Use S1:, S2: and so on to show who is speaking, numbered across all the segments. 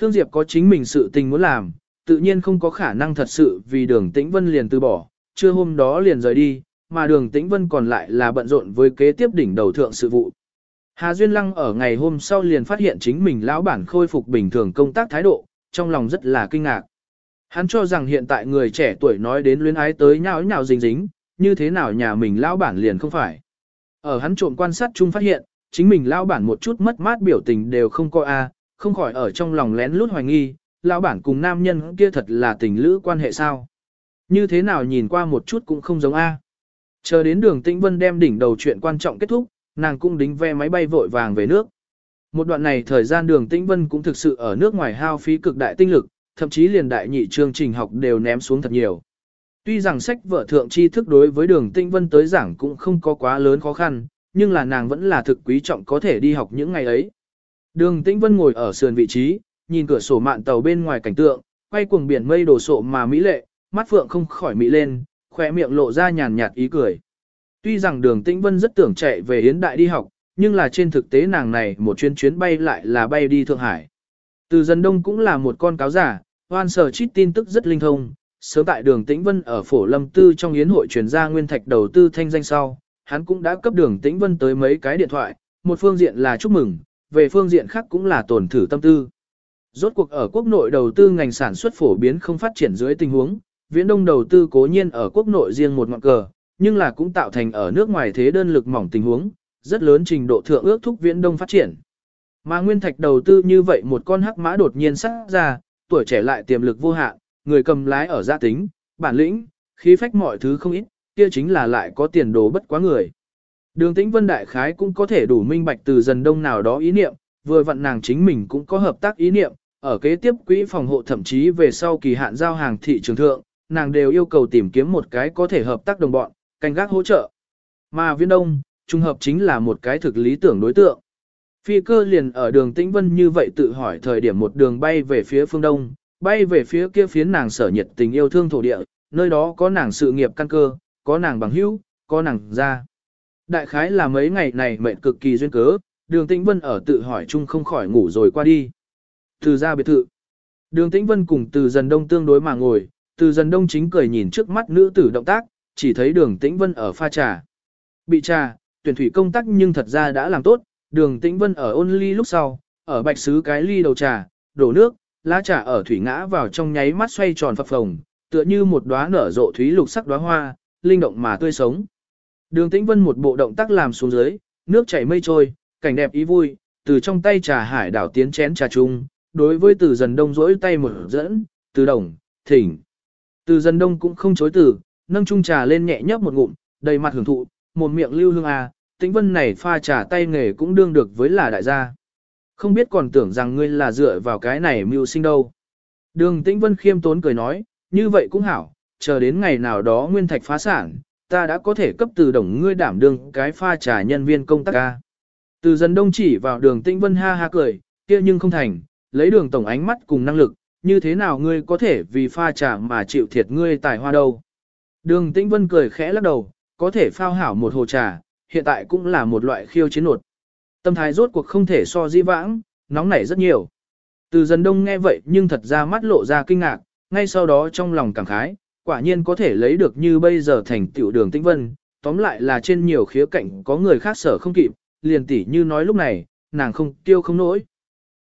S1: Khương Diệp có chính mình sự tình muốn làm, tự nhiên không có khả năng thật sự vì đường tĩnh vân liền từ bỏ, trưa hôm đó liền rời đi, mà đường tĩnh vân còn lại là bận rộn với kế tiếp đỉnh đầu thượng sự vụ. Hà Duyên Lăng ở ngày hôm sau liền phát hiện chính mình lão bản khôi phục bình thường công tác thái độ, trong lòng rất là kinh ngạc. Hắn cho rằng hiện tại người trẻ tuổi nói đến luyến ái tới nhào nhào dính dính, như thế nào nhà mình lão bản liền không phải. Ở hắn trộm quan sát chung phát hiện, chính mình lão bản một chút mất mát biểu tình đều không có a, không khỏi ở trong lòng lén lút hoài nghi, lão bản cùng nam nhân kia thật là tình lữ quan hệ sao? Như thế nào nhìn qua một chút cũng không giống a. Chờ đến đường Tĩnh Vân đem đỉnh đầu chuyện quan trọng kết thúc, nàng cũng đính ve máy bay vội vàng về nước. Một đoạn này thời gian đường Tĩnh Vân cũng thực sự ở nước ngoài hao phí cực đại tinh lực, thậm chí liền đại nhị chương trình học đều ném xuống thật nhiều. Tuy rằng sách vở thượng tri thức đối với đường Tĩnh Vân tới giảng cũng không có quá lớn khó khăn, nhưng là nàng vẫn là thực quý trọng có thể đi học những ngày ấy. Đường Tĩnh Vân ngồi ở sườn vị trí, nhìn cửa sổ mạn tàu bên ngoài cảnh tượng, quay cuồng biển mây đổ sộ mà mỹ lệ, mắt phượng không khỏi mỹ lên, khỏe miệng lộ ra nhàn nhạt ý cười. Tuy rằng đường Tĩnh Vân rất tưởng chạy về Yến Đại đi học, nhưng là trên thực tế nàng này một chuyến chuyến bay lại là bay đi Thượng Hải. Từ dân đông cũng là một con cáo giả, hoan sở chít tin tức rất linh thông, sớm tại đường Tĩnh Vân ở phổ lâm tư trong yến hội truyền ra nguyên thạch đầu tư thanh danh sau, hắn cũng đã cấp đường Tĩnh Vân tới mấy cái điện thoại, một phương diện là chúc mừng, về phương diện khác cũng là tổn thử tâm tư. Rốt cuộc ở quốc nội đầu tư ngành sản xuất phổ biến không phát triển dưới tình huống, viễn đông đầu tư cố nhiên ở quốc nội riêng một ngọn cờ, nhưng là cũng tạo thành ở nước ngoài thế đơn lực mỏng tình huống, rất lớn trình độ thượng ước thúc viễn đông phát triển. Mà nguyên thạch đầu tư như vậy một con hắc mã đột nhiên sắc ra, tuổi trẻ lại tiềm lực vô hạn, người cầm lái ở gia tính, bản lĩnh, khí phách mọi thứ không ít, kia chính là lại có tiền đồ bất quá người. Đường tĩnh vân đại khái cũng có thể đủ minh bạch từ dần đông nào đó ý niệm, vừa vặn nàng chính mình cũng có hợp tác ý niệm, ở kế tiếp quỹ phòng hộ thậm chí về sau kỳ hạn giao hàng thị trường thượng, nàng đều yêu cầu tìm kiếm một cái có thể hợp tác đồng bọn, canh gác hỗ trợ. Mà viên đông, trùng hợp chính là một cái thực lý tưởng đối tượng. Phi cơ liền ở đường Tĩnh Vân như vậy tự hỏi thời điểm một đường bay về phía phương đông, bay về phía kia phía nàng sở nhiệt tình yêu thương thổ địa, nơi đó có nàng sự nghiệp căn cơ, có nàng bằng hữu, có nàng gia. Đại khái là mấy ngày này mệnh cực kỳ duyên cớ, đường Tĩnh Vân ở tự hỏi chung không khỏi ngủ rồi qua đi. Từ ra biệt thự. Đường Tĩnh Vân cùng từ dần đông tương đối mà ngồi, từ dần đông chính cười nhìn trước mắt nữ tử động tác, chỉ thấy đường Tĩnh Vân ở pha trà. Bị trà, tuyển thủy công tác nhưng thật ra đã làm tốt, đường Tĩnh Vân ở ôn ly lúc sau, ở bạch sứ cái ly đầu trà, đổ nước, lá trà ở thủy ngã vào trong nháy mắt xoay tròn phập phồng, tựa như một đóa nở rộ thúy lục sắc đóa hoa, linh động mà tươi sống. Đường Tĩnh Vân một bộ động tác làm xuống dưới, nước chảy mây trôi, cảnh đẹp ý vui, từ trong tay trà hải đảo tiến chén trà chung, đối với từ dần đông rỗi tay một dẫn, từ đồng, thỉnh. Từ dần đông cũng không chối từ, nâng chung trà lên nhẹ nhấp một ngụm, đầy mặt hưởng thụ, một miệng lưu hương à, tĩnh vân này pha trà tay nghề cũng đương được với là đại gia. Không biết còn tưởng rằng ngươi là dựa vào cái này mưu sinh đâu. Đường tĩnh vân khiêm tốn cười nói, như vậy cũng hảo, chờ đến ngày nào đó nguyên thạch phá sản, ta đã có thể cấp từ đồng ngươi đảm đương cái pha trà nhân viên công tác ca. Từ dần đông chỉ vào đường tĩnh vân ha ha cười, kia nhưng không thành, lấy đường tổng ánh mắt cùng năng lực, như thế nào ngươi có thể vì pha trà mà chịu thiệt ngươi tài hoa đâu. Đường tĩnh vân cười khẽ lắc đầu, có thể phao hảo một hồ trà, hiện tại cũng là một loại khiêu chiến nột. Tâm thái rốt cuộc không thể so di vãng, nóng nảy rất nhiều. Từ dần đông nghe vậy nhưng thật ra mắt lộ ra kinh ngạc, ngay sau đó trong lòng cảm khái, quả nhiên có thể lấy được như bây giờ thành tiểu đường tĩnh vân, tóm lại là trên nhiều khía cạnh có người khác sở không kịp, liền tỉ như nói lúc này, nàng không tiêu không nổi.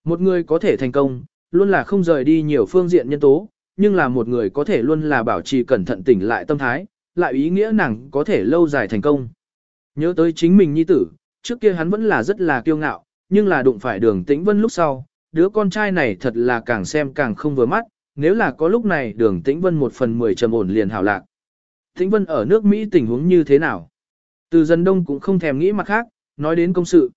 S1: Một người có thể thành công, luôn là không rời đi nhiều phương diện nhân tố, nhưng là một người có thể luôn là bảo trì cẩn thận tỉnh lại tâm thái, lại ý nghĩa nàng có thể lâu dài thành công. Nhớ tới chính mình nhi tử, trước kia hắn vẫn là rất là kiêu ngạo, nhưng là đụng phải đường tĩnh vân lúc sau, đứa con trai này thật là càng xem càng không vừa mắt, nếu là có lúc này đường tĩnh vân một phần mười trầm ổn liền hảo lạc. Tĩnh vân ở nước Mỹ tình huống như thế nào? Từ dân đông cũng không thèm nghĩ mặt khác, nói đến công sự.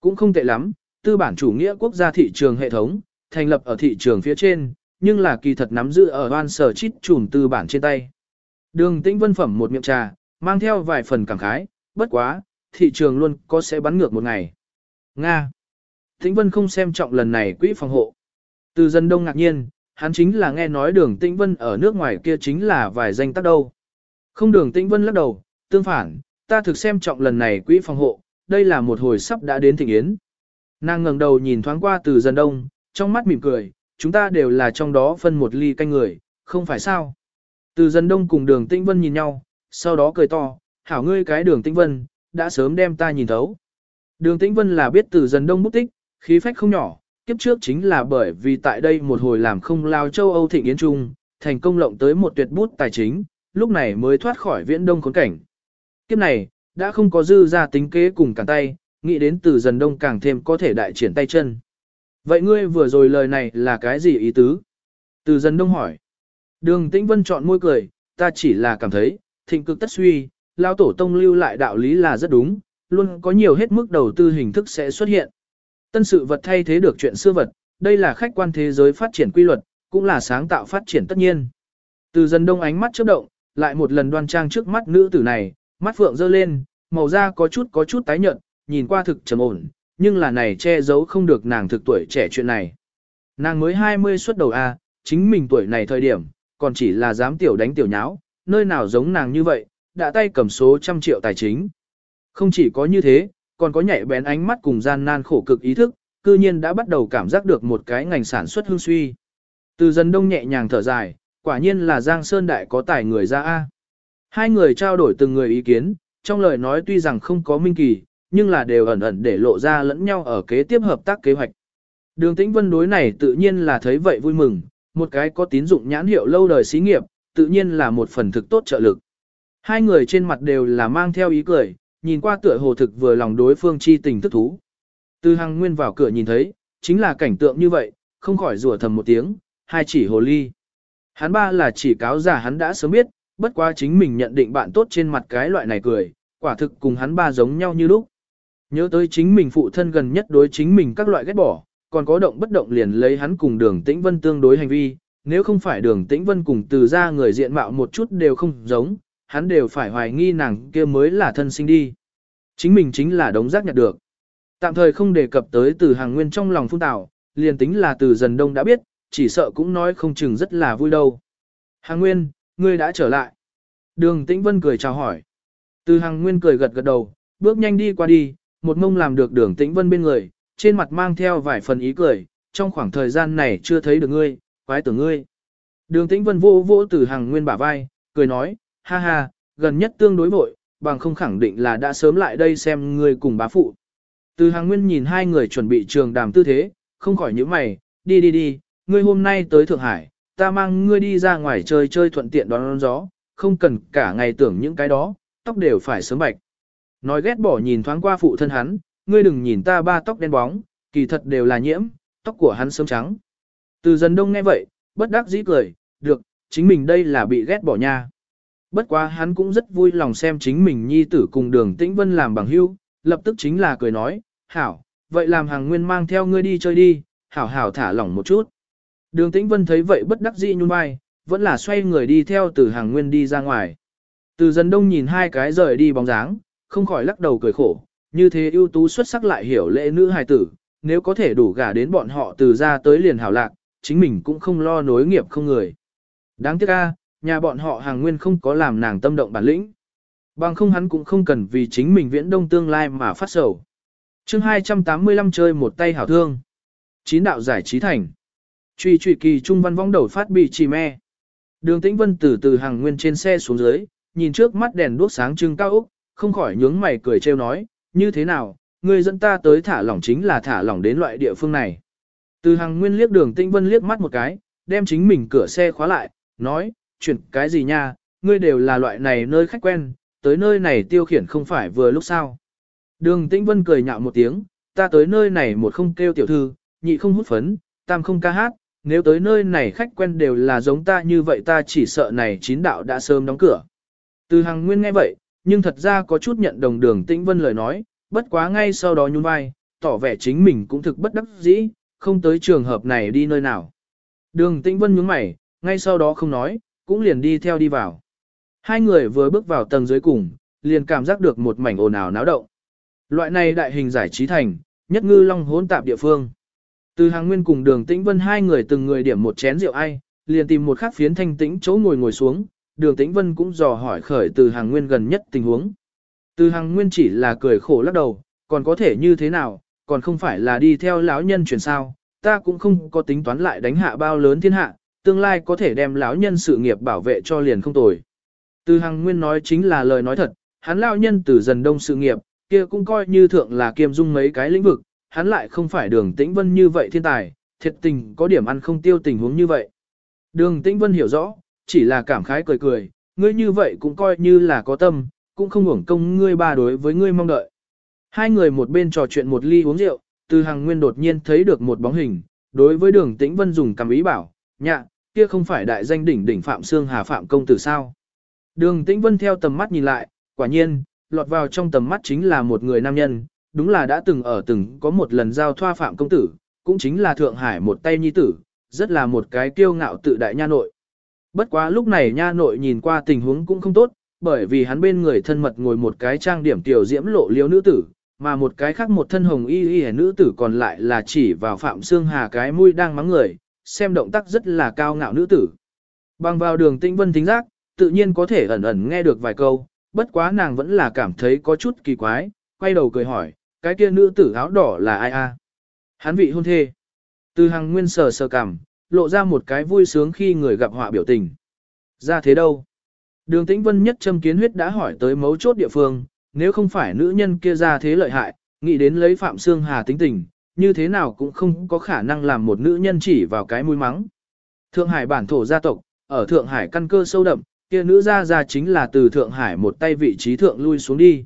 S1: Cũng không tệ lắm, tư bản chủ nghĩa quốc gia thị trường hệ thống, thành lập ở thị trường phía trên, nhưng là kỳ thật nắm giữ ở oan sở chít chùm tư bản trên tay. Đường tĩnh vân phẩm một miệng trà, mang theo vài phần cảm khái, bất quá, thị trường luôn có sẽ bắn ngược một ngày. Nga. Tĩnh vân không xem trọng lần này quỹ phòng hộ. Từ dân đông ngạc nhiên, hắn chính là nghe nói đường tĩnh vân ở nước ngoài kia chính là vài danh tác đâu. Không đường tĩnh vân lắc đầu, tương phản, ta thực xem trọng lần này quỹ phòng hộ, đây là một hồi sắp đã đến thịnh yến. Nàng ngẩng đầu nhìn thoáng qua từ dân đông, trong mắt mỉm cười, chúng ta đều là trong đó phân một ly canh người, không phải sao. Từ dân đông cùng đường tĩnh vân nhìn nhau, sau đó cười to, hảo ngươi cái đường tĩnh vân, đã sớm đem ta nhìn thấu. Đường tĩnh vân là biết từ dân đông múc tích, khí phách không nhỏ, kiếp trước chính là bởi vì tại đây một hồi làm không lao châu Âu thịnh yến trung, thành công lộng tới một tuyệt bút tài chính, lúc này mới thoát khỏi viễn đông khốn cảnh. Kiếp này, đã không có dư ra tính kế cùng cả tay, nghĩ đến từ dần đông càng thêm có thể đại triển tay chân. Vậy ngươi vừa rồi lời này là cái gì ý tứ? Từ dần đông hỏi. Đường tĩnh vân chọn môi cười, ta chỉ là cảm thấy, thịnh cực tất suy, lao tổ tông lưu lại đạo lý là rất đúng, luôn có nhiều hết mức đầu tư hình thức sẽ xuất hiện. Tân sự vật thay thế được chuyện xưa vật, đây là khách quan thế giới phát triển quy luật, cũng là sáng tạo phát triển tất nhiên. Từ dần đông ánh mắt chớp động, lại một lần đoan trang trước mắt nữ tử này, mắt phượng dơ lên, màu da có chút có chút tái nhợt, nhìn qua thực trầm ổn, nhưng là này che giấu không được nàng thực tuổi trẻ chuyện này. Nàng mới 20 xuất đầu A, chính mình tuổi này thời điểm, còn chỉ là dám tiểu đánh tiểu nháo, nơi nào giống nàng như vậy, đã tay cầm số trăm triệu tài chính. Không chỉ có như thế, còn có nhạy bén ánh mắt cùng gian nan khổ cực ý thức, cư nhiên đã bắt đầu cảm giác được một cái ngành sản xuất hương suy. Từ dân đông nhẹ nhàng thở dài, quả nhiên là Giang Sơn Đại có tài người ra A. Hai người trao đổi từng người ý kiến, trong lời nói tuy rằng không có minh kỳ, nhưng là đều ẩn ẩn để lộ ra lẫn nhau ở kế tiếp hợp tác kế hoạch. Đường Tĩnh Vân đối này tự nhiên là thấy vậy vui mừng, một cái có tín dụng nhãn hiệu lâu đời xí nghiệp, tự nhiên là một phần thực tốt trợ lực. Hai người trên mặt đều là mang theo ý cười, nhìn qua tựa hồ thực vừa lòng đối phương chi tình thức thú. Từ Hằng Nguyên vào cửa nhìn thấy, chính là cảnh tượng như vậy, không khỏi rủa thầm một tiếng, hai chỉ hồ ly. Hắn ba là chỉ cáo giả hắn đã sớm biết, bất quá chính mình nhận định bạn tốt trên mặt cái loại này cười, quả thực cùng hắn ba giống nhau như lúc. Nhớ tới chính mình phụ thân gần nhất đối chính mình các loại ghét bỏ, còn có động bất động liền lấy hắn cùng đường tĩnh vân tương đối hành vi, nếu không phải đường tĩnh vân cùng từ ra người diện mạo một chút đều không giống, hắn đều phải hoài nghi nàng kia mới là thân sinh đi. Chính mình chính là đống rác nhặt được. Tạm thời không đề cập tới từ hàng nguyên trong lòng phun tạo, liền tính là từ dần đông đã biết, chỉ sợ cũng nói không chừng rất là vui đâu. Hàng nguyên, ngươi đã trở lại. Đường tĩnh vân cười chào hỏi. Từ hàng nguyên cười gật gật đầu, bước nhanh đi qua đi, một mông làm được đường tĩnh vân bên người, trên mặt mang theo vài phần ý cười, trong khoảng thời gian này chưa thấy được ngươi, quái tưởng ngươi. Đường tĩnh vân vô vô từ hàng nguyên bả vai, cười nói, ha ha, gần nhất tương đối vội, bằng không khẳng định là đã sớm lại đây xem ngươi cùng bá phụ. Từ hàng nguyên nhìn hai người chuẩn bị trường đàm tư thế, không khỏi nhíu mày, đi đi đi, ngươi hôm nay tới Thượng Hải, ta mang ngươi đi ra ngoài chơi chơi thuận tiện đón, đón gió, không cần cả ngày tưởng những cái đó, tóc đều phải sớm bạch. Nói ghét bỏ nhìn thoáng qua phụ thân hắn, ngươi đừng nhìn ta ba tóc đen bóng, kỳ thật đều là nhiễm, tóc của hắn sớm trắng. Từ dần đông nghe vậy, bất đắc dĩ cười, được, chính mình đây là bị ghét bỏ nha. Bất quá hắn cũng rất vui lòng xem chính mình nhi tử cùng đường tĩnh vân làm bằng hữu, lập tức chính là cười nói, hảo, vậy làm hàng nguyên mang theo ngươi đi chơi đi, hảo hảo thả lỏng một chút. Đường tĩnh vân thấy vậy bất đắc dĩ nhún vai, vẫn là xoay người đi theo từ hàng nguyên đi ra ngoài. Từ Dân đông nhìn hai cái rời đi bóng dáng, không khỏi lắc đầu cười khổ, như thế ưu tú xuất sắc lại hiểu lễ nữ hài tử, nếu có thể đủ gả đến bọn họ từ ra tới liền hảo lạc, chính mình cũng không lo nối nghiệp không người. Đáng tiếc a, nhà bọn họ hàng nguyên không có làm nàng tâm động bản lĩnh. Bằng không hắn cũng không cần vì chính mình viễn đông tương lai mà phát sầu. chương 285 chơi một tay hảo thương. Chín đạo giải trí thành. Truy truy kỳ trung văn vong đầu phát bị trì me. Đường tĩnh vân từ từ hàng nguyên trên xe xuống dưới, nhìn trước mắt đèn đuốc sáng trưng cao úc, không khỏi nhướng mày cười trêu nói, như thế nào, ngươi dẫn ta tới thả lỏng chính là thả lỏng đến loại địa phương này. Từ hàng nguyên liếc đường tĩnh vân liếc mắt một cái, đem chính mình cửa xe khóa lại, nói, chuyển cái gì nha, ngươi đều là loại này nơi khách quen, tới nơi này tiêu khiển không phải vừa lúc sao. Đường tĩnh vân cười nhạo một tiếng, ta tới nơi này một không kêu tiểu thư, nhị không hút phấn, tam không ca hát, nếu tới nơi này khách quen đều là giống ta như vậy ta chỉ sợ này chín đạo đã sớm đóng cửa. Từ hàng nguyên nghe vậy, nhưng thật ra có chút nhận đồng đường tĩnh vân lời nói, bất quá ngay sau đó nhún vai, tỏ vẻ chính mình cũng thực bất đắc dĩ, không tới trường hợp này đi nơi nào. Đường tĩnh vân nhướng mày, ngay sau đó không nói, cũng liền đi theo đi vào. Hai người vừa bước vào tầng dưới cùng, liền cảm giác được một mảnh ồn ào náo động. Loại này đại hình giải trí thành, nhất ngư long hỗn tạp địa phương. Từ hàng nguyên cùng đường tĩnh vân hai người từng người điểm một chén rượu ai, liền tìm một khắc phiến thanh tĩnh chỗ ngồi ngồi xuống, đường tĩnh vân cũng dò hỏi khởi từ hàng nguyên gần nhất tình huống. Từ hàng nguyên chỉ là cười khổ lắc đầu, còn có thể như thế nào, còn không phải là đi theo lão nhân chuyển sao, ta cũng không có tính toán lại đánh hạ bao lớn thiên hạ, tương lai có thể đem lão nhân sự nghiệp bảo vệ cho liền không tồi. Từ Hằng Nguyên nói chính là lời nói thật, hắn lão nhân từ dần đông sự nghiệp, kia cũng coi như thượng là kiêm dung mấy cái lĩnh vực, hắn lại không phải đường tĩnh vân như vậy thiên tài, thiệt tình có điểm ăn không tiêu tình huống như vậy. Đường tĩnh vân hiểu rõ, chỉ là cảm khái cười cười, ngươi như vậy cũng coi như là có tâm, cũng không uổng công ngươi ba đối với ngươi mong đợi. Hai người một bên trò chuyện một ly uống rượu, từ hàng nguyên đột nhiên thấy được một bóng hình, đối với đường tĩnh vân dùng cầm ý bảo, nhạ, kia không phải đại danh đỉnh đỉnh Phạm Sương Hà Phạm Công Tử sao. Đường tĩnh vân theo tầm mắt nhìn lại, quả nhiên, lọt vào trong tầm mắt chính là một người nam nhân, đúng là đã từng ở từng có một lần giao thoa Phạm Công Tử, cũng chính là Thượng Hải một tay nhi tử, rất là một cái kiêu ngạo tự đại nha nội. Bất quá lúc này nha nội nhìn qua tình huống cũng không tốt, bởi vì hắn bên người thân mật ngồi một cái trang điểm tiểu diễm lộ liêu nữ tử, mà một cái khác một thân hồng y y nữ tử còn lại là chỉ vào Phạm Sương Hà cái mũi đang mắng người, xem động tác rất là cao ngạo nữ tử. Bằng vào đường tinh vân tính giác, tự nhiên có thể ẩn ẩn nghe được vài câu, bất quá nàng vẫn là cảm thấy có chút kỳ quái, quay đầu cười hỏi, cái kia nữ tử áo đỏ là ai a? Hắn vị hôn thê. Từ hàng nguyên sờ sờ cảm, lộ ra một cái vui sướng khi người gặp họa biểu tình. Ra thế đâu? Đường tĩnh vân nhất châm kiến huyết đã hỏi tới mấu chốt địa phương, nếu không phải nữ nhân kia ra thế lợi hại, nghĩ đến lấy Phạm Sương Hà tính tình, như thế nào cũng không có khả năng làm một nữ nhân chỉ vào cái mũi mắng. Thượng Hải bản thổ gia tộc, ở Thượng Hải căn cơ sâu đậm, kia nữ gia gia chính là từ Thượng Hải một tay vị trí thượng lui xuống đi.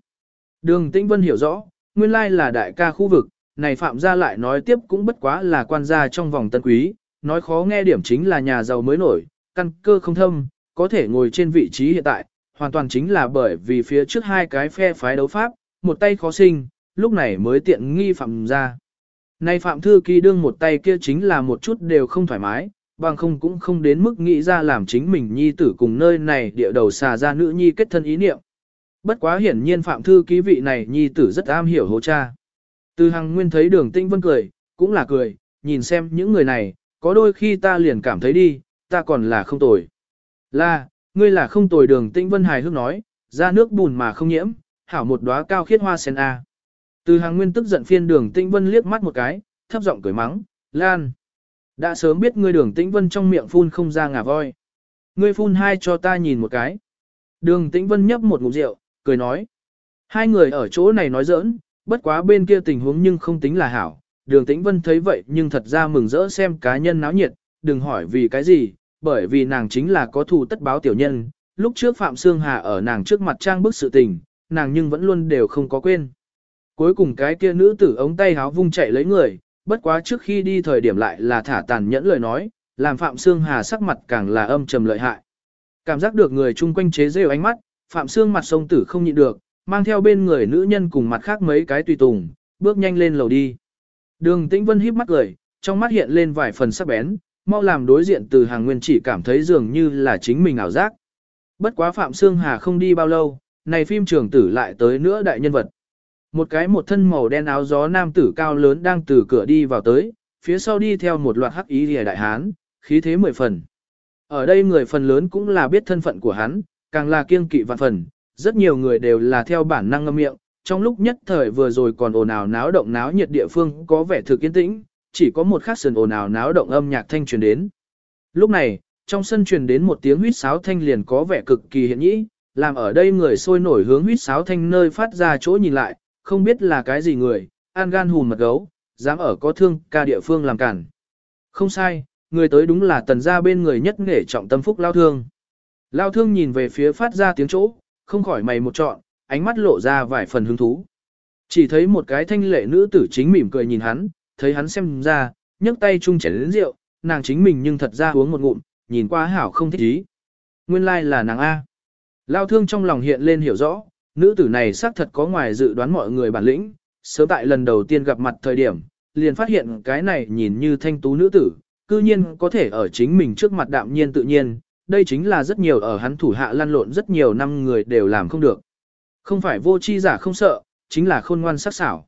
S1: Đường Tĩnh Vân hiểu rõ, nguyên lai là đại ca khu vực, này Phạm gia lại nói tiếp cũng bất quá là quan gia trong vòng tân quý, nói khó nghe điểm chính là nhà giàu mới nổi, căn cơ không thâm, có thể ngồi trên vị trí hiện tại, hoàn toàn chính là bởi vì phía trước hai cái phe phái đấu pháp, một tay khó sinh, lúc này mới tiện nghi Phạm gia. Nay Phạm Thư Kỳ đương một tay kia chính là một chút đều không thoải mái, bằng không cũng không đến mức nghĩ ra làm chính mình nhi tử cùng nơi này địa đầu xà ra nữ nhi kết thân ý niệm. Bất quá hiển nhiên Phạm Thư Ký vị này nhi tử rất am hiểu hố cha. Từ Hằng Nguyên thấy đường tinh vân cười, cũng là cười, nhìn xem những người này, có đôi khi ta liền cảm thấy đi, ta còn là không tồi. Là, ngươi là không tồi đường tinh vân hài hước nói, ra nước bùn mà không nhiễm, hảo một đóa cao khiết hoa sen A. Từ hàng nguyên tức giận phiên đường Tĩnh vân liếc mắt một cái, thấp giọng cười mắng, Lan. Đã sớm biết ngươi đường tĩnh vân trong miệng phun không ra ngà voi. Ngươi phun hai cho ta nhìn một cái. Đường tĩnh vân nhấp một ngụm rượu, cười nói. Hai người ở chỗ này nói giỡn, bất quá bên kia tình huống nhưng không tính là hảo. Đường tĩnh vân thấy vậy nhưng thật ra mừng rỡ xem cá nhân náo nhiệt, đừng hỏi vì cái gì, bởi vì nàng chính là có thù tất báo tiểu nhân. Lúc trước Phạm Sương Hà ở nàng trước mặt trang bức sự tình, nàng nhưng vẫn luôn đều không có quên. Cuối cùng cái kia nữ tử ống tay háo vung chạy lấy người, bất quá trước khi đi thời điểm lại là thả tàn nhẫn lời nói, làm Phạm Sương Hà sắc mặt càng là âm trầm lợi hại. Cảm giác được người chung quanh chế rêu ánh mắt, Phạm Sương mặt sông tử không nhịn được, mang theo bên người nữ nhân cùng mặt khác mấy cái tùy tùng, bước nhanh lên lầu đi. Đường Tĩnh Vân híp mắt cười, trong mắt hiện lên vài phần sắc bén, mau làm đối diện từ hàng nguyên chỉ cảm thấy dường như là chính mình ảo giác. Bất quá Phạm Sương Hà không đi bao lâu, này phim trường tử lại tới nữa đại nhân vật. Một cái một thân màu đen áo gió nam tử cao lớn đang từ cửa đi vào tới, phía sau đi theo một loạt hắc ý lìa đại hán, khí thế mười phần. Ở đây người phần lớn cũng là biết thân phận của hắn, càng là kiêng kỵ vạn phần, rất nhiều người đều là theo bản năng ngâm miệng, trong lúc nhất thời vừa rồi còn ồn ào náo động náo nhiệt địa phương có vẻ thực yên tĩnh, chỉ có một khắc sườn ồn ào náo động âm nhạc thanh truyền đến. Lúc này, trong sân truyền đến một tiếng huýt sáo thanh liền có vẻ cực kỳ hiện nhĩ, làm ở đây người sôi nổi hướng huýt sáo thanh nơi phát ra chỗ nhìn lại, không biết là cái gì người, an gan hùn mật gấu, dám ở có thương ca địa phương làm cản. Không sai, người tới đúng là tần gia bên người nhất nghệ trọng tâm phúc lao thương. Lao thương nhìn về phía phát ra tiếng chỗ, không khỏi mày một trọn, ánh mắt lộ ra vài phần hứng thú. Chỉ thấy một cái thanh lệ nữ tử chính mỉm cười nhìn hắn, thấy hắn xem ra, nhấc tay chung chén đến rượu, nàng chính mình nhưng thật ra uống một ngụm, nhìn qua hảo không thích ý. Nguyên lai like là nàng A. Lao thương trong lòng hiện lên hiểu rõ, nữ tử này xác thật có ngoài dự đoán mọi người bản lĩnh, sớm tại lần đầu tiên gặp mặt thời điểm, liền phát hiện cái này nhìn như thanh tú nữ tử, cư nhiên có thể ở chính mình trước mặt đạm nhiên tự nhiên, đây chính là rất nhiều ở hắn thủ hạ lăn lộn rất nhiều năm người đều làm không được. Không phải vô chi giả không sợ, chính là khôn ngoan sắc sảo.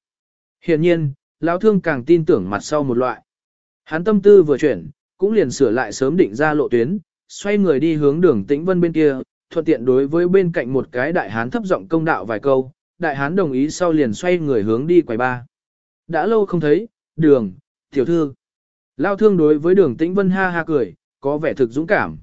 S1: Hiện nhiên, lão thương càng tin tưởng mặt sau một loại. Hắn tâm tư vừa chuyển, cũng liền sửa lại sớm định ra lộ tuyến, xoay người đi hướng đường tĩnh vân bên kia, thuận tiện đối với bên cạnh một cái đại hán thấp giọng công đạo vài câu, đại hán đồng ý sau liền xoay người hướng đi quầy ba. Đã lâu không thấy, đường, tiểu thư. Lao thương đối với đường tĩnh vân ha ha cười, có vẻ thực dũng cảm.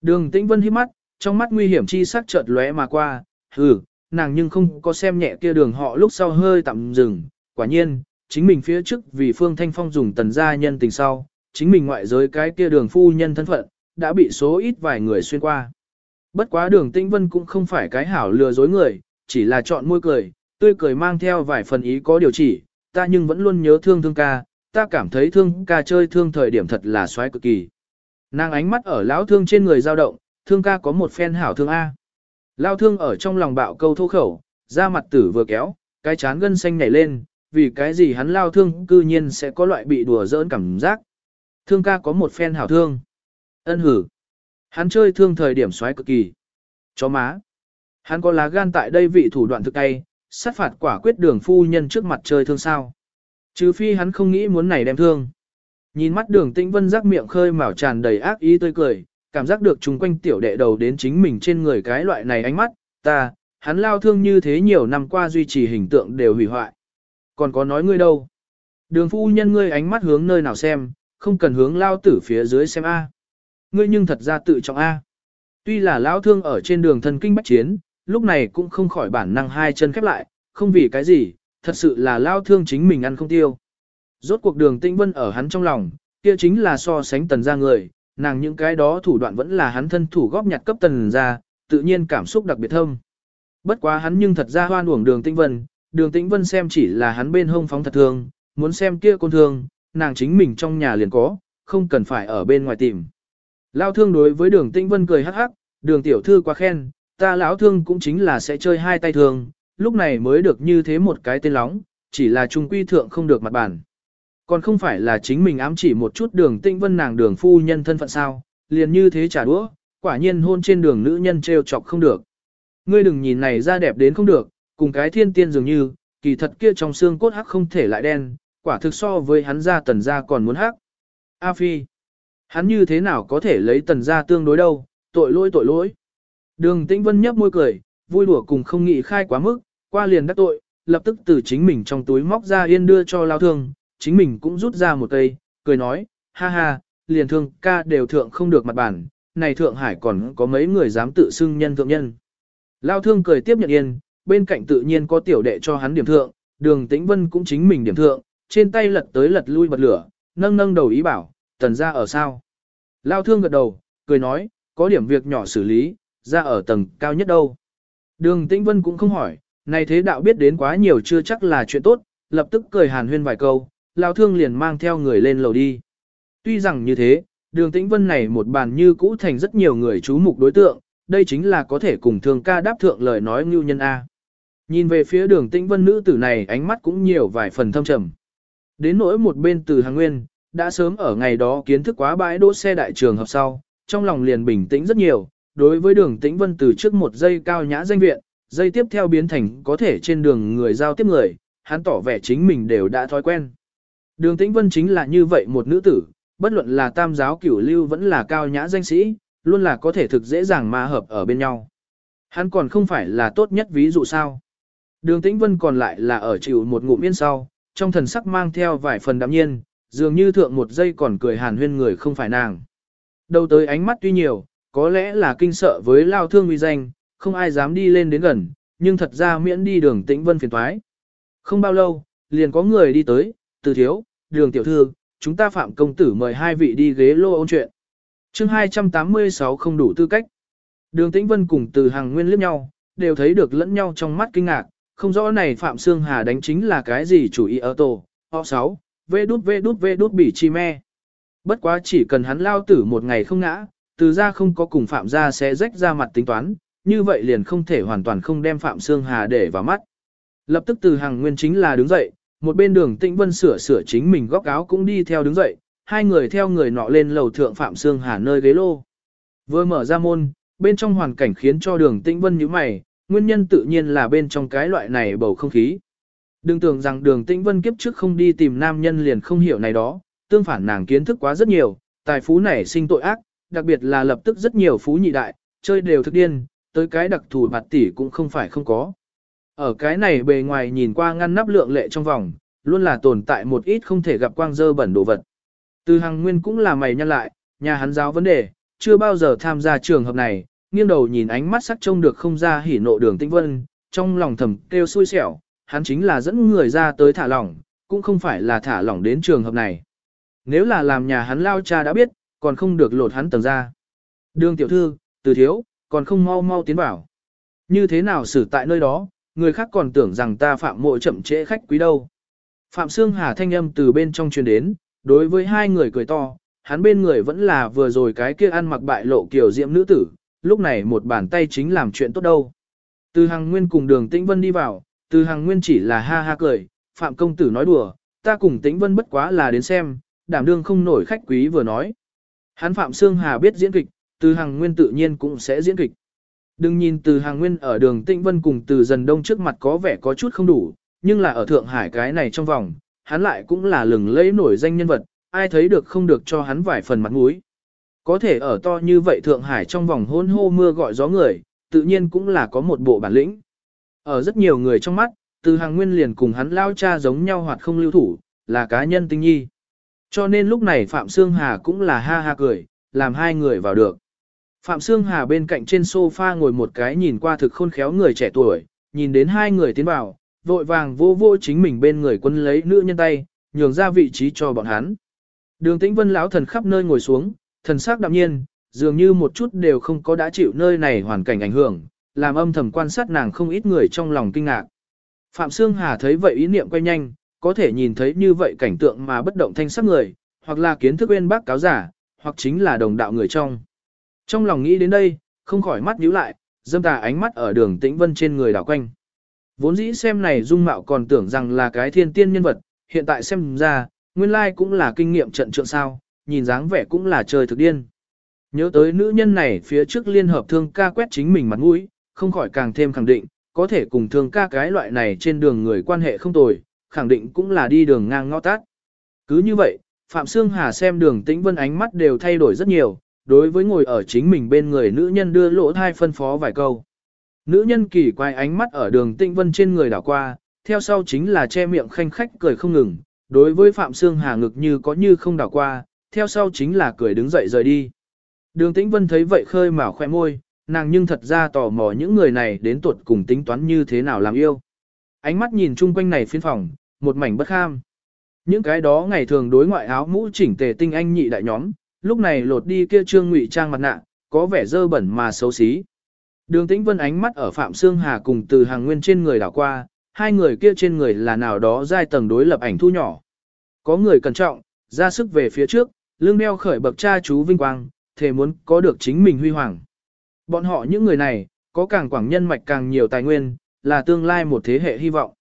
S1: Đường tĩnh vân hít mắt, trong mắt nguy hiểm chi sắc chợt lóe mà qua, hừ, nàng nhưng không có xem nhẹ kia đường họ lúc sau hơi tạm dừng, quả nhiên, chính mình phía trước vì Phương Thanh Phong dùng tần gia nhân tình sau, chính mình ngoại giới cái kia đường phu nhân thân phận, đã bị số ít vài người xuyên qua. Bất quá đường tĩnh vân cũng không phải cái hảo lừa dối người, chỉ là chọn môi cười, tươi cười mang theo vài phần ý có điều chỉ, ta nhưng vẫn luôn nhớ thương thương ca, ta cảm thấy thương ca chơi thương thời điểm thật là xoáy cực kỳ. Nàng ánh mắt ở lão thương trên người dao động, thương ca có một phen hảo thương A. Lao thương ở trong lòng bạo câu thô khẩu, da mặt tử vừa kéo, cái chán gân xanh nhảy lên, vì cái gì hắn lao thương cư nhiên sẽ có loại bị đùa giỡn cảm giác. Thương ca có một phen hảo thương. Ân hử. Hắn chơi thương thời điểm xoáy cực kỳ. Chó má. Hắn có lá gan tại đây vị thủ đoạn thực tay, sát phạt quả quyết đường phu nhân trước mặt chơi thương sao. Trừ phi hắn không nghĩ muốn này đem thương. Nhìn mắt đường tĩnh vân rắc miệng khơi mào tràn đầy ác ý tươi cười, cảm giác được chung quanh tiểu đệ đầu đến chính mình trên người cái loại này ánh mắt, ta, hắn lao thương như thế nhiều năm qua duy trì hình tượng đều hủy hoại. Còn có nói ngươi đâu? Đường phu nhân ngươi ánh mắt hướng nơi nào xem, không cần hướng lao tử phía dưới xem A. Ngươi nhưng thật ra tự trọng A. Tuy là lao thương ở trên đường thần kinh bách chiến, lúc này cũng không khỏi bản năng hai chân khép lại, không vì cái gì, thật sự là lao thương chính mình ăn không tiêu. Rốt cuộc đường tĩnh vân ở hắn trong lòng, kia chính là so sánh tần ra người, nàng những cái đó thủ đoạn vẫn là hắn thân thủ góp nhặt cấp tần ra, tự nhiên cảm xúc đặc biệt thâm. Bất quá hắn nhưng thật ra hoan uổng đường tĩnh vân, đường tĩnh vân xem chỉ là hắn bên hông phóng thật thương, muốn xem kia con thương, nàng chính mình trong nhà liền có, không cần phải ở bên ngoài tìm. Lao thương đối với đường tĩnh vân cười hắc hắc, đường tiểu thư quá khen, ta lão thương cũng chính là sẽ chơi hai tay thường, lúc này mới được như thế một cái tên lóng, chỉ là trung quy thượng không được mặt bản. Còn không phải là chính mình ám chỉ một chút đường tĩnh vân nàng đường phu nhân thân phận sao, liền như thế trả đũa, quả nhiên hôn trên đường nữ nhân treo chọc không được. Ngươi đừng nhìn này ra đẹp đến không được, cùng cái thiên tiên dường như, kỳ thật kia trong xương cốt hắc không thể lại đen, quả thực so với hắn ra tần ra còn muốn hắc. A Phi, hắn như thế nào có thể lấy tần gia tương đối đâu, tội lỗi tội lỗi. Đường Tĩnh Vân nhấp môi cười, vui đùa cùng không nghĩ khai quá mức, qua liền đắc tội, lập tức từ chính mình trong túi móc ra yên đưa cho lao thương, chính mình cũng rút ra một cây, cười nói, ha ha, liền thương ca đều thượng không được mặt bản, này Thượng Hải còn có mấy người dám tự xưng nhân thượng nhân. Lao thương cười tiếp nhận yên, bên cạnh tự nhiên có tiểu đệ cho hắn điểm thượng, đường tĩnh vân cũng chính mình điểm thượng, trên tay lật tới lật lui bật lửa, nâng nâng đầu ý bảo, tần ra ở sao. Lao thương gật đầu, cười nói, có điểm việc nhỏ xử lý, ra ở tầng cao nhất đâu. Đường tĩnh vân cũng không hỏi, này thế đạo biết đến quá nhiều chưa chắc là chuyện tốt, lập tức cười hàn huyên vài câu, Lao thương liền mang theo người lên lầu đi. Tuy rằng như thế, đường tĩnh vân này một bàn như cũ thành rất nhiều người chú mục đối tượng, đây chính là có thể cùng Thương ca đáp thượng lời nói ngưu nhân A. Nhìn về phía đường tĩnh vân nữ tử này ánh mắt cũng nhiều vài phần thâm trầm. Đến nỗi một bên từ hàng nguyên, đã sớm ở ngày đó kiến thức quá bãi đỗ xe đại trường hợp sau, trong lòng liền bình tĩnh rất nhiều, đối với đường tĩnh vân từ trước một giây cao nhã danh viện, giây tiếp theo biến thành có thể trên đường người giao tiếp người, hắn tỏ vẻ chính mình đều đã thói quen. Đường tĩnh vân chính là như vậy một nữ tử, bất luận là tam giáo cửu lưu vẫn là cao nhã danh sĩ, luôn là có thể thực dễ dàng ma hợp ở bên nhau. Hắn còn không phải là tốt nhất ví dụ sao. Đường Tĩnh Vân còn lại là ở chịu một ngụm yên sau, trong thần sắc mang theo vài phần đạm nhiên, dường như thượng một giây còn cười hàn huyên người không phải nàng. Đầu tới ánh mắt tuy nhiều, có lẽ là kinh sợ với lao thương uy danh, không ai dám đi lên đến gần, nhưng thật ra miễn đi đường Tĩnh Vân phiền thoái. Không bao lâu, liền có người đi tới, từ thiếu, đường tiểu thư, chúng ta phạm công tử mời hai vị đi ghế lô ôn chuyện. chương 286 không đủ tư cách. Đường Tĩnh Vân cùng từ hàng nguyên liếc nhau, đều thấy được lẫn nhau trong mắt kinh ngạc, không rõ này Phạm Sương Hà đánh chính là cái gì chủ ý ở tổ, họ 6, vê đút vê đút vê đút bỉ chi me. Bất quá chỉ cần hắn lao tử một ngày không ngã, từ ra không có cùng Phạm ra sẽ rách ra mặt tính toán, như vậy liền không thể hoàn toàn không đem Phạm Sương Hà để vào mắt. Lập tức từ hàng nguyên chính là đứng dậy, một bên đường tĩnh vân sửa sửa chính mình góc áo cũng đi theo đứng dậy, hai người theo người nọ lên lầu thượng Phạm Sương Hà nơi ghế lô. Vừa mở ra môn, bên trong hoàn cảnh khiến cho đường tĩnh vân như mày, nguyên nhân tự nhiên là bên trong cái loại này bầu không khí. Đừng tưởng rằng đường tĩnh vân kiếp trước không đi tìm nam nhân liền không hiểu này đó, tương phản nàng kiến thức quá rất nhiều, tài phú này sinh tội ác, đặc biệt là lập tức rất nhiều phú nhị đại, chơi đều thực điên, tới cái đặc thù mặt tỷ cũng không phải không có. Ở cái này bề ngoài nhìn qua ngăn nắp lượng lệ trong vòng, luôn là tồn tại một ít không thể gặp quang dơ bẩn đồ vật. Từ hàng nguyên cũng là mày nhăn lại, nhà hắn giáo vấn đề, chưa bao giờ tham gia trường hợp này, nghiêng đầu nhìn ánh mắt sắc trông được không ra hỉ nộ đường tĩnh vân, trong lòng thầm kêu xui xẻo, hắn chính là dẫn người ra tới thả lỏng, cũng không phải là thả lỏng đến trường hợp này. Nếu là làm nhà hắn lao cha đã biết, còn không được lột hắn tầng ra. Đường tiểu thư, từ thiếu, còn không mau mau tiến vào. Như thế nào xử tại nơi đó, người khác còn tưởng rằng ta phạm mộ chậm trễ khách quý đâu. Phạm Sương Hà thanh âm từ bên trong truyền đến, đối với hai người cười to, hắn bên người vẫn là vừa rồi cái kia ăn mặc bại lộ kiểu diệm nữ tử, lúc này một bàn tay chính làm chuyện tốt đâu. Từ hàng nguyên cùng đường tĩnh vân đi vào, từ hàng nguyên chỉ là ha ha cười, Phạm công tử nói đùa, ta cùng tĩnh vân bất quá là đến xem, đảm đương không nổi khách quý vừa nói. Hắn Phạm Sương Hà biết diễn kịch, từ hàng nguyên tự nhiên cũng sẽ diễn kịch. Đừng nhìn từ hàng nguyên ở đường tĩnh vân cùng từ dần đông trước mặt có vẻ có chút không đủ, nhưng là ở Thượng Hải cái này trong vòng, hắn lại cũng là lừng lẫy nổi danh nhân vật, ai thấy được không được cho hắn vài phần mặt mũi. Có thể ở to như vậy Thượng Hải trong vòng hôn hô mưa gọi gió người, tự nhiên cũng là có một bộ bản lĩnh. Ở rất nhiều người trong mắt, từ hàng nguyên liền cùng hắn lao cha giống nhau hoặc không lưu thủ, là cá nhân tinh nhi. Cho nên lúc này Phạm Sương Hà cũng là ha ha cười, làm hai người vào được. Phạm Sương Hà bên cạnh trên sofa ngồi một cái nhìn qua thực khôn khéo người trẻ tuổi, nhìn đến hai người tiến vào, vội vàng vô vô chính mình bên người quân lấy nữ nhân tay, nhường ra vị trí cho bọn hắn. Đường Tĩnh Vân lão thần khắp nơi ngồi xuống, thần sắc đạm nhiên, dường như một chút đều không có đã chịu nơi này hoàn cảnh ảnh hưởng, làm âm thầm quan sát nàng không ít người trong lòng kinh ngạc. Phạm Sương Hà thấy vậy ý niệm quay nhanh, có thể nhìn thấy như vậy cảnh tượng mà bất động thanh sắc người, hoặc là kiến thức bên bác cáo giả, hoặc chính là đồng đạo người trong. Trong lòng nghĩ đến đây, không khỏi mắt nhíu lại, dâm tà ánh mắt ở đường tĩnh vân trên người đảo quanh. Vốn dĩ xem này dung mạo còn tưởng rằng là cái thiên tiên nhân vật, hiện tại xem ra, nguyên lai cũng là kinh nghiệm trận trượng sao, nhìn dáng vẻ cũng là trời thực điên. Nhớ tới nữ nhân này phía trước liên hợp thương ca quét chính mình mặt mũi, không khỏi càng thêm khẳng định, có thể cùng thương ca cái loại này trên đường người quan hệ không tồi, khẳng định cũng là đi đường ngang ngõ tát. Cứ như vậy, Phạm Sương Hà xem đường tĩnh vân ánh mắt đều thay đổi rất nhiều, đối với ngồi ở chính mình bên người nữ nhân đưa lỗ thai phân phó vài câu. Nữ nhân kỳ quay ánh mắt ở đường tĩnh vân trên người đảo qua, theo sau chính là che miệng khanh khách cười không ngừng, đối với Phạm Sương Hà ngực như có như không đảo qua, theo sau chính là cười đứng dậy rời đi. Đường tĩnh vân thấy vậy khơi mào khoe môi, nàng nhưng thật ra tò mò những người này đến tuột cùng tính toán như thế nào làm yêu. Ánh mắt nhìn chung quanh này phiên phòng, một mảnh bất kham. Những cái đó ngày thường đối ngoại áo mũ chỉnh tề tinh anh nhị đại nhóm, lúc này lột đi kia trương ngụy trang mặt nạ, có vẻ dơ bẩn mà xấu xí. Đường Tĩnh Vân ánh mắt ở Phạm Sương Hà cùng từ hàng nguyên trên người đảo qua, hai người kia trên người là nào đó giai tầng đối lập ảnh thu nhỏ. Có người cẩn trọng, ra sức về phía trước, lưng đeo khởi bậc cha chú vinh quang, thề muốn có được chính mình huy hoàng. Bọn họ những người này, có càng quảng nhân mạch càng nhiều tài nguyên, là tương lai một thế hệ hy vọng.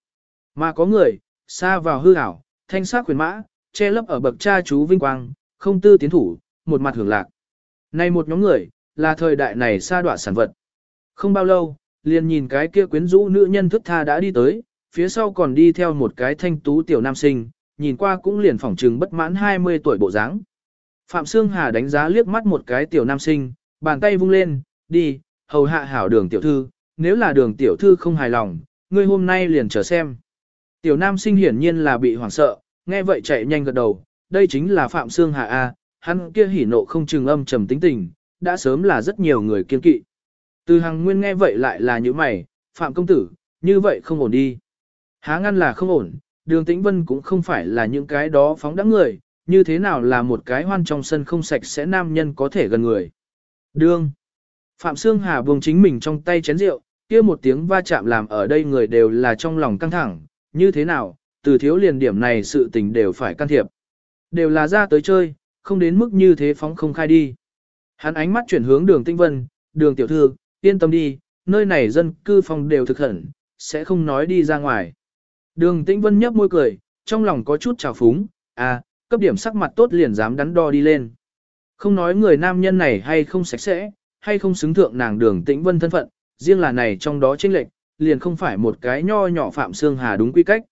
S1: Mà có người, xa vào hư ảo, thanh sắc quyền mã, che lấp ở bậc cha chú vinh quang, không tư tiến thủ, một mặt hưởng lạc. Này một nhóm người, là thời đại này xa đọa sản vật. Không bao lâu, liền nhìn cái kia quyến rũ nữ nhân thức tha đã đi tới, phía sau còn đi theo một cái thanh tú tiểu nam sinh, nhìn qua cũng liền phỏng trừng bất mãn 20 tuổi bộ dáng. Phạm Sương Hà đánh giá liếc mắt một cái tiểu nam sinh, bàn tay vung lên, đi, hầu hạ hảo đường tiểu thư, nếu là đường tiểu thư không hài lòng, ngươi hôm nay liền chờ xem. Tiểu nam sinh hiển nhiên là bị hoảng sợ, nghe vậy chạy nhanh gật đầu, đây chính là Phạm Sương Hà A, hắn kia hỉ nộ không chừng âm trầm tính tình, đã sớm là rất nhiều người kiên kỵ. Từ hàng nguyên nghe vậy lại là như mày, Phạm công tử, như vậy không ổn đi. Há ngăn là không ổn, đường tĩnh vân cũng không phải là những cái đó phóng đẳng người, như thế nào là một cái hoan trong sân không sạch sẽ nam nhân có thể gần người. Đương. Phạm Sương Hà buông chính mình trong tay chén rượu, kia một tiếng va chạm làm ở đây người đều là trong lòng căng thẳng, như thế nào, từ thiếu liền điểm này sự tình đều phải can thiệp. Đều là ra tới chơi, không đến mức như thế phóng không khai đi. Hắn ánh mắt chuyển hướng đường tinh vân, đường tiểu thư, yên tâm đi, nơi này dân cư phòng đều thực hẳn, sẽ không nói đi ra ngoài. Đường Tinh vân nhấp môi cười, trong lòng có chút trào phúng, à, cấp điểm sắc mặt tốt liền dám đắn đo đi lên. Không nói người nam nhân này hay không sạch sẽ, hay không xứng thượng nàng đường tĩnh vân thân phận, riêng là này trong đó chênh lệch, liền không phải một cái nho nhỏ phạm xương hà đúng quy cách.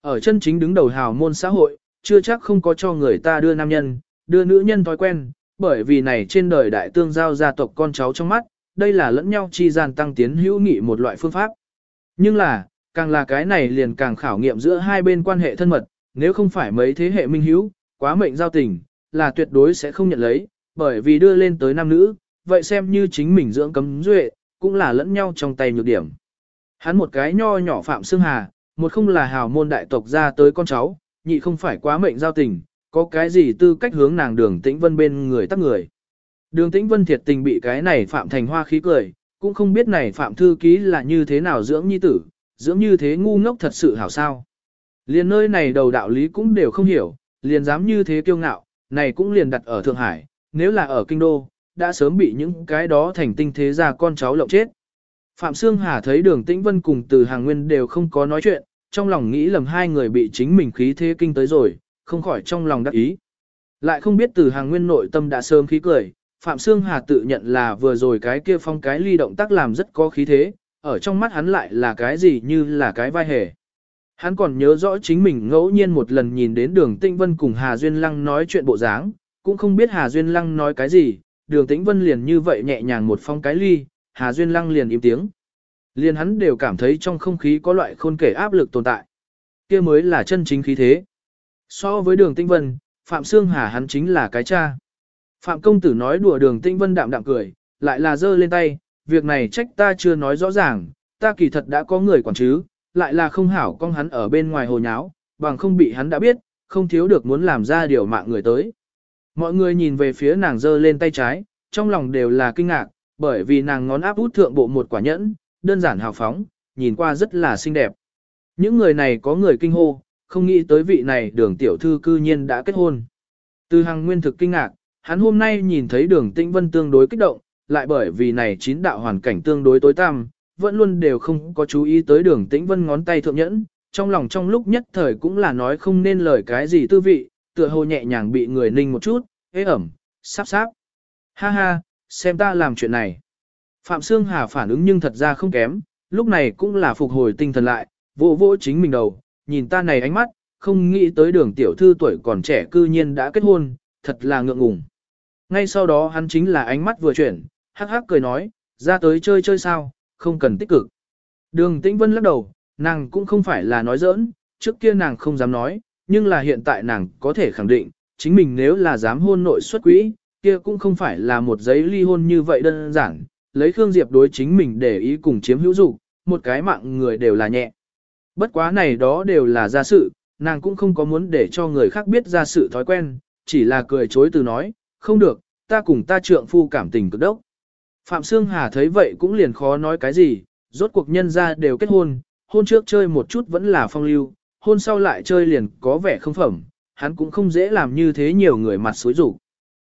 S1: Ở chân chính đứng đầu hào môn xã hội, chưa chắc không có cho người ta đưa nam nhân, đưa nữ nhân thói quen, bởi vì này trên đời đại tương giao gia tộc con cháu trong mắt, đây là lẫn nhau chi gian tăng tiến hữu nghị một loại phương pháp. Nhưng là, càng là cái này liền càng khảo nghiệm giữa hai bên quan hệ thân mật, nếu không phải mấy thế hệ minh hữu, quá mệnh giao tình, là tuyệt đối sẽ không nhận lấy, bởi vì đưa lên tới nam nữ, vậy xem như chính mình dưỡng cấm duệ, cũng là lẫn nhau trong tay nhược điểm. Hắn một cái nho nhỏ Phạm Xương Hà, một không là hào môn đại tộc ra tới con cháu, nhị không phải quá mệnh giao tình, có cái gì tư cách hướng nàng đường tĩnh vân bên người tắt người. Đường tĩnh vân thiệt tình bị cái này Phạm Thành Hoa khí cười, cũng không biết này Phạm Thư Ký là như thế nào dưỡng nhi tử, dưỡng như thế ngu ngốc thật sự hảo sao. Liền nơi này đầu đạo lý cũng đều không hiểu, liền dám như thế kiêu ngạo, này cũng liền đặt ở Thượng Hải, nếu là ở Kinh Đô, đã sớm bị những cái đó thành tinh thế gia con cháu lộng chết. Phạm Sương Hà thấy đường Tĩnh Vân cùng từ hàng nguyên đều không có nói chuyện, trong lòng nghĩ lầm hai người bị chính mình khí thế kinh tới rồi, không khỏi trong lòng đắc ý. Lại không biết từ hàng nguyên nội tâm đã sớm khí cười, Phạm Sương Hà tự nhận là vừa rồi cái kia phong cái ly động tác làm rất có khí thế, ở trong mắt hắn lại là cái gì như là cái vai hề. Hắn còn nhớ rõ chính mình ngẫu nhiên một lần nhìn đến đường Tĩnh Vân cùng Hà Duyên Lăng nói chuyện bộ dáng, cũng không biết Hà Duyên Lăng nói cái gì, đường Tĩnh Vân liền như vậy nhẹ nhàng một phong cái ly, Hà Duyên Lăng liền im tiếng. Liền hắn đều cảm thấy trong không khí có loại khôn kể áp lực tồn tại. kia mới là chân chính khí thế. So với đường Tĩnh Vân, Phạm Sương Hà hắn chính là cái cha. Phạm công tử nói đùa đường Tĩnh Vân đạm đạm cười, lại là giơ lên tay, việc này trách ta chưa nói rõ ràng, ta kỳ thật đã có người quản chứ, lại là không hảo con hắn ở bên ngoài hồ nháo, bằng không bị hắn đã biết, không thiếu được muốn làm ra điều mạng người tới. Mọi người nhìn về phía nàng giơ lên tay trái, trong lòng đều là kinh ngạc, bởi vì nàng ngón áp út thượng bộ một quả nhẫn, đơn giản hào phóng, nhìn qua rất là xinh đẹp. Những người này có người kinh hô, không nghĩ tới vị này đường tiểu thư cư nhiên đã kết hôn. Từ hàng nguyên thực kinh ngạc, hắn hôm nay nhìn thấy đường tĩnh vân tương đối kích động, lại bởi vì này chín đạo hoàn cảnh tương đối tối tăm, vẫn luôn đều không có chú ý tới đường tĩnh vân ngón tay thượng nhẫn, trong lòng trong lúc nhất thời cũng là nói không nên lời cái gì tư vị, tựa hồ nhẹ nhàng bị người ninh một chút, ế ẩm, sắp sáp. Ha ha, xem ta làm chuyện này. Phạm Sương Hà phản ứng nhưng thật ra không kém, lúc này cũng là phục hồi tinh thần lại, vỗ vỗ chính mình đầu, nhìn ta này ánh mắt, không nghĩ tới đường tiểu thư tuổi còn trẻ cư nhiên đã kết hôn, thật là ngượng ngùng. Ngay sau đó hắn chính là ánh mắt vừa chuyển, hắc hắc cười nói, ra tới chơi chơi sao, không cần tích cực. Đường Tĩnh Vân lắc đầu, nàng cũng không phải là nói giỡn, trước kia nàng không dám nói, nhưng là hiện tại nàng có thể khẳng định, chính mình nếu là dám hôn nội xuất quỹ, kia cũng không phải là một giấy ly hôn như vậy đơn giản, lấy Khương Diệp đối chính mình để ý cùng chiếm hữu dục, một cái mạng người đều là nhẹ. Bất quá này đó đều là gia sự, nàng cũng không có muốn để cho người khác biết ra sự thói quen, chỉ là cười chối từ nói, không được, ta cùng ta trượng phu cảm tình cực đốc. Phạm Sương Hà thấy vậy cũng liền khó nói cái gì, rốt cuộc nhân ra đều kết hôn, hôn trước chơi một chút vẫn là phong lưu, hôn sau lại chơi liền có vẻ không phẩm, hắn cũng không dễ làm như thế nhiều người mặt xối rủ.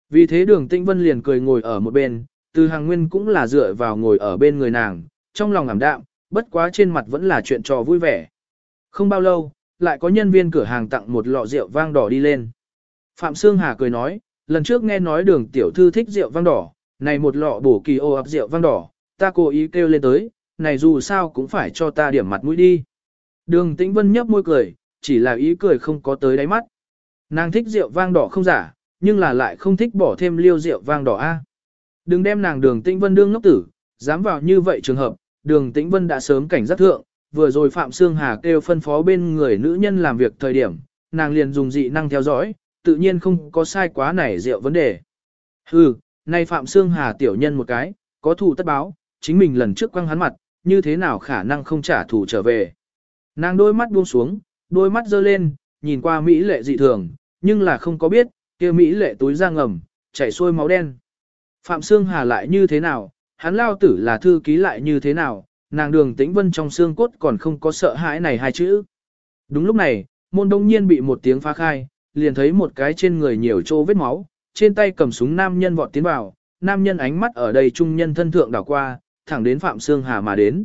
S1: Vì thế đường Tinh Vân liền cười ngồi ở một bên, từ hàng nguyên cũng là dựa vào ngồi ở bên người nàng, trong lòng ảm đạm, bất quá trên mặt vẫn là chuyện trò vui vẻ. Không bao lâu, lại có nhân viên cửa hàng tặng một lọ rượu vang đỏ đi lên. Phạm Sương Hà cười nói, lần trước nghe nói đường tiểu thư thích rượu vang đỏ, này một lọ bổ kỳ ô ập rượu vang đỏ, ta cố ý kêu lên tới, này dù sao cũng phải cho ta điểm mặt mũi đi. Đường Tĩnh Vân nhấp môi cười, chỉ là ý cười không có tới đáy mắt. Nàng thích rượu vang đỏ không giả, nhưng là lại không thích bỏ thêm liêu rượu vang đỏ a. Đừng đem nàng đường Tĩnh Vân đương ngốc tử, dám vào như vậy trường hợp, đường Tĩnh Vân đã sớm cảnh giác thượng, vừa rồi Phạm Sương Hà kêu phân phó bên người nữ nhân làm việc thời điểm, nàng liền dùng dị năng theo dõi, tự nhiên không có sai quá nảy rượu vấn đề. Hừ, nay Phạm Sương Hà tiểu nhân một cái, có thù tất báo, chính mình lần trước quăng hắn mặt, như thế nào khả năng không trả thù trở về. Nàng đôi mắt buông xuống, đôi mắt dơ lên, nhìn qua Mỹ lệ dị thường, nhưng là không có biết, kia Mỹ lệ túi ra ngầm, chảy xuôi máu đen. Phạm Sương Hà lại như thế nào, hắn lao tử là thư ký lại như thế nào, nàng đường tĩnh vân trong xương cốt còn không có sợ hãi này hai chữ. Đúng lúc này, môn đông nhiên bị một tiếng phá khai, liền thấy một cái trên người nhiều chỗ vết máu, trên tay cầm súng nam nhân vọt tiến vào, nam nhân ánh mắt ở đây trung nhân thân thượng đảo qua, thẳng đến Phạm Sương Hà mà đến.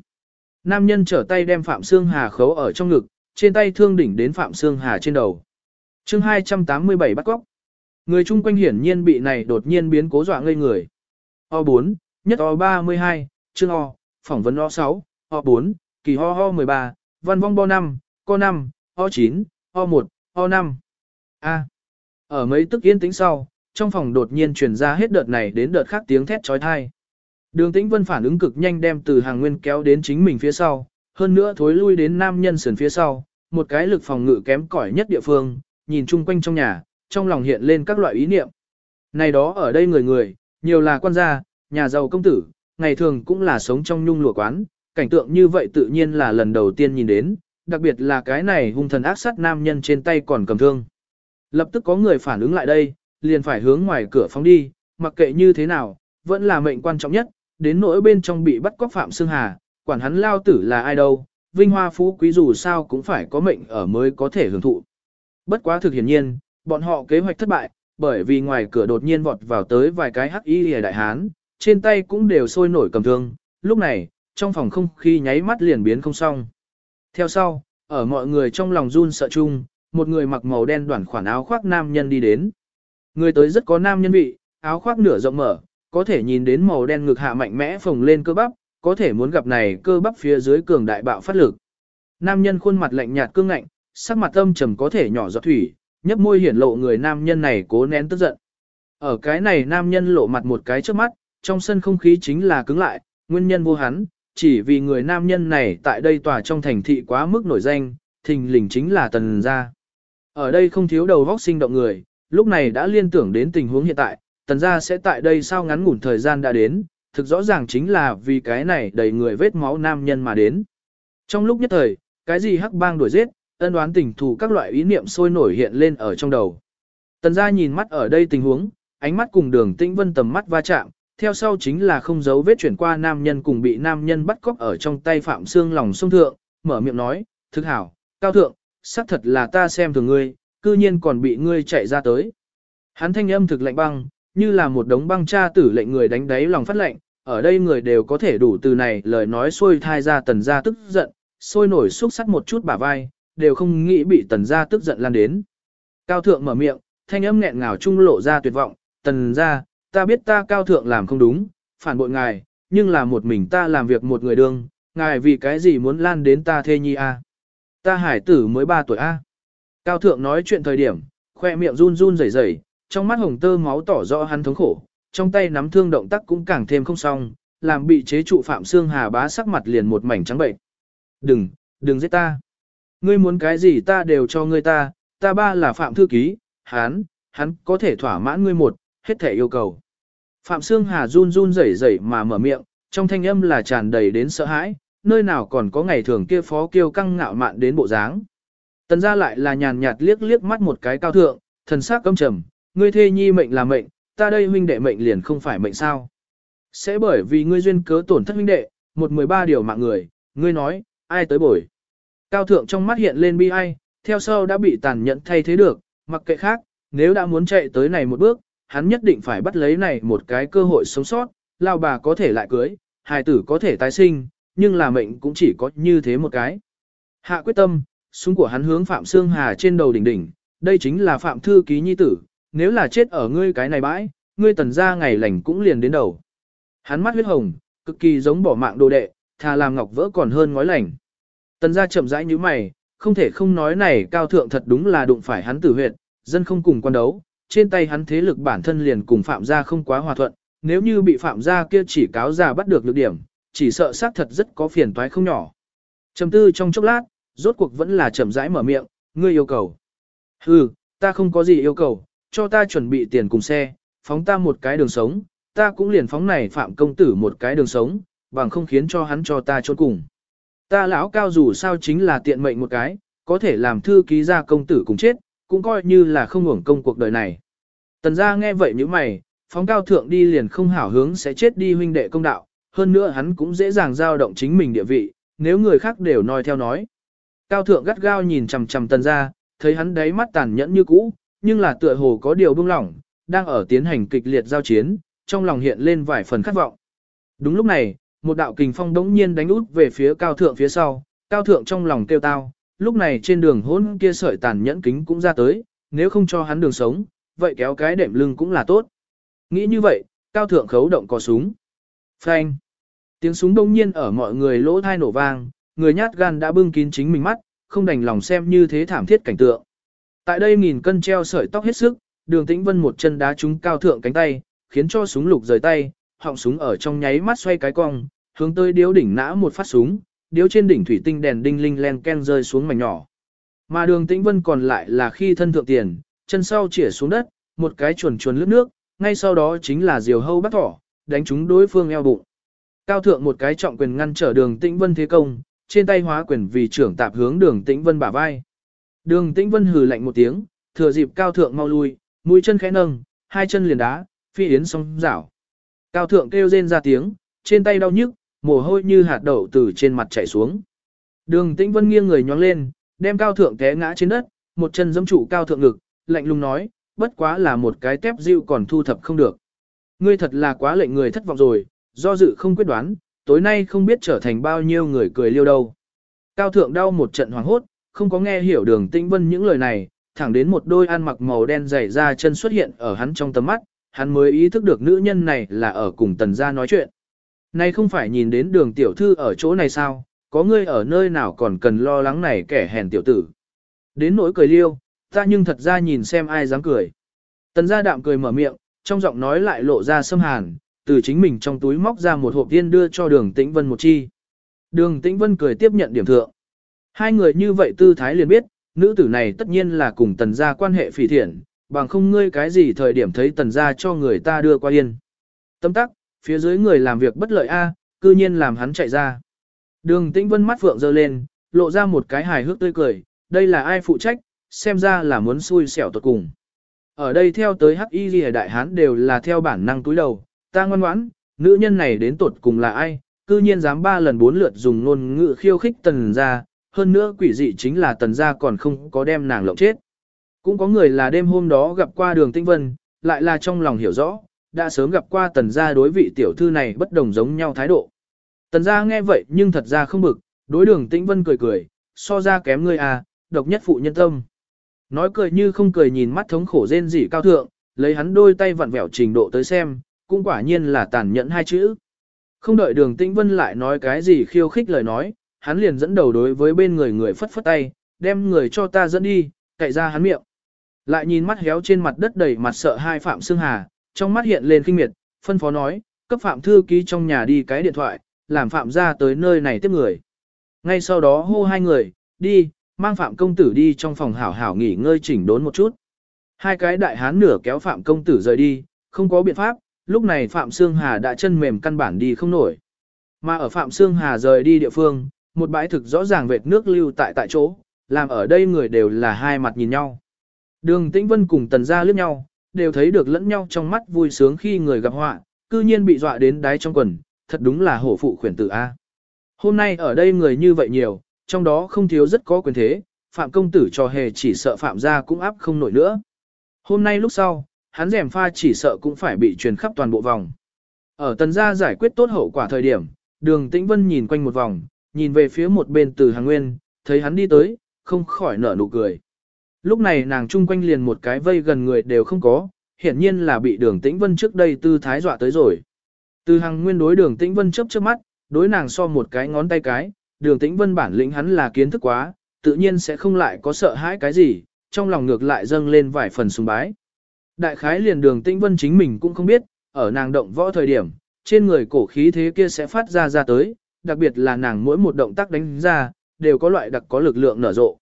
S1: Nam nhân trở tay đem Phạm Sương Hà khấu ở trong ngực, trên tay thương đỉnh đến Phạm Sương Hà trên đầu. chương 287 bắt cóc. Người chung quanh hiển nhiên bị này đột nhiên biến cố dọa ngây người. O4, nhất O32, chương O, phỏng vấn O6, O4, kỳ ho ho 13, văn vong bo 5, co 5, O9, O1, O5. A. Ở mấy tức yên tĩnh sau, trong phòng đột nhiên truyền ra hết đợt này đến đợt khác tiếng thét trói thai. Đường Tĩnh Vân phản ứng cực nhanh đem từ hàng nguyên kéo đến chính mình phía sau, hơn nữa thối lui đến nam nhân sườn phía sau, một cái lực phòng ngự kém cỏi nhất địa phương, nhìn chung quanh trong nhà, trong lòng hiện lên các loại ý niệm. Này đó ở đây người người, nhiều là quan gia, nhà giàu công tử, ngày thường cũng là sống trong nhung lụa quán, cảnh tượng như vậy tự nhiên là lần đầu tiên nhìn đến, đặc biệt là cái này hung thần ác sát nam nhân trên tay còn cầm thương. Lập tức có người phản ứng lại đây, liền phải hướng ngoài cửa phóng đi, mặc kệ như thế nào, vẫn là mệnh quan trọng nhất, đến nỗi bên trong bị bắt cóc Phạm Xương Hà, quản hắn lao tử là ai đâu, vinh hoa phú quý dù sao cũng phải có mệnh ở mới có thể hưởng thụ. Bất quá thực hiển nhiên, bọn họ kế hoạch thất bại, bởi vì ngoài cửa đột nhiên vọt vào tới vài cái hắc y lìa đại hán, trên tay cũng đều sôi nổi cầm thương, lúc này, trong phòng không khí nháy mắt liền biến không xong. Theo sau, ở mọi người trong lòng run sợ chung, một người mặc màu đen đoàn khoản áo khoác nam nhân đi đến. Người tới rất có nam nhân vị, áo khoác nửa rộng mở, có thể nhìn đến màu đen ngực hạ mạnh mẽ phồng lên cơ bắp, có thể muốn gặp này cơ bắp phía dưới cường đại bạo phát lực. Nam nhân khuôn mặt lạnh nhạt cương ngạnh, sắc mặt âm trầm có thể nhỏ giọt thủy, nhấp môi hiển lộ người nam nhân này cố nén tức giận. Ở cái này nam nhân lộ mặt một cái trước mắt, trong sân không khí chính là cứng lại, nguyên nhân vô hắn, chỉ vì người nam nhân này tại đây tòa trong thành thị quá mức nổi danh, thình lình chính là tần gia. Ở đây không thiếu đầu vóc sinh động người, lúc này đã liên tưởng đến tình huống hiện tại, tần gia sẽ tại đây sao ngắn ngủn thời gian đã đến, thực rõ ràng chính là vì cái này đầy người vết máu nam nhân mà đến. Trong lúc nhất thời, cái gì hắc bang đuổi giết, ân đoán tình thù các loại ý niệm sôi nổi hiện lên ở trong đầu. Tần gia nhìn mắt ở đây tình huống, ánh mắt cùng đường tĩnh vân tầm mắt va chạm, theo sau chính là không giấu vết chuyển qua nam nhân cùng bị nam nhân bắt cóc ở trong tay phạm xương lòng sông thượng, mở miệng nói, thức hảo, cao thượng, xác thật là ta xem thường ngươi, cư nhiên còn bị ngươi chạy ra tới. Hắn thanh âm thực lạnh băng, như là một đống băng cha tử lệnh người đánh đáy lòng phát lệnh, ở đây người đều có thể đủ từ này lời nói xôi thai ra tần gia tức giận, sôi nổi xúc sắt một chút bả vai, đều không nghĩ bị tần gia tức giận lan đến. Cao thượng mở miệng, thanh âm nghẹn ngào trung lộ ra tuyệt vọng, tần gia, ta biết ta cao thượng làm không đúng, phản bội ngài, nhưng là một mình ta làm việc một người đương, ngài vì cái gì muốn lan đến ta thê nhi a? Ta hải tử mới 3 tuổi a. Cao thượng nói chuyện thời điểm, khoe miệng run run rẩy rẩy, trong mắt hồng tơ máu tỏ rõ hắn thống khổ, trong tay nắm thương động tác cũng càng thêm không xong, làm bị chế trụ Phạm Xương Hà bá sắc mặt liền một mảnh trắng bệnh. Đừng, đừng giết ta. Ngươi muốn cái gì ta đều cho ngươi ta, ta ba là Phạm Thư Ký, hắn, hắn có thể thỏa mãn ngươi một, hết thể yêu cầu. Phạm Sương Hà run run rẩy rẩy mà mở miệng, trong thanh âm là tràn đầy đến sợ hãi, nơi nào còn có ngày thường kia phó kiêu căng ngạo mạn đến bộ dáng. Tần gia lại là nhàn nhạt liếc liếc mắt một cái cao thượng, thần sắc căm trầm, ngươi thê nhi mệnh là mệnh, ta đây huynh đệ mệnh liền không phải mệnh sao. Sẽ bởi vì ngươi duyên cớ tổn thất huynh đệ, một mười ba điều mạng người, ngươi nói, ai tới bồi. Cao thượng trong mắt hiện lên bi ai, theo sau đã bị tàn nhẫn thay thế được, mặc kệ khác, nếu đã muốn chạy tới này một bước, hắn nhất định phải bắt lấy này một cái cơ hội sống sót, lao bà có thể lại cưới, hài tử có thể tái sinh, nhưng là mệnh cũng chỉ có như thế một cái. Hạ quyết tâm, súng của hắn hướng Phạm Sương Hà trên đầu đỉnh đỉnh, đây chính là Phạm Thư Ký Nhi Tử, nếu là chết ở ngươi cái này bãi, ngươi tần ra ngày lành cũng liền đến đầu. Hắn mắt huyết hồng, cực kỳ giống bỏ mạng đồ đệ, thà làm ngọc vỡ còn hơn ngói lành. Tần ra chậm rãi như mày, không thể không nói này cao thượng thật đúng là đụng phải hắn tử huyệt, dân không cùng quan đấu, trên tay hắn thế lực bản thân liền cùng phạm gia không quá hòa thuận, nếu như bị phạm gia kia chỉ cáo ra bắt được lược điểm, chỉ sợ xác thật rất có phiền toái không nhỏ. Trầm tư trong chốc lát, rốt cuộc vẫn là chậm rãi mở miệng, ngươi yêu cầu. Hừ, ta không có gì yêu cầu, cho ta chuẩn bị tiền cùng xe, phóng ta một cái đường sống, ta cũng liền phóng này phạm công tử một cái đường sống, bằng không khiến cho hắn cho ta trốn cùng. Ta lão cao dù sao chính là tiện mệnh một cái, có thể làm thư ký ra công tử cùng chết, cũng coi như là không hưởng công cuộc đời này. Tần gia nghe vậy như mày, phóng cao thượng đi liền không hảo hướng sẽ chết đi huynh đệ công đạo, hơn nữa hắn cũng dễ dàng dao động chính mình địa vị, nếu người khác đều nói theo nói. Cao thượng gắt gao nhìn chằm chằm tần gia, thấy hắn đáy mắt tàn nhẫn như cũ, nhưng là tựa hồ có điều buông lỏng, đang ở tiến hành kịch liệt giao chiến, trong lòng hiện lên vài phần khát vọng. Đúng lúc này, một đạo kình phong đống nhiên đánh út về phía cao thượng phía sau, cao thượng trong lòng kêu tao, lúc này trên đường hỗn kia sợi tàn nhẫn kính cũng ra tới, nếu không cho hắn đường sống, vậy kéo cái đệm lưng cũng là tốt. Nghĩ như vậy, cao thượng khấu động có súng. Phanh. Tiếng súng đông nhiên ở mọi người lỗ thai nổ vang, người nhát gan đã bưng kín chính mình mắt, không đành lòng xem như thế thảm thiết cảnh tượng. Tại đây nghìn cân treo sợi tóc hết sức, đường tĩnh vân một chân đá trúng cao thượng cánh tay, khiến cho súng lục rời tay, họng súng ở trong nháy mắt xoay cái cong, hướng tới điếu đỉnh nã một phát súng, điếu trên đỉnh thủy tinh đèn đinh linh len ken rơi xuống mảnh nhỏ. Mà đường tĩnh vân còn lại là khi thân thượng tiền, chân sau chĩa xuống đất, một cái chuồn chuồn lướt nước, ngay sau đó chính là diều hâu bắt thỏ, đánh trúng đối phương eo bụng. Cao thượng một cái trọng quyền ngăn trở đường tĩnh vân thế công, trên tay hóa quyền vì trưởng tạp hướng đường tĩnh vân bả vai. Đường tĩnh vân hừ lạnh một tiếng, thừa dịp cao thượng mau lui, mũi chân khẽ nâng, hai chân liền đá, phi yến song rảo. Cao thượng kêu rên ra tiếng, trên tay đau nhức, mồ hôi như hạt đậu từ trên mặt chảy xuống. Đường tĩnh vân nghiêng người nhón lên, đem cao thượng té ngã trên đất, một chân giẫm trụ cao thượng ngực, lạnh lùng nói, bất quá là một cái tép dịu còn thu thập không được. Ngươi thật là quá lệnh người thất vọng rồi, do dự không quyết đoán, tối nay không biết trở thành bao nhiêu người cười liêu đâu. Cao thượng đau một trận hoàng hốt, không có nghe hiểu đường tĩnh vân những lời này, thẳng đến một đôi ăn mặc màu đen dày ra chân xuất hiện ở hắn trong tầm mắt, hắn mới ý thức được nữ nhân này là ở cùng tần gia nói chuyện. Này không phải nhìn đến đường tiểu thư ở chỗ này sao, có ngươi ở nơi nào còn cần lo lắng này kẻ hèn tiểu tử. Đến nỗi cười liêu, ta nhưng thật ra nhìn xem ai dám cười. Tần gia đạm cười mở miệng, trong giọng nói lại lộ ra sâm hàn, từ chính mình trong túi móc ra một hộp tiên đưa cho đường tĩnh vân một chi. Đường tĩnh vân cười tiếp nhận điểm thượng. Hai người như vậy tư thái liền biết, nữ tử này tất nhiên là cùng tần gia quan hệ phỉ thiện, bằng không ngươi cái gì thời điểm thấy tần gia cho người ta đưa qua yên. Tâm tắc, phía dưới người làm việc bất lợi a, cư nhiên làm hắn chạy ra. Đường tĩnh vân mắt phượng dơ lên, lộ ra một cái hài hước tươi cười, đây là ai phụ trách, xem ra là muốn xui xẻo tuột cùng. Ở đây theo tới hắc y gì đại hán đều là theo bản năng túi đầu, ta ngoan ngoãn, nữ nhân này đến tuột cùng là ai, cư nhiên dám ba lần bốn lượt dùng ngôn ngữ khiêu khích tần gia, hơn nữa quỷ dị chính là tần gia còn không có đem nàng lộng chết. Cũng có người là đêm hôm đó gặp qua đường tinh vân, lại là trong lòng hiểu rõ, đã sớm gặp qua tần gia đối vị tiểu thư này bất đồng giống nhau thái độ. Tần gia nghe vậy nhưng thật ra không bực, đối đường tĩnh vân cười cười, so ra kém ngươi à, độc nhất phụ nhân tâm. Nói cười như không cười nhìn mắt thống khổ rên rỉ cao thượng, lấy hắn đôi tay vặn vẹo trình độ tới xem, cũng quả nhiên là tàn nhẫn hai chữ. Không đợi đường tĩnh vân lại nói cái gì khiêu khích lời nói, hắn liền dẫn đầu đối với bên người người phất phất tay, đem người cho ta dẫn đi, cậy ra hắn miệng. Lại nhìn mắt héo trên mặt đất đầy mặt sợ hai Phạm Sương Hà, trong mắt hiện lên kinh miệt, phân phó nói, cấp Phạm thư ký trong nhà đi cái điện thoại, làm Phạm ra tới nơi này tiếp người. Ngay sau đó hô hai người, đi, mang Phạm công tử đi trong phòng hảo hảo nghỉ ngơi chỉnh đốn một chút. Hai cái đại hán nửa kéo Phạm công tử rời đi, không có biện pháp, lúc này Phạm Sương Hà đã chân mềm căn bản đi không nổi. Mà ở Phạm Sương Hà rời đi địa phương, một bãi thực rõ ràng vệt nước lưu tại tại chỗ, làm ở đây người đều là hai mặt nhìn nhau. Đường Tĩnh Vân cùng Tần Gia liếc nhau, đều thấy được lẫn nhau trong mắt vui sướng khi người gặp họa, cư nhiên bị dọa đến đáy trong quần, thật đúng là hổ phụ khuyển tử A. Hôm nay ở đây người như vậy nhiều, trong đó không thiếu rất có quyền thế, Phạm công tử cho hề chỉ sợ Phạm gia cũng áp không nổi nữa. Hôm nay lúc sau, hắn rèm pha chỉ sợ cũng phải bị truyền khắp toàn bộ vòng. Ở tần gia giải quyết tốt hậu quả thời điểm, đường tĩnh vân nhìn quanh một vòng, nhìn về phía một bên từ hàng nguyên, thấy hắn đi tới, không khỏi nở nụ cười. Lúc này nàng chung quanh liền một cái vây gần người đều không có, hiển nhiên là bị đường tĩnh vân trước đây tư thái dọa tới rồi. Từ hàng nguyên đối đường tĩnh vân chớp chớp mắt, đối nàng so một cái ngón tay cái, đường tĩnh vân bản lĩnh hắn là kiến thức quá, tự nhiên sẽ không lại có sợ hãi cái gì, trong lòng ngược lại dâng lên vài phần sùng bái. Đại khái liền đường tĩnh vân chính mình cũng không biết, ở nàng động võ thời điểm, trên người cổ khí thế kia sẽ phát ra ra tới, đặc biệt là nàng mỗi một động tác đánh ra, đều có loại đặc có lực lượng nở rộ.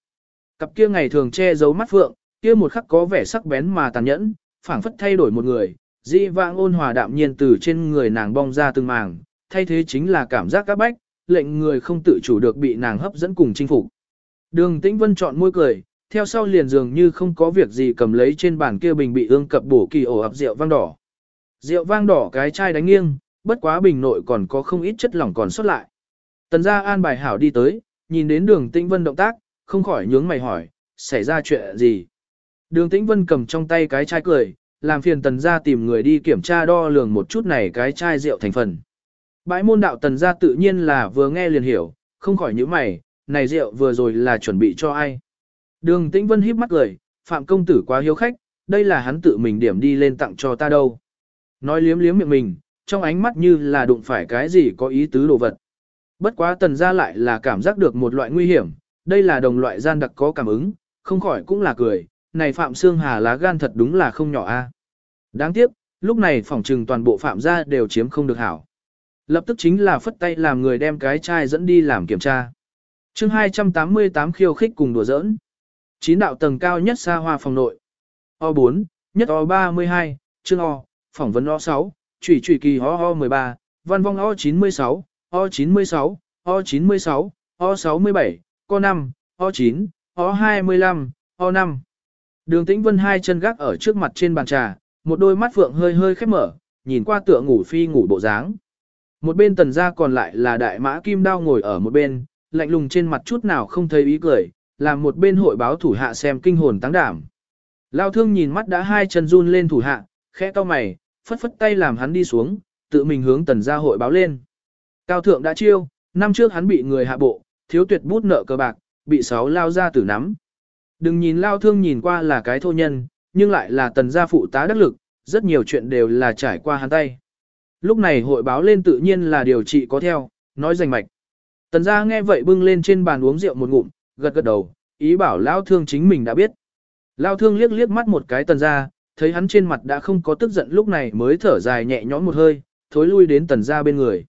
S1: Cặp kia ngày thường che giấu mắt phượng, kia một khắc có vẻ sắc bén mà tàn nhẫn, phảng phất thay đổi một người, dị vãng ôn hòa đạm nhiên từ trên người nàng bong ra từng màng, thay thế chính là cảm giác các bách, lệnh người không tự chủ được bị nàng hấp dẫn cùng chinh phục. Đường Tĩnh Vân chọn môi cười, theo sau liền dường như không có việc gì cầm lấy trên bàn kia bình bị ương cập bổ kỳ ổ ập rượu vang đỏ. Rượu vang đỏ cái chai đánh nghiêng, bất quá bình nội còn có không ít chất lỏng còn sót lại. Tần gia an bài hảo đi tới, nhìn đến đường Tĩnh Vân động tác, không khỏi nhướng mày hỏi, xảy ra chuyện gì? Đường Tĩnh Vân cầm trong tay cái chai cười, làm phiền tần gia tìm người đi kiểm tra đo lường một chút này cái chai rượu thành phần. Bãi môn đạo tần gia tự nhiên là vừa nghe liền hiểu, không khỏi nhướng mày, này rượu vừa rồi là chuẩn bị cho ai? Đường Tĩnh Vân híp mắt cười, Phạm công tử quá hiếu khách, đây là hắn tự mình điểm đi lên tặng cho ta đâu. Nói liếm liếm miệng mình, trong ánh mắt như là đụng phải cái gì có ý tứ đồ vật. Bất quá tần gia lại là cảm giác được một loại nguy hiểm, đây là đồng loại gian đặc có cảm ứng, không khỏi cũng là cười, này Phạm Sương Hà lá gan thật đúng là không nhỏ a. Đáng tiếc, lúc này phỏng trừng toàn bộ Phạm gia đều chiếm không được hảo. Lập tức chính là phất tay làm người đem cái chai dẫn đi làm kiểm tra. chương 288 khiêu khích cùng đùa giỡn. Chín đạo tầng cao nhất xa hoa phòng nội. O4, nhất O32, chương O, phỏng vấn O6, trùy trùy kỳ O O13, văn vong O96, O96, O96, O67, Co5, O9, O25, O5. Đường Tĩnh Vân hai chân gác ở trước mặt trên bàn trà, một đôi mắt phượng hơi hơi khép mở, nhìn qua tựa ngủ phi ngủ bộ dáng. Một bên tần gia còn lại là đại mã kim đao ngồi ở một bên, lạnh lùng trên mặt chút nào không thấy ý cười, làm một bên hội báo thủ hạ xem kinh hồn tăng đảm. Lao thương nhìn mắt đã hai chân run lên thủ hạ, khẽ cau mày, phất phất tay làm hắn đi xuống, tự mình hướng tần gia hội báo lên. Cao thượng đã chiêu, năm trước hắn bị người hạ bộ, thiếu tuyệt bút nợ cờ bạc, bị sáu lao ra tử nắm. Đừng nhìn lao thương nhìn qua là cái thô nhân, nhưng lại là tần gia phụ tá đắc lực, rất nhiều chuyện đều là trải qua hắn tay. Lúc này hội báo lên tự nhiên là điều trị có theo, nói rành mạch. Tần gia nghe vậy bưng lên trên bàn uống rượu một ngụm, gật gật đầu, ý bảo lao thương chính mình đã biết. Lao thương liếc liếc mắt một cái tần gia, thấy hắn trên mặt đã không có tức giận lúc này mới thở dài nhẹ nhõm một hơi, thối lui đến tần gia bên người.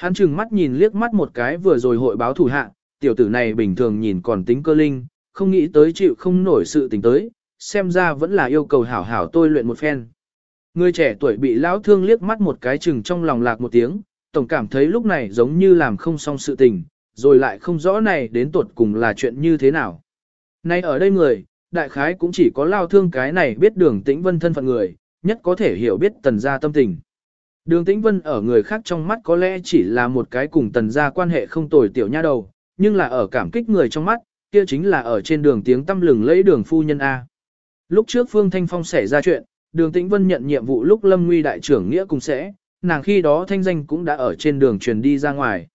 S1: Hắn chừng mắt nhìn liếc mắt một cái vừa rồi hội báo thủ hạ, tiểu tử này bình thường nhìn còn tính cơ linh, không nghĩ tới chịu không nổi sự tình tới, xem ra vẫn là yêu cầu hảo hảo tôi luyện một phen. Người trẻ tuổi bị lão thương liếc mắt một cái chừng trong lòng lạc một tiếng, tổng cảm thấy lúc này giống như làm không xong sự tình, rồi lại không rõ này đến tuột cùng là chuyện như thế nào. Nay ở đây người, đại khái cũng chỉ có lao thương cái này biết đường tĩnh vân thân phận người, nhất có thể hiểu biết tần gia tâm tình. Đường tĩnh vân ở người khác trong mắt có lẽ chỉ là một cái cùng tần gia quan hệ không tồi tiểu nha đầu, nhưng là ở cảm kích người trong mắt, kia chính là ở trên đường tiếng tâm lừng lấy đường phu nhân A. Lúc trước Phương Thanh Phong xảy ra chuyện, đường tĩnh vân nhận nhiệm vụ lúc Lâm Nguy đại trưởng nghĩa cùng sẽ, nàng khi đó thanh danh cũng đã ở trên đường truyền đi ra ngoài.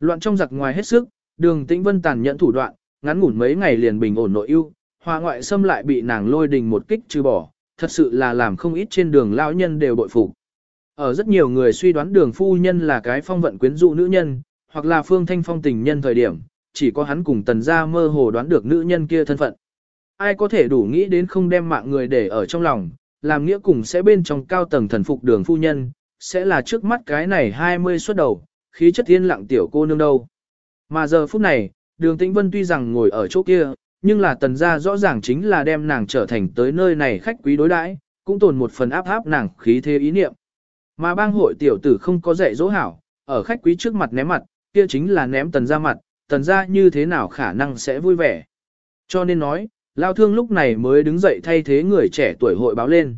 S1: Loạn trong giặc ngoài hết sức, đường tĩnh vân tàn nhẫn thủ đoạn, ngắn ngủn mấy ngày liền bình ổn nội ưu, hòa ngoại xâm lại bị nàng lôi đình một kích trừ bỏ, thật sự là làm không ít trên đường lão nhân đều bội phục. Ở rất nhiều người suy đoán đường phu nhân là cái phong vận quyến dụ nữ nhân, hoặc là phương thanh phong tình nhân thời điểm, chỉ có hắn cùng tần gia mơ hồ đoán được nữ nhân kia thân phận. Ai có thể đủ nghĩ đến không đem mạng người để ở trong lòng, làm nghĩa cùng sẽ bên trong cao tầng thần phục đường phu nhân, sẽ là trước mắt cái này 20 xuất đầu, khí chất thiên lặng tiểu cô nương đâu. Mà giờ phút này, đường tĩnh vân tuy rằng ngồi ở chỗ kia, nhưng là tần gia rõ ràng chính là đem nàng trở thành tới nơi này khách quý đối đãi, cũng tồn một phần áp áp nàng khí thế ý niệm. Mà bang hội tiểu tử không có dạy dỗ hảo, ở khách quý trước mặt ném mặt, kia chính là ném tần gia mặt, tần gia như thế nào khả năng sẽ vui vẻ. Cho nên nói, lao thương lúc này mới đứng dậy thay thế người trẻ tuổi hội báo lên.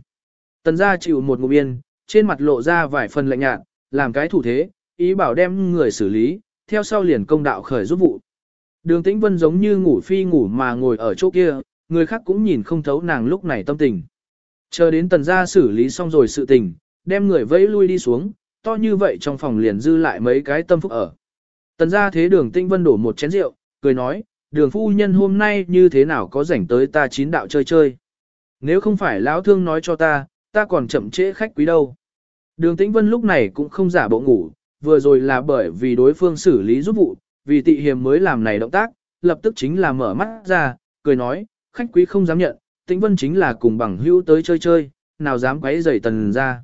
S1: Tần gia chịu một ngụm yên, trên mặt lộ ra vài phần lạnh nhạt, làm cái thủ thế, ý bảo đem người xử lý, theo sau liền công đạo khởi giúp vụ. Đường Tĩnh Vân giống như ngủ phi ngủ mà ngồi ở chỗ kia, người khác cũng nhìn không thấu nàng lúc này tâm tình. Chờ đến tần gia xử lý xong rồi sự tình, đem người vẫy lui đi xuống, to như vậy trong phòng liền dư lại mấy cái tâm phúc ở. Tần gia thế đường Tinh Vân đổ một chén rượu, cười nói, đường phu nhân hôm nay như thế nào có rảnh tới ta chín đạo chơi chơi. Nếu không phải lão thương nói cho ta, ta còn chậm trễ khách quý đâu. Đường Tĩnh Vân lúc này cũng không giả bộ ngủ, vừa rồi là bởi vì đối phương xử lý giúp vụ, vì tị hiểm mới làm này động tác, lập tức chính là mở mắt ra, cười nói, khách quý không dám nhận, Tĩnh Vân chính là cùng bằng hữu tới chơi chơi, nào dám quấy rầy tần ra.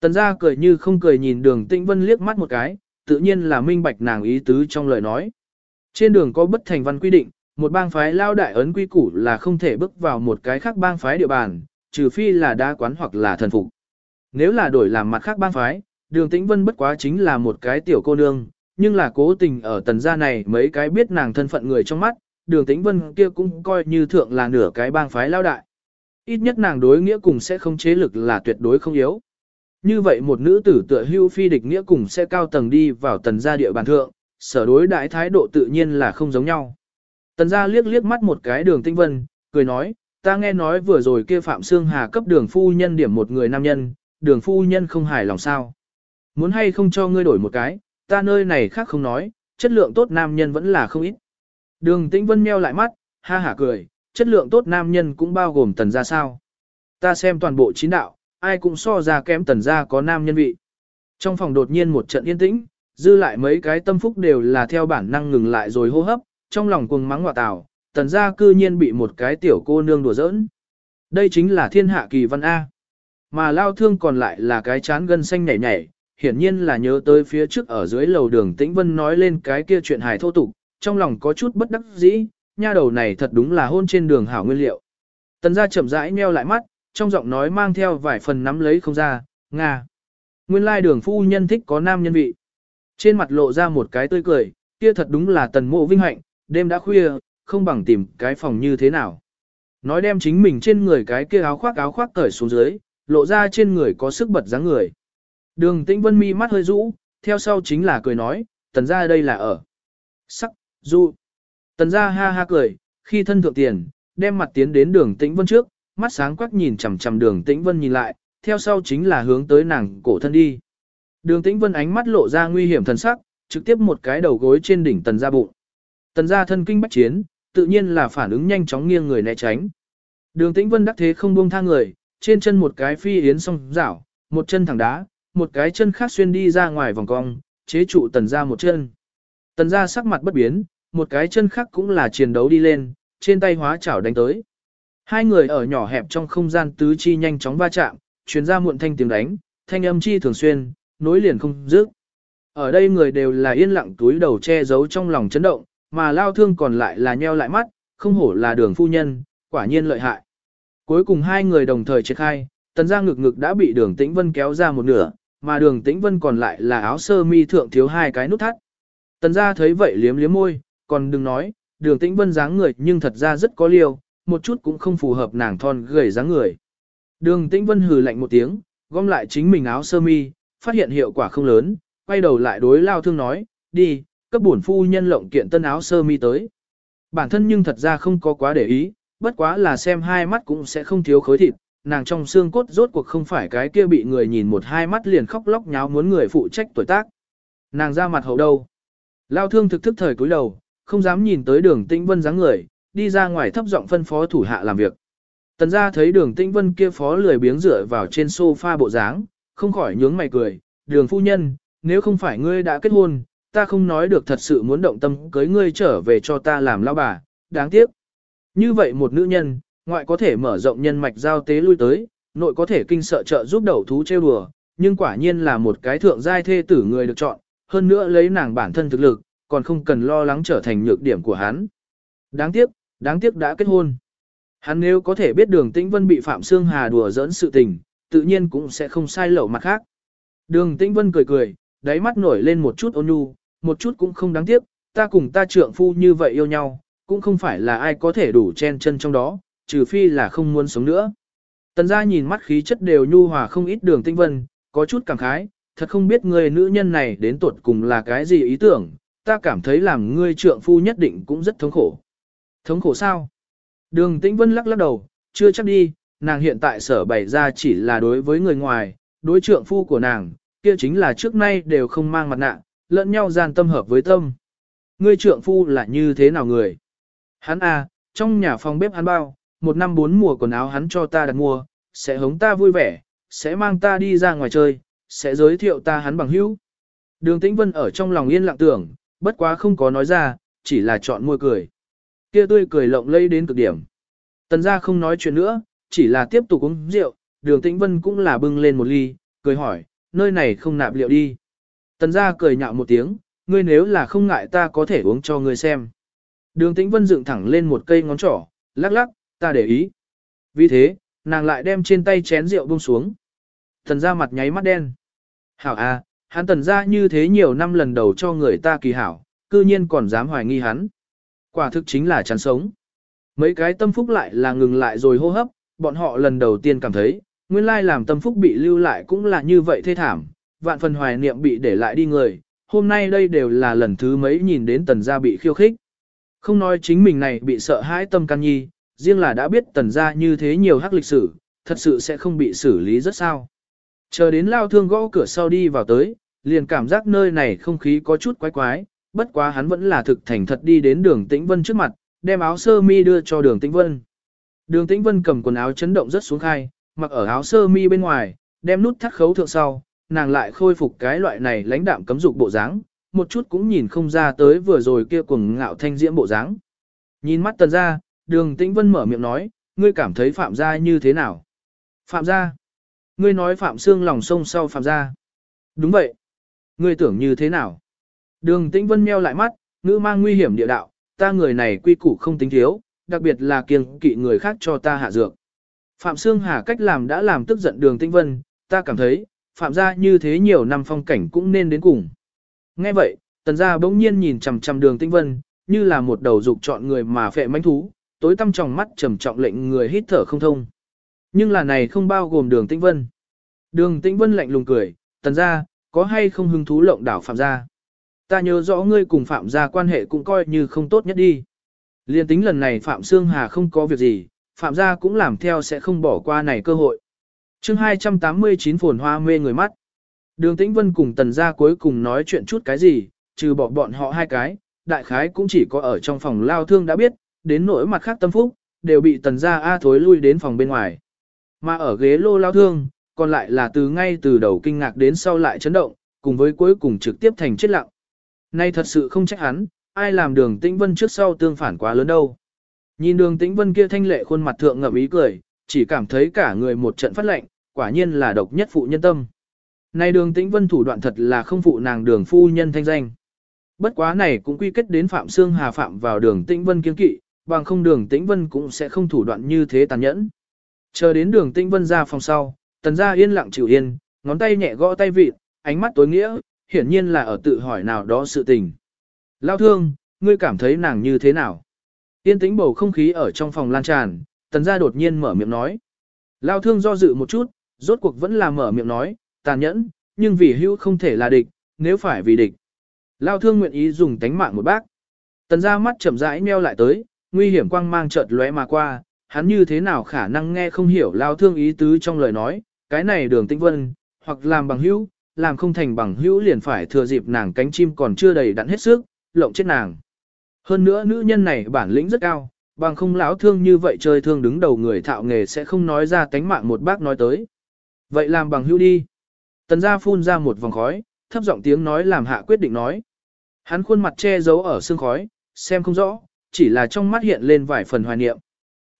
S1: Tần gia cười như không cười nhìn đường Tĩnh Vân liếc mắt một cái, tự nhiên là minh bạch nàng ý tứ trong lời nói. Trên đường có bất thành văn quy định, một bang phái lao đại ấn quy củ là không thể bước vào một cái khác bang phái địa bàn, trừ phi là đa quán hoặc là thần phục. Nếu là đổi làm mặt khác bang phái, đường tĩnh vân bất quá chính là một cái tiểu cô nương, nhưng là cố tình ở tần gia này mấy cái biết nàng thân phận người trong mắt, đường tĩnh vân kia cũng coi như thượng là nửa cái bang phái lao đại. Ít nhất nàng đối nghĩa cùng sẽ không chế lực là tuyệt đối không yếu. Như vậy một nữ tử tựa hưu phi địch nghĩa cùng sẽ cao tầng đi vào tần gia địa bàn thượng, sở đối đại thái độ tự nhiên là không giống nhau. Tần gia liếc liếc mắt một cái đường tinh vân, cười nói, ta nghe nói vừa rồi kia Phạm Sương Hà cấp đường phu nhân điểm một người nam nhân, đường phu nhân không hài lòng sao. Muốn hay không cho ngươi đổi một cái, ta nơi này khác không nói, chất lượng tốt nam nhân vẫn là không ít. Đường tĩnh vân meo lại mắt, ha hả cười, chất lượng tốt nam nhân cũng bao gồm tần gia sao. Ta xem toàn bộ chín đạo, ai cũng so ra kém tần gia có nam nhân vị. Trong phòng đột nhiên một trận yên tĩnh, dư lại mấy cái tâm phúc đều là theo bản năng ngừng lại rồi hô hấp, trong lòng cuồng mắng ngọa tào, tần gia cư nhiên bị một cái tiểu cô nương đùa giỡn. Đây chính là thiên hạ kỳ văn A. Mà lao thương còn lại là cái chán gân xanh nhảy nhảy, hiển nhiên là nhớ tới phía trước ở dưới lầu đường tĩnh vân nói lên cái kia chuyện hài thô tục, trong lòng có chút bất đắc dĩ, nha đầu này thật đúng là hôn trên đường hảo nguyên liệu. Tần gia chậm rãi nheo lại mắt, trong giọng nói mang theo vài phần nắm lấy không ra, Nga. Nguyên lai đường phu nhân thích có nam nhân vị. Trên mặt lộ ra một cái tươi cười, kia thật đúng là tần mộ vinh hạnh, đêm đã khuya, không bằng tìm cái phòng như thế nào. Nói đem chính mình trên người cái kia áo khoác áo khoác cởi xuống dưới, lộ ra trên người có sức bật dáng người. Đường tĩnh vân mi mắt hơi rũ, theo sau chính là cười nói, tần ra đây là ở. Sắc, du. Tần ra ha ha cười, khi thân thượng tiền, đem mặt tiến đến đường tĩnh vân trước, mắt sáng quắc nhìn chằm chằm đường tĩnh vân nhìn lại, theo sau chính là hướng tới nàng cổ thân đi. Đường tĩnh vân ánh mắt lộ ra nguy hiểm thần sắc, trực tiếp một cái đầu gối trên đỉnh tần ra bụng. Tần ra thân kinh bách chiến, tự nhiên là phản ứng nhanh chóng nghiêng người né tránh. Đường tĩnh vân đắc thế không buông tha người, trên chân một cái phi yến song rảo, một chân thẳng đá, một cái chân khác xuyên đi ra ngoài vòng cong, chế trụ tần ra một chân. Tần ra sắc mặt bất biến, một cái chân khác cũng là chiến đấu đi lên, trên tay hóa chảo đánh tới. Hai người ở nhỏ hẹp trong không gian tứ chi nhanh chóng va chạm, chuyến ra muộn thanh tiếng đánh, thanh âm chi thường xuyên, nối liền không dứt. Ở đây người đều là yên lặng túi đầu che giấu trong lòng chấn động, mà lao thương còn lại là nheo lại mắt, không hổ là đường phu nhân, quả nhiên lợi hại. Cuối cùng hai người đồng thời triệt khai, tần ra ngực ngực đã bị đường tĩnh vân kéo ra một nửa, mà đường tĩnh vân còn lại là áo sơ mi thượng thiếu hai cái nút thắt. Tần ra thấy vậy liếm liếm môi, còn đừng nói, đường tĩnh vân dáng người nhưng thật ra rất có liều một chút cũng không phù hợp nàng thon gầy dáng người. Đường tĩnh vân hừ lạnh một tiếng, gom lại chính mình áo sơ mi, phát hiện hiệu quả không lớn, quay đầu lại đối lao thương nói, đi, cấp bổn phu nhân lộng kiện tân áo sơ mi tới. Bản thân nhưng thật ra không có quá để ý, bất quá là xem hai mắt cũng sẽ không thiếu khối thịt, nàng trong xương cốt rốt cuộc không phải cái kia bị người nhìn một hai mắt liền khóc lóc nháo muốn người phụ trách tuổi tác. Nàng ra mặt hậu đâu. Lao thương thực thức thời cúi đầu, không dám nhìn tới đường tĩnh vân dáng người, đi ra ngoài thấp giọng phân phó thủ hạ làm việc. Tần gia thấy đường tĩnh vân kia phó lười biếng dựa vào trên sofa bộ dáng, không khỏi nhướng mày cười, đường phu nhân, nếu không phải ngươi đã kết hôn, ta không nói được thật sự muốn động tâm cưới ngươi trở về cho ta làm lao bà, đáng tiếc. Như vậy một nữ nhân, ngoại có thể mở rộng nhân mạch giao tế lui tới, nội có thể kinh sợ trợ giúp đầu thú trêu đùa, nhưng quả nhiên là một cái thượng giai thê tử người được chọn, hơn nữa lấy nàng bản thân thực lực, còn không cần lo lắng trở thành nhược điểm của hắn. Đáng tiếc, đáng tiếc đã kết hôn. Hắn nếu có thể biết đường tĩnh vân bị Phạm Sương Hà đùa giỡn sự tình, tự nhiên cũng sẽ không sai lẩu mặt khác. Đường tĩnh vân cười cười, đáy mắt nổi lên một chút ôn nhu, một chút cũng không đáng tiếc, ta cùng ta trượng phu như vậy yêu nhau, cũng không phải là ai có thể đủ chen chân trong đó, trừ phi là không muốn sống nữa. Tần gia nhìn mắt khí chất đều nhu hòa không ít đường Tĩnh vân, có chút cảm khái, thật không biết người nữ nhân này đến tuột cùng là cái gì ý tưởng, ta cảm thấy làm ngươi trượng phu nhất định cũng rất thống khổ. Thống khổ sao? Đường tĩnh vân lắc lắc đầu, chưa chắc đi, nàng hiện tại sở bày ra chỉ là đối với người ngoài, đối trượng phu của nàng, kia chính là trước nay đều không mang mặt nạ, lẫn nhau gian tâm hợp với tâm. Ngươi trượng phu là như thế nào người? Hắn à, trong nhà phòng bếp hắn bao, một năm bốn mùa quần áo hắn cho ta đặt mua, sẽ hống ta vui vẻ, sẽ mang ta đi ra ngoài chơi, sẽ giới thiệu ta hắn bằng hữu. Đường Tĩnh Vân ở trong lòng yên lặng tưởng, bất quá không có nói ra, chỉ là chọn môi cười. Kia tươi cười lộng lây đến cực điểm. Tần gia không nói chuyện nữa, chỉ là tiếp tục uống rượu, đường Tĩnh Vân cũng là bưng lên một ly, cười hỏi, nơi này không nạp liệu đi. Tần gia cười nhạo một tiếng, ngươi nếu là không ngại ta có thể uống cho ngươi xem. Đường Tĩnh Vân dựng thẳng lên một cây ngón trỏ, lắc lắc, ta để ý. Vì thế, nàng lại đem trên tay chén rượu buông xuống. Tần gia mặt nháy mắt đen. Hảo à, hắn tần gia như thế nhiều năm lần đầu cho người ta kỳ hảo, cư nhiên còn dám hoài nghi hắn. Quả thực chính là chán sống. Mấy cái tâm phúc lại là ngừng lại rồi hô hấp, bọn họ lần đầu tiên cảm thấy, nguyên lai làm tâm phúc bị lưu lại cũng là như vậy thê thảm, vạn phần hoài niệm bị để lại đi người, hôm nay đây đều là lần thứ mấy nhìn đến tần gia bị khiêu khích. Không nói chính mình này bị sợ hãi tâm can nhi, riêng là đã biết tần gia như thế nhiều hắc lịch sử, thật sự sẽ không bị xử lý rất sao. Chờ đến lao thương gõ cửa sau đi vào tới, liền cảm giác nơi này không khí có chút quái quái, bất quá hắn vẫn là thực thành thật đi đến đường tĩnh vân trước mặt, đem áo sơ mi đưa cho đường tĩnh vân. Đường tĩnh vân cầm quần áo chấn động rất xuống khai, mặc ở áo sơ mi bên ngoài, đem nút thắt khấu thượng sau, nàng lại khôi phục cái loại này lãnh đạm cấm dục bộ dáng, một chút cũng nhìn không ra tới vừa rồi kia cuồng ngạo thanh diễm bộ dáng. Nhìn mắt tần ra, đường tĩnh vân mở miệng nói, ngươi cảm thấy phạm gia như thế nào? Phạm gia? Ngươi nói phạm xương lòng sông sau phạm gia. Đúng vậy. Ngươi tưởng như thế nào? Đường tĩnh vân meo lại mắt, ngữ mang nguy hiểm địa đạo, ta người này quy củ không tính thiếu, đặc biệt là kiêng kỵ người khác cho ta hạ dược. Phạm Sương Hà cách làm đã làm tức giận đường Tĩnh Vân, ta cảm thấy, Phạm gia như thế nhiều năm phong cảnh cũng nên đến cùng. Nghe vậy, tần gia bỗng nhiên nhìn chằm chằm đường Tĩnh Vân, như là một đầu dục chọn người mà phệ manh thú, tối tăm trong mắt trầm trọng lệnh người hít thở không thông. Nhưng là này không bao gồm đường Tĩnh Vân. Đường Tĩnh Vân lạnh lùng cười, tần gia, có hay không hứng thú lộng đảo Phạm gia? Ta nhớ rõ ngươi cùng Phạm gia quan hệ cũng coi như không tốt nhất đi. Liên tính lần này Phạm Sương Hà không có việc gì, Phạm gia cũng làm theo sẽ không bỏ qua này cơ hội. chương 289 phồn hoa mê người mắt. Đường Tĩnh Vân cùng Tần gia cuối cùng nói chuyện chút cái gì, trừ bỏ bọn họ hai cái, đại khái cũng chỉ có ở trong phòng lao thương đã biết, đến nỗi mặt khác tâm phúc, đều bị Tần gia A thối lui đến phòng bên ngoài. Mà ở ghế lô lao thương, còn lại là từ ngay từ đầu kinh ngạc đến sau lại chấn động, cùng với cuối cùng trực tiếp thành chết lặng. Nay thật sự không trách hắn, ai làm đường tĩnh vân trước sau tương phản quá lớn đâu. Nhìn đường tĩnh vân kia thanh lệ khuôn mặt thượng ngậm ý cười, chỉ cảm thấy cả người một trận phát lệnh, quả nhiên là độc nhất phụ nhân tâm. nay đường tĩnh vân thủ đoạn thật là không phụ nàng đường phu nhân thanh danh. Bất quá này cũng quy kết đến Phạm Sương Hà Phạm vào đường tĩnh vân kiên kỵ, bằng không đường tĩnh vân cũng sẽ không thủ đoạn như thế tàn nhẫn. Chờ đến đường tĩnh vân ra phòng sau, tần gia yên lặng chịu yên, ngón tay nhẹ gõ tay vịt, ánh mắt tối nghĩa, hiển nhiên là ở tự hỏi nào đó sự tình. Lao thương, ngươi cảm thấy nàng như thế nào? Yên tĩnh bầu không khí ở trong phòng lan tràn, tần gia đột nhiên mở miệng nói. Lao thương do dự một chút, rốt cuộc vẫn là mở miệng nói, tàn nhẫn, nhưng vì hữu không thể là địch, nếu phải vì địch. Lao thương nguyện ý dùng tánh mạng một bác. Tần gia mắt chậm rãi meo lại tới, nguy hiểm quang mang chợt lóe mà qua, hắn như thế nào khả năng nghe không hiểu Lao thương ý tứ trong lời nói, cái này đường tĩnh vân, hoặc làm bằng hữu, làm không thành bằng hữu liền phải thừa dịp nàng cánh chim còn chưa đầy đặn hết sức, lộng chết nàng. Hơn nữa nữ nhân này bản lĩnh rất cao, bằng không lão thương như vậy chơi thương đứng đầu người thạo nghề sẽ không nói ra tánh mạng một bác nói tới. Vậy làm bằng hữu đi. Tần gia phun ra một vòng khói, thấp giọng tiếng nói làm hạ quyết định nói. Hắn khuôn mặt che giấu ở sương khói, xem không rõ, chỉ là trong mắt hiện lên vài phần hoài niệm.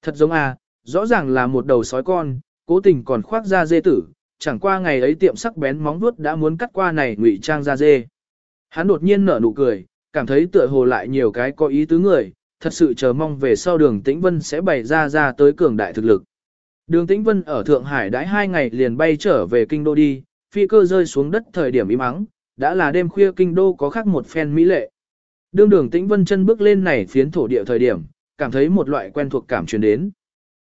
S1: Thật giống à, rõ ràng là một đầu sói con, cố tình còn khoác ra dê tử, chẳng qua ngày ấy tiệm sắc bén móng vuốt đã muốn cắt qua này ngụy trang ra dê. Hắn đột nhiên nở nụ cười, cảm thấy tựa hồ lại nhiều cái có ý tứ người, thật sự chờ mong về sau đường Tĩnh Vân sẽ bày ra ra tới cường đại thực lực. Đường Tĩnh Vân ở Thượng Hải đãi hai ngày liền bay trở về kinh đô đi, phi cơ rơi xuống đất thời điểm im ắng, đã là đêm khuya kinh đô có khác một phen mỹ lệ. Đường đường Tĩnh Vân chân bước lên này phiến thổ địa thời điểm, cảm thấy một loại quen thuộc cảm truyền đến.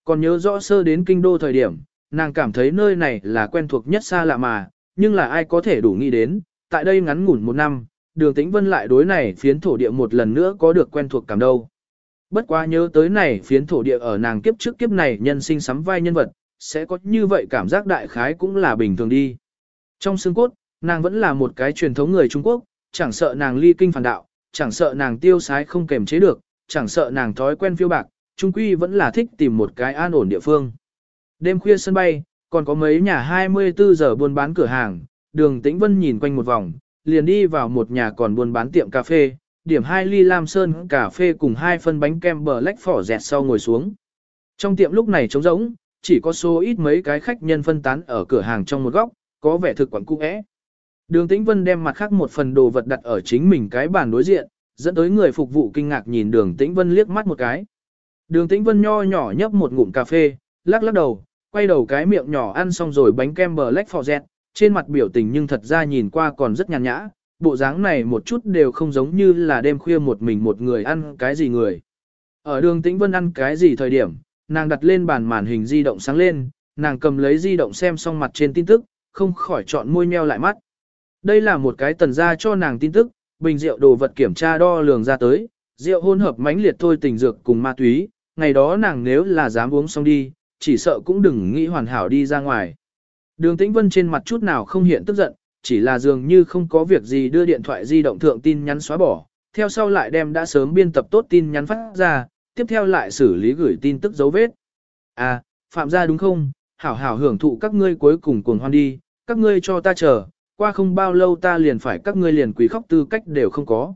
S1: Còn nhớ rõ sơ đến kinh đô thời điểm, nàng cảm thấy nơi này là quen thuộc nhất xa lạ mà, nhưng là ai có thể đủ nghĩ đến, tại đây ngắn ngủn một năm, đường tĩnh vân lại đối này phiến thổ địa một lần nữa có được quen thuộc cảm đâu. Bất quá nhớ tới này phiến thổ địa ở nàng kiếp trước kiếp này nhân sinh sắm vai nhân vật, sẽ có như vậy cảm giác đại khái cũng là bình thường đi. Trong xương cốt, nàng vẫn là một cái truyền thống người Trung Quốc, chẳng sợ nàng ly kinh phản đạo, chẳng sợ nàng tiêu sái không kềm chế được, chẳng sợ nàng thói quen phiêu bạc, trung quy vẫn là thích tìm một cái an ổn địa phương. Đêm khuya sân bay, còn có mấy nhà 24 giờ buôn bán cửa hàng, đường tĩnh vân nhìn quanh một vòng, liền đi vào một nhà còn buôn bán tiệm cà phê, điểm hai ly lam sơn cà phê cùng hai phân bánh kem bờ lách phỏ dẹt sau ngồi xuống. Trong tiệm lúc này trống rỗng, chỉ có số ít mấy cái khách nhân phân tán ở cửa hàng trong một góc, có vẻ thực quẩn cung ẽ. Đường Tĩnh Vân đem mặt khác một phần đồ vật đặt ở chính mình cái bàn đối diện, dẫn tới người phục vụ kinh ngạc nhìn Đường Tĩnh Vân liếc mắt một cái. Đường Tĩnh Vân nho nhỏ nhấp một ngụm cà phê, lắc lắc đầu, quay đầu cái miệng nhỏ ăn xong rồi bánh kem bờ lách phò dẹt, trên mặt biểu tình nhưng thật ra nhìn qua còn rất nhàn nhã, bộ dáng này một chút đều không giống như là đêm khuya một mình một người ăn cái gì người. Ở đường tĩnh vân ăn cái gì thời điểm, nàng đặt lên bàn màn hình di động sáng lên, nàng cầm lấy di động xem xong mặt trên tin tức, không khỏi chọn môi meo lại mắt. Đây là một cái tần ra cho nàng tin tức, bình rượu đồ vật kiểm tra đo lường ra tới, rượu hôn hợp mãnh liệt thôi tình dược cùng ma túy, ngày đó nàng nếu là dám uống xong đi, chỉ sợ cũng đừng nghĩ hoàn hảo đi ra ngoài. Đường Tĩnh Vân trên mặt chút nào không hiện tức giận, chỉ là dường như không có việc gì đưa điện thoại di động thượng tin nhắn xóa bỏ, theo sau lại đem đã sớm biên tập tốt tin nhắn phát ra, tiếp theo lại xử lý gửi tin tức dấu vết. À, phạm gia đúng không? Hảo hảo hưởng thụ các ngươi cuối cùng cuồng hoan đi, các ngươi cho ta chờ, qua không bao lâu ta liền phải các ngươi liền quỳ khóc tư cách đều không có.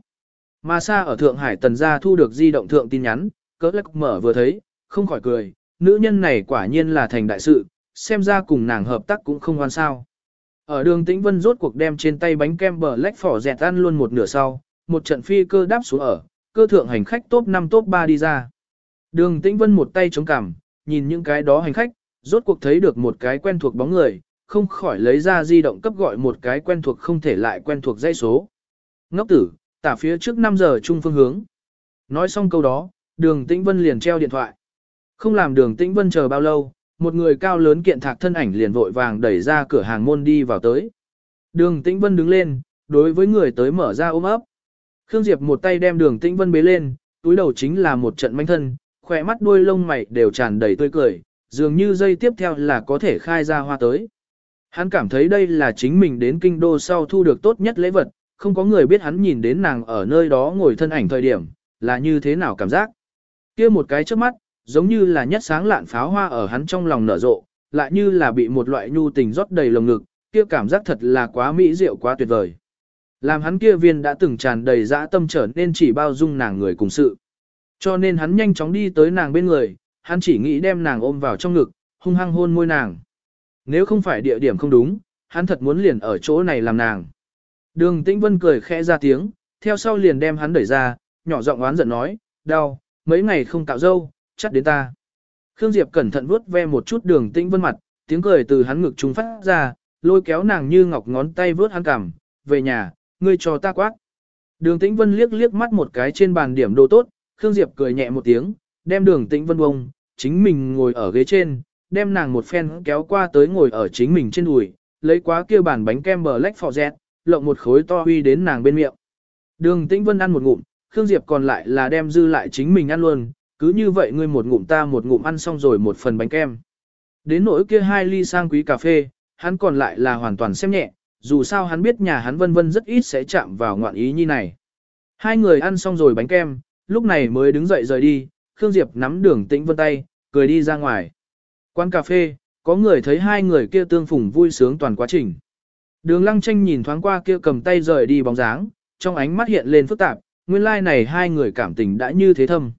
S1: Mà xa ở Thượng Hải tần gia thu được di động thượng tin nhắn, cỡ lắc mở vừa thấy, không khỏi cười, nữ nhân này quả nhiên là thành đại sự, xem ra cùng nàng hợp tác cũng không hoan sao. Ở đường tĩnh vân rốt cuộc đem trên tay bánh kem bờ lách phỏ dẹt ăn luôn một nửa sau, một trận phi cơ đáp xuống ở, cơ thượng hành khách top 5 top 3 đi ra. Đường Tĩnh Vân một tay chống cằm, nhìn những cái đó hành khách, rốt cuộc thấy được một cái quen thuộc bóng người, không khỏi lấy ra di động cấp gọi một cái quen thuộc không thể lại quen thuộc dây số. Ngốc tử, tả phía trước 5 giờ chung phương hướng. Nói xong câu đó, đường Tĩnh Vân liền treo điện thoại. Không làm đường Tĩnh Vân chờ bao lâu, một người cao lớn kiện thạc thân ảnh liền vội vàng đẩy ra cửa hàng môn đi vào tới. Đường Tĩnh Vân đứng lên, đối với người tới mở ra ôm ấp. Khương Diệp một tay đem đường Tĩnh Vân bế lên, túi đầu chính là một trận manh thân, khỏe mắt đuôi lông mày đều tràn đầy tươi cười, dường như dây tiếp theo là có thể khai ra hoa tới. Hắn cảm thấy đây là chính mình đến kinh đô sau thu được tốt nhất lễ vật, không có người biết hắn nhìn đến nàng ở nơi đó ngồi thân ảnh thời điểm, là như thế nào cảm giác. kia một cái trước mắt, giống như là nhất sáng lạn pháo hoa ở hắn trong lòng nở rộ, lại như là bị một loại nhu tình rót đầy lồng ngực, kia cảm giác thật là quá mỹ diệu quá tuyệt vời. Làm hắn kia viên đã từng tràn đầy dã tâm trở nên chỉ bao dung nàng người cùng sự. Cho nên hắn nhanh chóng đi tới nàng bên người, hắn chỉ nghĩ đem nàng ôm vào trong ngực, hung hăng hôn môi nàng. Nếu không phải địa điểm không đúng, hắn thật muốn liền ở chỗ này làm nàng. Đường Tĩnh Vân cười khẽ ra tiếng, theo sau liền đem hắn đẩy ra, nhỏ giọng oán giận nói, đau, mấy ngày không tạo dâu, chắc đến ta. Khương Diệp cẩn thận vuốt ve một chút đường Tĩnh Vân mặt, tiếng cười từ hắn ngực trung phát ra, lôi kéo nàng như ngọc ngón tay vướt hắn cằm, về nhà, ngươi cho ta quát. Đường Tĩnh Vân liếc liếc mắt một cái trên bàn điểm đồ tốt, Khương Diệp cười nhẹ một tiếng, đem đường Tĩnh Vân bông, chính mình ngồi ở ghế trên, đem nàng một phen kéo qua tới ngồi ở chính mình trên đùi, lấy quá kia bàn bánh kem bờ lách phò dẹt, lộng một khối to huy đến nàng bên miệng. Đường Tĩnh Vân ăn một ngụm, Khương Diệp còn lại là đem dư lại chính mình ăn luôn, cứ như vậy ngươi một ngụm ta một ngụm ăn xong rồi một phần bánh kem. Đến nỗi kia hai ly sang quý cà phê, hắn còn lại là hoàn toàn xem nhẹ, dù sao hắn biết nhà hắn vân vân rất ít sẽ chạm vào ngoạn ý như này. Hai người ăn xong rồi bánh kem, lúc này mới đứng dậy rời đi, Khương Diệp nắm đường tĩnh vân tay, cười đi ra ngoài. Quán cà phê, có người thấy hai người kia tương phùng vui sướng toàn quá trình. Đường lăng tranh nhìn thoáng qua kia cầm tay rời đi bóng dáng, trong ánh mắt hiện lên phức tạp, nguyên lai like này hai người cảm tình đã như thế thâm.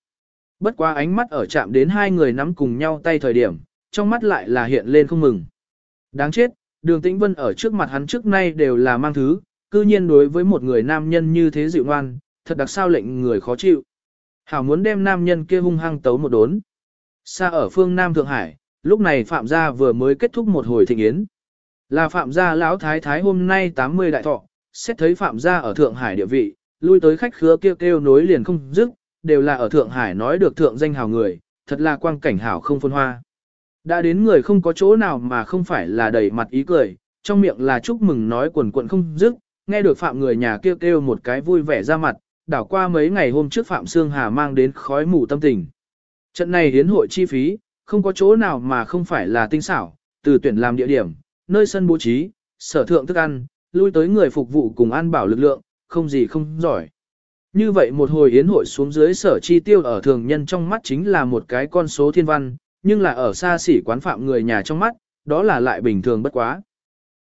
S1: Bất quá ánh mắt ở chạm đến hai người nắm cùng nhau tay thời điểm, trong mắt lại là hiện lên không mừng. Đáng chết, đường tĩnh vân ở trước mặt hắn trước nay đều là mang thứ, cư nhiên đối với một người nam nhân như thế dịu ngoan, thật đặc sao lệnh người khó chịu. Hảo muốn đem nam nhân kia hung hăng tấu một đốn. Xa ở phương Nam Thượng Hải, lúc này Phạm gia vừa mới kết thúc một hồi thịnh yến. Là Phạm gia lão thái thái hôm nay 80 đại thọ, xét thấy Phạm gia ở Thượng Hải địa vị, lui tới khách khứa kêu kêu nối liền không dứt, đều là ở Thượng Hải nói được thượng danh hào người, thật là quang cảnh hảo không phân hoa. Đã đến người không có chỗ nào mà không phải là đầy mặt ý cười, trong miệng là chúc mừng nói quần quận không dứt, nghe được Phạm người nhà kêu kêu một cái vui vẻ ra mặt, đảo qua mấy ngày hôm trước Phạm Sương Hà mang đến khói mù tâm tình. Trận này hiến hội chi phí, không có chỗ nào mà không phải là tinh xảo, từ tuyển làm địa điểm, nơi sân bố trí, sở thượng thức ăn, lui tới người phục vụ cùng an bảo lực lượng, không gì không giỏi. Như vậy một hồi yến hội xuống dưới sở chi tiêu ở thường nhân trong mắt chính là một cái con số thiên văn, nhưng là ở xa xỉ quán phạm người nhà trong mắt, đó là lại bình thường bất quá.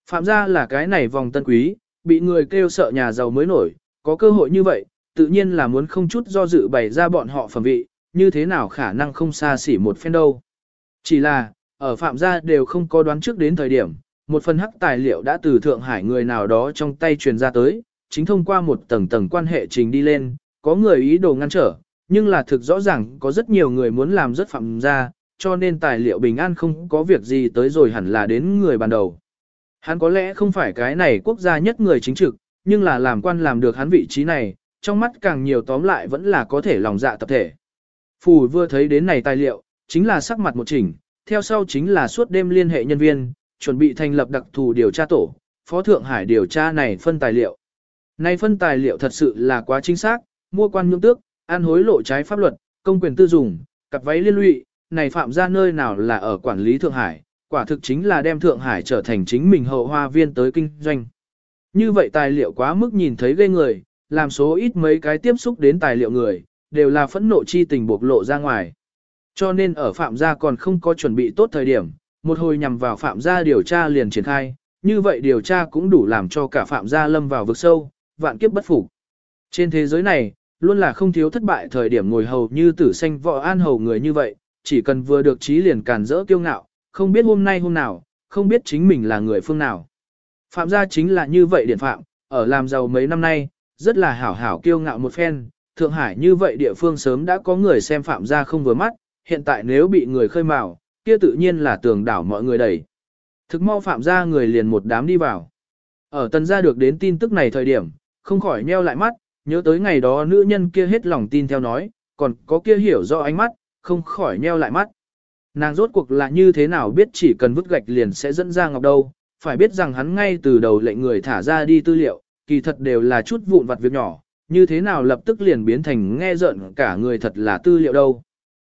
S1: Phạm ra là cái này vòng tân quý, bị người kêu sợ nhà giàu mới nổi, có cơ hội như vậy, tự nhiên là muốn không chút do dự bày ra bọn họ phẩm vị, như thế nào khả năng không xa xỉ một phen đâu. Chỉ là, ở phạm gia đều không có đoán trước đến thời điểm, một phần hắc tài liệu đã từ Thượng Hải người nào đó trong tay truyền ra tới, chính thông qua một tầng tầng quan hệ trình đi lên, có người ý đồ ngăn trở, nhưng là thực rõ ràng có rất nhiều người muốn làm rất phạm ra, cho nên tài liệu bình an không có việc gì tới rồi hẳn là đến người ban đầu. Hắn có lẽ không phải cái này quốc gia nhất người chính trực, nhưng là làm quan làm được hắn vị trí này, trong mắt càng nhiều tóm lại vẫn là có thể lòng dạ tập thể. Phù vừa thấy đến này tài liệu, chính là sắc mặt một chỉnh, theo sau chính là suốt đêm liên hệ nhân viên, chuẩn bị thành lập đặc thù điều tra tổ, Phó Thượng Hải điều tra này phân tài liệu. Này phân tài liệu thật sự là quá chính xác, mua quan nhượng tước, ăn hối lộ trái pháp luật, công quyền tư dùng, cặp váy liên lụy, này phạm ra nơi nào là ở quản lý Thượng Hải, quả thực chính là đem Thượng Hải trở thành chính mình hậu hoa viên tới kinh doanh. Như vậy tài liệu quá mức nhìn thấy ghê người, làm số ít mấy cái tiếp xúc đến tài liệu người, đều là phẫn nộ chi tình bộc lộ ra ngoài. Cho nên ở phạm gia còn không có chuẩn bị tốt thời điểm, một hồi nhằm vào phạm gia điều tra liền triển khai, như vậy điều tra cũng đủ làm cho cả phạm gia lâm vào vực sâu, vạn kiếp bất phục. Trên thế giới này, luôn là không thiếu thất bại thời điểm ngồi hầu như tử xanh võ an hầu người như vậy, chỉ cần vừa được trí liền càn rỡ kiêu ngạo, không biết hôm nay hôm nào, không biết chính mình là người phương nào. Phạm gia chính là như vậy điển phạm, ở làm giàu mấy năm nay, rất là hảo hảo kiêu ngạo một phen, Thượng Hải như vậy địa phương sớm đã có người xem phạm gia không vừa mắt, hiện tại nếu bị người khơi mào, kia tự nhiên là tường đảo mọi người đẩy. Thực mau phạm gia người liền một đám đi vào. Ở tần gia được đến tin tức này thời điểm, không khỏi nheo lại mắt, nhớ tới ngày đó nữ nhân kia hết lòng tin theo nói, còn có kia hiểu rõ ánh mắt, không khỏi nheo lại mắt. Nàng rốt cuộc là như thế nào biết chỉ cần vứt gạch liền sẽ dẫn ra ngọc đâu, phải biết rằng hắn ngay từ đầu lệnh người thả ra đi tư liệu, kỳ thật đều là chút vụn vặt việc nhỏ, như thế nào lập tức liền biến thành nghe giận cả người thật là tư liệu đâu.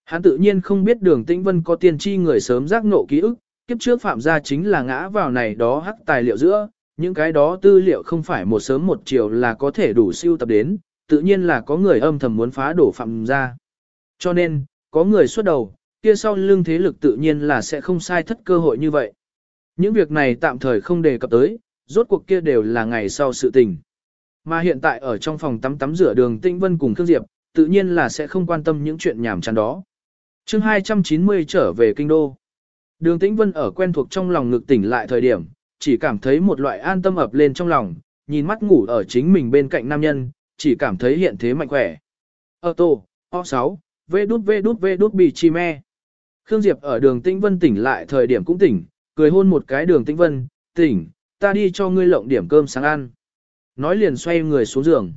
S1: Hắn tự nhiên không biết đường tĩnh vân có tiên tri người sớm giác ngộ ký ức, kiếp trước phạm gia chính là ngã vào này đó hắc tài liệu giữa, những cái đó tư liệu không phải một sớm một chiều là có thể đủ siêu tập đến, tự nhiên là có người âm thầm muốn phá đổ phạm gia. Cho nên, có người xuất đầu, kia sau lưng thế lực tự nhiên là sẽ không sai thất cơ hội như vậy. Những việc này tạm thời không đề cập tới, rốt cuộc kia đều là ngày sau sự tình. Mà hiện tại ở trong phòng tắm tắm rửa đường Tĩnh Vân cùng Khương Diệp, tự nhiên là sẽ không quan tâm những chuyện nhảm chán đó. chương 290 trở về kinh đô. Đường Tĩnh Vân ở quen thuộc trong lòng ngực tỉnh lại thời điểm, chỉ cảm thấy một loại an tâm ập lên trong lòng, nhìn mắt ngủ ở chính mình bên cạnh nam nhân, chỉ cảm thấy hiện thế mạnh khỏe. Ở tổ, O6, V đút V đút V đút bì chi me. Khương Diệp ở đường Tĩnh Vân tỉnh lại thời điểm cũng tỉnh, cười hôn một cái đường Tĩnh Vân, tỉnh, ta đi cho ngươi lộng điểm cơm sáng ăn. Nói liền xoay người xuống giường.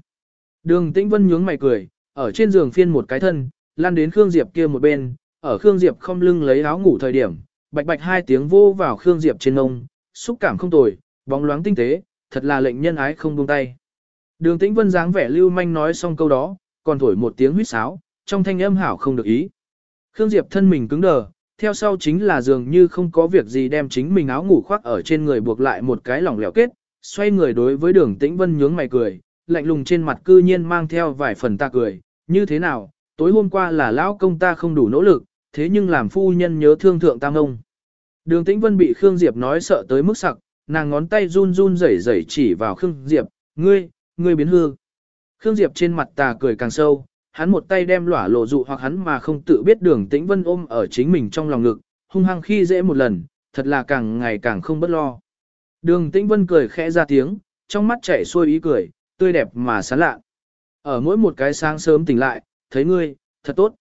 S1: Đường Tĩnh Vân nhướng mày cười, ở trên giường phiên một cái thân, lăn đến Khương Diệp kia một bên, ở Khương Diệp không lưng lấy áo ngủ thời điểm, bạch bạch hai tiếng vô vào Khương Diệp trên ông, xúc cảm không tồi, bóng loáng tinh tế, thật là lệnh nhân ái không buông tay. Đường Tĩnh Vân dáng vẻ lưu manh nói xong câu đó, còn thổi một tiếng huýt sáo, trong thanh âm hảo không được ý. Khương Diệp thân mình cứng đờ, theo sau chính là dường như không có việc gì đem chính mình áo ngủ khoác ở trên người buộc lại một cái lỏng lẻo kết, xoay người đối với đường tĩnh vân nhướng mày cười, lạnh lùng trên mặt cư nhiên mang theo vài phần ta cười, như thế nào, tối hôm qua là lão công ta không đủ nỗ lực, thế nhưng làm phu nhân nhớ thương thượng tam ông. Đường tĩnh vân bị Khương Diệp nói sợ tới mức sặc, nàng ngón tay run run rẩy rẩy chỉ vào Khương Diệp, ngươi, ngươi biến hư. Khương Diệp trên mặt tà cười càng sâu, hắn một tay đem lỏa lộ dụ hoặc hắn mà không tự biết đường tĩnh vân ôm ở chính mình trong lòng ngực, hung hăng khi dễ một lần, thật là càng ngày càng không bất lo. Đường tĩnh vân cười khẽ ra tiếng, trong mắt chảy xuôi ý cười, tươi đẹp mà sán lạ. Ở mỗi một cái sáng sớm tỉnh lại, thấy ngươi, thật tốt.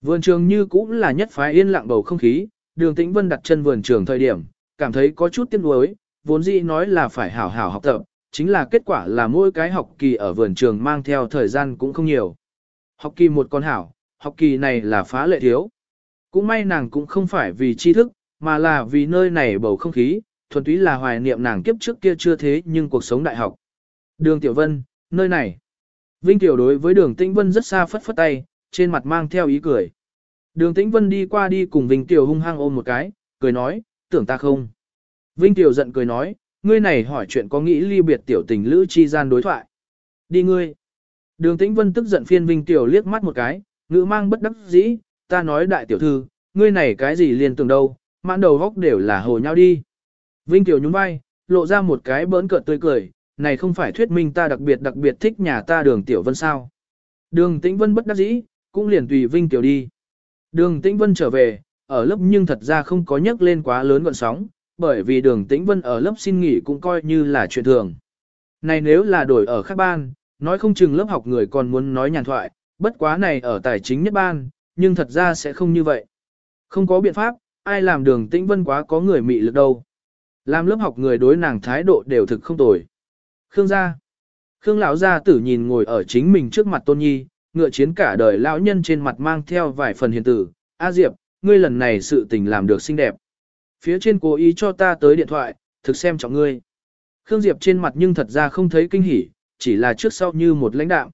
S1: Vườn trường như cũng là nhất phái yên lặng bầu không khí, đường tĩnh vân đặt chân vườn trường thời điểm, cảm thấy có chút tiếc nuối, vốn dĩ nói là phải hảo hảo học tập, chính là kết quả là mỗi cái học kỳ ở vườn trường mang theo thời gian cũng không nhiều. Học kỳ một con hảo, học kỳ này là phá lệ thiếu. Cũng may nàng cũng không phải vì tri thức, mà là vì nơi này bầu không khí, thuần túy là hoài niệm nàng kiếp trước kia chưa thế nhưng cuộc sống đại học. Đường Tiểu Vân, nơi này. Vinh Tiểu đối với đường Tĩnh Vân rất xa phất phất tay, trên mặt mang theo ý cười. Đường Tĩnh Vân đi qua đi cùng Vinh Tiểu hung hăng ôm một cái, cười nói, tưởng ta không. Vinh Tiểu giận cười nói, ngươi này hỏi chuyện có nghĩ ly biệt tiểu tình lữ chi gian đối thoại. Đi ngươi. Đường Tĩnh Vân tức giận phiên Vinh Tiểu liếc mắt một cái, ngữ mang bất đắc dĩ, ta nói đại tiểu thư, ngươi này cái gì liền tưởng đâu, mãn đầu góc đều là hồ nhau đi. Vinh Tiểu nhún vai, lộ ra một cái bỡn cợt tươi cười, này không phải thuyết minh ta đặc biệt đặc biệt thích nhà ta đường Tiểu Vân sao. Đường Tĩnh Vân bất đắc dĩ, cũng liền tùy Vinh Tiểu đi. Đường Tĩnh Vân trở về, ở lớp nhưng thật ra không có nhắc lên quá lớn gọn sóng, bởi vì đường Tĩnh Vân ở lớp xin nghỉ cũng coi như là chuyện thường. Này nếu là đổi ở các ban, nói không chừng lớp học người còn muốn nói nhàn thoại, bất quá này ở tài chính nhất ban, nhưng thật ra sẽ không như vậy. Không có biện pháp, ai làm đường tĩnh vân quá có người mị lực đâu. Làm lớp học người đối nàng thái độ đều thực không tồi. Khương gia. Khương lão gia tử nhìn ngồi ở chính mình trước mặt tôn nhi, ngựa chiến cả đời lão nhân trên mặt mang theo vài phần hiền tử. A Diệp, ngươi lần này sự tình làm được xinh đẹp. Phía trên cố ý cho ta tới điện thoại, thực xem trọng ngươi. Khương Diệp trên mặt nhưng thật ra không thấy kinh hỉ, chỉ là trước sau như một lãnh đạo.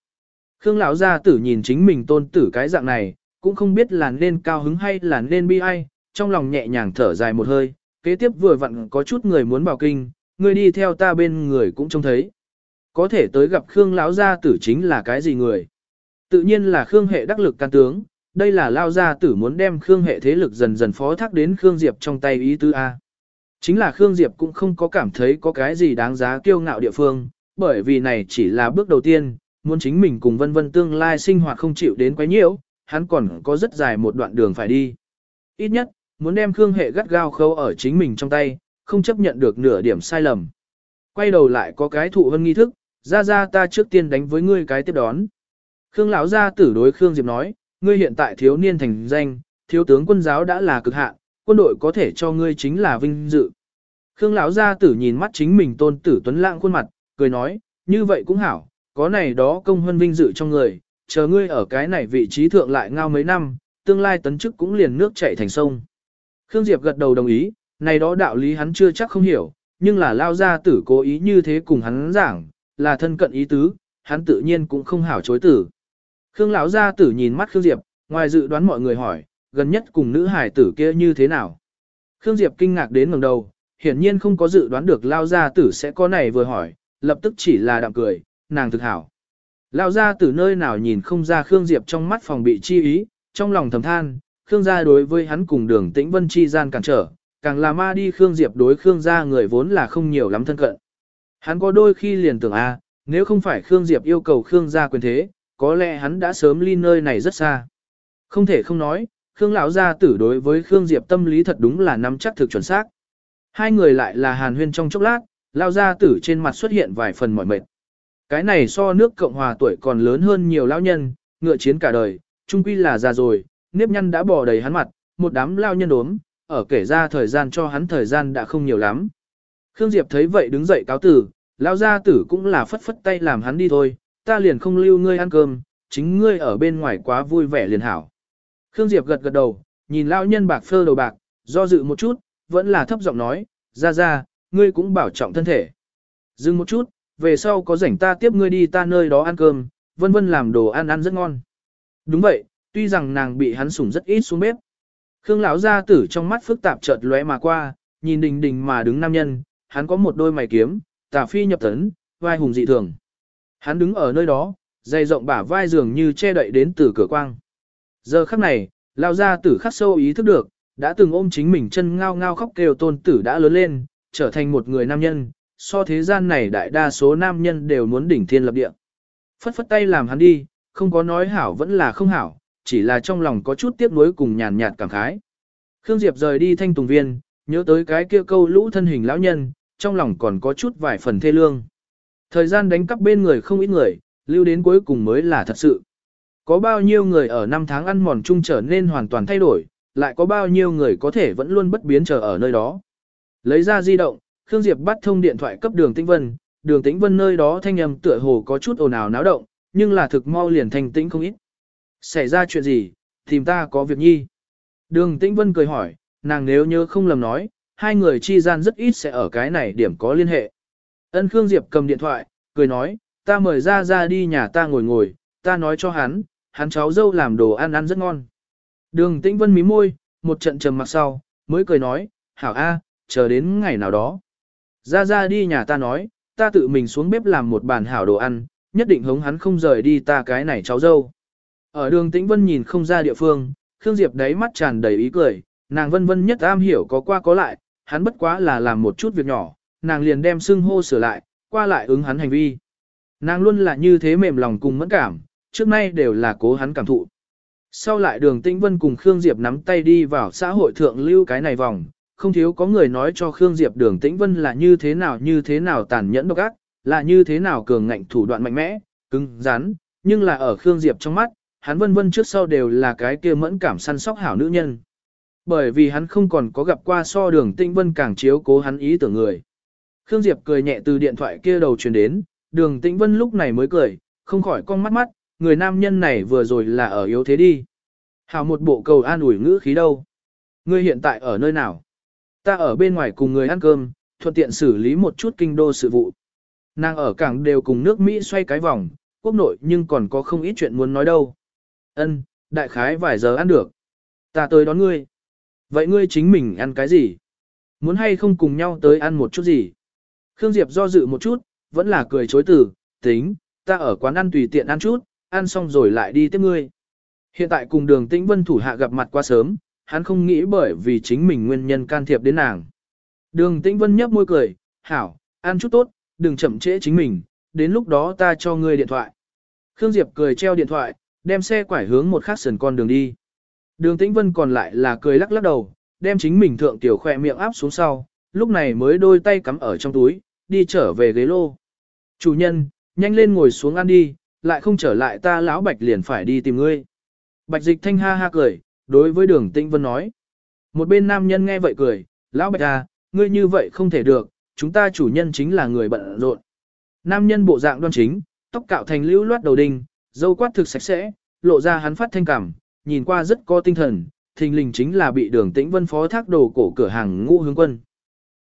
S1: Khương lão gia tử nhìn chính mình tôn tử cái dạng này, cũng không biết là nên cao hứng hay là nên bi ai, trong lòng nhẹ nhàng thở dài một hơi, kế tiếp vừa vặn có chút người muốn bảo kinh, người đi theo ta bên người cũng trông thấy. Có thể tới gặp Khương lão gia tử chính là cái gì người? Tự nhiên là Khương hệ đắc lực can tướng, đây là lao gia tử muốn đem Khương hệ thế lực dần dần phó thác đến Khương Diệp trong tay ý tứ A. Chính là Khương Diệp cũng không có cảm thấy có cái gì đáng giá kiêu ngạo địa phương, bởi vì này chỉ là bước đầu tiên, muốn chính mình cùng vân vân tương lai sinh hoạt không chịu đến quấy nhiễu, hắn còn có rất dài một đoạn đường phải đi. Ít nhất, muốn đem Khương hệ gắt gao khâu ở chính mình trong tay, không chấp nhận được nửa điểm sai lầm. Quay đầu lại có cái thụ vân nghi thức, ra ra ta trước tiên đánh với ngươi cái tiếp đón. Khương lão gia tử đối Khương Diệp nói, ngươi hiện tại thiếu niên thành danh, thiếu tướng quân giáo đã là cực hạn, quân đội có thể cho ngươi chính là vinh dự. Khương lão gia tử nhìn mắt chính mình tôn tử tuấn lãng khuôn mặt, cười nói, như vậy cũng hảo, có này đó công hơn vinh dự trong người, chờ ngươi ở cái này vị trí thượng lại ngao mấy năm, tương lai tấn chức cũng liền nước chảy thành sông. Khương Diệp gật đầu đồng ý, này đó đạo lý hắn chưa chắc không hiểu, nhưng là lao gia tử cố ý như thế cùng hắn giảng, là thân cận ý tứ, hắn tự nhiên cũng không hảo chối tử. Khương lão gia tử nhìn mắt Khương Diệp, ngoài dự đoán mọi người hỏi, gần nhất cùng nữ hải tử kia như thế nào. Khương Diệp kinh ngạc đến ngẩng đầu, hiển nhiên không có dự đoán được lao gia tử sẽ có này vừa hỏi, lập tức chỉ là đạm cười, nàng thực hảo. Lao gia tử nơi nào nhìn không ra Khương Diệp trong mắt phòng bị chi ý, trong lòng thầm than, Khương gia đối với hắn cùng đường tĩnh vân chi gian cản trở, càng là ma đi Khương Diệp đối Khương gia người vốn là không nhiều lắm thân cận. Hắn có đôi khi liền tưởng a, nếu không phải Khương Diệp yêu cầu Khương gia quyền thế, có lẽ hắn đã sớm ly nơi này rất xa. Không thể không nói, Khương lão gia tử đối với Khương Diệp tâm lý thật đúng là nắm chắc thực chuẩn xác. Hai người lại là hàn huyên trong chốc lát, lão gia tử trên mặt xuất hiện vài phần mỏi mệt. Cái này so nước Cộng hòa tuổi còn lớn hơn nhiều lão nhân, ngựa chiến cả đời, trung quy là già rồi, nếp nhăn đã bò đầy hắn mặt, một đám lao nhân đốm, ở kể ra thời gian cho hắn thời gian đã không nhiều lắm. Khương Diệp thấy vậy đứng dậy cáo tử, lão gia tử cũng là phất phất tay làm hắn đi thôi, ta liền không lưu ngươi ăn cơm, chính ngươi ở bên ngoài quá vui vẻ liền hảo. Khương Diệp gật gật đầu, nhìn lão nhân bạc phơ đầu bạc, do dự một chút, vẫn là thấp giọng nói, ra ra, ngươi cũng bảo trọng thân thể. Dừng một chút, về sau có rảnh ta tiếp ngươi đi ta nơi đó ăn cơm, vân vân làm đồ ăn ăn rất ngon. Đúng vậy, tuy rằng nàng bị hắn sủng rất ít xuống bếp. Khương lão gia tử trong mắt phức tạp chợt lóe mà qua, nhìn đình đình mà đứng nam nhân, hắn có một đôi mày kiếm, tà phi nhập tấn, vai hùng dị thường. Hắn đứng ở nơi đó, dày rộng bả vai dường như che đậy đến từ cửa quang. Giờ khắc này, lao ra tử khắc sâu ý thức được, đã từng ôm chính mình chân ngao ngao khóc kêu tôn tử đã lớn lên, trở thành một người nam nhân, so thế gian này đại đa số nam nhân đều muốn đỉnh thiên lập địa. Phất phất tay làm hắn đi, không có nói hảo vẫn là không hảo, chỉ là trong lòng có chút tiếc nuối cùng nhàn nhạt cảm khái. Khương Diệp rời đi thanh tùng viên, nhớ tới cái kia câu lũ thân hình lão nhân, trong lòng còn có chút vài phần thê lương. Thời gian đánh cắp bên người không ít người, lưu đến cuối cùng mới là thật sự. Có bao nhiêu người ở năm tháng ăn mòn chung trở nên hoàn toàn thay đổi, lại có bao nhiêu người có thể vẫn luôn bất biến chờ ở nơi đó. Lấy ra di động, Khương Diệp bắt thông điện thoại cấp đường Tĩnh Vân, đường Tĩnh Vân nơi đó thanh âm tựa hồ có chút ồn ào náo động, nhưng là thực mau liền thanh tĩnh không ít. Xảy ra chuyện gì, tìm ta có việc nhi. Đường Tĩnh Vân cười hỏi, nàng nếu nhớ không lầm nói, hai người chi gian rất ít sẽ ở cái này điểm có liên hệ. Ân Khương Diệp cầm điện thoại, cười nói, ta mời ra ra đi nhà ta ngồi ngồi, ta nói cho hắn, hắn cháu dâu làm đồ ăn ăn rất ngon. Đường Tĩnh Vân mí môi, một trận trầm mặc sau, mới cười nói, hảo a, chờ đến ngày nào đó. Ra ra đi nhà ta nói, ta tự mình xuống bếp làm một bàn hảo đồ ăn, nhất định hống hắn không rời đi ta cái này cháu dâu. Ở đường Tĩnh Vân nhìn không ra địa phương, Khương Diệp đáy mắt tràn đầy ý cười, nàng vân vân nhất am hiểu có qua có lại, hắn bất quá là làm một chút việc nhỏ, nàng liền đem xưng hô sửa lại, qua lại ứng hắn hành vi. Nàng luôn là như thế mềm lòng cùng mẫn cảm, trước nay đều là cố hắn cảm thụ. Sau lại đường Tĩnh Vân cùng Khương Diệp nắm tay đi vào xã hội thượng lưu cái này vòng, không thiếu có người nói cho Khương Diệp đường Tĩnh Vân là như thế nào như thế nào tàn nhẫn độc ác, là như thế nào cường ngạnh thủ đoạn mạnh mẽ, cứng, rắn, nhưng là ở Khương Diệp trong mắt, hắn vân vân trước sau đều là cái kia mẫn cảm săn sóc hảo nữ nhân. Bởi vì hắn không còn có gặp qua so đường Tĩnh Vân càng chiếu cố hắn ý tưởng người. Khương Diệp cười nhẹ từ điện thoại kia đầu truyền đến, đường Tĩnh Vân lúc này mới cười, không khỏi con mắt mắt, người nam nhân này vừa rồi là ở yếu thế đi. Hảo một bộ cầu an ủi ngữ khí đâu. Ngươi hiện tại ở nơi nào? Ta ở bên ngoài cùng người ăn cơm, thuận tiện xử lý một chút kinh đô sự vụ. Nàng ở cảng đều cùng nước Mỹ xoay cái vòng, quốc nội nhưng còn có không ít chuyện muốn nói đâu. Ân, đại khái vài giờ ăn được. Ta tới đón ngươi. Vậy ngươi chính mình ăn cái gì? Muốn hay không cùng nhau tới ăn một chút gì? Khương Diệp do dự một chút, vẫn là cười chối từ, tính, ta ở quán ăn tùy tiện ăn chút, ăn xong rồi lại đi tiếp ngươi. Hiện tại cùng đường tĩnh vân thủ hạ gặp mặt quá sớm, hắn không nghĩ bởi vì chính mình nguyên nhân can thiệp đến nàng. Đường tĩnh vân nhấp môi cười, hảo, ăn chút tốt, đừng chậm trễ chính mình, đến lúc đó ta cho ngươi điện thoại. Khương Diệp cười treo điện thoại, đem xe quải hướng một khắc sườn con đường đi. Đường tĩnh vân còn lại là cười lắc lắc đầu, đem chính mình thượng tiểu khỏe miệng áp xuống sau, lúc này mới đôi tay cắm ở trong túi, đi trở về ghế lô. Chủ nhân, nhanh lên ngồi xuống ăn đi, lại không trở lại ta lão bạch liền phải đi tìm ngươi. Bạch dịch thanh ha ha cười, đối với đường tĩnh vân nói. Một bên nam nhân nghe vậy cười, lão bạch à, ngươi như vậy không thể được, chúng ta chủ nhân chính là người bận rộn. Nam nhân bộ dạng đoan chính, tóc cạo thành lưu loát đầu đinh, dâu quát thực sạch sẽ, lộ ra hắn phát thanh cảm, nhìn qua rất có tinh thần, thình lình chính là bị đường tĩnh vân phó thác đồ cổ cửa hàng ngũ hướng quân.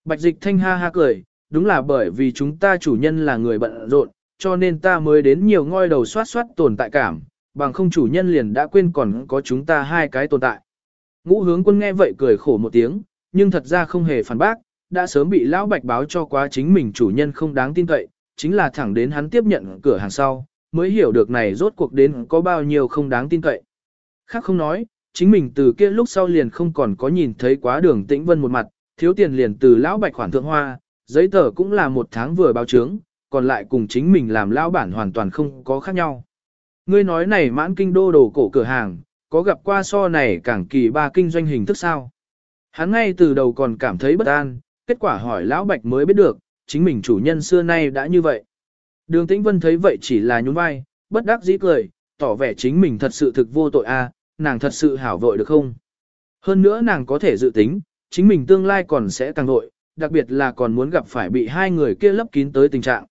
S1: Bạch dịch thanh ha ha cười, đúng là bởi vì chúng ta chủ nhân là người bận rộn, cho nên ta mới đến nhiều ngôi đầu soát soát tồn tại cảm, bằng không chủ nhân liền đã quên còn có chúng ta hai cái tồn tại. Ngũ hướng quân nghe vậy cười khổ một tiếng, nhưng thật ra không hề phản bác, đã sớm bị lão bạch báo cho quá chính mình chủ nhân không đáng tin cậy, chính là thẳng đến hắn tiếp nhận cửa hàng sau, mới hiểu được này rốt cuộc đến có bao nhiêu không đáng tin cậy. Khác không nói, chính mình từ kia lúc sau liền không còn có nhìn thấy quá đường tĩnh vân một mặt, thiếu tiền liền từ lão bạch khoản thượng hoa, giấy tờ cũng là một tháng vừa báo trướng, còn lại cùng chính mình làm lão bản hoàn toàn không có khác nhau. Ngươi nói này mãn kinh đô đồ cổ cửa hàng, có gặp qua so này càng kỳ ba kinh doanh hình thức sao? Hắn ngay từ đầu còn cảm thấy bất an, kết quả hỏi lão bạch mới biết được, chính mình chủ nhân xưa nay đã như vậy. Đường Tĩnh Vân thấy vậy chỉ là nhún vai, bất đắc dĩ cười, tỏ vẻ chính mình thật sự thực vô tội a, nàng thật sự hảo vội được không? Hơn nữa nàng có thể dự tính, chính mình tương lai còn sẽ càng vội, đặc biệt là còn muốn gặp phải bị hai người kia lấp kín tới tình trạng.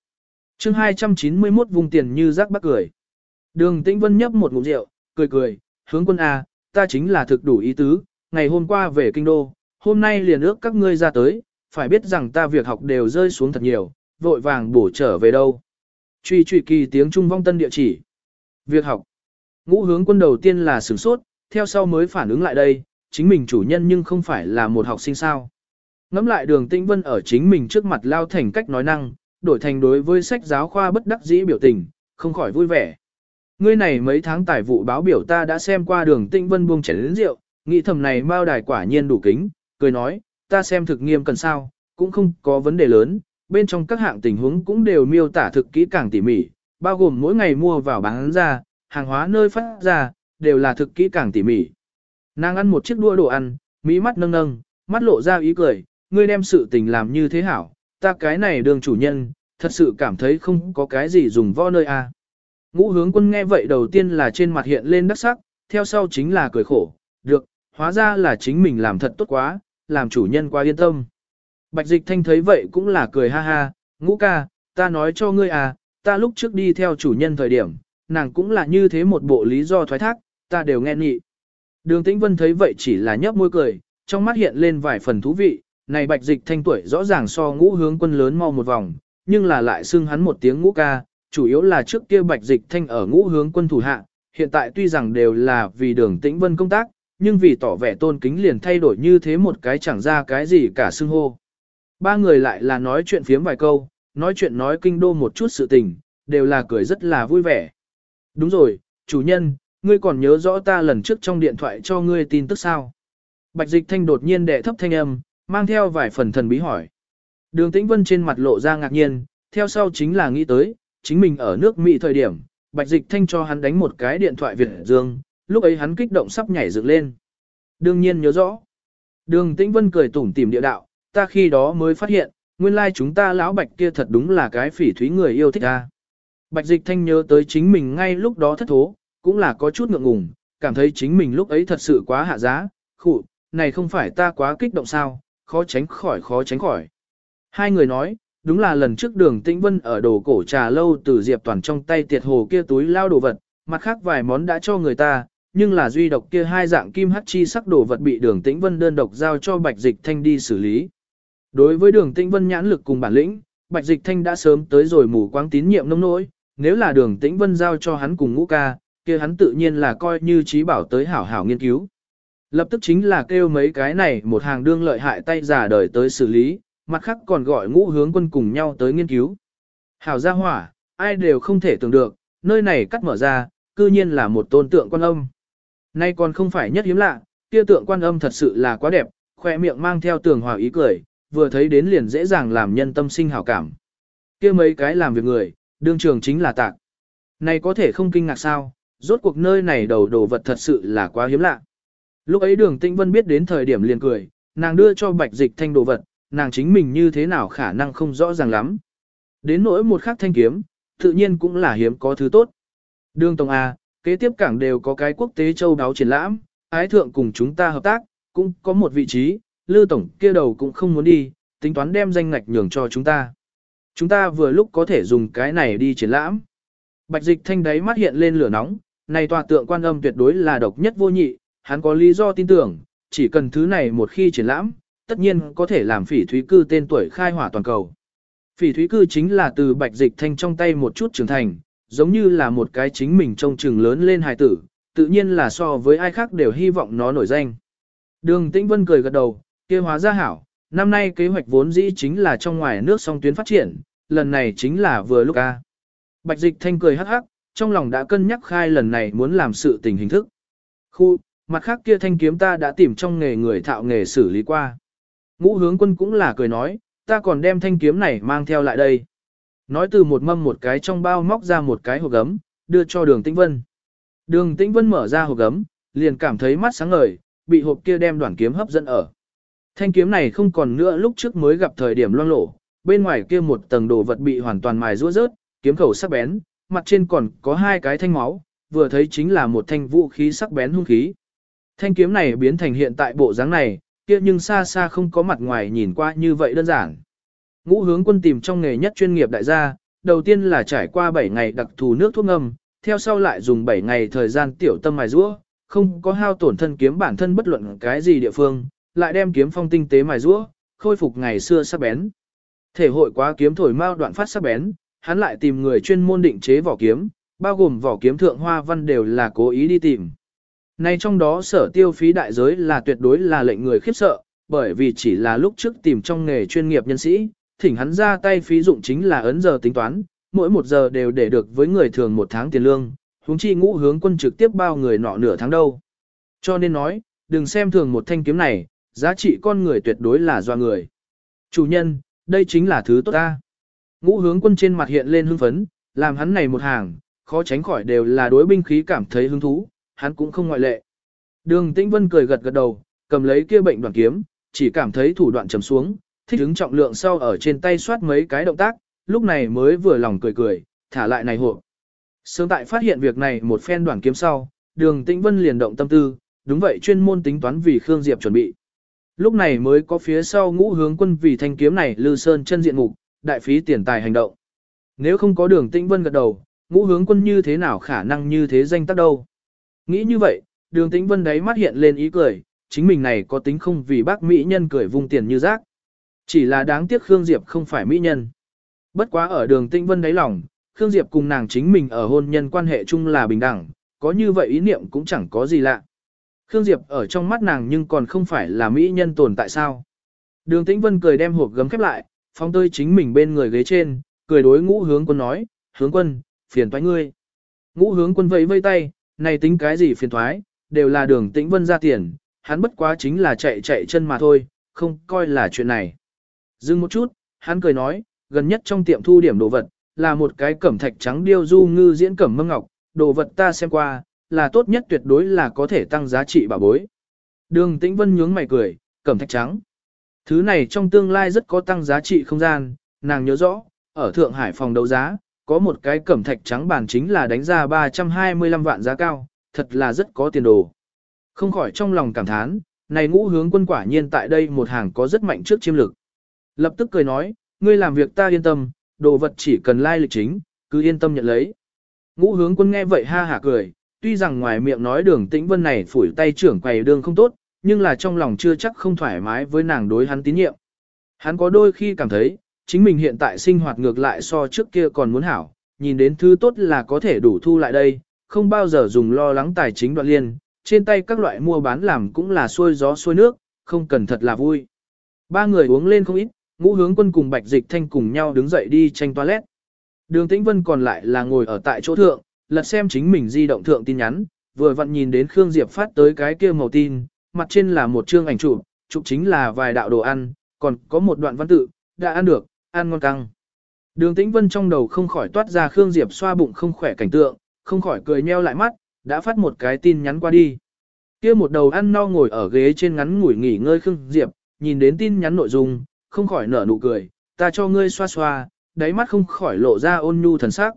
S1: chương 291 vùng tiền như rác bắc cười. Đường Tĩnh Vân nhấp một ngụm rượu, cười cười, hướng quân A, ta chính là thực đủ ý tứ, ngày hôm qua về kinh đô, hôm nay liền ước các ngươi ra tới, phải biết rằng ta việc học đều rơi xuống thật nhiều, vội vàng bổ trở về đâu. Truy truy kỳ tiếng Trung vong tân địa chỉ. Việc học. Ngũ hướng quân đầu tiên là sửng sốt, theo sau mới phản ứng lại đây, chính mình chủ nhân nhưng không phải là một học sinh sao. Ngắm lại đường tĩnh vân ở chính mình trước mặt lao thành cách nói năng, đổi thành đối với sách giáo khoa bất đắc dĩ biểu tình, không khỏi vui vẻ. Ngươi này mấy tháng tài vụ báo biểu ta đã xem qua đường tĩnh vân buông chén lĩnh rượu, nghĩ thầm này mao đài quả nhiên đủ kính, cười nói, ta xem thực nghiêm cần sao, cũng không có vấn đề lớn, bên trong các hạng tình huống cũng đều miêu tả thực kỹ càng tỉ mỉ, bao gồm mỗi ngày mua vào bán ra, hàng hóa nơi phát ra, đều là thực kỹ càng tỉ mỉ. Nàng ăn một chiếc đua đồ ăn, mỹ mắt nâng nâng, mắt lộ ra ý cười, ngươi đem sự tình làm như thế hảo, ta cái này đường chủ nhân, thật sự cảm thấy không có cái gì dùng võ nơi a. Ngũ hướng quân nghe vậy đầu tiên là trên mặt hiện lên đắc sắc, theo sau chính là cười khổ, được, hóa ra là chính mình làm thật tốt quá, làm chủ nhân quá yên tâm. Bạch dịch thanh thấy vậy cũng là cười ha ha, ngũ ca, ta nói cho ngươi à, ta lúc trước đi theo chủ nhân thời điểm, nàng cũng là như thế một bộ lý do thoái thác, ta đều nghe nghị. Đường tĩnh vân thấy vậy chỉ là nhấp môi cười, trong mắt hiện lên vài phần thú vị, này bạch dịch thanh tuổi rõ ràng so ngũ hướng quân lớn mau một vòng, nhưng là lại xưng hắn một tiếng ngũ ca, chủ yếu là trước kia bạch dịch thanh ở ngũ hướng quân thủ hạ, hiện tại tuy rằng đều là vì đường tĩnh vân công tác, nhưng vì tỏ vẻ tôn kính liền thay đổi như thế một cái chẳng ra cái gì cả xưng hô. Ba người lại là nói chuyện phiếm vài câu, nói chuyện nói kinh đô một chút sự tình, đều là cười rất là vui vẻ. Đúng rồi, chủ nhân, ngươi còn nhớ rõ ta lần trước trong điện thoại cho ngươi tin tức sao? Bạch dịch thanh đột nhiên đệ thấp thanh âm, mang theo vài phần thần bí hỏi. Đường tĩnh vân trên mặt lộ ra ngạc nhiên, theo sau chính là nghĩ tới, chính mình ở nước Mỹ thời điểm, bạch dịch thanh cho hắn đánh một cái điện thoại Việt Dương, lúc ấy hắn kích động sắp nhảy dựng lên. Đương nhiên nhớ rõ. Đường tĩnh vân cười tủm tỉm địa đạo, ta khi đó mới phát hiện, nguyên lai chúng ta lão bạch kia thật đúng là cái phỉ thúy người yêu thích ta. Bạch dịch thanh nhớ tới chính mình ngay lúc đó thất thố, cũng là có chút ngượng ngùng, cảm thấy chính mình lúc ấy thật sự quá hạ giá, khụ, này không phải ta quá kích động sao, khó tránh khỏi khó tránh khỏi. Hai người nói, đúng là lần trước đường tĩnh vân ở đồ cổ trà lâu từ Diệp Toàn trong tay tiệt hồ kia túi lao đồ vật, mặt khác vài món đã cho người ta, nhưng là duy độc kia hai dạng kim hắc chi sắc đồ vật bị đường tĩnh vân đơn độc giao cho bạch dịch thanh đi xử lý. Đối với đường tĩnh vân nhãn lực cùng bản lĩnh, bạch dịch thanh đã sớm tới rồi mù quáng tín nhiệm nông nỗi, nếu là đường tĩnh vân giao cho hắn cùng ngũ ca, kia hắn tự nhiên là coi như trí bảo tới hảo hảo nghiên cứu. Lập tức chính là kêu mấy cái này một hàng đương lợi hại tay giả đời tới xử lý, mặt khác còn gọi ngũ hướng quân cùng nhau tới nghiên cứu. Hảo gia hỏa, ai đều không thể tưởng được, nơi này cắt mở ra, cư nhiên là một tôn tượng quan âm. Nay còn không phải nhất hiếm lạ, kia tượng quan âm thật sự là quá đẹp, khoe miệng mang theo tường hòa ý cười, vừa thấy đến liền dễ dàng làm nhân tâm sinh hảo cảm. kia mấy cái làm việc người, đương trường chính là tạc. Này có thể không kinh ngạc sao, rốt cuộc nơi này đầu đồ vật thật sự là quá hiếm lạ. Lúc ấy đường tĩnh vân biết đến thời điểm liền cười, nàng đưa cho bạch dịch thanh đồ vật, nàng chính mình như thế nào khả năng không rõ ràng lắm. Đến nỗi một khắc thanh kiếm, tự nhiên cũng là hiếm có thứ tốt. Đường Tổng A, kế tiếp cảng đều có cái quốc tế châu đáo triển lãm, ái thượng cùng chúng ta hợp tác, cũng có một vị trí, Lư Tổng kia đầu cũng không muốn đi, tính toán đem danh ngạch nhường cho chúng ta. Chúng ta vừa lúc có thể dùng cái này đi triển lãm. Bạch dịch thanh đáy mắt hiện lên lửa nóng, này tòa tượng quan âm tuyệt đối là độc nhất vô nhị, hắn có lý do tin tưởng, chỉ cần thứ này một khi triển lãm, tất nhiên có thể làm phỉ thúy cư tên tuổi khai hỏa toàn cầu. Phỉ thúy cư chính là từ bạch dịch thanh trong tay một chút trưởng thành, giống như là một cái chính mình trông chừng lớn lên hài tử, tự nhiên là so với ai khác đều hy vọng nó nổi danh. Đường Tĩnh Vân cười gật đầu, kia hóa ra hảo, năm nay kế hoạch vốn dĩ chính là trong ngoài nước song tuyến phát triển, lần này chính là vừa lúc a. Bạch Dịch Thanh cười hắc hắc, trong lòng đã cân nhắc khai lần này muốn làm sự tình hình thức. Khu, mặt khác kia thanh kiếm ta đã tìm trong nghề người thạo nghề xử lý qua. Ngũ hướng quân cũng là cười nói, ta còn đem thanh kiếm này mang theo lại đây. Nói từ một mâm một cái trong bao móc ra một cái hộp gấm, đưa cho đường tĩnh vân. Đường tĩnh vân mở ra hộp gấm, liền cảm thấy mắt sáng ngời, bị hộp kia đem đoạn kiếm hấp dẫn ở. Thanh kiếm này không còn nữa lúc trước mới gặp thời điểm loang lổ, bên ngoài kia một tầng đồ vật bị hoàn toàn mài rũa rớt, kiếm khẩu sắc bén, mặt trên còn có hai cái thanh máu, vừa thấy chính là một thanh vũ khí sắc bén hung khí. Thanh kiếm này biến thành hiện tại bộ dáng này, kia nhưng xa xa không có mặt ngoài nhìn qua như vậy đơn giản. Ngũ hướng quân tìm trong nghề nhất chuyên nghiệp đại gia, đầu tiên là trải qua 7 ngày đặc thù nước thuốc ngâm, theo sau lại dùng 7 ngày thời gian tiểu tâm mài rũa, không có hao tổn thân kiếm bản thân bất luận cái gì địa phương, lại đem kiếm phong tinh tế mài rũa, khôi phục ngày xưa sắc bén. Thể hội quá kiếm thổi mao đoạn phát sắc bén, hắn lại tìm người chuyên môn định chế vỏ kiếm, bao gồm vỏ kiếm thượng hoa văn đều là cố ý đi tìm. Nay trong đó sở tiêu phí đại giới là tuyệt đối là lệnh người khiếp sợ, bởi vì chỉ là lúc trước tìm trong nghề chuyên nghiệp nhân sĩ, thỉnh hắn ra tay phí dụng chính là ấn giờ tính toán, mỗi một giờ đều để được với người thường một tháng tiền lương, huống chi ngũ hướng quân trực tiếp bao người nọ nửa tháng đâu. Cho nên nói, đừng xem thường một thanh kiếm này, giá trị con người tuyệt đối là do người. Chủ nhân, đây chính là thứ tốt ta. Ngũ hướng quân trên mặt hiện lên hưng phấn, làm hắn này một hàng, khó tránh khỏi đều là đối binh khí cảm thấy hứng thú, hắn cũng không ngoại lệ. Đường Tĩnh Vân cười gật gật đầu, cầm lấy kia bệnh đoàn kiếm, chỉ cảm thấy thủ đoạn trầm xuống, thích ứng trọng lượng sau ở trên tay soát mấy cái động tác, lúc này mới vừa lòng cười cười, thả lại này hộ. Sớm tại phát hiện việc này một phen đoàn kiếm sau, đường Tĩnh Vân liền động tâm tư, đúng vậy chuyên môn tính toán vì Khương Diệp chuẩn bị. Lúc này mới có phía sau ngũ hướng quân vì thanh kiếm này lư sơn chân diện mục, đại phí tiền tài hành động. Nếu không có đường Tĩnh Vân gật đầu, ngũ hướng quân như thế nào khả năng như thế danh tác đâu. Nghĩ như vậy, đường tĩnh vân đấy mắt hiện lên ý cười, chính mình này có tính không vì bác mỹ nhân cười vung tiền như rác. Chỉ là đáng tiếc Khương Diệp không phải mỹ nhân. Bất quá ở đường tĩnh vân đáy lòng, Khương Diệp cùng nàng chính mình ở hôn nhân quan hệ chung là bình đẳng, có như vậy ý niệm cũng chẳng có gì lạ. Khương Diệp ở trong mắt nàng nhưng còn không phải là mỹ nhân tồn tại sao. Đường tĩnh vân cười đem hộp gấm khép lại, phóng tơi chính mình bên người ghế trên, cười đối ngũ hướng quân nói, hướng quân, phiền toái ngươi. Ngũ hướng quân vẫy vây tay, này tính cái gì phiền thoái, đều là đường tĩnh vân ra tiền, hắn bất quá chính là chạy chạy chân mà thôi, không coi là chuyện này. Dừng một chút, hắn cười nói, gần nhất trong tiệm thu điểm đồ vật, là một cái cẩm thạch trắng điêu du ngư diễn cẩm mâm ngọc, đồ vật ta xem qua, là tốt nhất tuyệt đối là có thể tăng giá trị bảo bối. Đường tĩnh vân nhướng mày cười, cẩm thạch trắng. Thứ này trong tương lai rất có tăng giá trị không gian, nàng nhớ rõ, ở Thượng Hải phòng đấu giá, có một cái cẩm thạch trắng bàn chính là đánh ra 325 vạn giá cao, thật là rất có tiền đồ. Không khỏi trong lòng cảm thán, này ngũ hướng quân quả nhiên tại đây một hàng có rất mạnh trước chiêm lực. Lập tức cười nói, ngươi làm việc ta yên tâm, đồ vật chỉ cần lai lịch chính, cứ yên tâm nhận lấy. Ngũ hướng quân nghe vậy ha hả cười, tuy rằng ngoài miệng nói đường tĩnh vân này phủi tay trưởng quầy đường không tốt, nhưng là trong lòng chưa chắc không thoải mái với nàng đối hắn tín nhiệm. Hắn có đôi khi cảm thấy, chính mình hiện tại sinh hoạt ngược lại so trước kia còn muốn hảo, nhìn đến thứ tốt là có thể đủ thu lại đây, không bao giờ dùng lo lắng tài chính đoạn liên, trên tay các loại mua bán làm cũng là xuôi gió xuôi nước, không cần thật là vui. Ba người uống lên không ít, ngũ hướng quân cùng bạch dịch thanh cùng nhau đứng dậy đi tranh toilet. Đường tĩnh vân còn lại là ngồi ở tại chỗ thượng, lật xem chính mình di động thượng tin nhắn, vừa vặn nhìn đến Khương Diệp phát tới cái kia màu tin, mặt trên là một chương ảnh chụp, chụp chính là vài đạo đồ ăn, còn có một đoạn văn tự, đã ăn được, ăn ngon căng. Đường Tĩnh Vân trong đầu không khỏi toát ra Khương Diệp xoa bụng không khỏe cảnh tượng, không khỏi cười nheo lại mắt, đã phát một cái tin nhắn qua đi. Kia một đầu ăn no ngồi ở ghế trên ngắn ngủi nghỉ ngơi Khương Diệp, nhìn đến tin nhắn nội dung, không khỏi nở nụ cười, ta cho ngươi xoa xoa, đáy mắt không khỏi lộ ra ôn nhu thần sắc.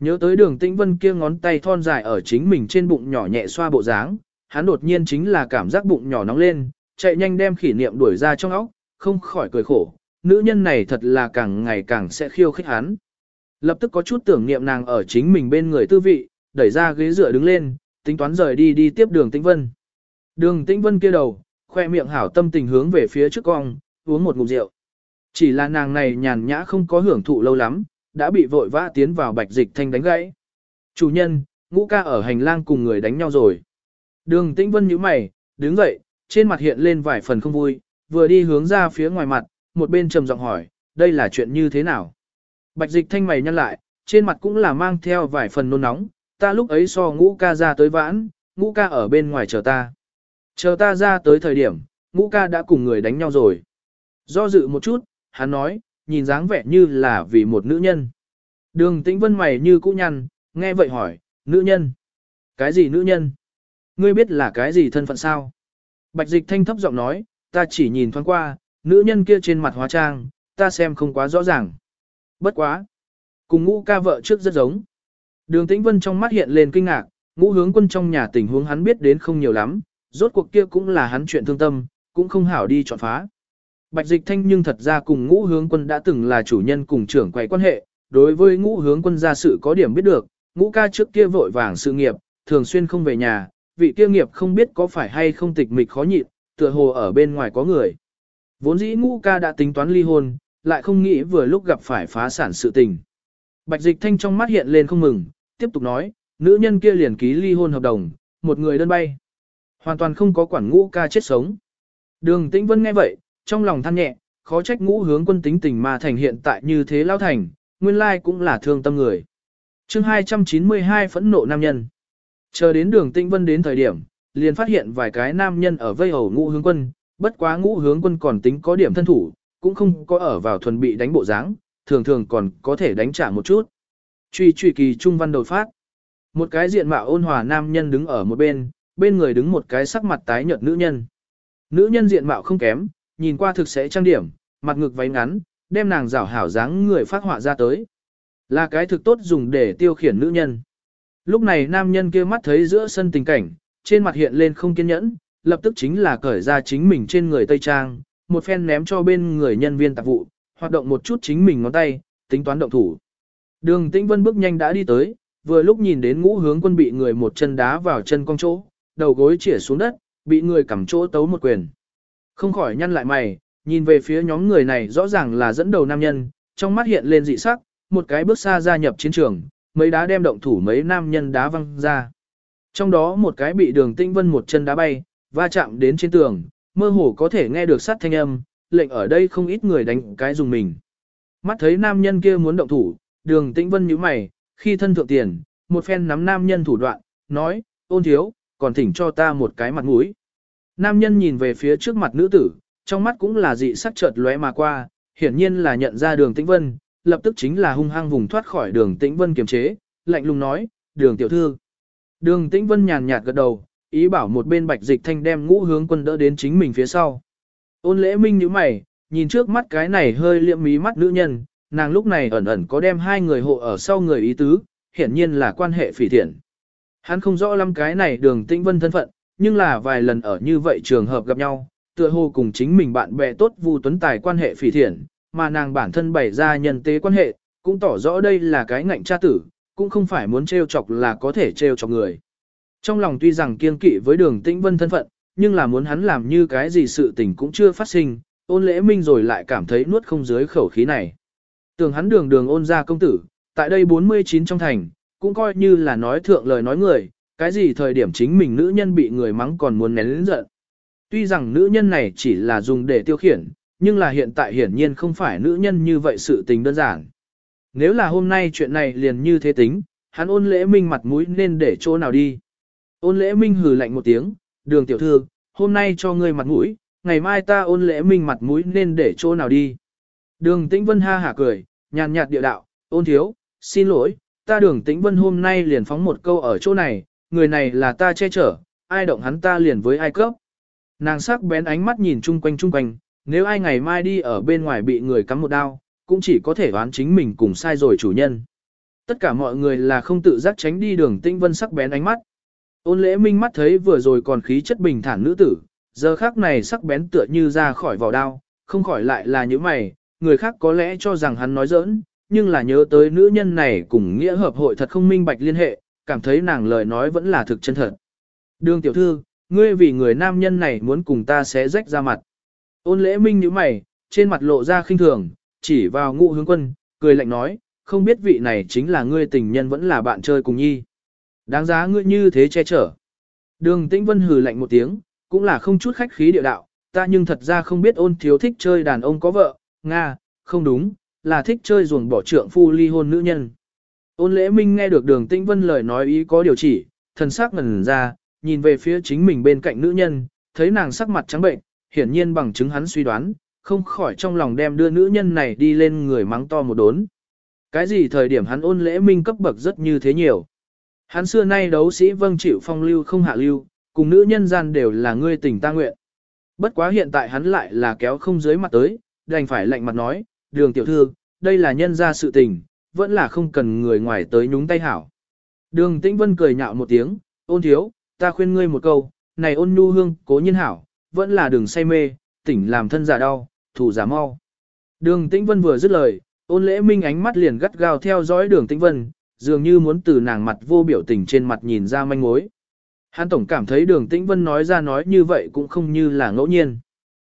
S1: Nhớ tới đường Tĩnh Vân kia ngón tay thon dài ở chính mình trên bụng nhỏ nhẹ xoa bộ dáng, hắn đột nhiên chính là cảm giác bụng nhỏ nóng lên, chạy nhanh đem kỷ niệm đuổi ra trong óc, không khỏi cười khổ, nữ nhân này thật là càng ngày càng sẽ khiêu khích hắn. Lập tức có chút tưởng niệm nàng ở chính mình bên người tư vị, đẩy ra ghế dựa đứng lên, tính toán rời đi đi tiếp đường Tĩnh Vân. Đường Tĩnh Vân kia đầu, khoe miệng hảo tâm tình hướng về phía trước cong, uống một ngụm rượu. Chỉ là nàng này nhàn nhã không có hưởng thụ lâu lắm, đã bị vội vã tiến vào bạch dịch thanh đánh gãy. Chủ nhân, ngũ ca ở hành lang cùng người đánh nhau rồi. Đường Tĩnh Vân nhíu mày, đứng dậy, trên mặt hiện lên vài phần không vui, vừa đi hướng ra phía ngoài mặt, một bên trầm giọng hỏi, đây là chuyện như thế nào? Bạch dịch thanh mày nhăn lại, trên mặt cũng là mang theo vài phần nôn nóng, ta lúc ấy so ngũ ca ra tới vãn, ngũ ca ở bên ngoài chờ ta. Chờ ta ra tới thời điểm, ngũ ca đã cùng người đánh nhau rồi. Do dự một chút, hắn nói, nhìn dáng vẻ như là vì một nữ nhân. Đường tĩnh vân mày như cũ nhăn, nghe vậy hỏi, nữ nhân? Cái gì nữ nhân? Ngươi biết là cái gì thân phận sao? Bạch dịch thanh thấp giọng nói, ta chỉ nhìn thoáng qua, nữ nhân kia trên mặt hóa trang, ta xem không quá rõ ràng. Bất quá. Cùng ngũ ca vợ trước rất giống. Đường tĩnh vân trong mắt hiện lên kinh ngạc, ngũ hướng quân trong nhà tình huống hắn biết đến không nhiều lắm, rốt cuộc kia cũng là hắn chuyện thương tâm, cũng không hảo đi chọn phá. Bạch Dịch Thanh nhưng thật ra cùng ngũ hướng quân đã từng là chủ nhân cùng trưởng quầy quan hệ, đối với ngũ hướng quân gia sự có điểm biết được, ngũ ca trước kia vội vàng sự nghiệp, thường xuyên không về nhà, vị kia nghiệp không biết có phải hay không tịch mịch khó nhịn, tựa hồ ở bên ngoài có người. Vốn dĩ ngũ ca đã tính toán ly hôn, lại không nghĩ vừa lúc gặp phải phá sản sự tình. Bạch Dịch Thanh trong mắt hiện lên không mừng, tiếp tục nói, nữ nhân kia liền ký ly hôn hợp đồng, một người đơn bay. Hoàn toàn không có quản ngũ ca chết sống. Đường Tĩnh Vân nghe vậy, trong lòng than nhẹ, khó trách ngũ hướng quân tính tình mà thành hiện tại như thế lao thành, nguyên lai cũng là thương tâm người. chương 292 phẫn nộ nam nhân. Chờ đến đường Tĩnh Vân đến thời điểm, liền phát hiện vài cái nam nhân ở vây hầu ngũ hướng quân, bất quá ngũ hướng quân còn tính có điểm thân thủ, cũng không có ở vào thuần bị đánh bộ dáng, thường thường còn có thể đánh trả một chút. Truy truy kỳ trung văn đột phát. Một cái diện mạo ôn hòa nam nhân đứng ở một bên, bên người đứng một cái sắc mặt tái nhợt nữ nhân. Nữ nhân diện mạo không kém, nhìn qua thực sẽ trang điểm, mặt ngực váy ngắn, đem nàng rảo hảo dáng người phát họa ra tới. Là cái thực tốt dùng để tiêu khiển nữ nhân. Lúc này nam nhân kia mắt thấy giữa sân tình cảnh, trên mặt hiện lên không kiên nhẫn, lập tức chính là cởi ra chính mình trên người Tây Trang, một phen ném cho bên người nhân viên tạp vụ, hoạt động một chút chính mình ngón tay, tính toán động thủ. Đường Tĩnh Vân bước nhanh đã đi tới, vừa lúc nhìn đến ngũ hướng quân bị người một chân đá vào chân cong chỗ, đầu gối chĩa xuống đất, bị người cầm chỗ tấu một quyền. Không khỏi nhăn lại mày, nhìn về phía nhóm người này rõ ràng là dẫn đầu nam nhân, trong mắt hiện lên dị sắc, một cái bước xa gia nhập chiến trường, mấy đá đem động thủ mấy nam nhân đá văng ra. Trong đó một cái bị đường tinh vân một chân đá bay, va chạm đến trên tường, mơ hồ có thể nghe được sát thanh âm, lệnh ở đây không ít người đánh cái dùng mình. Mắt thấy nam nhân kia muốn động thủ, đường tĩnh vân nhíu mày, khi thân thượng tiền, một phen nắm nam nhân thủ đoạn, nói, ôn thiếu, còn thỉnh cho ta một cái mặt mũi. Nam nhân nhìn về phía trước mặt nữ tử, trong mắt cũng là dị sắc chợt lóe mà qua, hiển nhiên là nhận ra đường tĩnh vân, lập tức chính là hung hăng vùng thoát khỏi đường tĩnh vân kiềm chế, lạnh lùng nói, đường tiểu thư. Đường tĩnh vân nhàn nhạt gật đầu, ý bảo một bên bạch dịch thanh đem ngũ hướng quân đỡ đến chính mình phía sau. Ôn lễ minh như mày, nhìn trước mắt cái này hơi liệm mí mắt nữ nhân, nàng lúc này ẩn ẩn có đem hai người hộ ở sau người ý tứ, hiển nhiên là quan hệ phỉ thiện. Hắn không rõ lắm cái này đường tĩnh vân thân phận, nhưng là vài lần ở như vậy trường hợp gặp nhau, tựa hồ cùng chính mình bạn bè tốt Vu Tuấn Tài quan hệ phỉ thiện, mà nàng bản thân bày ra nhân tế quan hệ, cũng tỏ rõ đây là cái ngạnh cha tử, cũng không phải muốn trêu chọc là có thể trêu chọc người. Trong lòng tuy rằng kiên kỵ với đường tĩnh vân thân phận, nhưng là muốn hắn làm như cái gì sự tình cũng chưa phát sinh, ôn lễ minh rồi lại cảm thấy nuốt không dưới khẩu khí này. Tưởng hắn đường đường ôn ra công tử, tại đây 49 trong thành, cũng coi như là nói thượng lời nói người, cái gì thời điểm chính mình nữ nhân bị người mắng còn muốn nén lĩnh giận. Tuy rằng nữ nhân này chỉ là dùng để tiêu khiển, nhưng là hiện tại hiển nhiên không phải nữ nhân như vậy sự tình đơn giản. Nếu là hôm nay chuyện này liền như thế tính, hắn ôn lễ minh mặt mũi nên để chỗ nào đi. Ôn lễ minh hừ lạnh một tiếng, đường tiểu thư, hôm nay cho ngươi mặt mũi, ngày mai ta ôn lễ minh mặt mũi nên để chỗ nào đi. Đường tĩnh vân ha hả cười, nhàn nhạt địa đạo, ôn thiếu, xin lỗi, ta đường tĩnh vân hôm nay liền phóng một câu ở chỗ này, người này là ta che chở, ai động hắn ta liền với ai cấp. Nàng sắc bén ánh mắt nhìn chung quanh chung quanh, nếu ai ngày mai đi ở bên ngoài bị người cắm một đao, cũng chỉ có thể đoán chính mình cùng sai rồi chủ nhân. Tất cả mọi người là không tự giác tránh đi đường tĩnh vân sắc bén ánh mắt. Ôn lễ minh mắt thấy vừa rồi còn khí chất bình thản nữ tử, giờ khác này sắc bén tựa như ra khỏi vỏ đao, không khỏi lại là những mày, người khác có lẽ cho rằng hắn nói giỡn, nhưng là nhớ tới nữ nhân này cùng nghĩa hợp hội thật không minh bạch liên hệ, cảm thấy nàng lời nói vẫn là thực chân thật. Đường tiểu thư, ngươi vì người nam nhân này muốn cùng ta sẽ rách ra mặt. Ôn lễ minh như mày, trên mặt lộ ra khinh thường, chỉ vào ngụ hướng quân, cười lạnh nói, không biết vị này chính là ngươi tình nhân vẫn là bạn chơi cùng nhi. Đáng giá ngươi như thế che chở. Đường tĩnh vân hừ lạnh một tiếng, cũng là không chút khách khí địa đạo, ta nhưng thật ra không biết ôn thiếu thích chơi đàn ông có vợ, Nga, không đúng, là thích chơi ruồng bỏ trượng phu ly hôn nữ nhân. Ôn lễ minh nghe được đường tĩnh vân lời nói ý có điều chỉ, thần sắc ngần ra, nhìn về phía chính mình bên cạnh nữ nhân, thấy nàng sắc mặt trắng bệnh, hiển nhiên bằng chứng hắn suy đoán, không khỏi trong lòng đem đưa nữ nhân này đi lên người mắng to một đốn. Cái gì thời điểm hắn ôn lễ minh cấp bậc rất như thế nhiều. Hắn xưa nay đấu sĩ vâng chịu phong lưu không hạ lưu, cùng nữ nhân gian đều là ngươi tình ta nguyện. Bất quá hiện tại hắn lại là kéo không dưới mặt tới, đành phải lạnh mặt nói, đường tiểu thư, đây là nhân ra sự tình, vẫn là không cần người ngoài tới nhúng tay hảo. Đường tĩnh vân cười nhạo một tiếng, ôn thiếu, ta khuyên ngươi một câu, này ôn nhu hương, cố nhiên hảo, vẫn là đường say mê, tỉnh làm thân giả đau, thủ giả mau. Đường tĩnh vân vừa dứt lời, ôn lễ minh ánh mắt liền gắt gao theo dõi đường tĩnh vân, dường như muốn từ nàng mặt vô biểu tình trên mặt nhìn ra manh mối. Hắn tổng cảm thấy đường tĩnh vân nói ra nói như vậy cũng không như là ngẫu nhiên.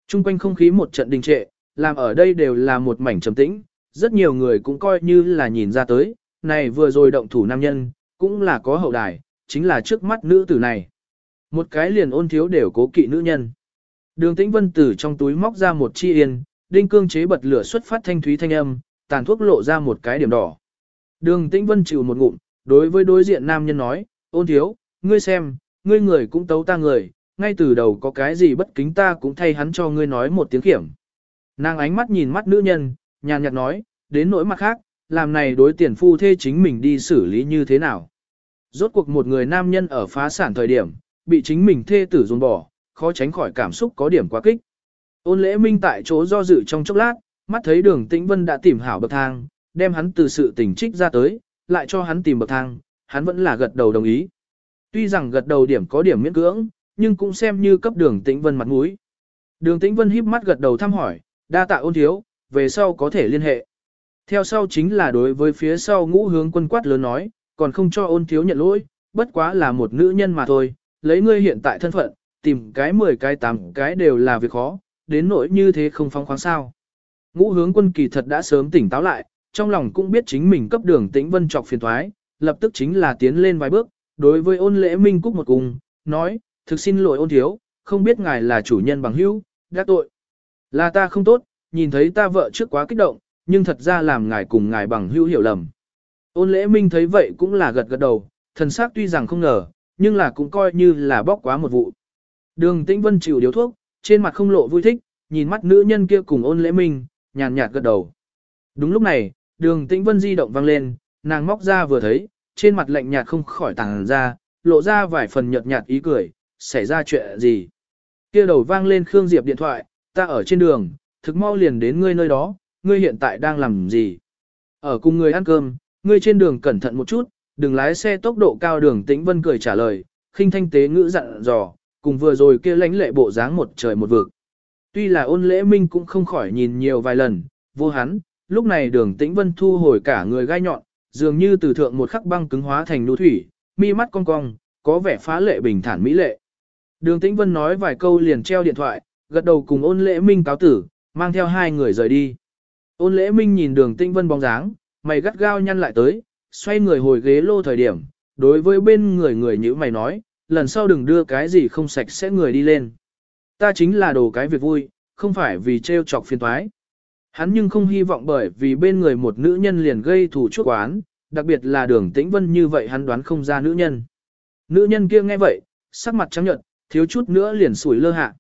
S1: Trung quanh không khí một trận đình trệ, làm ở đây đều là một mảnh trầm tĩnh, rất nhiều người cũng coi như là nhìn ra tới, này vừa rồi động thủ nam nhân, cũng là có hậu đài, chính là trước mắt nữ tử này. Một cái liền ôn thiếu đều cố kỵ nữ nhân. Đường tĩnh vân từ trong túi móc ra một chi yên, đinh cương chế bật lửa xuất phát thanh thúy thanh âm, tàn thuốc lộ ra một cái điểm đỏ. Đường tĩnh vân chịu một ngụm, đối với đối diện nam nhân nói, ôn thiếu, ngươi xem, ngươi người cũng tấu ta người, ngay từ đầu có cái gì bất kính ta cũng thay hắn cho ngươi nói một tiếng kiểm. Nàng ánh mắt nhìn mắt nữ nhân, nhàn nhạt nói, đến nỗi mặt khác, làm này đối tiền phu thê chính mình đi xử lý như thế nào. Rốt cuộc một người nam nhân ở phá sản thời điểm, bị chính mình thê tử dùng bỏ, khó tránh khỏi cảm xúc có điểm quá kích. Ôn lễ minh tại chỗ do dự trong chốc lát, mắt thấy đường tĩnh vân đã tìm hảo bậc thang, đem hắn từ sự tình trích ra tới, lại cho hắn tìm bậc thang, hắn vẫn là gật đầu đồng ý. Tuy rằng gật đầu điểm có điểm miễn cưỡng, nhưng cũng xem như cấp đường tĩnh vân mặt mũi. Đường tĩnh vân híp mắt gật đầu thăm hỏi, đa tạ ôn thiếu, về sau có thể liên hệ. Theo sau chính là đối với phía sau ngũ hướng quân quát lớn nói, còn không cho ôn thiếu nhận lỗi, bất quá là một nữ nhân mà thôi, lấy ngươi hiện tại thân phận, tìm cái 10 cái 8 cái đều là việc khó, đến nỗi như thế không phóng khoáng sao. Ngũ hướng quân kỳ thật đã sớm tỉnh táo lại, trong lòng cũng biết chính mình cấp đường tĩnh vân trọc phiền thoái, lập tức chính là tiến lên vài bước, đối với ôn lễ minh cúc một cùng, nói, thực xin lỗi ôn thiếu, không biết ngài là chủ nhân bằng hữu, đã tội. Là ta không tốt, nhìn thấy ta vợ trước quá kích động, nhưng thật ra làm ngài cùng ngài bằng hữu hiểu lầm. Ôn lễ minh thấy vậy cũng là gật gật đầu, thần sắc tuy rằng không ngờ, nhưng là cũng coi như là bóc quá một vụ. Đường tĩnh vân chịu điếu thuốc, trên mặt không lộ vui thích, nhìn mắt nữ nhân kia cùng ôn lễ minh, nhàn nhạt gật đầu. Đúng lúc này, đường tĩnh vân di động vang lên, nàng móc ra vừa thấy, trên mặt lạnh nhạt không khỏi tàng ra, lộ ra vài phần nhợt nhạt ý cười, xảy ra chuyện gì. Kia đầu vang lên Khương Diệp điện thoại, ta ở trên đường, thực mau liền đến ngươi nơi đó, ngươi hiện tại đang làm gì? Ở cùng người ăn cơm, ngươi trên đường cẩn thận một chút, đừng lái xe tốc độ cao đường tĩnh vân cười trả lời, khinh thanh tế ngữ dặn dò, cùng vừa rồi kia lãnh lệ bộ dáng một trời một vực. Tuy là ôn lễ minh cũng không khỏi nhìn nhiều vài lần, vô hắn, lúc này đường tĩnh vân thu hồi cả người gai nhọn, dường như từ thượng một khắc băng cứng hóa thành nụ thủy, mi mắt cong cong, có vẻ phá lệ bình thản mỹ lệ. Đường tĩnh vân nói vài câu liền treo điện thoại, gật đầu cùng ôn lễ minh cáo tử, mang theo hai người rời đi. Ôn lễ minh nhìn đường tĩnh vân bóng dáng, mày gắt gao nhăn lại tới, xoay người hồi ghế lô thời điểm, đối với bên người người như mày nói, lần sau đừng đưa cái gì không sạch sẽ người đi lên. Ta chính là đồ cái việc vui, không phải vì treo chọc phiền toái. Hắn nhưng không hy vọng bởi vì bên người một nữ nhân liền gây thù chuốc oán, đặc biệt là đường tĩnh vân như vậy hắn đoán không ra nữ nhân. Nữ nhân kia nghe vậy, sắc mặt trắng nhợt, thiếu chút nữa liền sủi lơ hạ.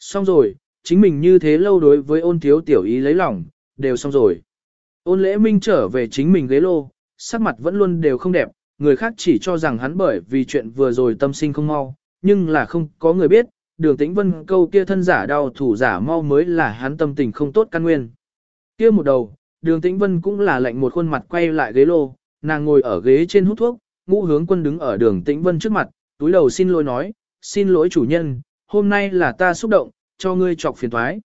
S1: Xong rồi, chính mình như thế lâu đối với ôn thiếu tiểu ý lấy lòng, đều xong rồi. Ôn lễ minh trở về chính mình ghế lô, sắc mặt vẫn luôn đều không đẹp, người khác chỉ cho rằng hắn bởi vì chuyện vừa rồi tâm sinh không mau, nhưng là không có người biết, đường tĩnh vân câu kia thân giả đau thủ giả mau mới là hắn tâm tình không tốt căn nguyên. Kia một đầu, đường tĩnh vân cũng là lạnh một khuôn mặt quay lại ghế lô, nàng ngồi ở ghế trên hút thuốc, ngũ hướng quân đứng ở đường tĩnh vân trước mặt, túi đầu xin lỗi nói, xin lỗi chủ nhân, hôm nay là ta xúc động, cho ngươi chọc phiền thoái.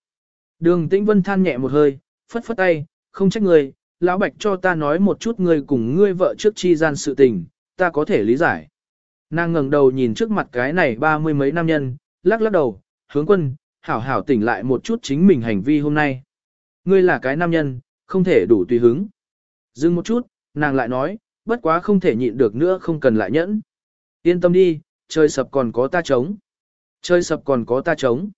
S1: Đường Tĩnh Vân than nhẹ một hơi, phất phất tay, không trách ngươi, lão bạch cho ta nói một chút ngươi cùng ngươi vợ trước chi gian sự tình, ta có thể lý giải. Nàng ngẩng đầu nhìn trước mặt cái này ba mươi mấy nam nhân, lắc lắc đầu, hướng quân, hảo hảo tỉnh lại một chút chính mình hành vi hôm nay. Ngươi là cái nam nhân, không thể đủ tùy hứng. Dừng một chút, nàng lại nói, bất quá không thể nhịn được nữa không cần lại nhẫn. Yên tâm đi, trời sập còn có ta chống. Trời sập còn có ta chống.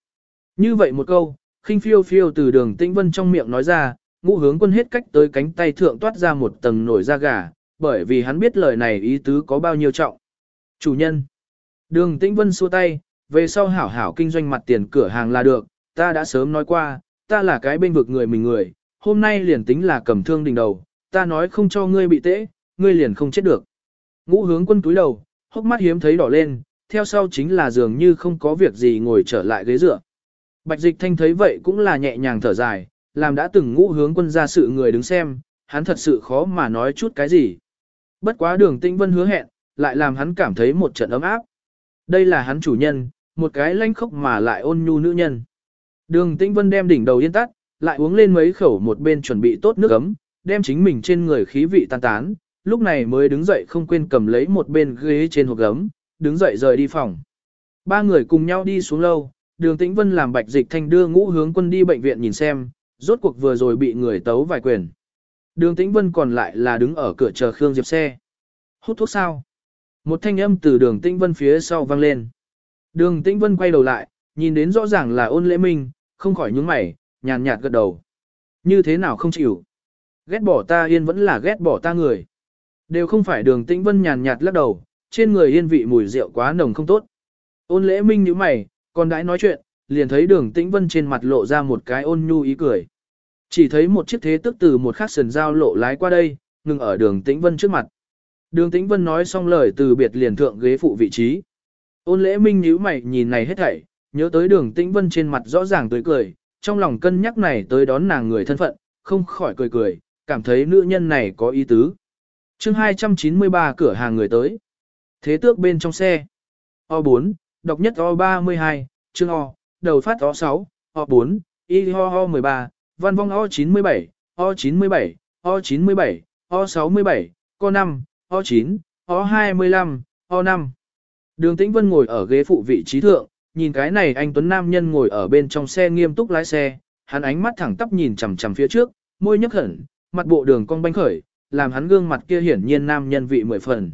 S1: Như vậy một câu, khinh phiêu phiêu từ đường tĩnh vân trong miệng nói ra, ngũ hướng quân hết cách tới cánh tay thượng toát ra một tầng nổi da gà, bởi vì hắn biết lời này ý tứ có bao nhiêu trọng. Chủ nhân. Đường tĩnh vân xua tay, về sau hảo hảo kinh doanh mặt tiền cửa hàng là được, ta đã sớm nói qua, ta là cái bên vực người mình người, hôm nay liền tính là cầm thương đỉnh đầu, ta nói không cho ngươi bị tễ, ngươi liền không chết được. Ngũ hướng quân túi đầu, hốc mắt hiếm thấy đỏ lên, theo sau chính là dường như không có việc gì ngồi trở lại ghế dựa. Bạch dịch thanh thấy vậy cũng là nhẹ nhàng thở dài, làm đã từng ngũ hướng quân ra sự người đứng xem, hắn thật sự khó mà nói chút cái gì. Bất quá đường tĩnh vân hứa hẹn, lại làm hắn cảm thấy một trận ấm áp. Đây là hắn chủ nhân, một cái lanh khốc mà lại ôn nhu nữ nhân. Đường tĩnh vân đem đỉnh đầu yên tắt, lại uống lên mấy khẩu một bên chuẩn bị tốt nước ấm, đem chính mình trên người khí vị tan tán, lúc này mới đứng dậy không quên cầm lấy một bên ghế trên hộp gấm, đứng dậy rời đi phòng. Ba người cùng nhau đi xuống lâu, đường tĩnh vân làm bạch dịch thanh đưa ngũ hướng quân đi bệnh viện nhìn xem, rốt cuộc vừa rồi bị người tấu vài quyền. Đường tĩnh vân còn lại là đứng ở cửa chờ Khương Diệp xe. Hút thuốc sao? Một thanh âm từ đường tĩnh vân phía sau vang lên. Đường tĩnh vân quay đầu lại, nhìn đến rõ ràng là ôn lễ minh, không khỏi nhướng mày, nhàn nhạt gật đầu. Như thế nào không chịu? Ghét bỏ ta yên vẫn là ghét bỏ ta người. Đều không phải đường tĩnh vân nhàn nhạt lắc đầu, trên người yên vị mùi rượu quá nồng không tốt. Ôn lễ minh như mày, còn đãi nói chuyện, liền thấy đường tĩnh vân trên mặt lộ ra một cái ôn nhu ý cười. Chỉ thấy một chiếc thế tức từ một khắc sườn giao lộ lái qua đây, ngừng ở đường tĩnh vân trước mặt. Đường tĩnh vân nói xong lời từ biệt liền thượng ghế phụ vị trí. Ôn lễ minh nhíu mày nhìn này hết thảy, nhớ tới đường tĩnh vân trên mặt rõ ràng tươi cười, trong lòng cân nhắc này tới đón nàng người thân phận, không khỏi cười cười, cảm thấy nữ nhân này có ý tứ. chương 293 cửa hàng người tới. Thế tước bên trong xe. O4, độc nhất O32, chương O, đầu phát O6, O4, Y ho ho 13, văn vong O97, O97, O97, O67, Co5, O9, O25, O5. Đường Tĩnh Vân ngồi ở ghế phụ vị trí thượng, nhìn cái này anh Tuấn Nam nhân ngồi ở bên trong xe nghiêm túc lái xe, hắn ánh mắt thẳng tắp nhìn chằm chằm phía trước, môi nhếch hẳn, mặt bộ đường cong banh khởi, làm hắn gương mặt kia hiển nhiên nam nhân vị mười phần.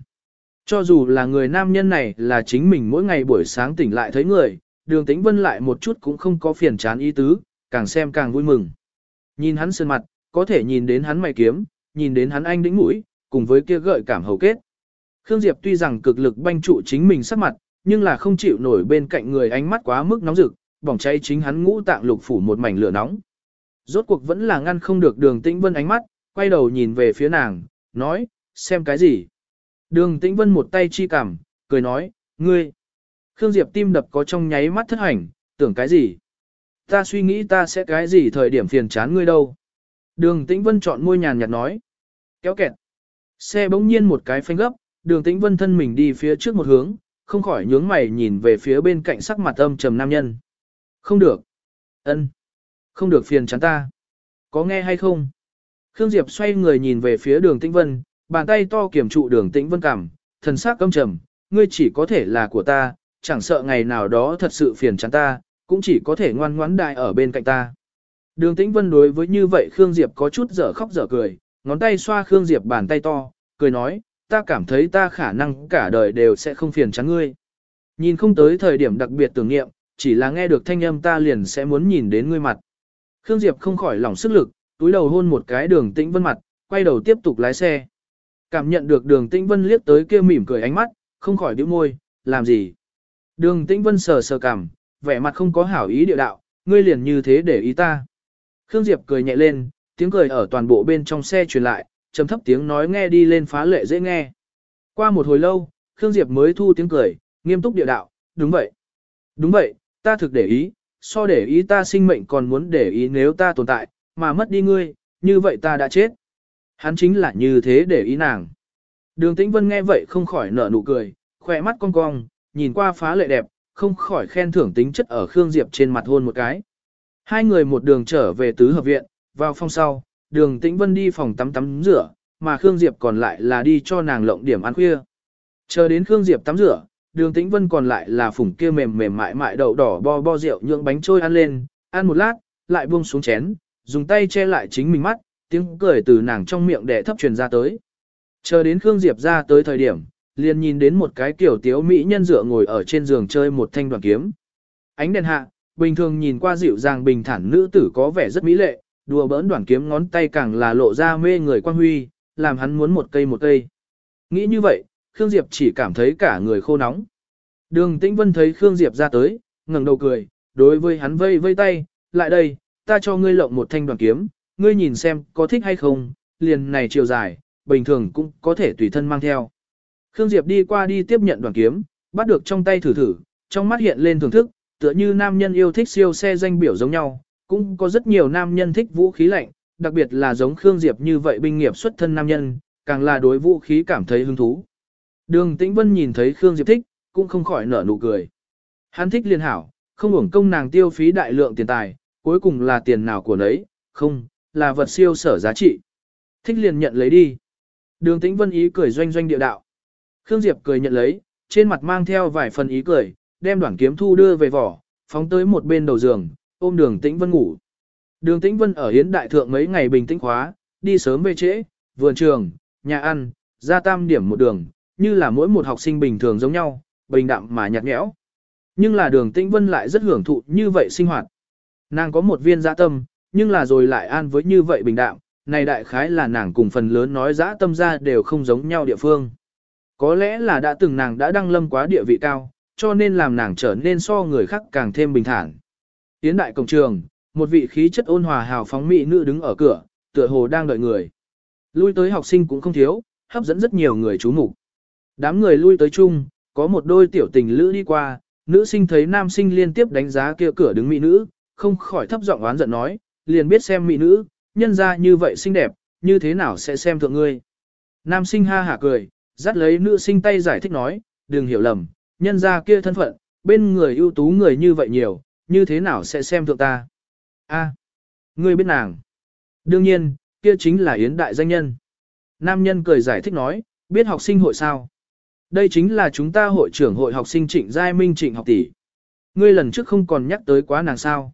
S1: Cho dù là người nam nhân này là chính mình mỗi ngày buổi sáng tỉnh lại thấy người, đường tĩnh vân lại một chút cũng không có phiền chán ý tứ, càng xem càng vui mừng. Nhìn hắn sơn mặt, có thể nhìn đến hắn mày kiếm, nhìn đến hắn anh đĩnh mũi, cùng với kia gợi cảm hầu kết. Khương Diệp tuy rằng cực lực banh trụ chính mình sắc mặt, nhưng là không chịu nổi bên cạnh người ánh mắt quá mức nóng rực, bỏng cháy chính hắn ngũ tạng lục phủ một mảnh lửa nóng. Rốt cuộc vẫn là ngăn không được đường tĩnh vân ánh mắt, quay đầu nhìn về phía nàng, nói, xem cái gì. Đường tĩnh vân một tay chi cảm, cười nói, ngươi. Khương Diệp tim đập có trong nháy mắt thất hành, tưởng cái gì. Ta suy nghĩ ta sẽ cái gì thời điểm phiền chán ngươi đâu. Đường tĩnh vân chọn môi nhàn nhạt nói. Kéo kẹt. Xe bỗng nhiên một cái phanh gấp, đường tĩnh vân thân mình đi phía trước một hướng, không khỏi nhướng mày nhìn về phía bên cạnh sắc mặt âm trầm nam nhân. Không được. ân, Không được phiền chán ta. Có nghe hay không? Khương Diệp xoay người nhìn về phía đường tĩnh vân, bàn tay to kiểm trụ đường tĩnh vân cảm, thần sắc âm trầm, ngươi chỉ có thể là của ta, chẳng sợ ngày nào đó thật sự phiền chán ta, cũng chỉ có thể ngoan ngoãn đại ở bên cạnh ta. Đường tĩnh vân đối với như vậy Khương Diệp có chút dở khóc dở cười, ngón tay xoa Khương Diệp bàn tay to, cười nói, ta cảm thấy ta khả năng cả đời đều sẽ không phiền chán ngươi. Nhìn không tới thời điểm đặc biệt tưởng niệm, chỉ là nghe được thanh âm ta liền sẽ muốn nhìn đến ngươi mặt. Khương Diệp không khỏi lỏng sức lực, túi đầu hôn một cái đường tĩnh vân mặt, quay đầu tiếp tục lái xe. Cảm nhận được đường tĩnh vân liếc tới kia mỉm cười ánh mắt, không khỏi đứa môi, làm gì. Đường tĩnh vân sờ sờ cảm, vẻ mặt không có hảo ý địa đạo, ngươi liền như thế để ý ta. Khương Diệp cười nhẹ lên, tiếng cười ở toàn bộ bên trong xe truyền lại, trầm thấp tiếng nói nghe đi lên phá lệ dễ nghe. Qua một hồi lâu, Khương Diệp mới thu tiếng cười, nghiêm túc địa đạo, đúng vậy. Đúng vậy, ta thực để ý, so để ý ta sinh mệnh còn muốn để ý nếu ta tồn tại, mà mất đi ngươi, như vậy ta đã chết. Hắn chính là như thế để ý nàng. Đường Tĩnh Vân nghe vậy không khỏi nở nụ cười, khỏe mắt cong cong, nhìn qua phá lệ đẹp, không khỏi khen thưởng tính chất ở Khương Diệp trên mặt hôn một cái. Hai người một đường trở về tứ hợp viện, vào phòng sau, đường Tĩnh Vân đi phòng tắm tắm rửa, mà Khương Diệp còn lại là đi cho nàng lộng điểm ăn khuya. Chờ đến Khương Diệp tắm rửa, đường Tĩnh Vân còn lại là phủng kia mềm mềm mại mại đậu đỏ bo bo rượu nhượng bánh trôi ăn lên, ăn một lát, lại buông xuống chén, dùng tay che lại chính mình mắt, tiếng cười từ nàng trong miệng đẻ thấp truyền ra tới. Chờ đến Khương Diệp ra tới thời điểm, liền nhìn đến một cái kiểu tiếu mỹ nhân dựa ngồi ở trên giường chơi một thanh đoàn kiếm. Ánh đèn hạ, bình thường nhìn qua dịu dàng bình thản nữ tử có vẻ rất mỹ lệ, đùa bỡn đoạn kiếm ngón tay càng là lộ ra mê người quan huy, làm hắn muốn một cây một cây. Nghĩ như vậy, Khương Diệp chỉ cảm thấy cả người khô nóng. Đường Tĩnh Vân thấy Khương Diệp ra tới, ngẩng đầu cười, đối với hắn vây vây tay, lại đây, ta cho ngươi lộng một thanh đoàn kiếm, ngươi nhìn xem có thích hay không, liền này chiều dài, bình thường cũng có thể tùy thân mang theo. Khương Diệp đi qua đi tiếp nhận đoàn kiếm, bắt được trong tay thử thử, trong mắt hiện lên thưởng thức, tựa như nam nhân yêu thích siêu xe danh biểu giống nhau, cũng có rất nhiều nam nhân thích vũ khí lạnh, đặc biệt là giống Khương Diệp như vậy binh nghiệp xuất thân nam nhân, càng là đối vũ khí cảm thấy hứng thú. Đường Tĩnh Vân nhìn thấy Khương Diệp thích, cũng không khỏi nở nụ cười. Hắn thích liên hảo, không hưởng công nàng tiêu phí đại lượng tiền tài, cuối cùng là tiền nào của nấy, không, là vật siêu sở giá trị. Thích liền nhận lấy đi. Đường Tĩnh Vân ý cười doanh doanh địa đạo. Khương Diệp cười nhận lấy, trên mặt mang theo vài phần ý cười, đem đoạn kiếm thu đưa về vỏ, phóng tới một bên đầu giường, ôm đường Tĩnh Vân ngủ. Đường Tĩnh Vân ở Hiến Đại Thượng mấy ngày bình tĩnh khóa, đi sớm về trễ, vườn trường, nhà ăn, ra tam điểm một đường, như là mỗi một học sinh bình thường giống nhau, bình đạm mà nhạt nhẽo. Nhưng là đường Tĩnh Vân lại rất hưởng thụ như vậy sinh hoạt. Nàng có một viên dạ tâm, nhưng là rồi lại an với như vậy bình đạm, này đại khái là nàng cùng phần lớn nói dã tâm ra đều không giống nhau địa phương. Có lẽ là đã từng nàng đã đăng lâm quá địa vị cao, cho nên làm nàng trở nên so người khác càng thêm bình thản. Tiến đại cổng trường, một vị khí chất ôn hòa hào phóng mỹ nữ đứng ở cửa, tựa hồ đang đợi người. Lui tới học sinh cũng không thiếu, hấp dẫn rất nhiều người chú mục. Đám người lui tới chung, có một đôi tiểu tình lữ đi qua, nữ sinh thấy nam sinh liên tiếp đánh giá kia cửa đứng mỹ nữ, không khỏi thấp giọng oán giận nói, liền biết xem mỹ nữ, nhân ra như vậy xinh đẹp, như thế nào sẽ xem thượng ngươi. Nam sinh ha hả cười, dắt lấy nữ sinh tay giải thích nói, đừng hiểu lầm, nhân ra kia thân phận, bên người ưu tú người như vậy nhiều, như thế nào sẽ xem thượng ta. A, ngươi biết nàng. Đương nhiên, kia chính là Yến Đại danh nhân. Nam nhân cười giải thích nói, biết học sinh hội sao. Đây chính là chúng ta hội trưởng hội học sinh trịnh giai minh trịnh học tỷ. Ngươi lần trước không còn nhắc tới quá nàng sao.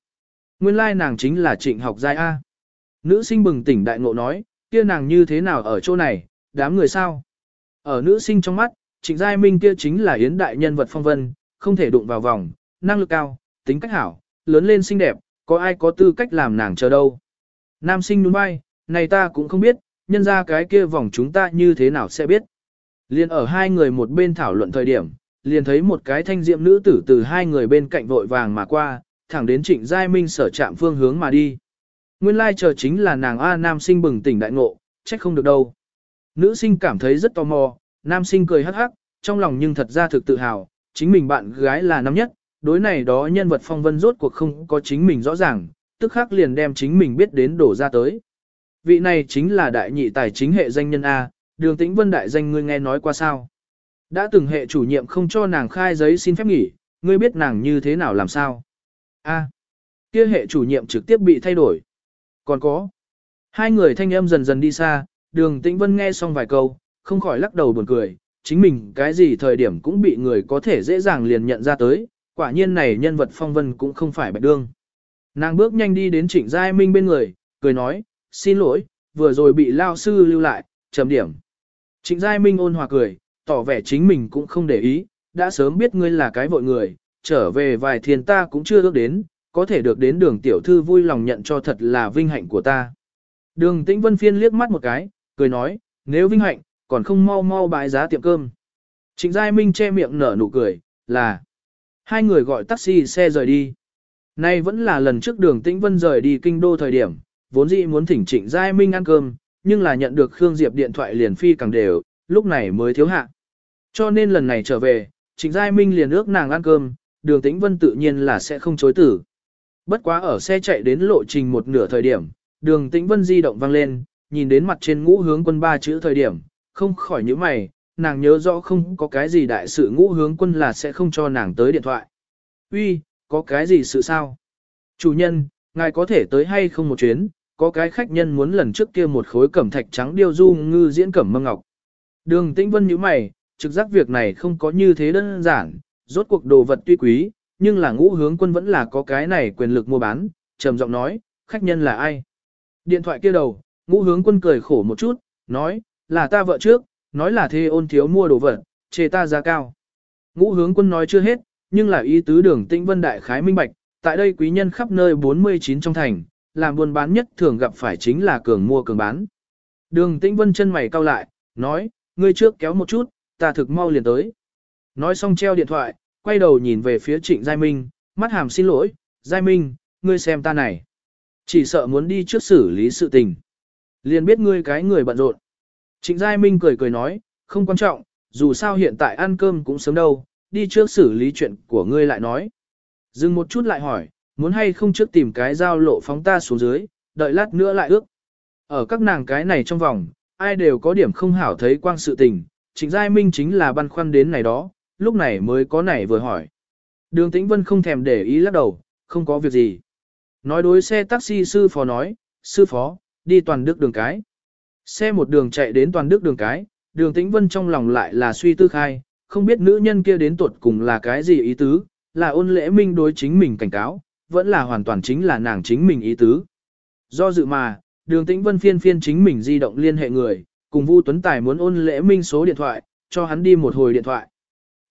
S1: Nguyên lai nàng chính là trịnh học giai A. Nữ sinh bừng tỉnh đại ngộ nói, kia nàng như thế nào ở chỗ này, đám người sao. Ở nữ sinh trong mắt, trịnh giai minh kia chính là yến đại nhân vật phong vân, không thể đụng vào vòng, năng lực cao, tính cách hảo, lớn lên xinh đẹp, có ai có tư cách làm nàng chờ đâu. Nam sinh đúng bay, này ta cũng không biết, nhân ra cái kia vòng chúng ta như thế nào sẽ biết. Liên ở hai người một bên thảo luận thời điểm, liền thấy một cái thanh diệm nữ tử từ hai người bên cạnh vội vàng mà qua, thẳng đến trịnh giai minh sở trạm phương hướng mà đi. Nguyên lai chờ chính là nàng A nam sinh bừng tỉnh đại ngộ, trách không được đâu. Nữ sinh cảm thấy rất tò mò, nam sinh cười hắc hắc, trong lòng nhưng thật ra thực tự hào, chính mình bạn gái là năm nhất, đối này đó nhân vật phong vân rốt cuộc không có chính mình rõ ràng, tức khắc liền đem chính mình biết đến đổ ra tới. Vị này chính là đại nhị tài chính hệ danh nhân A, đường tĩnh vân đại danh ngươi nghe nói qua sao. Đã từng hệ chủ nhiệm không cho nàng khai giấy xin phép nghỉ, ngươi biết nàng như thế nào làm sao. A, kia hệ chủ nhiệm trực tiếp bị thay đổi. Còn có, hai người thanh âm dần dần đi xa, đường tĩnh vân nghe xong vài câu, không khỏi lắc đầu buồn cười, chính mình cái gì thời điểm cũng bị người có thể dễ dàng liền nhận ra tới, quả nhiên này nhân vật phong vân cũng không phải bạch đương. Nàng bước nhanh đi đến trịnh giai minh bên người, cười nói, xin lỗi, vừa rồi bị lao sư lưu lại, chấm điểm. Trịnh giai minh ôn hòa cười, tỏ vẻ chính mình cũng không để ý, đã sớm biết ngươi là cái vội người, trở về vài thiên ta cũng chưa ước đến, có thể được đến đường tiểu thư vui lòng nhận cho thật là vinh hạnh của ta. Đường tĩnh vân phiên liếc mắt một cái, cười nói, nếu vinh hạnh, còn không mau mau bãi giá tiệm cơm. Trịnh Giai Minh che miệng nở nụ cười, là hai người gọi taxi xe rời đi. Nay vẫn là lần trước đường tĩnh vân rời đi kinh đô thời điểm, vốn dĩ muốn thỉnh Trịnh Giai Minh ăn cơm, nhưng là nhận được Khương Diệp điện thoại liền phi càng đều, lúc này mới thiếu hạ. Cho nên lần này trở về, Trịnh Giai Minh liền ước nàng ăn cơm, đường tĩnh vân tự nhiên là sẽ không chối tử. Bất quá ở xe chạy đến lộ trình một nửa thời điểm, đường tĩnh vân di động vang lên, nhìn đến mặt trên ngũ hướng quân ba chữ thời điểm, không khỏi nhíu mày, nàng nhớ rõ không có cái gì đại sự ngũ hướng quân là sẽ không cho nàng tới điện thoại. Uy, có cái gì sự sao? Chủ nhân, ngài có thể tới hay không một chuyến, có cái khách nhân muốn lần trước kia một khối cẩm thạch trắng điêu du ngư diễn cẩm mâm ngọc. Đường tĩnh vân như mày, trực giác việc này không có như thế đơn giản, rốt cuộc đồ vật tuy quý, nhưng là ngũ hướng quân vẫn là có cái này quyền lực mua bán, trầm giọng nói, khách nhân là ai? Điện thoại kia đầu, ngũ hướng quân cười khổ một chút, nói, là ta vợ trước, nói là thê ôn thiếu mua đồ vật, chê ta giá cao. Ngũ hướng quân nói chưa hết, nhưng là ý tứ đường tĩnh vân đại khái minh bạch, tại đây quý nhân khắp nơi 49 trong thành, làm buôn bán nhất thường gặp phải chính là cường mua cường bán. Đường tĩnh vân chân mày cau lại, nói, ngươi trước kéo một chút, ta thực mau liền tới. Nói xong treo điện thoại, quay đầu nhìn về phía trịnh Giai Minh, mắt hàm xin lỗi, Giai Minh, ngươi xem ta này. Chỉ sợ muốn đi trước xử lý sự tình. Liền biết ngươi cái người bận rộn. Trịnh Giai Minh cười cười nói, không quan trọng, dù sao hiện tại ăn cơm cũng sớm đâu, đi trước xử lý chuyện của ngươi lại nói. Dừng một chút lại hỏi, muốn hay không trước tìm cái giao lộ phóng ta xuống dưới, đợi lát nữa lại ước. Ở các nàng cái này trong vòng, ai đều có điểm không hảo thấy quang sự tình, Trịnh Giai Minh chính là băn khoăn đến này đó, lúc này mới có này vừa hỏi. Đường Tĩnh Vân không thèm để ý lắc đầu, không có việc gì. Nói đối xe taxi sư phó nói, sư phó, đi toàn đức đường cái. Xe một đường chạy đến toàn đức đường cái, đường Tĩnh Vân trong lòng lại là suy tư khai, không biết nữ nhân kia đến tuột cùng là cái gì ý tứ, là ôn lễ minh đối chính mình cảnh cáo, vẫn là hoàn toàn chính là nàng chính mình ý tứ. Do dự mà, đường Tĩnh Vân phiên phiên chính mình di động liên hệ người, cùng Vu Tuấn Tài muốn ôn lễ minh số điện thoại, cho hắn đi một hồi điện thoại.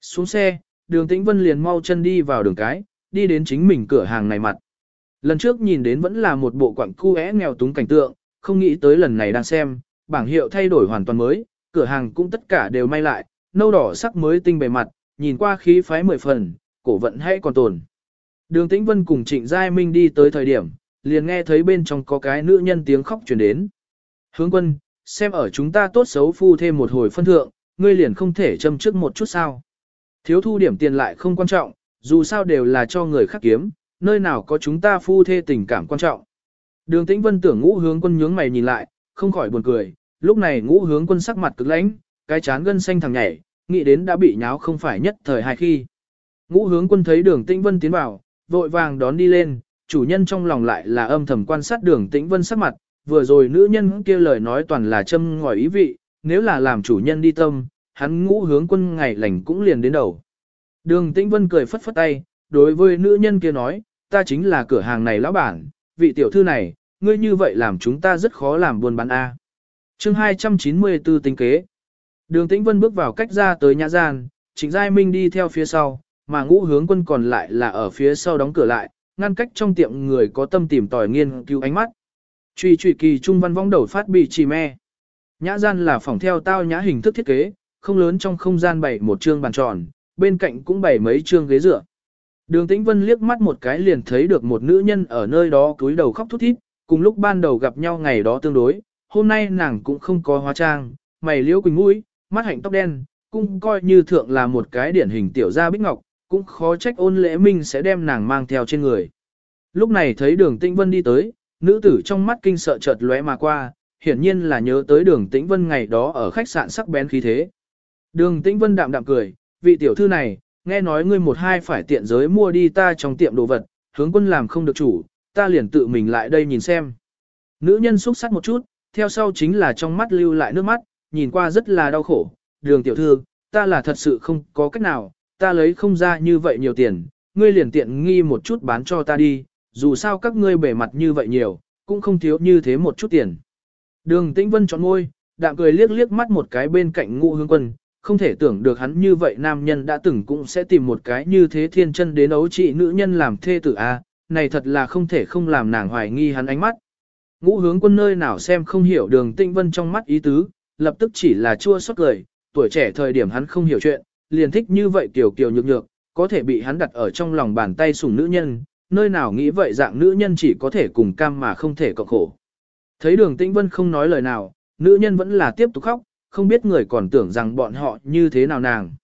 S1: Xuống xe, đường Tĩnh Vân liền mau chân đi vào đường cái, đi đến chính mình cửa hàng này mặt. Lần trước nhìn đến vẫn là một bộ quặng cu é nghèo túng cảnh tượng, không nghĩ tới lần này đang xem, bảng hiệu thay đổi hoàn toàn mới, cửa hàng cũng tất cả đều may lại, nâu đỏ sắc mới tinh bề mặt, nhìn qua khí phái mười phần, cổ vận hay còn tồn. Đường Tĩnh Vân cùng Trịnh Giai Minh đi tới thời điểm, liền nghe thấy bên trong có cái nữ nhân tiếng khóc truyền đến. Hướng quân, xem ở chúng ta tốt xấu phu thêm một hồi phân thượng, ngươi liền không thể châm trước một chút sao. Thiếu thu điểm tiền lại không quan trọng, dù sao đều là cho người khác kiếm, nơi nào có chúng ta phu thê tình cảm quan trọng. Đường Tĩnh Vân tưởng ngũ hướng quân nhướng mày nhìn lại, không khỏi buồn cười, lúc này ngũ hướng quân sắc mặt cực lãnh, cái chán gân xanh thằng nhảy, nghĩ đến đã bị nháo không phải nhất thời hai khi. Ngũ hướng quân thấy đường Tĩnh Vân tiến vào, vội vàng đón đi lên, chủ nhân trong lòng lại là âm thầm quan sát đường Tĩnh Vân sắc mặt, vừa rồi nữ nhân kia lời nói toàn là châm ngòi ý vị, nếu là làm chủ nhân đi tâm, hắn ngũ hướng quân ngày lành cũng liền đến đầu. Đường Tĩnh Vân cười phất phất tay, đối với nữ nhân kia nói, ta chính là cửa hàng này lão bản, vị tiểu thư này, ngươi như vậy làm chúng ta rất khó làm buôn bán A. chương 294 tính kế. Đường Tĩnh Vân bước vào cách ra tới nhà gian, Trịnh Giai Minh đi theo phía sau, mà ngũ hướng quân còn lại là ở phía sau đóng cửa lại, ngăn cách trong tiệm người có tâm tìm tòi nghiên cứu ánh mắt. Truy truy kỳ trung văn vong đầu phát bị trì me. Nhã gian là phòng theo tao nhã hình thức thiết kế, không lớn trong không gian bày một trương bàn tròn, bên cạnh cũng bày mấy trương ghế dựa. Đường Tĩnh Vân liếc mắt một cái liền thấy được một nữ nhân ở nơi đó cúi đầu khóc thút thít, cùng lúc ban đầu gặp nhau ngày đó tương đối, hôm nay nàng cũng không có hóa trang, mày liễu quỳnh mũi, mắt hạnh tóc đen, cũng coi như thượng là một cái điển hình tiểu gia bích ngọc, cũng khó trách ôn lễ minh sẽ đem nàng mang theo trên người. Lúc này thấy đường Tĩnh Vân đi tới, nữ tử trong mắt kinh sợ chợt lóe mà qua, hiển nhiên là nhớ tới đường Tĩnh Vân ngày đó ở khách sạn sắc bén khí thế. Đường Tĩnh Vân đạm đạm cười, vị tiểu thư này, nghe nói ngươi một hai phải tiện giới mua đi ta trong tiệm đồ vật, hướng quân làm không được chủ, ta liền tự mình lại đây nhìn xem. Nữ nhân xúc sắc một chút, theo sau chính là trong mắt lưu lại nước mắt, nhìn qua rất là đau khổ, đường tiểu thư, ta là thật sự không có cách nào, ta lấy không ra như vậy nhiều tiền, ngươi liền tiện nghi một chút bán cho ta đi, dù sao các ngươi bề mặt như vậy nhiều, cũng không thiếu như thế một chút tiền. Đường Tĩnh Vân chọn ngôi, đạm cười liếc liếc mắt một cái bên cạnh ngũ hương quân, không thể tưởng được hắn như vậy nam nhân đã từng cũng sẽ tìm một cái như thế thiên chân đến ấu trị nữ nhân làm thê tử a này thật là không thể không làm nàng hoài nghi hắn ánh mắt. Ngũ hướng quân nơi nào xem không hiểu đường Tinh Vân trong mắt ý tứ, lập tức chỉ là chua xót cười, tuổi trẻ thời điểm hắn không hiểu chuyện, liền thích như vậy tiểu kiều nhược nhược, có thể bị hắn đặt ở trong lòng bàn tay sủng nữ nhân, nơi nào nghĩ vậy dạng nữ nhân chỉ có thể cùng cam mà không thể cộng khổ. Thấy đường tĩnh vân không nói lời nào, nữ nhân vẫn là tiếp tục khóc, không biết người còn tưởng rằng bọn họ như thế nào nàng.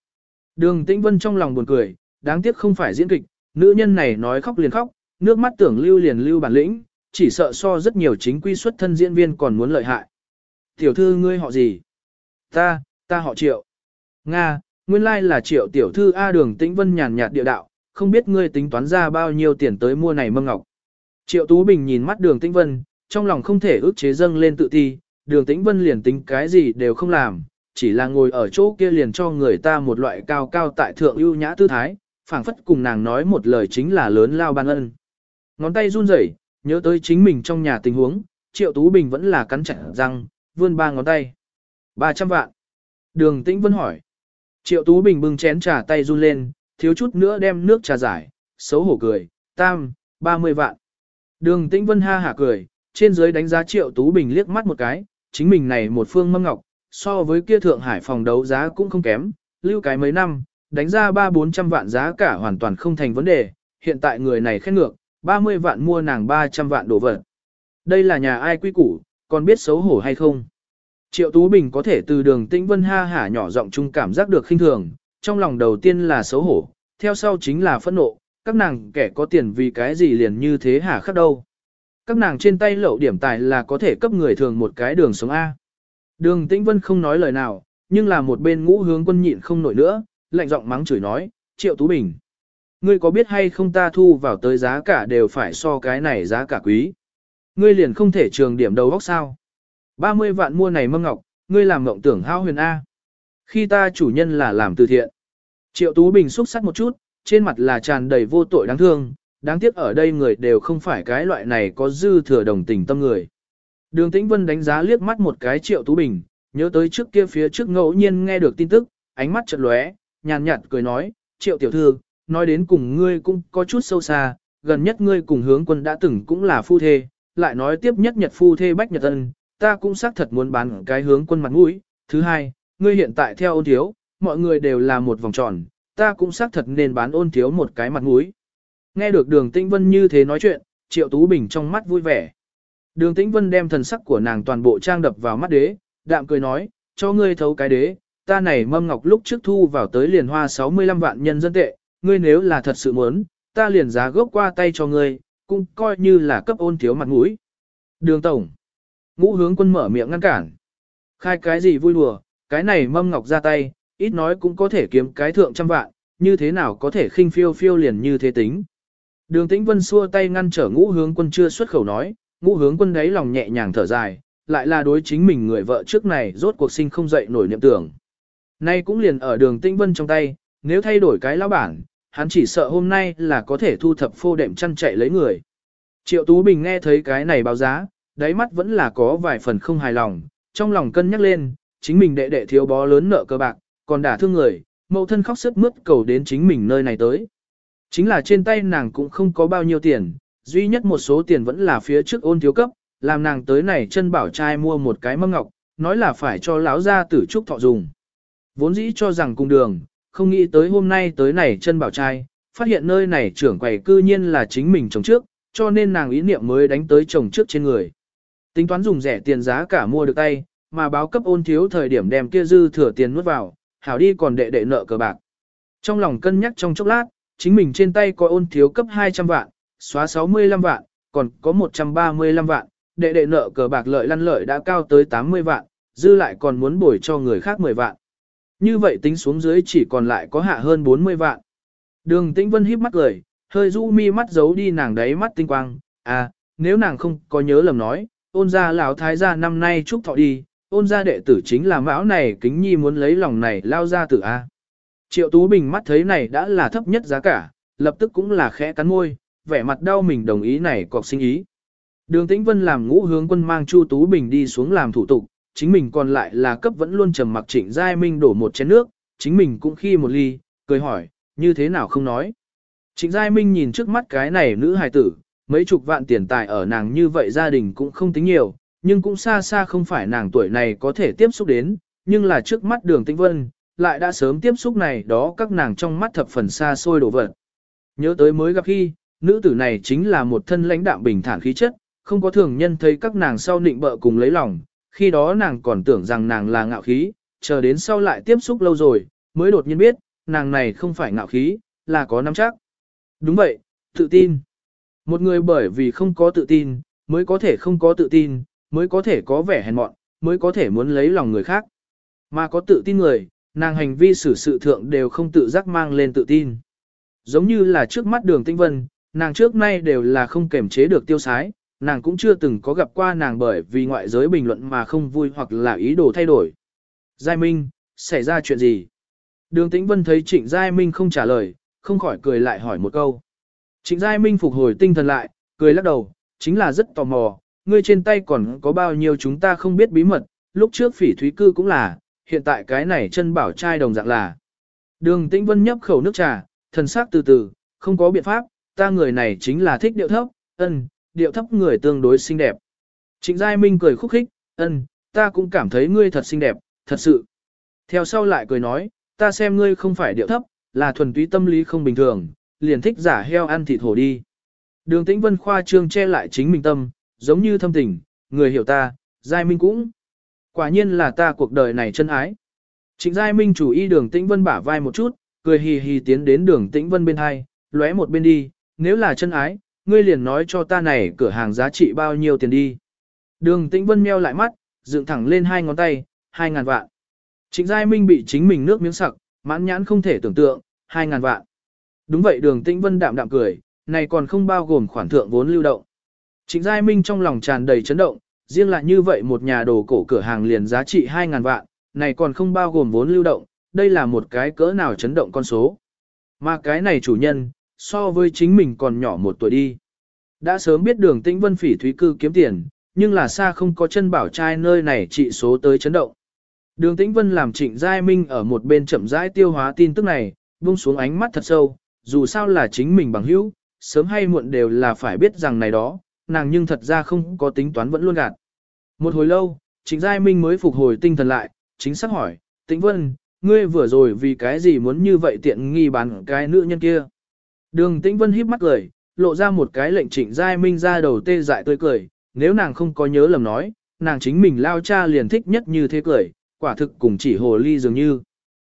S1: Đường tĩnh vân trong lòng buồn cười, đáng tiếc không phải diễn kịch, nữ nhân này nói khóc liền khóc, nước mắt tưởng lưu liền lưu bản lĩnh, chỉ sợ so rất nhiều chính quy xuất thân diễn viên còn muốn lợi hại. Tiểu thư ngươi họ gì? Ta, ta họ triệu. Nga, nguyên lai là triệu tiểu thư A đường tĩnh vân nhàn nhạt địa đạo, không biết ngươi tính toán ra bao nhiêu tiền tới mua này mâm ngọc. Triệu Tú Bình nhìn mắt đường tĩnh vân, trong lòng không thể ước chế dâng lên tự ti, đường tĩnh vân liền tính cái gì đều không làm, chỉ là ngồi ở chỗ kia liền cho người ta một loại cao cao tại thượng ưu nhã tư thái, phảng phất cùng nàng nói một lời chính là lớn lao ban ân. Ngón tay run rẩy, nhớ tới chính mình trong nhà tình huống, Triệu Tú Bình vẫn là cắn chặt răng, vươn ba ngón tay. 300 vạn. Đường Tĩnh Vân hỏi. Triệu Tú Bình bưng chén trà tay run lên, thiếu chút nữa đem nước trà giải, xấu hổ cười, tam, 30 vạn. Đường Tĩnh Vân ha hả cười, trên dưới đánh giá Triệu Tú Bình liếc mắt một cái, chính mình này một phương mâm ngọc, so với kia Thượng Hải phòng đấu giá cũng không kém, lưu cái mấy năm, đánh ra 3-400 vạn giá cả hoàn toàn không thành vấn đề, hiện tại người này khét ngược, 30 vạn mua nàng 300 vạn đồ vật. Đây là nhà ai quy củ, còn biết xấu hổ hay không? Triệu Tú Bình có thể từ đường tĩnh vân ha hả nhỏ giọng chung cảm giác được khinh thường, trong lòng đầu tiên là xấu hổ, theo sau chính là phẫn nộ, các nàng kẻ có tiền vì cái gì liền như thế hả khắc đâu. Các nàng trên tay lậu điểm tài là có thể cấp người thường một cái đường sống A. Đường tĩnh vân không nói lời nào, nhưng là một bên ngũ hướng quân nhịn không nổi nữa, lạnh giọng mắng chửi nói, Triệu Tú Bình. Ngươi có biết hay không ta thu vào tới giá cả đều phải so cái này giá cả quý. Ngươi liền không thể trường điểm đầu góc sao. 30 vạn mua này mâm ngọc, ngươi làm mộng tưởng hao huyền A. Khi ta chủ nhân là làm từ thiện. Triệu Tú Bình xúc sắc một chút, trên mặt là tràn đầy vô tội đáng thương, đáng tiếc ở đây người đều không phải cái loại này có dư thừa đồng tình tâm người. Đường Tĩnh Vân đánh giá liếc mắt một cái Triệu Tú Bình, nhớ tới trước kia phía trước ngẫu nhiên nghe được tin tức, ánh mắt chợt lóe, nhàn nhạt cười nói, Triệu tiểu thư, nói đến cùng ngươi cũng có chút sâu xa, gần nhất ngươi cùng hướng quân đã từng cũng là phu thê, lại nói tiếp nhất nhật phu thê bách nhật ân, ta cũng xác thật muốn bán cái hướng quân mặt mũi. Thứ hai, ngươi hiện tại theo ôn thiếu, mọi người đều là một vòng tròn, ta cũng xác thật nên bán ôn thiếu một cái mặt mũi. Nghe được đường tĩnh vân như thế nói chuyện, triệu tú bình trong mắt vui vẻ. Đường tĩnh vân đem thần sắc của nàng toàn bộ trang đập vào mắt đế, đạm cười nói, cho ngươi thấu cái đế, ta này mâm ngọc lúc trước thu vào tới liền hoa 65 vạn nhân dân tệ, ngươi nếu là thật sự muốn, ta liền giá gốc qua tay cho ngươi, cũng coi như là cấp ôn thiếu mặt mũi. Đường Tổng. Ngũ hướng quân mở miệng ngăn cản. Khai cái gì vui đùa, cái này mâm ngọc ra tay, ít nói cũng có thể kiếm cái thượng trăm vạn, như thế nào có thể khinh phiêu phiêu liền như thế tính. Đường tĩnh vân xua tay ngăn trở ngũ hướng quân chưa xuất khẩu nói, ngũ hướng quân đấy lòng nhẹ nhàng thở dài, lại là đối chính mình người vợ trước này rốt cuộc sinh không dậy nổi niệm tưởng. Nay cũng liền ở đường tĩnh vân trong tay, nếu thay đổi cái lão bản, hắn chỉ sợ hôm nay là có thể thu thập phô đệm chăn chạy lấy người. Triệu Tú Bình nghe thấy cái này báo giá, đáy mắt vẫn là có vài phần không hài lòng, trong lòng cân nhắc lên, chính mình đệ đệ thiếu bó lớn nợ cơ bạc, còn đả thương người, mẫu thân khóc sức mướt cầu đến chính mình nơi này tới. Chính là trên tay nàng cũng không có bao nhiêu tiền, duy nhất một số tiền vẫn là phía trước ôn thiếu cấp, làm nàng tới này chân bảo trai mua một cái mâm ngọc, nói là phải cho lão gia tử trúc thọ dùng. Vốn dĩ cho rằng cùng đường, không nghĩ tới hôm nay tới này chân bảo trai, phát hiện nơi này trưởng quầy cư nhiên là chính mình chồng trước, cho nên nàng ý niệm mới đánh tới chồng trước trên người. Tính toán dùng rẻ tiền giá cả mua được tay, mà báo cấp ôn thiếu thời điểm đem kia dư thừa tiền nuốt vào, hảo đi còn đệ đệ nợ cờ bạc. Trong lòng cân nhắc trong chốc lát, chính mình trên tay có ôn thiếu cấp 200 vạn, xóa 65 vạn, còn có 135 vạn, đệ đệ nợ cờ bạc lợi lăn lợi đã cao tới 80 vạn, dư lại còn muốn bồi cho người khác 10 vạn. Như vậy tính xuống dưới chỉ còn lại có hạ hơn 40 vạn. Đường Tĩnh Vân híp mắt cười, hơi rũ mi mắt giấu đi nàng đáy mắt tinh quang, à, nếu nàng không có nhớ lầm nói, ôn gia lão thái gia năm nay chúc thọ đi, ôn gia đệ tử chính là mão này kính nhi muốn lấy lòng này lao ra tử A. Triệu Tú Bình mắt thấy này đã là thấp nhất giá cả, lập tức cũng là khẽ cắn môi, vẻ mặt đau mình đồng ý này cọc sinh ý. Đường Tĩnh Vân làm ngũ hướng quân mang Chu Tú Bình đi xuống làm thủ tục, chính mình còn lại là cấp vẫn luôn trầm mặc trịnh giai minh đổ một chén nước, chính mình cũng khi một ly, cười hỏi, như thế nào không nói. Trịnh giai minh nhìn trước mắt cái này nữ hài tử, mấy chục vạn tiền tài ở nàng như vậy gia đình cũng không tính nhiều, nhưng cũng xa xa không phải nàng tuổi này có thể tiếp xúc đến, nhưng là trước mắt đường tĩnh vân, lại đã sớm tiếp xúc này đó các nàng trong mắt thập phần xa xôi đổ vật. Nhớ tới mới gặp khi, nữ tử này chính là một thân lãnh đạm bình thản khí chất, không có thường nhân thấy các nàng sau nịnh bợ cùng lấy lòng, khi đó nàng còn tưởng rằng nàng là ngạo khí, chờ đến sau lại tiếp xúc lâu rồi, mới đột nhiên biết, nàng này không phải ngạo khí, là có nắm chắc. Đúng vậy, tự tin. Một người bởi vì không có tự tin, mới có thể không có tự tin, mới có thể có vẻ hèn mọn, mới có thể muốn lấy lòng người khác. Mà có tự tin người, nàng hành vi xử sự thượng đều không tự giác mang lên tự tin. Giống như là trước mắt đường tinh vân, nàng trước nay đều là không kềm chế được tiêu sái, nàng cũng chưa từng có gặp qua nàng bởi vì ngoại giới bình luận mà không vui hoặc là ý đồ thay đổi. Giai Minh, xảy ra chuyện gì? Đường Tĩnh Vân thấy Trịnh Giai Minh không trả lời, không khỏi cười lại hỏi một câu. Trịnh Giai Minh phục hồi tinh thần lại, cười lắc đầu, chính là rất tò mò, ngươi trên tay còn có bao nhiêu chúng ta không biết bí mật, lúc trước phỉ thúy cư cũng là, hiện tại cái này chân bảo trai đồng dạng là. Đường Tĩnh Vân nhấp khẩu nước trà, thần sắc từ từ, không có biện pháp, ta người này chính là thích điệu thấp, ân, điệu thấp người tương đối xinh đẹp. Trịnh Giai Minh cười khúc khích, ân, ta cũng cảm thấy ngươi thật xinh đẹp, thật sự. Theo sau lại cười nói, ta xem ngươi không phải điệu thấp, là thuần túy tâm lý không bình thường, liền thích giả heo ăn thịt hổ đi. Đường Tĩnh Vân khoa trương che lại chính mình tâm, giống như thâm tình, người hiểu ta, Giai Minh cũng. Quả nhiên là ta cuộc đời này chân ái. Trịnh Giai Minh chủ y đường Tĩnh Vân bả vai một chút, cười hì hì tiến đến đường Tĩnh Vân bên hai, lóe một bên đi, nếu là chân ái, ngươi liền nói cho ta này cửa hàng giá trị bao nhiêu tiền đi. Đường Tĩnh Vân meo lại mắt, dựng thẳng lên hai ngón tay, hai ngàn vạn. Trịnh Giai Minh bị chính mình nước miếng sặc, mãn nhãn không thể tưởng tượng, hai ngàn vạn. Đúng vậy đường Tĩnh Vân đạm đạm cười, này còn không bao gồm khoản thượng vốn lưu động. Trịnh Giai Minh trong lòng tràn đầy chấn động, riêng là như vậy một nhà đồ cổ cửa hàng liền giá trị 2.000 vạn, này còn không bao gồm vốn lưu động, đây là một cái cỡ nào chấn động con số. Mà cái này chủ nhân, so với chính mình còn nhỏ một tuổi đi. Đã sớm biết đường tĩnh vân phỉ thúy cư kiếm tiền, nhưng là xa không có chân bảo trai nơi này trị số tới chấn động. Đường tĩnh vân làm trịnh giai minh ở một bên chậm rãi tiêu hóa tin tức này, buông xuống ánh mắt thật sâu, dù sao là chính mình bằng hữu, sớm hay muộn đều là phải biết rằng này đó, nàng nhưng thật ra không có tính toán vẫn luôn gạt. Một hồi lâu, Trịnh Giai Minh mới phục hồi tinh thần lại, chính xác hỏi, Tĩnh Vân, ngươi vừa rồi vì cái gì muốn như vậy tiện nghi bán cái nữ nhân kia. Đường Tĩnh Vân híp mắt cười, lộ ra một cái lệnh Trịnh Giai Minh ra đầu tê dại tươi cười, nếu nàng không có nhớ lầm nói, nàng chính mình lao cha liền thích nhất như thế cười, quả thực cùng chỉ hồ ly dường như.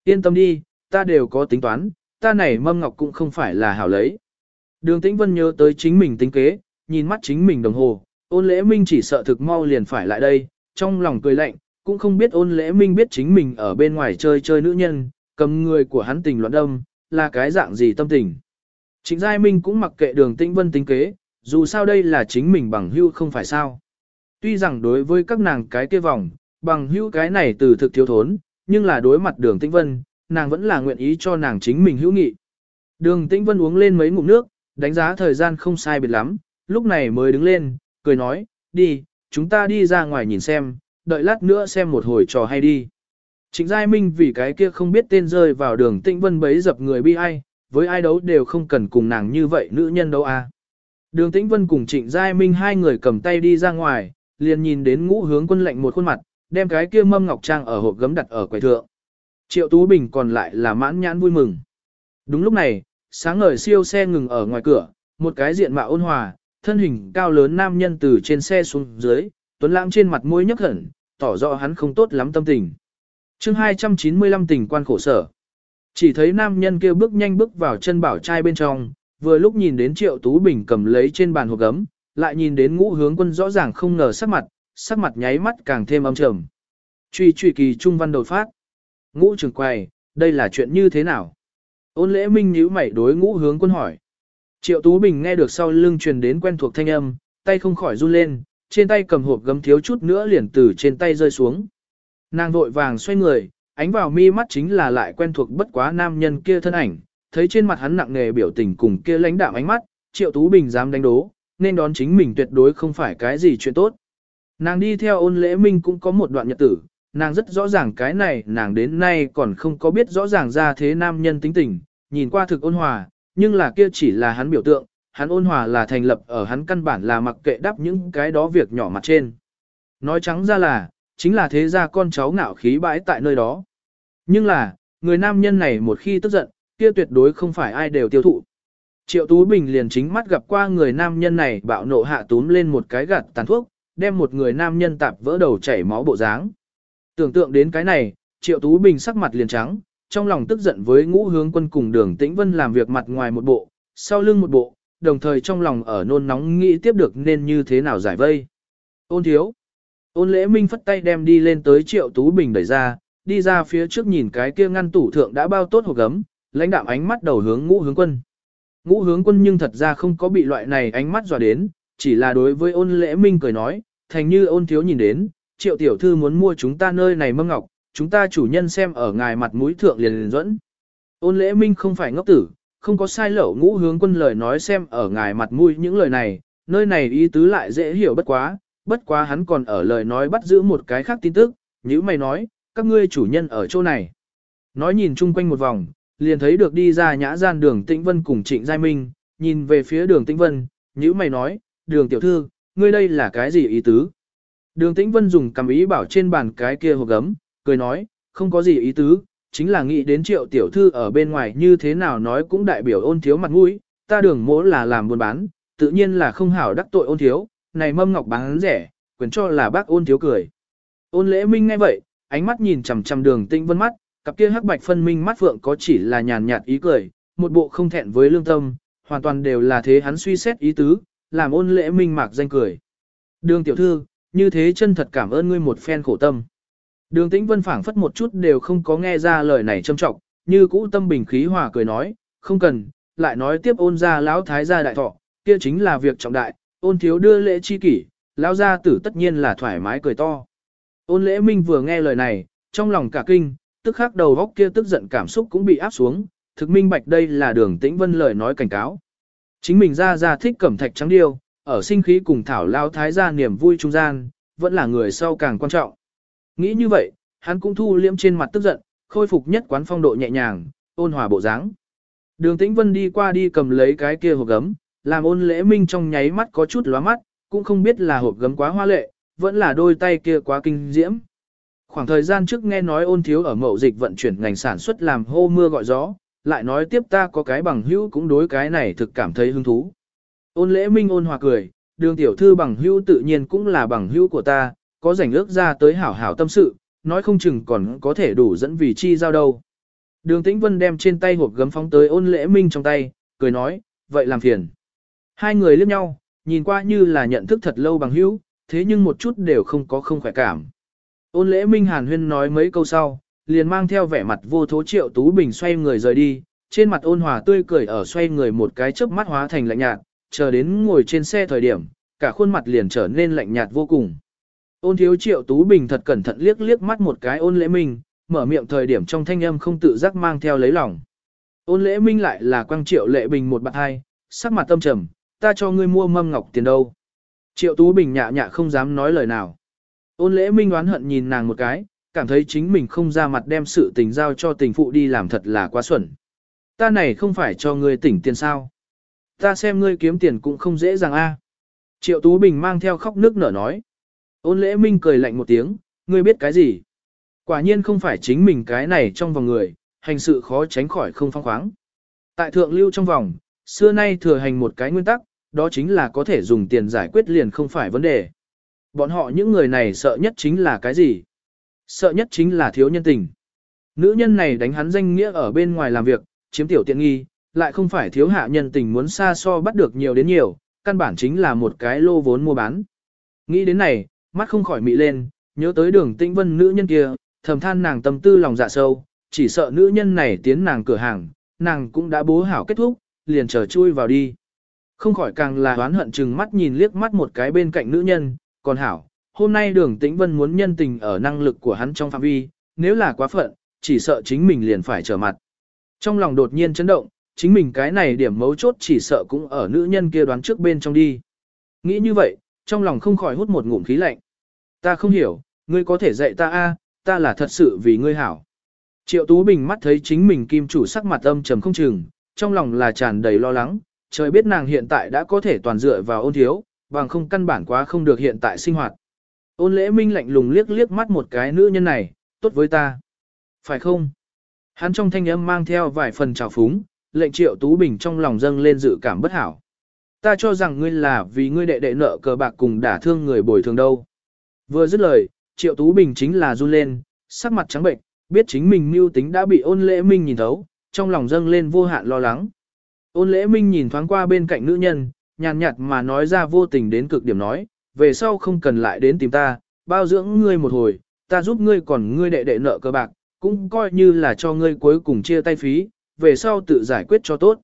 S1: Yên tâm đi, ta đều có tính toán, ta này mâm ngọc cũng không phải là hảo lấy. Đường Tĩnh Vân nhớ tới chính mình tính kế, nhìn mắt chính mình đồng hồ, ôn lễ minh chỉ sợ thực mau liền phải lại đây, trong lòng cười lạnh, cũng không biết ôn lễ minh biết chính mình ở bên ngoài chơi chơi nữ nhân, cầm người của hắn tình loạn đâm, là cái dạng gì tâm tình. Trịnh Giai Minh cũng mặc kệ đường tĩnh vân tính kế, dù sao đây là chính mình bằng hưu không phải sao. Tuy rằng đối với các nàng cái kia vòng, bằng hưu cái này từ thực thiếu thốn, nhưng là đối mặt đường tĩnh vân, nàng vẫn là nguyện ý cho nàng chính mình hữu nghị. Đường tĩnh vân uống lên mấy ngụm nước, đánh giá thời gian không sai biệt lắm, lúc này mới đứng lên, cười nói, đi, chúng ta đi ra ngoài nhìn xem, đợi lát nữa xem một hồi trò hay đi. Trịnh Giai Minh vì cái kia không biết tên rơi vào đường tĩnh vân bấy dập người bi ai, với ai đấu đều không cần cùng nàng như vậy nữ nhân đâu à. Đường tĩnh vân cùng trịnh Giai Minh hai người cầm tay đi ra ngoài, liền nhìn đến ngũ hướng quân lệnh một khuôn mặt, đem cái kia mâm ngọc trang ở hộp gấm đặt ở quầy thượng. Triệu Tú Bình còn lại là mãn nhãn vui mừng. Đúng lúc này, sáng ngời siêu xe ngừng ở ngoài cửa, một cái diện mạo ôn hòa, thân hình cao lớn nam nhân từ trên xe xuống dưới, tuấn lãng trên mặt môi nhấp hẳn, tỏ rõ hắn không tốt lắm tâm tình. chương 295 tình quan khổ sở. Chỉ thấy nam nhân kia bước nhanh bước vào chân bảo trai bên trong, vừa lúc nhìn đến Triệu Tú Bình cầm lấy trên bàn hộp gấm, lại nhìn đến ngũ hướng quân rõ ràng không ngờ sắc mặt, sắc mặt nháy mắt càng thêm âm trầm. Truy truy kỳ trung văn đột phát. Ngũ trường quay, đây là chuyện như thế nào? Ôn lễ minh nhíu mày đối ngũ hướng quân hỏi. Triệu Tú Bình nghe được sau lưng truyền đến quen thuộc thanh âm, tay không khỏi run lên, trên tay cầm hộp gấm thiếu chút nữa liền từ trên tay rơi xuống. Nàng vội vàng xoay người, ánh vào mi mắt chính là lại quen thuộc bất quá nam nhân kia thân ảnh, thấy trên mặt hắn nặng nề biểu tình cùng kia lãnh đạm ánh mắt, Triệu Tú Bình dám đánh đố, nên đón chính mình tuyệt đối không phải cái gì chuyện tốt. Nàng đi theo ôn lễ minh cũng có một đoạn nhật tử, nàng rất rõ ràng cái này nàng đến nay còn không có biết rõ ràng ra thế nam nhân tính tình, nhìn qua thực ôn hòa, nhưng là kia chỉ là hắn biểu tượng, hắn ôn hòa là thành lập ở hắn căn bản là mặc kệ đắp những cái đó việc nhỏ mặt trên. Nói trắng ra là, chính là thế gia con cháu ngạo khí bãi tại nơi đó. Nhưng là, người nam nhân này một khi tức giận, kia tuyệt đối không phải ai đều tiêu thụ. Triệu Tú Bình liền chính mắt gặp qua người nam nhân này bạo nộ hạ túm lên một cái gạt tàn thuốc, đem một người nam nhân tạp vỡ đầu chảy máu bộ dáng. Tưởng tượng đến cái này, Triệu Tú Bình sắc mặt liền trắng, trong lòng tức giận với ngũ hướng quân cùng đường tĩnh vân làm việc mặt ngoài một bộ, sau lưng một bộ, đồng thời trong lòng ở nôn nóng nghĩ tiếp được nên như thế nào giải vây. Ôn thiếu. Ôn lễ minh phất tay đem đi lên tới triệu tú bình đẩy ra, đi ra phía trước nhìn cái kia ngăn tủ thượng đã bao tốt hộp gấm, lãnh đạm ánh mắt đầu hướng ngũ hướng quân. Ngũ hướng quân nhưng thật ra không có bị loại này ánh mắt dò đến, chỉ là đối với ôn lễ minh cười nói, thành như ôn thiếu nhìn đến, triệu tiểu thư muốn mua chúng ta nơi này mâm ngọc, chúng ta chủ nhân xem ở ngài mặt mũi thượng liền liền dẫn. Ôn lễ minh không phải ngốc tử, không có sai lẩu ngũ hướng quân lời nói xem ở ngài mặt mũi những lời này, nơi này ý tứ lại dễ hiểu bất quá, bất quá hắn còn ở lời nói bắt giữ một cái khác tin tức, như mày nói, các ngươi chủ nhân ở chỗ này. Nói nhìn chung quanh một vòng, liền thấy được đi ra nhã gian đường Tĩnh Vân cùng Trịnh Giai Minh, nhìn về phía đường Tĩnh Vân, nhữ mày nói, đường tiểu thư, ngươi đây là cái gì ý tứ? Đường Tĩnh Vân dùng cầm ý bảo trên bàn cái kia hộp gấm, cười nói, không có gì ý tứ, chính là nghĩ đến triệu tiểu thư ở bên ngoài như thế nào nói cũng đại biểu ôn thiếu mặt mũi, ta đường mỗ là làm buôn bán, tự nhiên là không hảo đắc tội ôn thiếu, này mâm ngọc bán rẻ, quyền cho là bác ôn thiếu cười. Ôn lễ minh ngay vậy, ánh mắt nhìn chằm chằm đường Tĩnh Vân mắt, cặp kia hắc bạch phân minh mắt vượng có chỉ là nhàn nhạt ý cười, một bộ không thẹn với lương tâm, hoàn toàn đều là thế hắn suy xét ý tứ, làm ôn lễ minh mạc danh cười. Đường tiểu thư, như thế chân thật cảm ơn ngươi một phen khổ tâm. Đường tĩnh vân phảng phất một chút đều không có nghe ra lời này trâm trọng, như cũ tâm bình khí hòa cười nói, không cần, lại nói tiếp ôn ra lão thái gia đại thọ, kia chính là việc trọng đại, ôn thiếu đưa lễ chi kỷ, lão gia tử tất nhiên là thoải mái cười to. Ôn lễ minh vừa nghe lời này, trong lòng cả kinh, tức khắc đầu góc kia tức giận cảm xúc cũng bị áp xuống, thực minh bạch đây là đường tĩnh vân lời nói cảnh cáo. Chính mình ra ra thích cẩm thạch trắng điêu, ở sinh khí cùng thảo lao thái gia niềm vui trung gian, vẫn là người sau càng quan trọng. Nghĩ như vậy, hắn cũng thu liễm trên mặt tức giận, khôi phục nhất quán phong độ nhẹ nhàng, ôn hòa bộ dáng. Đường Tĩnh Vân đi qua đi cầm lấy cái kia hộp gấm, làm ôn lễ minh trong nháy mắt có chút lóa mắt, cũng không biết là hộp gấm quá hoa lệ, vẫn là đôi tay kia quá kinh diễm. Khoảng thời gian trước nghe nói ôn thiếu ở mậu dịch vận chuyển ngành sản xuất làm hô mưa gọi gió, lại nói tiếp ta có cái bằng hữu cũng đối cái này thực cảm thấy hứng thú. Ôn lễ minh ôn hòa cười, đường tiểu thư bằng hữu tự nhiên cũng là bằng hữu của ta, có rảnh ước ra tới hảo hảo tâm sự, nói không chừng còn có thể đủ dẫn vì chi giao đâu. Đường tĩnh vân đem trên tay hộp gấm phóng tới ôn lễ minh trong tay, cười nói, vậy làm phiền. Hai người liếc nhau, nhìn qua như là nhận thức thật lâu bằng hữu, thế nhưng một chút đều không có không khỏe cảm. Ôn lễ minh hàn huyên nói mấy câu sau, liền mang theo vẻ mặt vô thố triệu tú bình xoay người rời đi, trên mặt ôn hòa tươi cười ở xoay người một cái chớp mắt hóa thành lạnh nhạt, chờ đến ngồi trên xe thời điểm, cả khuôn mặt liền trở nên lạnh nhạt vô cùng. Ôn thiếu triệu tú bình thật cẩn thận liếc liếc mắt một cái ôn lễ minh, mở miệng thời điểm trong thanh âm không tự giác mang theo lấy lòng. Ôn lễ minh lại là quang triệu lệ bình một bạn hai, sắc mặt tâm trầm, ta cho ngươi mua mâm ngọc tiền đâu. Triệu tú bình nhạ nhạ không dám nói lời nào. Ôn lễ minh oán hận nhìn nàng một cái, cảm thấy chính mình không ra mặt đem sự tình giao cho tình phụ đi làm thật là quá xuẩn. Ta này không phải cho ngươi tỉnh tiền sao. Ta xem ngươi kiếm tiền cũng không dễ dàng a. Triệu Tú Bình mang theo khóc nước nở nói. Ôn lễ minh cười lạnh một tiếng, ngươi biết cái gì? Quả nhiên không phải chính mình cái này trong vòng người, hành sự khó tránh khỏi không phong khoáng. Tại thượng lưu trong vòng, xưa nay thừa hành một cái nguyên tắc, đó chính là có thể dùng tiền giải quyết liền không phải vấn đề. Bọn họ những người này sợ nhất chính là cái gì? Sợ nhất chính là thiếu nhân tình. Nữ nhân này đánh hắn danh nghĩa ở bên ngoài làm việc, chiếm tiểu tiện nghi, lại không phải thiếu hạ nhân tình muốn xa so bắt được nhiều đến nhiều, căn bản chính là một cái lô vốn mua bán. Nghĩ đến này, mắt không khỏi mị lên, nhớ tới đường tĩnh vân nữ nhân kia, thầm than nàng tâm tư lòng dạ sâu, chỉ sợ nữ nhân này tiến nàng cửa hàng, nàng cũng đã bố hảo kết thúc, liền chờ chui vào đi. Không khỏi càng là oán hận chừng mắt nhìn liếc mắt một cái bên cạnh nữ nhân, còn hảo, hôm nay đường tĩnh vân muốn nhân tình ở năng lực của hắn trong phạm vi, nếu là quá phận, chỉ sợ chính mình liền phải trở mặt. Trong lòng đột nhiên chấn động, chính mình cái này điểm mấu chốt chỉ sợ cũng ở nữ nhân kia đoán trước bên trong đi. Nghĩ như vậy, trong lòng không khỏi hút một ngụm khí lạnh. Ta không hiểu, ngươi có thể dạy ta a, ta là thật sự vì ngươi hảo. Triệu Tú Bình mắt thấy chính mình kim chủ sắc mặt âm trầm không chừng, trong lòng là tràn đầy lo lắng, trời biết nàng hiện tại đã có thể toàn dựa vào ôn thiếu, bằng không căn bản quá không được hiện tại sinh hoạt. Ôn lễ minh lạnh lùng liếc liếc mắt một cái nữ nhân này, tốt với ta. Phải không? Hắn trong thanh âm mang theo vài phần trào phúng, lệnh triệu Tú Bình trong lòng dâng lên dự cảm bất hảo. Ta cho rằng ngươi là vì ngươi đệ đệ nợ cờ bạc cùng đả thương người bồi thường đâu. Vừa dứt lời, triệu Tú Bình chính là run lên, sắc mặt trắng bệnh, biết chính mình mưu tính đã bị ôn lễ minh nhìn thấu, trong lòng dâng lên vô hạn lo lắng. Ôn lễ minh nhìn thoáng qua bên cạnh nữ nhân, nhàn nhạt mà nói ra vô tình đến cực điểm nói, về sau không cần lại đến tìm ta, bao dưỡng ngươi một hồi, ta giúp ngươi còn ngươi đệ đệ nợ cơ bạc, cũng coi như là cho ngươi cuối cùng chia tay phí, về sau tự giải quyết cho tốt.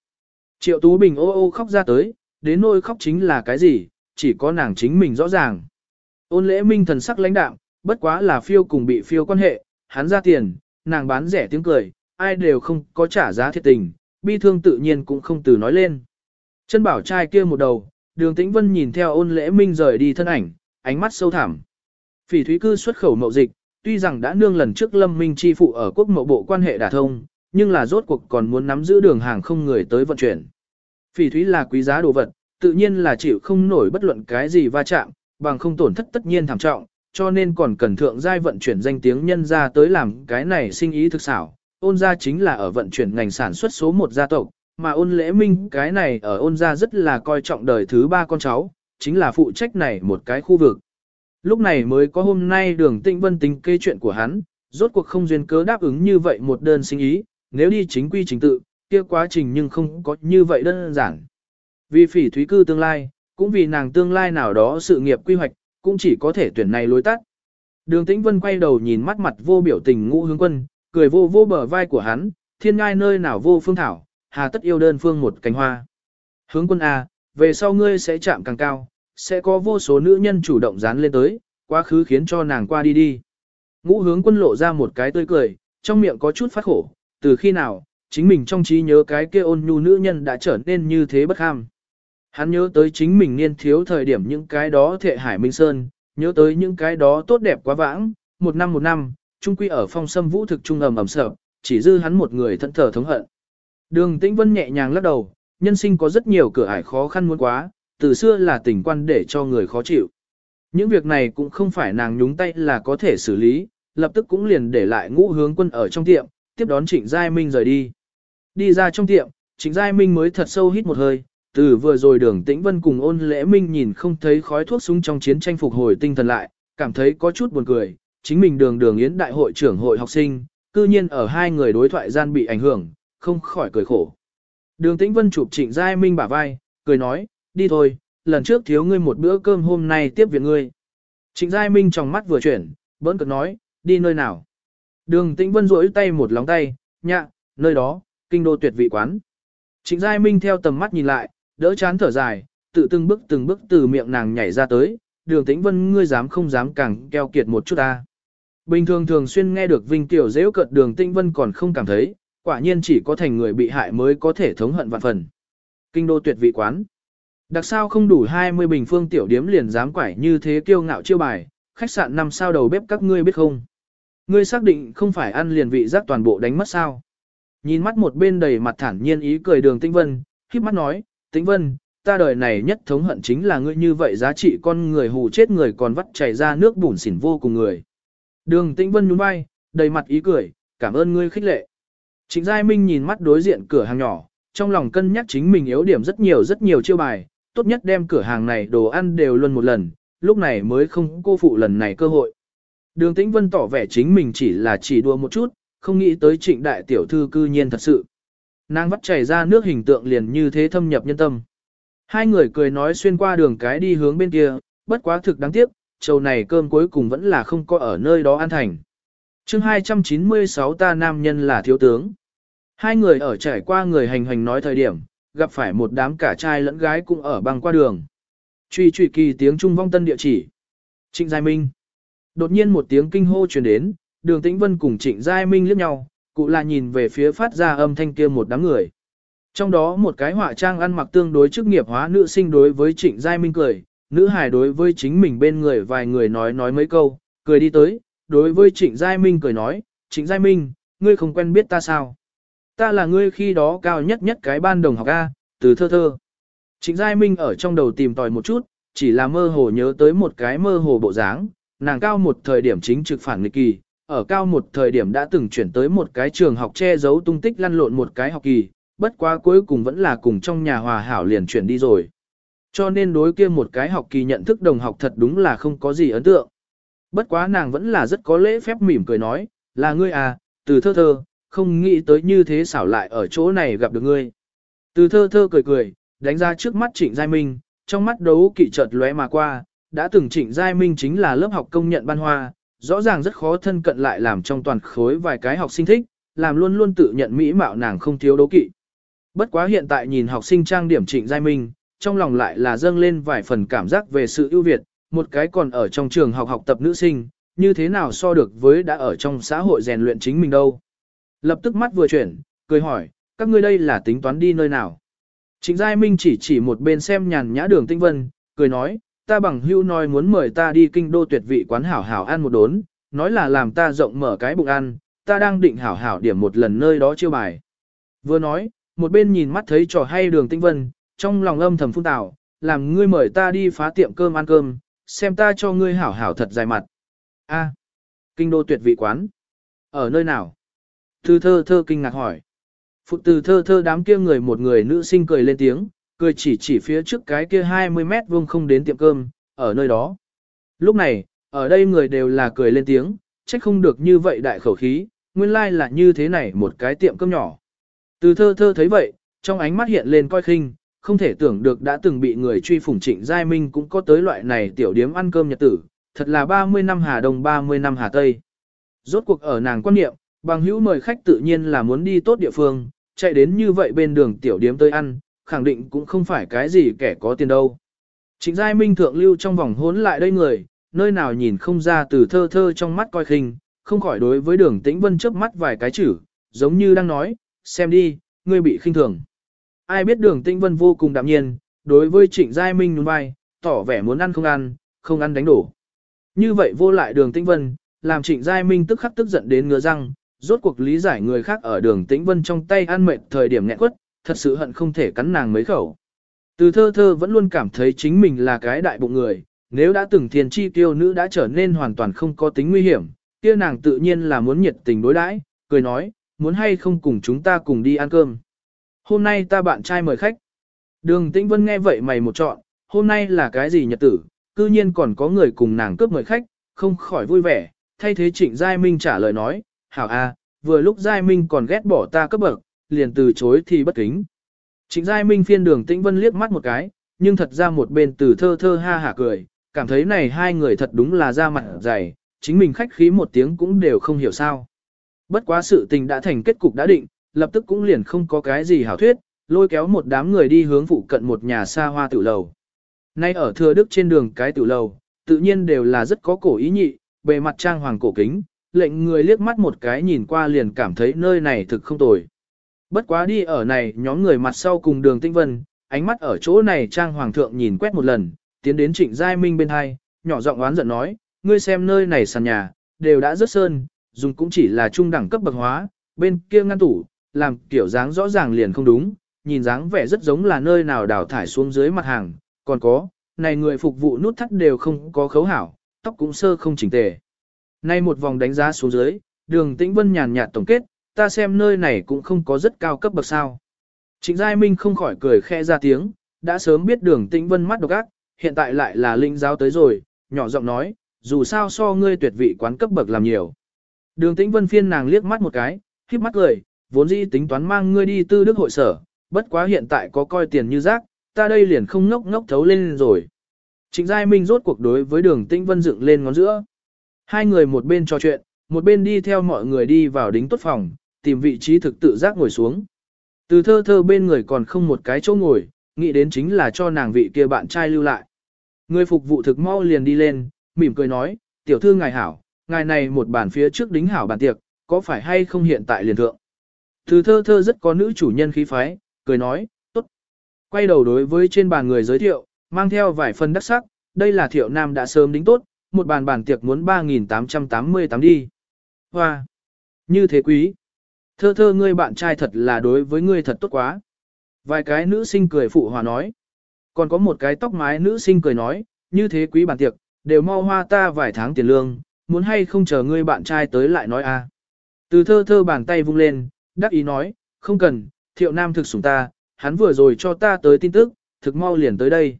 S1: Triệu Tú Bình ô ô khóc ra tới, đến nỗi khóc chính là cái gì, chỉ có nàng chính mình rõ ràng. Ôn lễ minh thần sắc lãnh đạm, bất quá là phiêu cùng bị phiêu quan hệ, hắn ra tiền, nàng bán rẻ tiếng cười, ai đều không có trả giá thiệt tình, bi thương tự nhiên cũng không từ nói lên. Chân bảo trai kia một đầu, đường tĩnh vân nhìn theo ôn lễ minh rời đi thân ảnh, ánh mắt sâu thẳm. Phỉ thúy cư xuất khẩu mậu dịch, tuy rằng đã nương lần trước lâm minh chi phụ ở quốc mậu bộ quan hệ đả thông, nhưng là rốt cuộc còn muốn nắm giữ đường hàng không người tới vận chuyển. Phỉ thúy là quý giá đồ vật, tự nhiên là chịu không nổi bất luận cái gì va chạm, bằng không tổn thất tất nhiên thảm trọng, cho nên còn cần thượng giai vận chuyển danh tiếng nhân ra tới làm cái này sinh ý thực xảo. Ôn gia chính là ở vận chuyển ngành sản xuất số một gia tộc, mà ôn lễ minh cái này ở ôn gia rất là coi trọng đời thứ ba con cháu, chính là phụ trách này một cái khu vực. Lúc này mới có hôm nay đường tịnh vân tính kê chuyện của hắn, rốt cuộc không duyên cớ đáp ứng như vậy một đơn sinh ý, nếu đi chính quy trình tự, kia quá trình nhưng không có như vậy đơn giản. Vì phỉ thúy cư tương lai, cũng vì nàng tương lai nào đó sự nghiệp quy hoạch, cũng chỉ có thể tuyển này lối tắt. Đường Tĩnh Vân quay đầu nhìn mắt mặt vô biểu tình ngũ hướng quân, cười vô vô bờ vai của hắn, thiên ngai nơi nào vô phương thảo, hà tất yêu đơn phương một cánh hoa. Hướng quân A, về sau ngươi sẽ chạm càng cao, sẽ có vô số nữ nhân chủ động dán lên tới, quá khứ khiến cho nàng qua đi đi. Ngũ hướng quân lộ ra một cái tươi cười, trong miệng có chút phát khổ, từ khi nào, chính mình trong trí nhớ cái kia ôn nhu nữ nhân đã trở nên như thế bất ham. Hắn nhớ tới chính mình niên thiếu thời điểm những cái đó thệ hải minh sơn, nhớ tới những cái đó tốt đẹp quá vãng, một năm một năm, trung quy ở phong sâm vũ thực trung ầm ầm sợ, chỉ dư hắn một người thẫn thờ thống hận. Đường Tĩnh Vân nhẹ nhàng lắc đầu, nhân sinh có rất nhiều cửa ải khó khăn muốn quá, từ xưa là tình quan để cho người khó chịu. Những việc này cũng không phải nàng nhúng tay là có thể xử lý, lập tức cũng liền để lại ngũ hướng quân ở trong tiệm, tiếp đón Trịnh Giai Minh rời đi. Đi ra trong tiệm, Trịnh Giai Minh mới thật sâu hít một hơi, từ vừa rồi đường tĩnh vân cùng ôn lễ minh nhìn không thấy khói thuốc súng trong chiến tranh phục hồi tinh thần lại, cảm thấy có chút buồn cười, chính mình đường đường yến đại hội trưởng hội học sinh, cư nhiên ở hai người đối thoại gian bị ảnh hưởng, không khỏi cười khổ. Đường tĩnh vân chụp trịnh giai minh bả vai, cười nói, đi thôi, lần trước thiếu ngươi một bữa cơm hôm nay tiếp viện ngươi. Trịnh giai minh trong mắt vừa chuyển, bỡn cực nói, đi nơi nào. Đường tĩnh vân rỗi tay một lóng tay, nhạ, nơi đó, kinh đô tuyệt vị quán. Trịnh giai minh theo tầm mắt nhìn lại, đỡ chán thở dài, tự từng bước từng bước từ miệng nàng nhảy ra tới, đường tĩnh vân ngươi dám không dám càng keo kiệt một chút ta. Bình thường thường xuyên nghe được Vinh Tiểu dễ cợt đường tĩnh vân còn không cảm thấy, quả nhiên chỉ có thành người bị hại mới có thể thống hận vạn phần. Kinh đô tuyệt vị quán. Đặc sao không đủ 20 bình phương tiểu điếm liền dám quải như thế kiêu ngạo chiêu bài, khách sạn năm sao đầu bếp các ngươi biết không? Ngươi xác định không phải ăn liền vị giác toàn bộ đánh mất sao? Nhìn mắt một bên đầy mặt thản nhiên ý cười đường tĩnh vân, khiếp mắt nói, Tĩnh Vân, ta đời này nhất thống hận chính là ngươi như vậy giá trị con người hù chết người còn vắt chảy ra nước bùn xỉn vô cùng người. Đường Tĩnh Vân nhún vai, đầy mặt ý cười, cảm ơn ngươi khích lệ. Trịnh Giai Minh nhìn mắt đối diện cửa hàng nhỏ, trong lòng cân nhắc chính mình yếu điểm rất nhiều rất nhiều chiêu bài, tốt nhất đem cửa hàng này đồ ăn đều luôn một lần, lúc này mới không cô phụ lần này cơ hội. Đường Tĩnh Vân tỏ vẻ chính mình chỉ là chỉ đùa một chút, không nghĩ tới trịnh đại tiểu thư cư nhiên thật sự. Nàng vắt chảy ra nước hình tượng liền như thế thâm nhập nhân tâm. Hai người cười nói xuyên qua đường cái đi hướng bên kia, bất quá thực đáng tiếc, trầu này cơm cuối cùng vẫn là không có ở nơi đó an thành. chương 296 ta nam nhân là thiếu tướng. Hai người ở trải qua người hành hành nói thời điểm, gặp phải một đám cả trai lẫn gái cũng ở băng qua đường. Truy truy kỳ tiếng Trung vong tân địa chỉ. Trịnh Giai Minh. Đột nhiên một tiếng kinh hô truyền đến, đường tĩnh vân cùng Trịnh Giai Minh liếc nhau, cụ là nhìn về phía phát ra âm thanh kia một đám người. Trong đó một cái họa trang ăn mặc tương đối chức nghiệp hóa nữ sinh đối với Trịnh Giai Minh cười, nữ hài đối với chính mình bên người vài người nói nói mấy câu, cười đi tới, đối với Trịnh Giai Minh cười nói, Trịnh Giai Minh, ngươi không quen biết ta sao? Ta là ngươi khi đó cao nhất nhất cái ban đồng học A, từ thơ thơ. Trịnh Giai Minh ở trong đầu tìm tòi một chút, chỉ là mơ hồ nhớ tới một cái mơ hồ bộ dáng, nàng cao một thời điểm chính trực phản nghịch kỳ, ở cao một thời điểm đã từng chuyển tới một cái trường học che giấu tung tích lăn lộn một cái học kỳ, bất quá cuối cùng vẫn là cùng trong nhà hòa hảo liền chuyển đi rồi. Cho nên đối kia một cái học kỳ nhận thức đồng học thật đúng là không có gì ấn tượng. Bất quá nàng vẫn là rất có lễ phép mỉm cười nói, là ngươi à, từ thơ thơ, không nghĩ tới như thế xảo lại ở chỗ này gặp được ngươi. Từ thơ thơ cười cười, đánh ra trước mắt Trịnh Giai Minh, trong mắt đấu kỵ chợt lóe mà qua, đã từng Trịnh Giai Minh chính là lớp học công nhận ban hoa, rõ ràng rất khó thân cận lại làm trong toàn khối vài cái học sinh thích, làm luôn luôn tự nhận mỹ mạo nàng không thiếu đấu kỵ. Bất quá hiện tại nhìn học sinh trang điểm trịnh giai minh, trong lòng lại là dâng lên vài phần cảm giác về sự ưu việt, một cái còn ở trong trường học học tập nữ sinh, như thế nào so được với đã ở trong xã hội rèn luyện chính mình đâu. Lập tức mắt vừa chuyển, cười hỏi, các ngươi đây là tính toán đi nơi nào. Trịnh Giai Minh chỉ chỉ một bên xem nhàn nhã đường tinh vân, cười nói, ta bằng hưu nói muốn mời ta đi kinh đô tuyệt vị quán hảo hảo ăn một đốn, nói là làm ta rộng mở cái bụng ăn, ta đang định hảo hảo điểm một lần nơi đó chiêu bài. Vừa nói, một bên nhìn mắt thấy trò hay đường tinh vân, trong lòng âm thầm phun tào, làm ngươi mời ta đi phá tiệm cơm ăn cơm, xem ta cho ngươi hảo hảo thật dài mặt. A, kinh đô tuyệt vị quán. Ở nơi nào? Từ thơ thơ kinh ngạc hỏi. Phụ từ thơ thơ đám kia người một người nữ sinh cười lên tiếng, cười chỉ chỉ phía trước cái kia 20 mét vuông không đến tiệm cơm, ở nơi đó. Lúc này, ở đây người đều là cười lên tiếng, trách không được như vậy đại khẩu khí, nguyên lai like là như thế này một cái tiệm cơm nhỏ. Từ thơ thơ thấy vậy, trong ánh mắt hiện lên coi khinh, không thể tưởng được đã từng bị người truy phủng trịnh giai minh cũng có tới loại này tiểu điếm ăn cơm nhật tử, thật là 30 năm Hà Đông 30 năm Hà Tây. Rốt cuộc ở nàng quan niệm, bằng hữu mời khách tự nhiên là muốn đi tốt địa phương, chạy đến như vậy bên đường tiểu điếm tới ăn, khẳng định cũng không phải cái gì kẻ có tiền đâu. Trịnh giai minh thượng lưu trong vòng hốn lại đây người, nơi nào nhìn không ra từ thơ thơ trong mắt coi khinh, không khỏi đối với đường tĩnh vân chớp mắt vài cái chữ, giống như đang nói, xem đi, ngươi bị khinh thường. Ai biết đường tĩnh vân vô cùng đạm nhiên, đối với trịnh giai minh nhún vai, tỏ vẻ muốn ăn không ăn, không ăn đánh đổ. Như vậy vô lại đường tĩnh vân, làm trịnh giai minh tức khắc tức giận đến ngứa răng, rốt cuộc lý giải người khác ở đường tĩnh vân trong tay ăn mệt thời điểm nghẹn quất, thật sự hận không thể cắn nàng mấy khẩu. Từ thơ thơ vẫn luôn cảm thấy chính mình là cái đại bụng người, nếu đã từng thiền chi tiêu nữ đã trở nên hoàn toàn không có tính nguy hiểm, kia nàng tự nhiên là muốn nhiệt tình đối đãi, cười nói, muốn hay không cùng chúng ta cùng đi ăn cơm. Hôm nay ta bạn trai mời khách. Đường Tĩnh Vân nghe vậy mày một chọn, hôm nay là cái gì nhật tử, cư nhiên còn có người cùng nàng cướp mời khách, không khỏi vui vẻ, thay thế Trịnh Giai Minh trả lời nói, hảo a, vừa lúc Giai Minh còn ghét bỏ ta cấp bậc, liền từ chối thì bất kính. Trịnh Giai Minh phiên đường Tĩnh Vân liếc mắt một cái, nhưng thật ra một bên từ thơ thơ ha hả cười, cảm thấy này hai người thật đúng là ra mặt dày, chính mình khách khí một tiếng cũng đều không hiểu sao. Bất quá sự tình đã thành kết cục đã định, lập tức cũng liền không có cái gì hảo thuyết, lôi kéo một đám người đi hướng phụ cận một nhà xa hoa tiểu lầu. Nay ở thừa đức trên đường cái tiểu lầu, tự nhiên đều là rất có cổ ý nhị, bề mặt trang hoàng cổ kính, lệnh người liếc mắt một cái nhìn qua liền cảm thấy nơi này thực không tồi. Bất quá đi ở này nhóm người mặt sau cùng đường tinh vân, ánh mắt ở chỗ này trang hoàng thượng nhìn quét một lần, tiến đến trịnh giai minh bên hai, nhỏ giọng oán giận nói, ngươi xem nơi này sàn nhà, đều đã rất sơn, dùng cũng chỉ là trung đẳng cấp bậc hóa, bên kia ngăn tủ, làm kiểu dáng rõ ràng liền không đúng, nhìn dáng vẻ rất giống là nơi nào đào thải xuống dưới mặt hàng, còn có, này người phục vụ nút thắt đều không có khấu hảo, tóc cũng sơ không chỉnh tề. Nay một vòng đánh giá xuống dưới, đường tĩnh vân nhàn nhạt tổng kết, ta xem nơi này cũng không có rất cao cấp bậc sao. Trịnh Giai Minh không khỏi cười khẽ ra tiếng, đã sớm biết đường tĩnh vân mắt độc ác, hiện tại lại là linh giáo tới rồi, nhỏ giọng nói, dù sao so ngươi tuyệt vị quán cấp bậc làm nhiều. Đường tĩnh vân phiên nàng liếc mắt một cái, khiếp mắt cười, vốn dĩ tính toán mang ngươi đi tư đức hội sở, bất quá hiện tại có coi tiền như rác, ta đây liền không ngốc ngốc thấu lên rồi. Trịnh Giai Minh rốt cuộc đối với đường tĩnh vân dựng lên ngón giữa. Hai người một bên trò chuyện, một bên đi theo mọi người đi vào đính tốt phòng, tìm vị trí thực tự giác ngồi xuống. Từ thơ thơ bên người còn không một cái chỗ ngồi, nghĩ đến chính là cho nàng vị kia bạn trai lưu lại. Người phục vụ thực mau liền đi lên, mỉm cười nói, tiểu thư ngài hảo, ngài này một bàn phía trước đính hảo bàn tiệc, có phải hay không hiện tại liền thượng. Từ thơ thơ rất có nữ chủ nhân khí phái, cười nói, tốt. Quay đầu đối với trên bàn người giới thiệu, mang theo vài phần đắc sắc, đây là thiệu nam đã sớm đính tốt, một bàn bàn tiệc muốn 3.888 đi. Hoa! Như thế quý! Thơ thơ ngươi bạn trai thật là đối với ngươi thật tốt quá. Vài cái nữ sinh cười phụ hòa nói. Còn có một cái tóc mái nữ sinh cười nói, như thế quý bàn tiệc, đều mau hoa ta vài tháng tiền lương, muốn hay không chờ ngươi bạn trai tới lại nói a. Từ thơ thơ bàn tay vung lên, đắc ý nói, không cần, thiệu nam thực sủng ta, hắn vừa rồi cho ta tới tin tức, thực mau liền tới đây.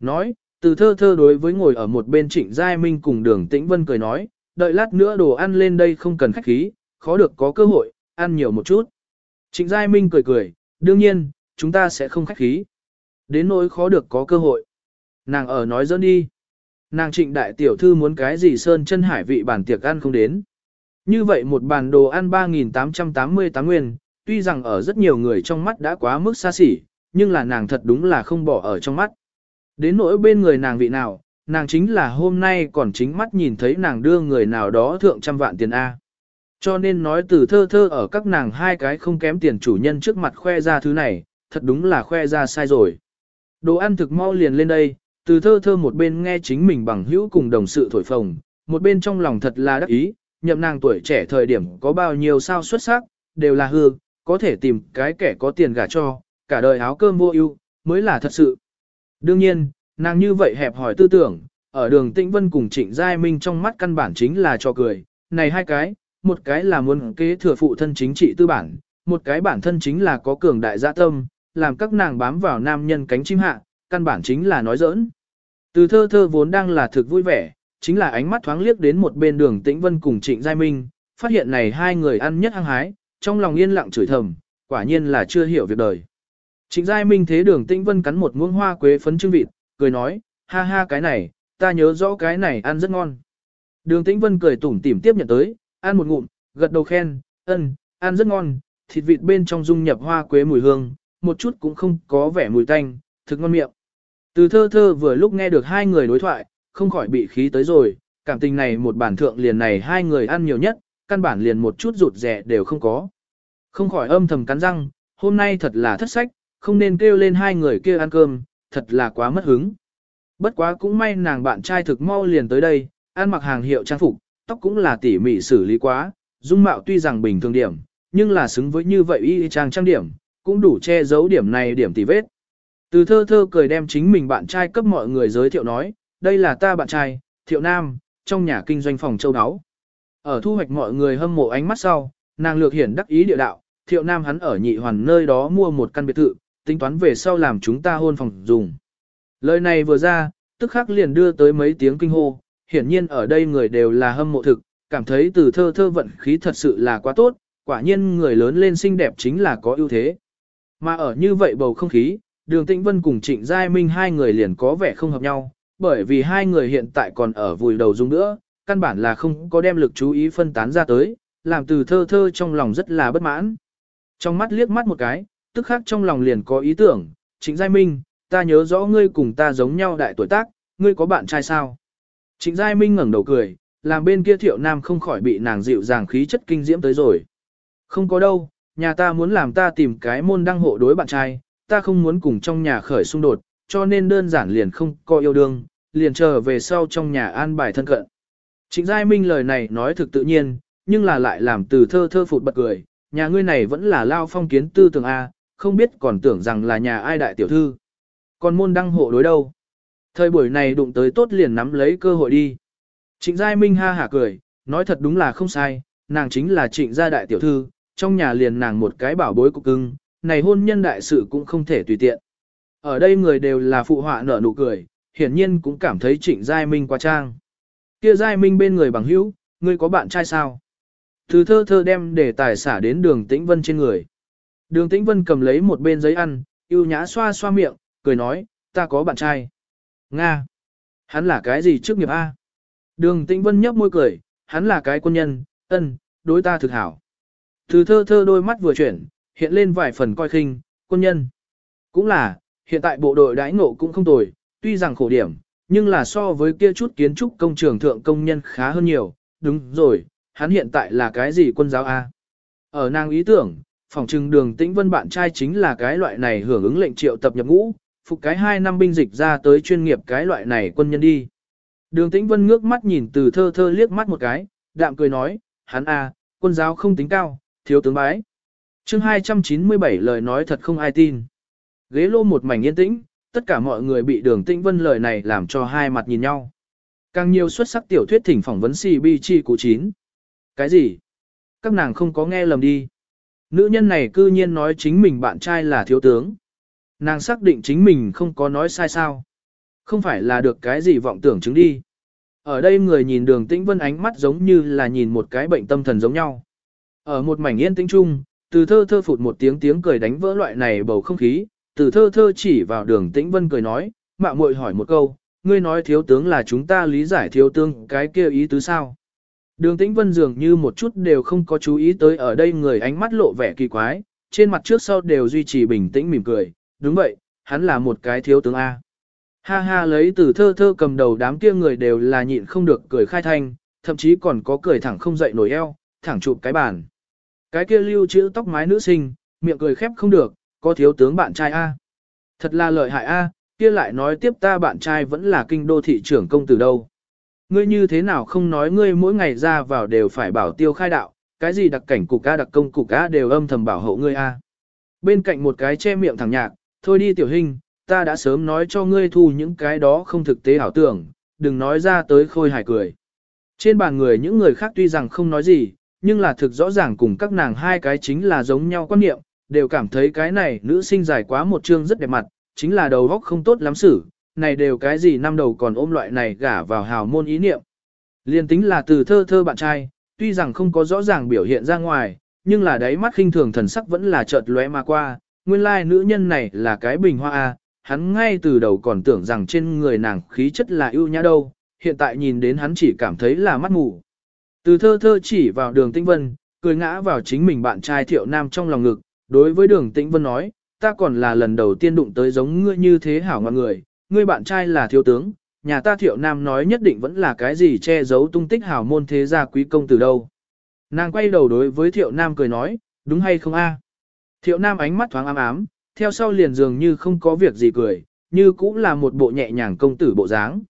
S1: Nói, từ thơ thơ đối với ngồi ở một bên trịnh giai minh cùng đường tĩnh vân cười nói, đợi lát nữa đồ ăn lên đây không cần khách khí, khó được có cơ hội, ăn nhiều một chút. Trịnh giai minh cười cười, đương nhiên, chúng ta sẽ không khách khí. Đến nỗi khó được có cơ hội. Nàng ở nói dẫn đi. Nàng trịnh đại tiểu thư muốn cái gì sơn chân hải vị bản tiệc ăn không đến. Như vậy một bàn đồ ăn 3.888 nguyên, tuy rằng ở rất nhiều người trong mắt đã quá mức xa xỉ, nhưng là nàng thật đúng là không bỏ ở trong mắt. Đến nỗi bên người nàng vị nào, nàng chính là hôm nay còn chính mắt nhìn thấy nàng đưa người nào đó thượng trăm vạn tiền A. Cho nên nói từ thơ thơ ở các nàng hai cái không kém tiền chủ nhân trước mặt khoe ra thứ này, thật đúng là khoe ra sai rồi. Đồ ăn thực mau liền lên đây, từ thơ thơ một bên nghe chính mình bằng hữu cùng đồng sự thổi phồng, một bên trong lòng thật là đắc ý, nhậm nàng tuổi trẻ thời điểm có bao nhiêu sao xuất sắc, đều là hư, có thể tìm cái kẻ có tiền gả cho, cả đời áo cơm vô ưu mới là thật sự. Đương nhiên, nàng như vậy hẹp hỏi tư tưởng, ở đường Tĩnh Vân cùng Trịnh Giai Minh trong mắt căn bản chính là cho cười, này hai cái, một cái là muốn kế thừa phụ thân chính trị tư bản, một cái bản thân chính là có cường đại dạ tâm, làm các nàng bám vào nam nhân cánh chim hạ, căn bản chính là nói giỡn. Từ thơ thơ vốn đang là thực vui vẻ, chính là ánh mắt thoáng liếc đến một bên đường Tĩnh Vân cùng Trịnh Giai Minh, phát hiện này hai người ăn nhất hăng hái, trong lòng yên lặng chửi thầm, quả nhiên là chưa hiểu việc đời. Trịnh Giai Minh thế đường Tĩnh Vân cắn một muỗng hoa quế phấn trưng vịt, cười nói, ha ha cái này, ta nhớ rõ cái này ăn rất ngon. Đường Tĩnh Vân cười tủm tỉm tiếp nhận tới, ăn một ngụm, gật đầu khen, ân, ăn rất ngon, thịt vịt bên trong dung nhập hoa quế mùi hương, một chút cũng không có vẻ mùi tanh, thực ngon miệng. Từ thơ thơ vừa lúc nghe được hai người đối thoại, không khỏi bị khí tới rồi, cảm tình này một bản thượng liền này hai người ăn nhiều nhất, căn bản liền một chút rụt rẻ đều không có. Không khỏi âm thầm cắn răng, hôm nay thật là thất sách, không nên kêu lên hai người kia ăn cơm, thật là quá mất hứng. Bất quá cũng may nàng bạn trai thực mau liền tới đây, ăn mặc hàng hiệu trang phục, tóc cũng là tỉ mỉ xử lý quá, dung mạo tuy rằng bình thường điểm, nhưng là xứng với như vậy y trang trang điểm, cũng đủ che giấu điểm này điểm tỉ vết. Từ thơ thơ cười đem chính mình bạn trai cấp mọi người giới thiệu nói, đây là ta bạn trai, Thiệu Nam, trong nhà kinh doanh phòng châu áo. Ở thu hoạch mọi người hâm mộ ánh mắt sau, nàng lược hiển đắc ý địa đạo, Thiệu Nam hắn ở nhị hoàn nơi đó mua một căn biệt thự, tính toán về sau làm chúng ta hôn phòng dùng. Lời này vừa ra, tức khắc liền đưa tới mấy tiếng kinh hô, hiển nhiên ở đây người đều là hâm mộ thực, cảm thấy từ thơ thơ vận khí thật sự là quá tốt, quả nhiên người lớn lên xinh đẹp chính là có ưu thế. Mà ở như vậy bầu không khí, đường tĩnh vân cùng trịnh giai minh hai người liền có vẻ không hợp nhau, bởi vì hai người hiện tại còn ở vùi đầu dung nữa, căn bản là không có đem lực chú ý phân tán ra tới, làm từ thơ thơ trong lòng rất là bất mãn. Trong mắt liếc mắt một cái, tức khắc trong lòng liền có ý tưởng, trịnh giai minh, ta nhớ rõ ngươi cùng ta giống nhau đại tuổi tác, ngươi có bạn trai sao? Trịnh giai minh ngẩng đầu cười, làm bên kia thiệu nam không khỏi bị nàng dịu dàng khí chất kinh diễm tới rồi. Không có đâu, nhà ta muốn làm ta tìm cái môn đăng hộ đối bạn trai, ta không muốn cùng trong nhà khởi xung đột, cho nên đơn giản liền không có yêu đương, liền chờ về sau trong nhà an bài thân cận. Trịnh Giai Minh lời này nói thực tự nhiên, nhưng là lại làm từ thơ thơ phụt bật cười, nhà ngươi này vẫn là lao phong kiến tư tưởng A, không biết còn tưởng rằng là nhà ai đại tiểu thư. Còn môn đăng hộ đối đâu? Thời buổi này đụng tới tốt liền nắm lấy cơ hội đi. Trịnh Giai Minh ha hả cười, nói thật đúng là không sai, nàng chính là trịnh gia đại tiểu thư, trong nhà liền nàng một cái bảo bối cục cưng, này hôn nhân đại sự cũng không thể tùy tiện. Ở đây người đều là phụ họa nở nụ cười, hiển nhiên cũng cảm thấy trịnh Giai Minh quá trang. Kia Giai Minh bên người bằng hữu, ngươi có bạn trai sao? Thứ thơ thơ đem để tài xả đến đường tĩnh vân trên người. Đường tĩnh vân cầm lấy một bên giấy ăn, yêu nhã xoa xoa miệng, cười nói, ta có bạn trai. Nga! Hắn là cái gì trước nghiệp A? Đường tĩnh vân nhấp môi cười, hắn là cái quân nhân, ân, đối ta thực hảo. Thứ thơ thơ đôi mắt vừa chuyển, hiện lên vài phần coi khinh, quân nhân. Cũng là, hiện tại bộ đội đãi ngộ cũng không tồi, tuy rằng khổ điểm, nhưng là so với kia chút kiến trúc công trường thượng công nhân khá hơn nhiều, đúng rồi, hắn hiện tại là cái gì quân giáo A. Ở nàng ý tưởng, phòng trừng đường tĩnh vân bạn trai chính là cái loại này hưởng ứng lệnh triệu tập nhập ngũ, phục cái hai năm binh dịch ra tới chuyên nghiệp cái loại này quân nhân đi. Đường tĩnh vân ngước mắt nhìn từ thơ thơ liếc mắt một cái, đạm cười nói, hắn A, quân giáo không tính cao, thiếu tướng bái chương 297 lời nói thật không ai tin. Ghế lô một mảnh yên tĩnh, tất cả mọi người bị đường tĩnh vân lời này làm cho hai mặt nhìn nhau. Càng nhiều xuất sắc tiểu thuyết thỉnh phỏng vấn CBG chi cụ 9. Cái gì? Các nàng không có nghe lầm đi. Nữ nhân này cư nhiên nói chính mình bạn trai là thiếu tướng. Nàng xác định chính mình không có nói sai sao. Không phải là được cái gì vọng tưởng chứng đi. Ở đây người nhìn đường tĩnh vân ánh mắt giống như là nhìn một cái bệnh tâm thần giống nhau. Ở một mảnh yên tĩnh chung, từ thơ thơ phụt một tiếng tiếng cười đánh vỡ loại này bầu không khí, từ thơ thơ chỉ vào đường tĩnh vân cười nói, mạo muội hỏi một câu, ngươi nói thiếu tướng là chúng ta lý giải thiếu tướng cái kia ý tứ sao. Đường tĩnh vân dường như một chút đều không có chú ý tới ở đây người ánh mắt lộ vẻ kỳ quái, trên mặt trước sau đều duy trì bình tĩnh mỉm cười, đúng vậy, hắn là một cái thiếu tướng A. Ha ha lấy từ thơ thơ cầm đầu đám kia người đều là nhịn không được cười khai thanh, thậm chí còn có cười thẳng không dậy nổi eo, thẳng chụp cái bàn. Cái kia lưu chữ tóc mái nữ sinh, miệng cười khép không được, có thiếu tướng bạn trai A. Thật là lợi hại A, kia lại nói tiếp ta bạn trai vẫn là kinh đô thị trưởng công tử đâu. Ngươi như thế nào không nói ngươi mỗi ngày ra vào đều phải bảo tiêu khai đạo, cái gì đặc cảnh cục A đặc công cục A đều âm thầm bảo hộ ngươi A. Bên cạnh một cái che miệng thẳng nhạc, thôi đi tiểu hình, ta đã sớm nói cho ngươi thu những cái đó không thực tế ảo tưởng, đừng nói ra tới khôi hài cười. Trên bàn người những người khác tuy rằng không nói gì, nhưng là thực rõ ràng cùng các nàng hai cái chính là giống nhau quan niệm, đều cảm thấy cái này nữ sinh dài quá một chương rất đẹp mặt, chính là đầu góc không tốt lắm xử, này đều cái gì năm đầu còn ôm loại này gả vào hào môn ý niệm. Liên tính là từ thơ thơ bạn trai, tuy rằng không có rõ ràng biểu hiện ra ngoài, nhưng là đáy mắt khinh thường thần sắc vẫn là chợt lóe mà qua, nguyên lai like nữ nhân này là cái bình hoa a, hắn ngay từ đầu còn tưởng rằng trên người nàng khí chất là ưu nhã đâu, hiện tại nhìn đến hắn chỉ cảm thấy là mắt mù. Từ thơ thơ chỉ vào đường tĩnh vân, cười ngã vào chính mình bạn trai thiệu nam trong lòng ngực, đối với đường tĩnh vân nói, ta còn là lần đầu tiên đụng tới giống ngươi như thế hảo ngọn người, ngươi bạn trai là thiếu tướng, nhà ta thiệu nam nói nhất định vẫn là cái gì che giấu tung tích hảo môn thế gia quý công từ đâu. Nàng quay đầu đối với thiệu nam cười nói, đúng hay không a? Thiệu nam ánh mắt thoáng ám ám, theo sau liền dường như không có việc gì cười, như cũng là một bộ nhẹ nhàng công tử bộ dáng.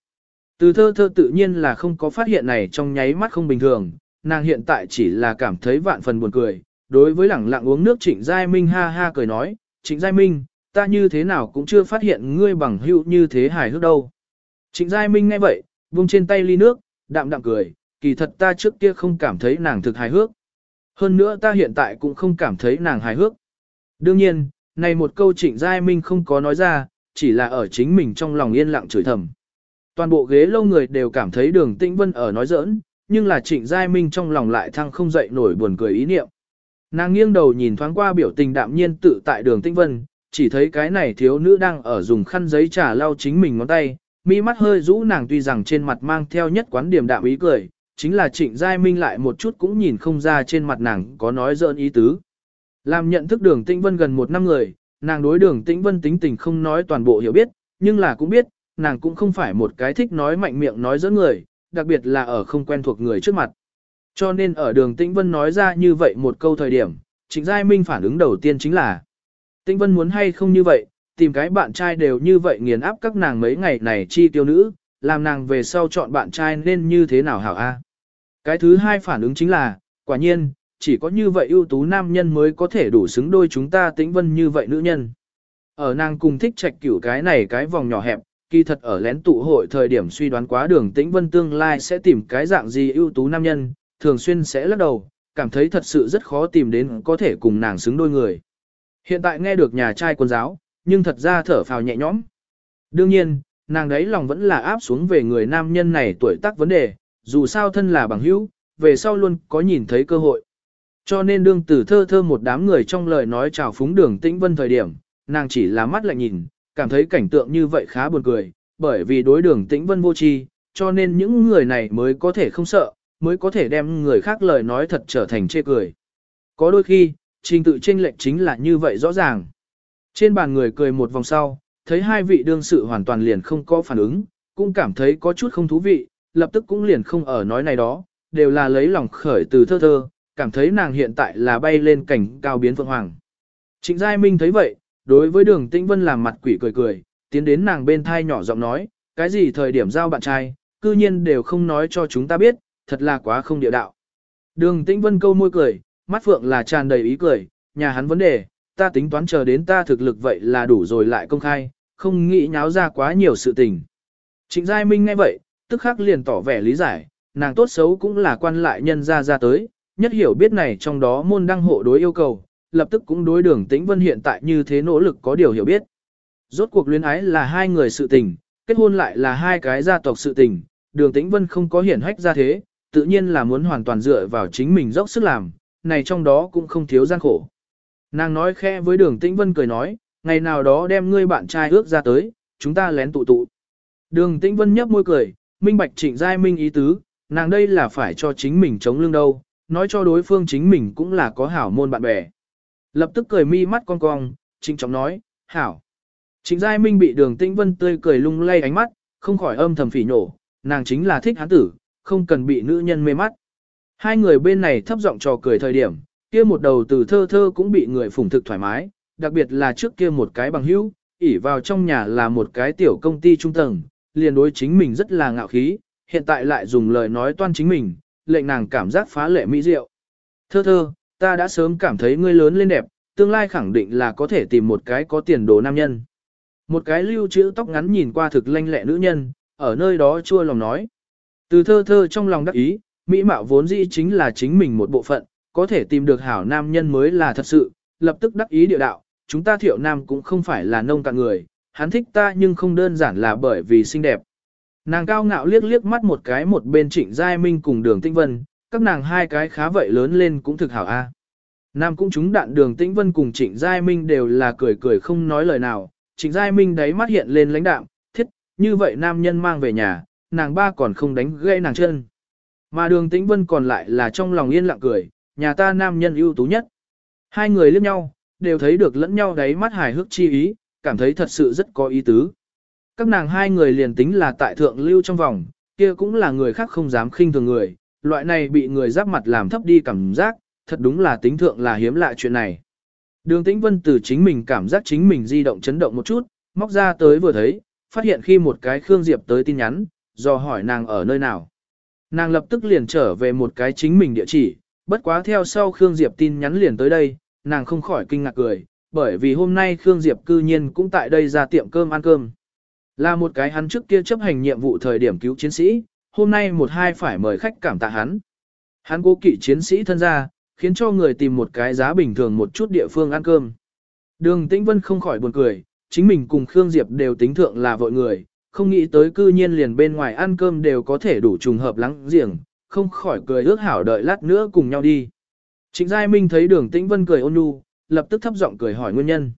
S1: Từ thơ thơ tự nhiên là không có phát hiện này trong nháy mắt không bình thường, nàng hiện tại chỉ là cảm thấy vạn phần buồn cười, đối với lẳng lặng uống nước Trịnh Giai Minh ha ha cười nói, Trịnh Giai Minh, ta như thế nào cũng chưa phát hiện ngươi bằng hữu như thế hài hước đâu. Trịnh Giai Minh nghe vậy, vung trên tay ly nước, đạm đạm cười, kỳ thật ta trước kia không cảm thấy nàng thực hài hước. Hơn nữa ta hiện tại cũng không cảm thấy nàng hài hước. Đương nhiên, này một câu Trịnh Giai Minh không có nói ra, chỉ là ở chính mình trong lòng yên lặng chửi thầm. Toàn bộ ghế lâu người đều cảm thấy đường tĩnh vân ở nói giỡn, nhưng là Trịnh Giai Minh trong lòng lại thăng không dậy nổi buồn cười ý niệm. Nàng nghiêng đầu nhìn thoáng qua biểu tình đạm nhiên tự tại đường tĩnh vân, chỉ thấy cái này thiếu nữ đang ở dùng khăn giấy trà lau chính mình ngón tay, mi mắt hơi rũ nàng tuy rằng trên mặt mang theo nhất quán điểm đạm ý cười, chính là trịnh giai minh lại một chút cũng nhìn không ra trên mặt nàng có nói dỡn ý tứ. Làm nhận thức đường tĩnh vân gần một năm người, nàng đối đường tĩnh vân tính tình không nói toàn bộ hiểu biết, nhưng là cũng biết, nàng cũng không phải một cái thích nói mạnh miệng nói dẫn người, đặc biệt là ở không quen thuộc người trước mặt. Cho nên ở đường Tĩnh Vân nói ra như vậy một câu thời điểm, Trịnh Giai Minh phản ứng đầu tiên chính là Tĩnh Vân muốn hay không như vậy, tìm cái bạn trai đều như vậy nghiền áp các nàng mấy ngày này chi tiêu nữ, làm nàng về sau chọn bạn trai nên như thế nào hảo a? Cái thứ hai phản ứng chính là, quả nhiên, chỉ có như vậy ưu tú nam nhân mới có thể đủ xứng đôi chúng ta Tĩnh Vân như vậy nữ nhân. Ở nàng cùng thích trạch cửu cái này cái vòng nhỏ hẹp, kỳ thật ở lén tụ hội thời điểm suy đoán quá đường Tĩnh Vân tương lai sẽ tìm cái dạng gì ưu tú nam nhân, thường xuyên sẽ lắc đầu, cảm thấy thật sự rất khó tìm đến có thể cùng nàng xứng đôi người. Hiện tại nghe được nhà trai quân giáo, nhưng thật ra thở phào nhẹ nhõm. Đương nhiên, nàng đấy lòng vẫn là áp xuống về người nam nhân này tuổi tác vấn đề, dù sao thân là bằng hữu, về sau luôn có nhìn thấy cơ hội. Cho nên đương tử thơ thơ một đám người trong lời nói chào phúng đường tĩnh vân thời điểm, nàng chỉ là mắt lại nhìn, cảm thấy cảnh tượng như vậy khá buồn cười, bởi vì đối đường tĩnh vân vô tri, cho nên những người này mới có thể không sợ, mới có thể đem người khác lời nói thật trở thành chê cười. Có đôi khi, trình tự trên lệch chính là như vậy rõ ràng. Trên bàn người cười một vòng sau, thấy hai vị đương sự hoàn toàn liền không có phản ứng, cũng cảm thấy có chút không thú vị, lập tức cũng liền không ở nói này đó, đều là lấy lòng khởi từ thơ thơ, cảm thấy nàng hiện tại là bay lên cảnh cao biến phượng hoàng. Trịnh Giai Minh thấy vậy, đối với đường tĩnh vân làm mặt quỷ cười cười, tiến đến nàng bên thai nhỏ giọng nói, cái gì thời điểm giao bạn trai, cư nhiên đều không nói cho chúng ta biết, thật là quá không địa đạo. Đường Tĩnh Vân câu môi cười, mắt phượng là tràn đầy ý cười, nhà hắn vấn đề, ta tính toán chờ đến ta thực lực vậy là đủ rồi lại công khai, không nghĩ nháo ra quá nhiều sự tình. Trịnh Giai Minh nghe vậy, tức khắc liền tỏ vẻ lý giải, nàng tốt xấu cũng là quan lại nhân ra ra tới, nhất hiểu biết này trong đó môn đăng hộ đối yêu cầu, lập tức cũng đối đường Tĩnh Vân hiện tại như thế nỗ lực có điều hiểu biết. Rốt cuộc luyến ái là hai người sự tình, kết hôn lại là hai cái gia tộc sự tình, đường Tĩnh Vân không có hiển hách ra thế, tự nhiên là muốn hoàn toàn dựa vào chính mình dốc sức làm, này trong đó cũng không thiếu gian khổ. Nàng nói khẽ với đường tĩnh vân cười nói, ngày nào đó đem ngươi bạn trai ước ra tới, chúng ta lén tụ tụ. Đường Tĩnh Vân nhấp môi cười, minh bạch trịnh giai minh ý tứ, nàng đây là phải cho chính mình chống lưng đâu, nói cho đối phương chính mình cũng là có hảo môn bạn bè. Lập tức cười mi mắt con cong, trịnh trọng nói, hảo. Trịnh giai minh bị đường Tĩnh Vân tươi cười lung lay ánh mắt, không khỏi âm thầm phỉ nổ, nàng chính là thích hán tử, không cần bị nữ nhân mê mắt. Hai người bên này thấp giọng trò cười thời điểm, kia một đầu từ thơ thơ cũng bị người phủng thực thoải mái, đặc biệt là trước kia một cái bằng hữu, ỉ vào trong nhà là một cái tiểu công ty trung tầng, liền đối chính mình rất là ngạo khí, hiện tại lại dùng lời nói toan chính mình, lệnh nàng cảm giác phá lệ mỹ diệu. Thơ thơ, ta đã sớm cảm thấy ngươi lớn lên đẹp, tương lai khẳng định là có thể tìm một cái có tiền đồ nam nhân. Một cái lưu trữ tóc ngắn nhìn qua thực lanh lẹ nữ nhân, ở nơi đó chua lòng nói. Từ thơ thơ trong lòng đắc ý, mỹ mạo vốn dĩ chính là chính mình một bộ phận, có thể tìm được hảo nam nhân mới là thật sự, lập tức đắc ý địa đạo, chúng ta thiệu nam cũng không phải là nông cạn người, hắn thích ta nhưng không đơn giản là bởi vì xinh đẹp. Nàng cao ngạo liếc liếc mắt một cái một bên trịnh giai minh cùng đường tinh vân, các nàng hai cái khá vậy lớn lên cũng thực hảo a. Nam cũng chúng đạn đường tĩnh vân cùng trịnh giai minh đều là cười cười không nói lời nào, trịnh giai minh đáy mắt hiện lên lãnh đạm, thiết, như vậy nam nhân mang về nhà, nàng ba còn không đánh gãy nàng chân. Mà đường tĩnh vân còn lại là trong lòng yên lặng cười, nhà ta nam nhân ưu tú nhất. Hai người liếc nhau, đều thấy được lẫn nhau đáy mắt hài hước chi ý, cảm thấy thật sự rất có ý tứ. Các nàng hai người liền tính là tại thượng lưu trong vòng, kia cũng là người khác không dám khinh thường người, loại này bị người giáp mặt làm thấp đi cảm giác, thật đúng là tính thượng là hiếm lạ chuyện này. Đường Tĩnh Vân từ chính mình cảm giác chính mình di động chấn động một chút, móc ra tới vừa thấy, phát hiện khi một cái Khương Diệp tới tin nhắn, do hỏi nàng ở nơi nào. Nàng lập tức liền trở về một cái chính mình địa chỉ, bất quá theo sau Khương Diệp tin nhắn liền tới đây, nàng không khỏi kinh ngạc cười, bởi vì hôm nay Khương Diệp cư nhiên cũng tại đây ra tiệm cơm ăn cơm. Là một cái hắn trước kia chấp hành nhiệm vụ thời điểm cứu chiến sĩ, hôm nay một hai phải mời khách cảm tạ hắn. Hắn cố kỵ chiến sĩ thân ra, khiến cho người tìm một cái giá bình thường một chút địa phương ăn cơm. Đường Tĩnh Vân không khỏi buồn cười, chính mình cùng Khương Diệp đều tính thượng là vội người, không nghĩ tới cư nhiên liền bên ngoài ăn cơm đều có thể đủ trùng hợp lắng giềng, không khỏi cười ước hảo đợi lát nữa cùng nhau đi. Trịnh Giai Minh thấy đường Tĩnh Vân cười ôn nhu, lập tức thấp giọng cười hỏi nguyên nhân.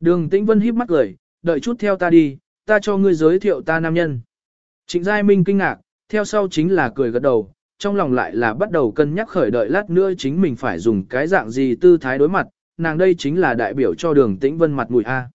S1: Đường Tĩnh Vân híp mắt cười, đợi chút theo ta đi, ta cho ngươi giới thiệu ta nam nhân. Trịnh Giai Minh kinh ngạc, theo sau chính là cười gật đầu, trong lòng lại là bắt đầu cân nhắc khởi đợi lát nữa chính mình phải dùng cái dạng gì tư thái đối mặt, nàng đây chính là đại biểu cho đường Tĩnh Vân mặt mũi A.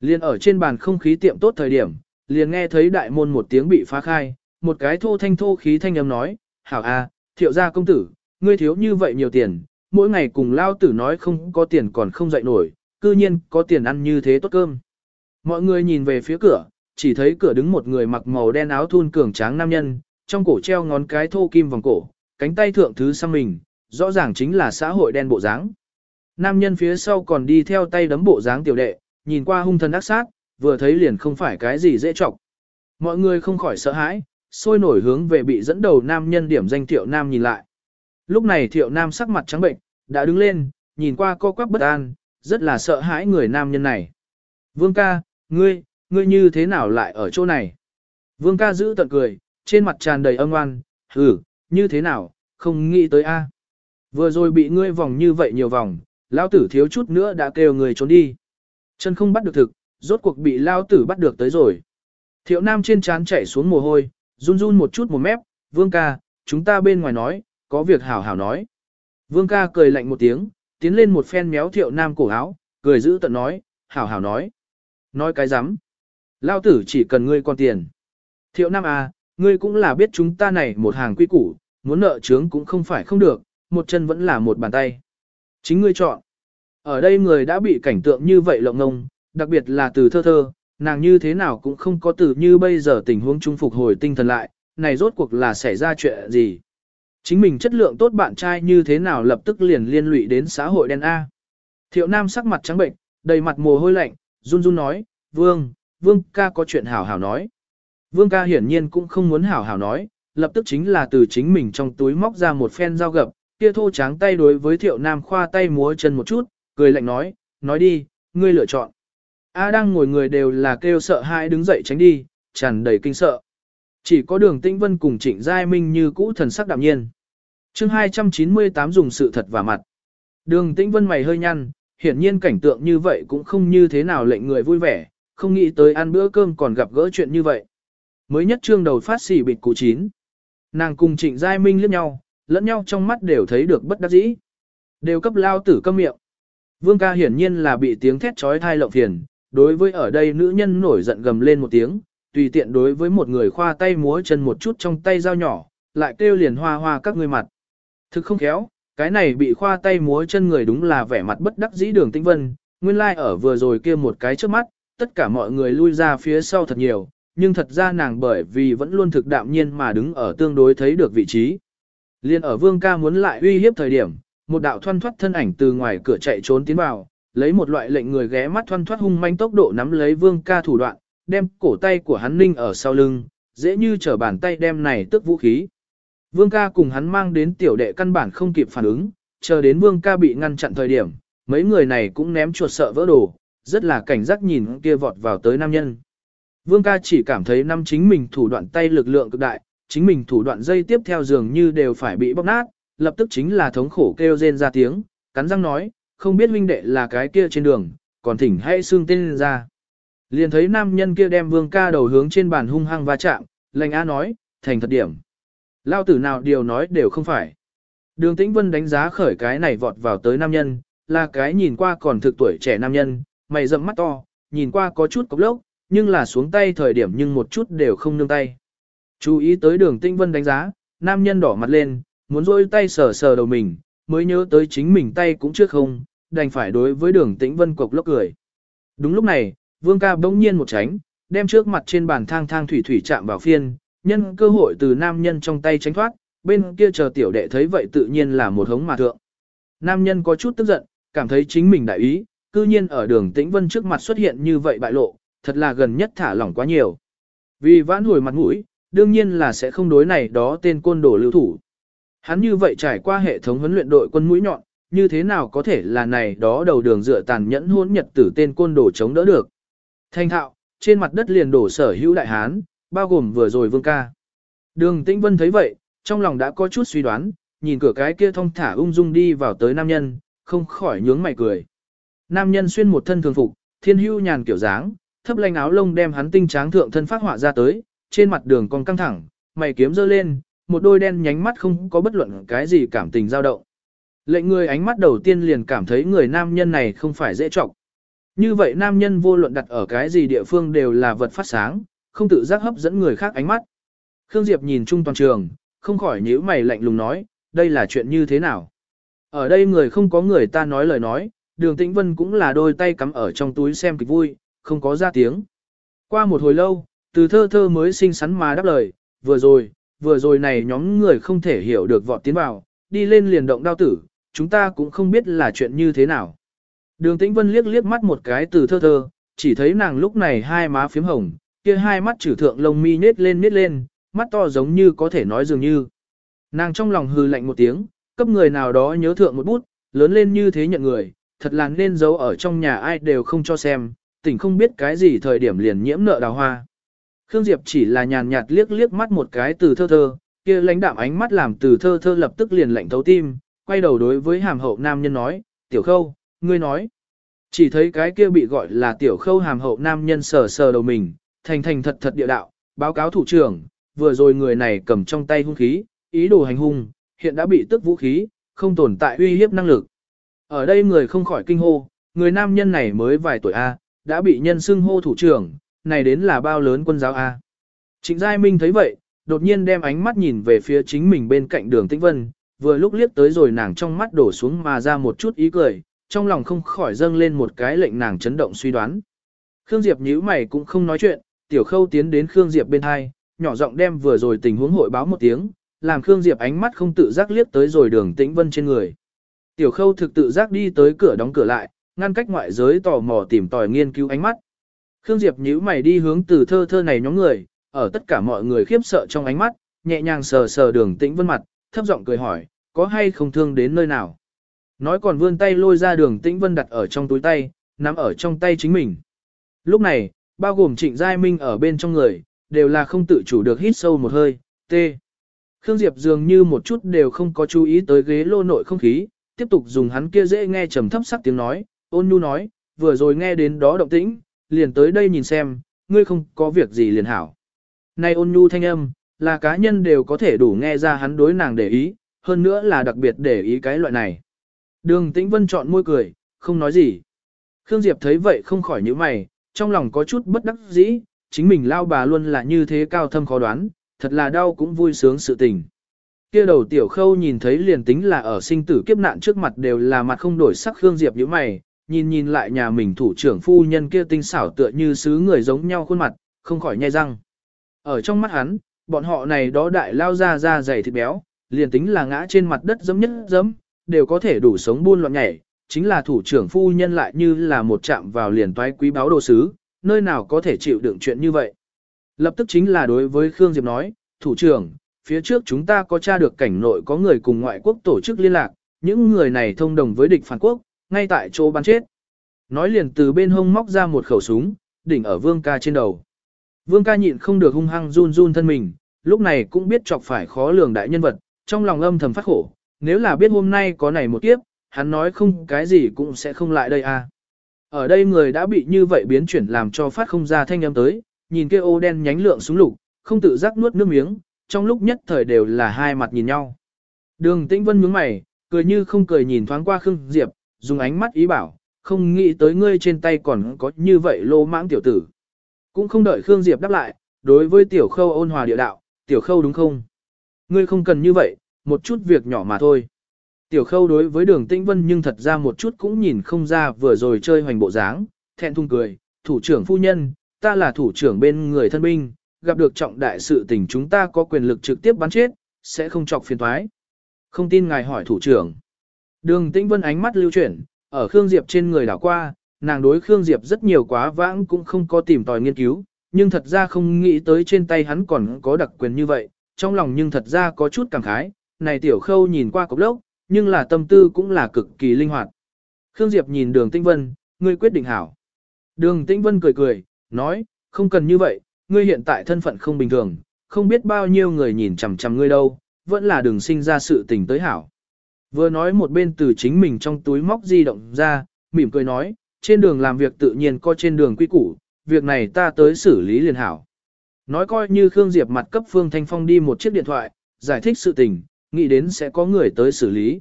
S1: Liên ở trên bàn không khí tiệm tốt thời điểm, liền nghe thấy đại môn một tiếng bị phá khai, một cái thô thanh thô khí thanh âm nói, hảo A, thiệu gia công tử, ngươi thiếu như vậy nhiều tiền, mỗi ngày cùng lao tử nói không có tiền còn không dậy nổi, cư nhiên có tiền ăn như thế tốt cơm. Mọi người nhìn về phía cửa, chỉ thấy cửa đứng một người mặc màu đen áo thun cường tráng nam nhân, trong cổ treo ngón cái thô kim vòng cổ, cánh tay thượng thứ sang mình, rõ ràng chính là xã hội đen bộ dáng. Nam nhân phía sau còn đi theo tay đấm bộ dáng tiểu đệ, nhìn qua hung thần ác sát, vừa thấy liền không phải cái gì dễ chọc Mọi người không khỏi sợ hãi, sôi nổi hướng về bị dẫn đầu nam nhân điểm danh thiệu nam nhìn lại. Lúc này thiệu nam sắc mặt trắng bệnh, đã đứng lên, nhìn qua co quắp bất an, rất là sợ hãi người nam nhân này. Vương ca, ngươi, ngươi như thế nào lại ở chỗ này? Vương ca giữ tận cười, trên mặt tràn đầy âm oan, hừ, như thế nào, không nghĩ tới a. Vừa rồi bị ngươi vòng như vậy nhiều vòng, lão tử thiếu chút nữa đã kêu người trốn đi. Chân không bắt được thực, rốt cuộc bị lão tử bắt được tới rồi. Thiệu nam trên trán chảy xuống mồ hôi, run run một chút một mép, vương ca, chúng ta bên ngoài nói, có việc hảo hảo nói. Vương ca cười lạnh một tiếng, tiến lên một phen méo thiệu nam cổ áo, cười giữ tận nói, hảo hảo nói. Nói cái rắm lão tử chỉ cần ngươi con tiền. Thiệu nam à, ngươi cũng là biết chúng ta này một hàng quy củ, muốn nợ trướng cũng không phải không được, một chân vẫn là một bàn tay. Chính ngươi chọn. Ở đây người đã bị cảnh tượng như vậy lộng ngông, đặc biệt là từ thơ thơ, nàng như thế nào cũng không có từ như bây giờ tình huống chung phục hồi tinh thần lại, này rốt cuộc là xảy ra chuyện gì. Chính mình chất lượng tốt bạn trai như thế nào lập tức liền liên lụy đến xã hội đen A. Thiệu Nam sắc mặt trắng bệnh, đầy mặt mồ hôi lạnh, run run nói, Vương, Vương ca có chuyện hảo hảo nói. Vương ca hiển nhiên cũng không muốn hảo hảo nói, lập tức chính là từ chính mình trong túi móc ra một phen dao gập, kia thô tráng tay đối với Thiệu Nam khoa tay múa chân một chút, cười lạnh nói, nói đi, ngươi lựa chọn. A đang ngồi người đều là kêu sợ hãi đứng dậy tránh đi, tràn đầy kinh sợ. Chỉ có đường tĩnh vân cùng trịnh giai minh như cũ thần sắc đạm nhiên chương 298 dùng sự thật và mặt. Đường tĩnh vân mày hơi nhăn, hiển nhiên cảnh tượng như vậy cũng không như thế nào lệnh người vui vẻ, không nghĩ tới ăn bữa cơm còn gặp gỡ chuyện như vậy. Mới nhất trương đầu phát xỉ bịt cụ chín. Nàng cùng trịnh giai minh liếc nhau, lẫn nhau trong mắt đều thấy được bất đắc dĩ. Đều cấp lao tử câm miệng. Vương ca hiển nhiên là bị tiếng thét trói thai lộng phiền, đối với ở đây nữ nhân nổi giận gầm lên một tiếng, tùy tiện đối với một người khoa tay múa chân một chút trong tay dao nhỏ, lại kêu liền hoa hoa các ngươi mặt. Thực không khéo, cái này bị khoa tay múa chân người đúng là vẻ mặt bất đắc dĩ đường tinh vân, nguyên lai like ở vừa rồi kia một cái trước mắt, tất cả mọi người lui ra phía sau thật nhiều, nhưng thật ra nàng bởi vì vẫn luôn thực đạm nhiên mà đứng ở tương đối thấy được vị trí. Liên ở vương ca muốn lại uy hiếp thời điểm, một đạo thoăn thoát thân ảnh từ ngoài cửa chạy trốn tiến vào, lấy một loại lệnh người ghé mắt thoăn thoát hung manh tốc độ nắm lấy vương ca thủ đoạn, đem cổ tay của hắn ninh ở sau lưng, dễ như trở bàn tay đem này tức vũ khí. Vương ca cùng hắn mang đến tiểu đệ căn bản không kịp phản ứng, chờ đến vương ca bị ngăn chặn thời điểm, mấy người này cũng ném chuột sợ vỡ đồ, rất là cảnh giác nhìn kia vọt vào tới nam nhân. Vương ca chỉ cảm thấy năm chính mình thủ đoạn tay lực lượng cực đại, chính mình thủ đoạn dây tiếp theo dường như đều phải bị bóc nát, lập tức chính là thống khổ kêu rên ra tiếng, cắn răng nói, không biết huynh đệ là cái kia trên đường, còn thỉnh hãy xương tên ra. Liền thấy nam nhân kia đem vương ca đầu hướng trên bàn hung hăng va chạm, lệnh á nói, thành thật điểm. Lao tử nào điều nói đều không phải. Đường Tĩnh Vân đánh giá khởi cái này vọt vào tới nam nhân, là cái nhìn qua còn thực tuổi trẻ nam nhân, mày rậm mắt to, nhìn qua có chút cốc lốc, nhưng là xuống tay thời điểm nhưng một chút đều không nương tay. Chú ý tới đường Tĩnh Vân đánh giá, nam nhân đỏ mặt lên, muốn rôi tay sờ sờ đầu mình, mới nhớ tới chính mình tay cũng chưa không, đành phải đối với đường Tĩnh Vân cộc lốc cười. Đúng lúc này, Vương ca bỗng nhiên một tránh, đem trước mặt trên bàn thang thang thủy thủy chạm vào phiên, nhân cơ hội từ nam nhân trong tay tránh thoát, bên kia chờ tiểu đệ thấy vậy tự nhiên là một hống mà thượng. Nam nhân có chút tức giận, cảm thấy chính mình đại ý, cư nhiên ở đường tĩnh vân trước mặt xuất hiện như vậy bại lộ, thật là gần nhất thả lỏng quá nhiều. Vì vãn hồi mặt mũi, đương nhiên là sẽ không đối này đó tên côn đồ lưu thủ. Hắn như vậy trải qua hệ thống huấn luyện đội quân mũi nhọn, như thế nào có thể là này đó đầu đường dựa tàn nhẫn hỗn nhật tử tên côn đồ chống đỡ được. Thanh thạo, trên mặt đất liền đổ sở hữu đại hán, bao gồm vừa rồi vương ca. Đường Tĩnh Vân thấy vậy, trong lòng đã có chút suy đoán, nhìn cửa cái kia thông thả ung dung đi vào tới nam nhân, không khỏi nhướng mày cười. Nam nhân xuyên một thân thường phục, thiên hưu nhàn kiểu dáng, thấp lanh áo lông đem hắn tinh tráng thượng thân phát họa ra tới, trên mặt đường còn căng thẳng, mày kiếm dơ lên, một đôi đen nhánh mắt không có bất luận cái gì cảm tình dao động. Lệnh người ánh mắt đầu tiên liền cảm thấy người nam nhân này không phải dễ trọng. Như vậy nam nhân vô luận đặt ở cái gì địa phương đều là vật phát sáng, không tự giác hấp dẫn người khác ánh mắt. Khương Diệp nhìn chung toàn trường, không khỏi nhíu mày lạnh lùng nói, đây là chuyện như thế nào? Ở đây người không có người ta nói lời nói, đường tĩnh vân cũng là đôi tay cắm ở trong túi xem kịch vui, không có ra tiếng. Qua một hồi lâu, từ thơ thơ mới xinh xắn mà đáp lời, vừa rồi, vừa rồi này nhóm người không thể hiểu được vọt tiến vào, đi lên liền động đao tử, chúng ta cũng không biết là chuyện như thế nào. Đường Tĩnh Vân liếc liếc mắt một cái từ thơ thơ, chỉ thấy nàng lúc này hai má phím hồng, kia hai mắt trừ thượng lông mi nết lên nết lên, mắt to giống như có thể nói dường như. Nàng trong lòng hư lạnh một tiếng, cấp người nào đó nhớ thượng một bút, lớn lên như thế nhận người, thật là nên giấu ở trong nhà ai đều không cho xem, tỉnh không biết cái gì thời điểm liền nhiễm nợ đào hoa. Khương Diệp chỉ là nhàn nhạt liếc liếc mắt một cái từ thơ thơ, kia lãnh đạm ánh mắt làm từ thơ thơ lập tức liền lạnh thấu tim, quay đầu đối với hàm hậu nam nhân nói, tiểu khâu, ngươi nói. Chỉ thấy cái kia bị gọi là tiểu khâu hàm hậu nam nhân sờ sờ đầu mình, thành thành thật thật địa đạo, báo cáo thủ trưởng, vừa rồi người này cầm trong tay hung khí, ý đồ hành hung, hiện đã bị tức vũ khí, không tồn tại uy hiếp năng lực. Ở đây người không khỏi kinh hô, người nam nhân này mới vài tuổi A, đã bị nhân xưng hô thủ trưởng, này đến là bao lớn quân giáo A. Trịnh Giai Minh thấy vậy, đột nhiên đem ánh mắt nhìn về phía chính mình bên cạnh đường Tĩnh Vân, vừa lúc liếc tới rồi nàng trong mắt đổ xuống mà ra một chút ý cười, trong lòng không khỏi dâng lên một cái lệnh nàng chấn động suy đoán. Khương Diệp nhíu mày cũng không nói chuyện, tiểu khâu tiến đến Khương Diệp bên hai, nhỏ giọng đem vừa rồi tình huống hội báo một tiếng, làm Khương Diệp ánh mắt không tự giác liếc tới rồi đường tĩnh vân trên người. Tiểu khâu thực tự giác đi tới cửa đóng cửa lại, ngăn cách ngoại giới tò mò tìm tòi nghiên cứu ánh mắt. Khương Diệp nhíu mày đi hướng từ thơ thơ này nhóm người, ở tất cả mọi người khiếp sợ trong ánh mắt, nhẹ nhàng sờ sờ đường tĩnh vân mặt, thấp giọng cười hỏi, có hay không thương đến nơi nào. Nói còn vươn tay lôi ra đường tĩnh vân đặt ở trong túi tay, nắm ở trong tay chính mình. Lúc này, bao gồm trịnh giai minh ở bên trong người, đều là không tự chủ được hít sâu một hơi, tê. Khương Diệp dường như một chút đều không có chú ý tới ghế lô nội không khí, tiếp tục dùng hắn kia dễ nghe trầm thấp sắc tiếng nói, ôn nhu nói, vừa rồi nghe đến đó động tĩnh, liền tới đây nhìn xem, ngươi không có việc gì liền hảo. Nay ôn nhu thanh âm, là cá nhân đều có thể đủ nghe ra hắn đối nàng để ý, hơn nữa là đặc biệt để ý cái loại này. Đường Tĩnh Vân chọn môi cười, không nói gì. Khương Diệp thấy vậy không khỏi nhíu mày, trong lòng có chút bất đắc dĩ, chính mình lao bà luôn là như thế cao thâm khó đoán, thật là đau cũng vui sướng sự tình. Kia đầu tiểu khâu nhìn thấy liền tính là ở sinh tử kiếp nạn trước mặt đều là mặt không đổi sắc Khương Diệp nhíu mày, nhìn nhìn lại nhà mình thủ trưởng phu nhân kia tinh xảo tựa như sứ người giống nhau khuôn mặt, không khỏi nhai răng. Ở trong mắt hắn, bọn họ này đó đại lao ra ra dày thịt béo, liền tính là ngã trên mặt đất dấm nhất dấm, đều có thể đủ sống buôn loạn nhảy, chính là thủ trưởng phu nhân lại như là một chạm vào liền toái quý báo đồ sứ, nơi nào có thể chịu đựng chuyện như vậy. Lập tức chính là đối với Khương Diệp nói, thủ trưởng, phía trước chúng ta có tra được cảnh nội có người cùng ngoại quốc tổ chức liên lạc, những người này thông đồng với địch phản quốc, ngay tại chỗ bắn chết. Nói liền từ bên hông móc ra một khẩu súng, đỉnh ở vương ca trên đầu. Vương ca nhịn không được hung hăng run run thân mình, lúc này cũng biết chọc phải khó lường đại nhân vật, trong lòng âm thầm phát khổ, nếu là biết hôm nay có này một kiếp, hắn nói không cái gì cũng sẽ không lại đây à. Ở đây người đã bị như vậy biến chuyển làm cho phát không ra thanh âm tới, nhìn kia ô đen nhánh lượng súng lục, không tự giác nuốt nước miếng, trong lúc nhất thời đều là hai mặt nhìn nhau. Đường Tĩnh Vân nhướng mày, cười như không cười nhìn thoáng qua Khương Diệp, dùng ánh mắt ý bảo, không nghĩ tới ngươi trên tay còn có như vậy lô mãng tiểu tử. Cũng không đợi Khương Diệp đáp lại, đối với tiểu khâu ôn hòa địa đạo, tiểu khâu đúng không? Ngươi không cần như vậy, một chút việc nhỏ mà thôi. Tiểu khâu đối với đường tĩnh vân nhưng thật ra một chút cũng nhìn không ra vừa rồi chơi hoành bộ dáng, thẹn thùng cười, thủ trưởng phu nhân, ta là thủ trưởng bên người thân binh, gặp được trọng đại sự tình chúng ta có quyền lực trực tiếp bắn chết, sẽ không chọc phiền thoái. Không tin ngài hỏi thủ trưởng. Đường tĩnh vân ánh mắt lưu chuyển, ở Khương Diệp trên người đảo qua, nàng đối Khương Diệp rất nhiều quá vãng cũng không có tìm tòi nghiên cứu, nhưng thật ra không nghĩ tới trên tay hắn còn có đặc quyền như vậy, trong lòng nhưng thật ra có chút cảm khái, này tiểu khâu nhìn qua cốc lốc, nhưng là tâm tư cũng là cực kỳ linh hoạt. Khương Diệp nhìn đường Tĩnh Vân, ngươi quyết định hảo. Đường Tĩnh Vân cười cười, nói, không cần như vậy, ngươi hiện tại thân phận không bình thường, không biết bao nhiêu người nhìn chằm chằm ngươi đâu, vẫn là đường sinh ra sự tình tới hảo. Vừa nói một bên từ chính mình trong túi móc di động ra, mỉm cười nói, trên đường làm việc tự nhiên có trên đường quy củ, việc này ta tới xử lý liền hảo. Nói coi như Khương Diệp mặt cấp Phương Thanh Phong đi một chiếc điện thoại, giải thích sự tình, nghĩ đến sẽ có người tới xử lý.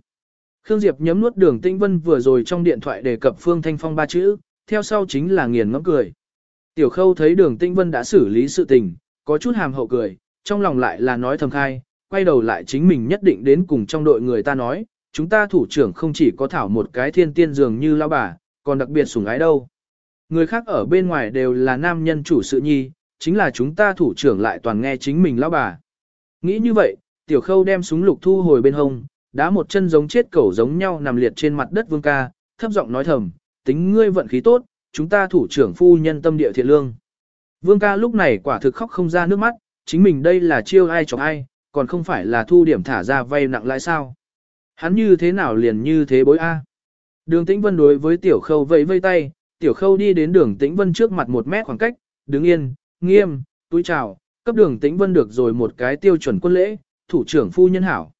S1: Khương Diệp nhấm nuốt đường Tĩnh Vân vừa rồi trong điện thoại đề cập Phương Thanh Phong ba chữ, theo sau chính là nghiền ngẫm cười. Tiểu Khâu thấy đường Tĩnh Vân đã xử lý sự tình, có chút hàm hậu cười, trong lòng lại là nói thầm khai, quay đầu lại chính mình nhất định đến cùng trong đội người ta nói, chúng ta thủ trưởng không chỉ có thảo một cái thiên tiên dường như lao bà, còn đặc biệt sủng ái đâu. Người khác ở bên ngoài đều là nam nhân chủ sự nhi, chính là chúng ta thủ trưởng lại toàn nghe chính mình lao bà. Nghĩ như vậy, tiểu khâu đem súng lục thu hồi bên hông, đá một chân giống chết cẩu giống nhau nằm liệt trên mặt đất vương ca, thấp giọng nói thầm, tính ngươi vận khí tốt, chúng ta thủ trưởng phu nhân tâm địa thiện lương. Vương ca lúc này quả thực khóc không ra nước mắt, chính mình đây là chiêu ai chọc ai, còn không phải là thu điểm thả ra vay nặng lại sao. Hắn như thế nào liền như thế bối a? Đường Tĩnh Vân đối với Tiểu Khâu vẫy vây tay, Tiểu Khâu đi đến Đường Tĩnh Vân trước mặt một mét khoảng cách, đứng yên, nghiêm, túi chào, cấp Đường Tĩnh Vân được rồi một cái tiêu chuẩn quân lễ, thủ trưởng phu nhân hảo.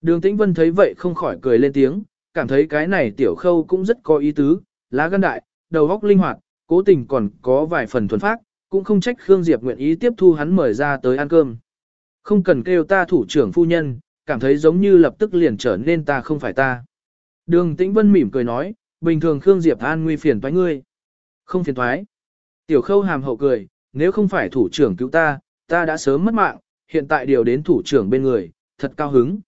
S1: Đường Tĩnh Vân thấy vậy không khỏi cười lên tiếng, cảm thấy cái này Tiểu Khâu cũng rất có ý tứ, lá gan đại, đầu óc linh hoạt, cố tình còn có vài phần thuần phác, cũng không trách Khương Diệp nguyện ý tiếp thu hắn mời ra tới ăn cơm. Không cần kêu ta thủ trưởng phu nhân, cảm thấy giống như lập tức liền trở nên ta không phải ta. Đường Tĩnh Vân mỉm cười nói, bình thường Khương Diệp an nguy phiền toái ngươi. Không phiền toái. Tiểu khâu hàm hậu cười, nếu không phải thủ trưởng cứu ta, ta đã sớm mất mạng, hiện tại điều đến thủ trưởng bên người, thật cao hứng.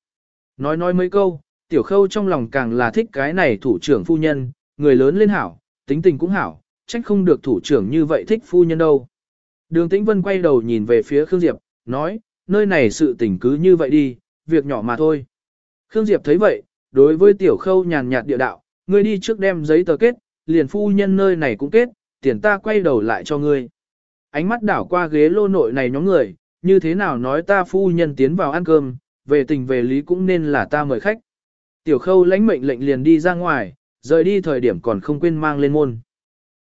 S1: Nói nói mấy câu, tiểu khâu trong lòng càng là thích cái này thủ trưởng phu nhân, người lớn lên hảo, tính tình cũng hảo, trách không được thủ trưởng như vậy thích phu nhân đâu. Đường Tĩnh Vân quay đầu nhìn về phía Khương Diệp, nói, nơi này sự tình cứ như vậy đi, việc nhỏ mà thôi. Khương Diệp thấy vậy, đối với tiểu khâu nhàn nhạt địa đạo, ngươi đi trước đem giấy tờ kết, liền phu nhân nơi này cũng kết, tiền ta quay đầu lại cho ngươi. Ánh mắt đảo qua ghế lô nội này nhóm người, như thế nào nói ta phu nhân tiến vào ăn cơm, về tình về lý cũng nên là ta mời khách. Tiểu khâu lãnh mệnh lệnh liền đi ra ngoài, rời đi thời điểm còn không quên mang lên môn.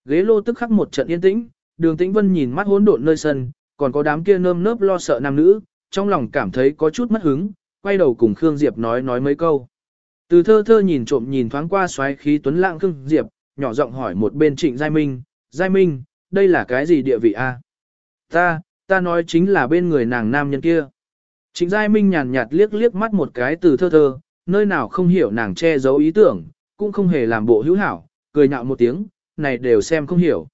S1: Ghế lô tức khắc một trận yên tĩnh, đường tĩnh vân nhìn mắt hỗn độn nơi sân, còn có đám kia nơm nớp lo sợ nam nữ, trong lòng cảm thấy có chút mất hứng, quay đầu cùng Khương Diệp nói nói mấy câu. Từ thơ thơ nhìn trộm nhìn thoáng qua xoáy khí tuấn lãng Khương Diệp, nhỏ giọng hỏi một bên trịnh Giai Minh, Giai Minh, đây là cái gì địa vị a? Ta, ta nói chính là bên người nàng nam nhân kia. Trịnh Giai Minh nhàn nhạt liếc liếc mắt một cái từ thơ thơ, nơi nào không hiểu nàng che giấu ý tưởng, cũng không hề làm bộ hữu hảo, cười nhạo một tiếng, này đều xem không hiểu.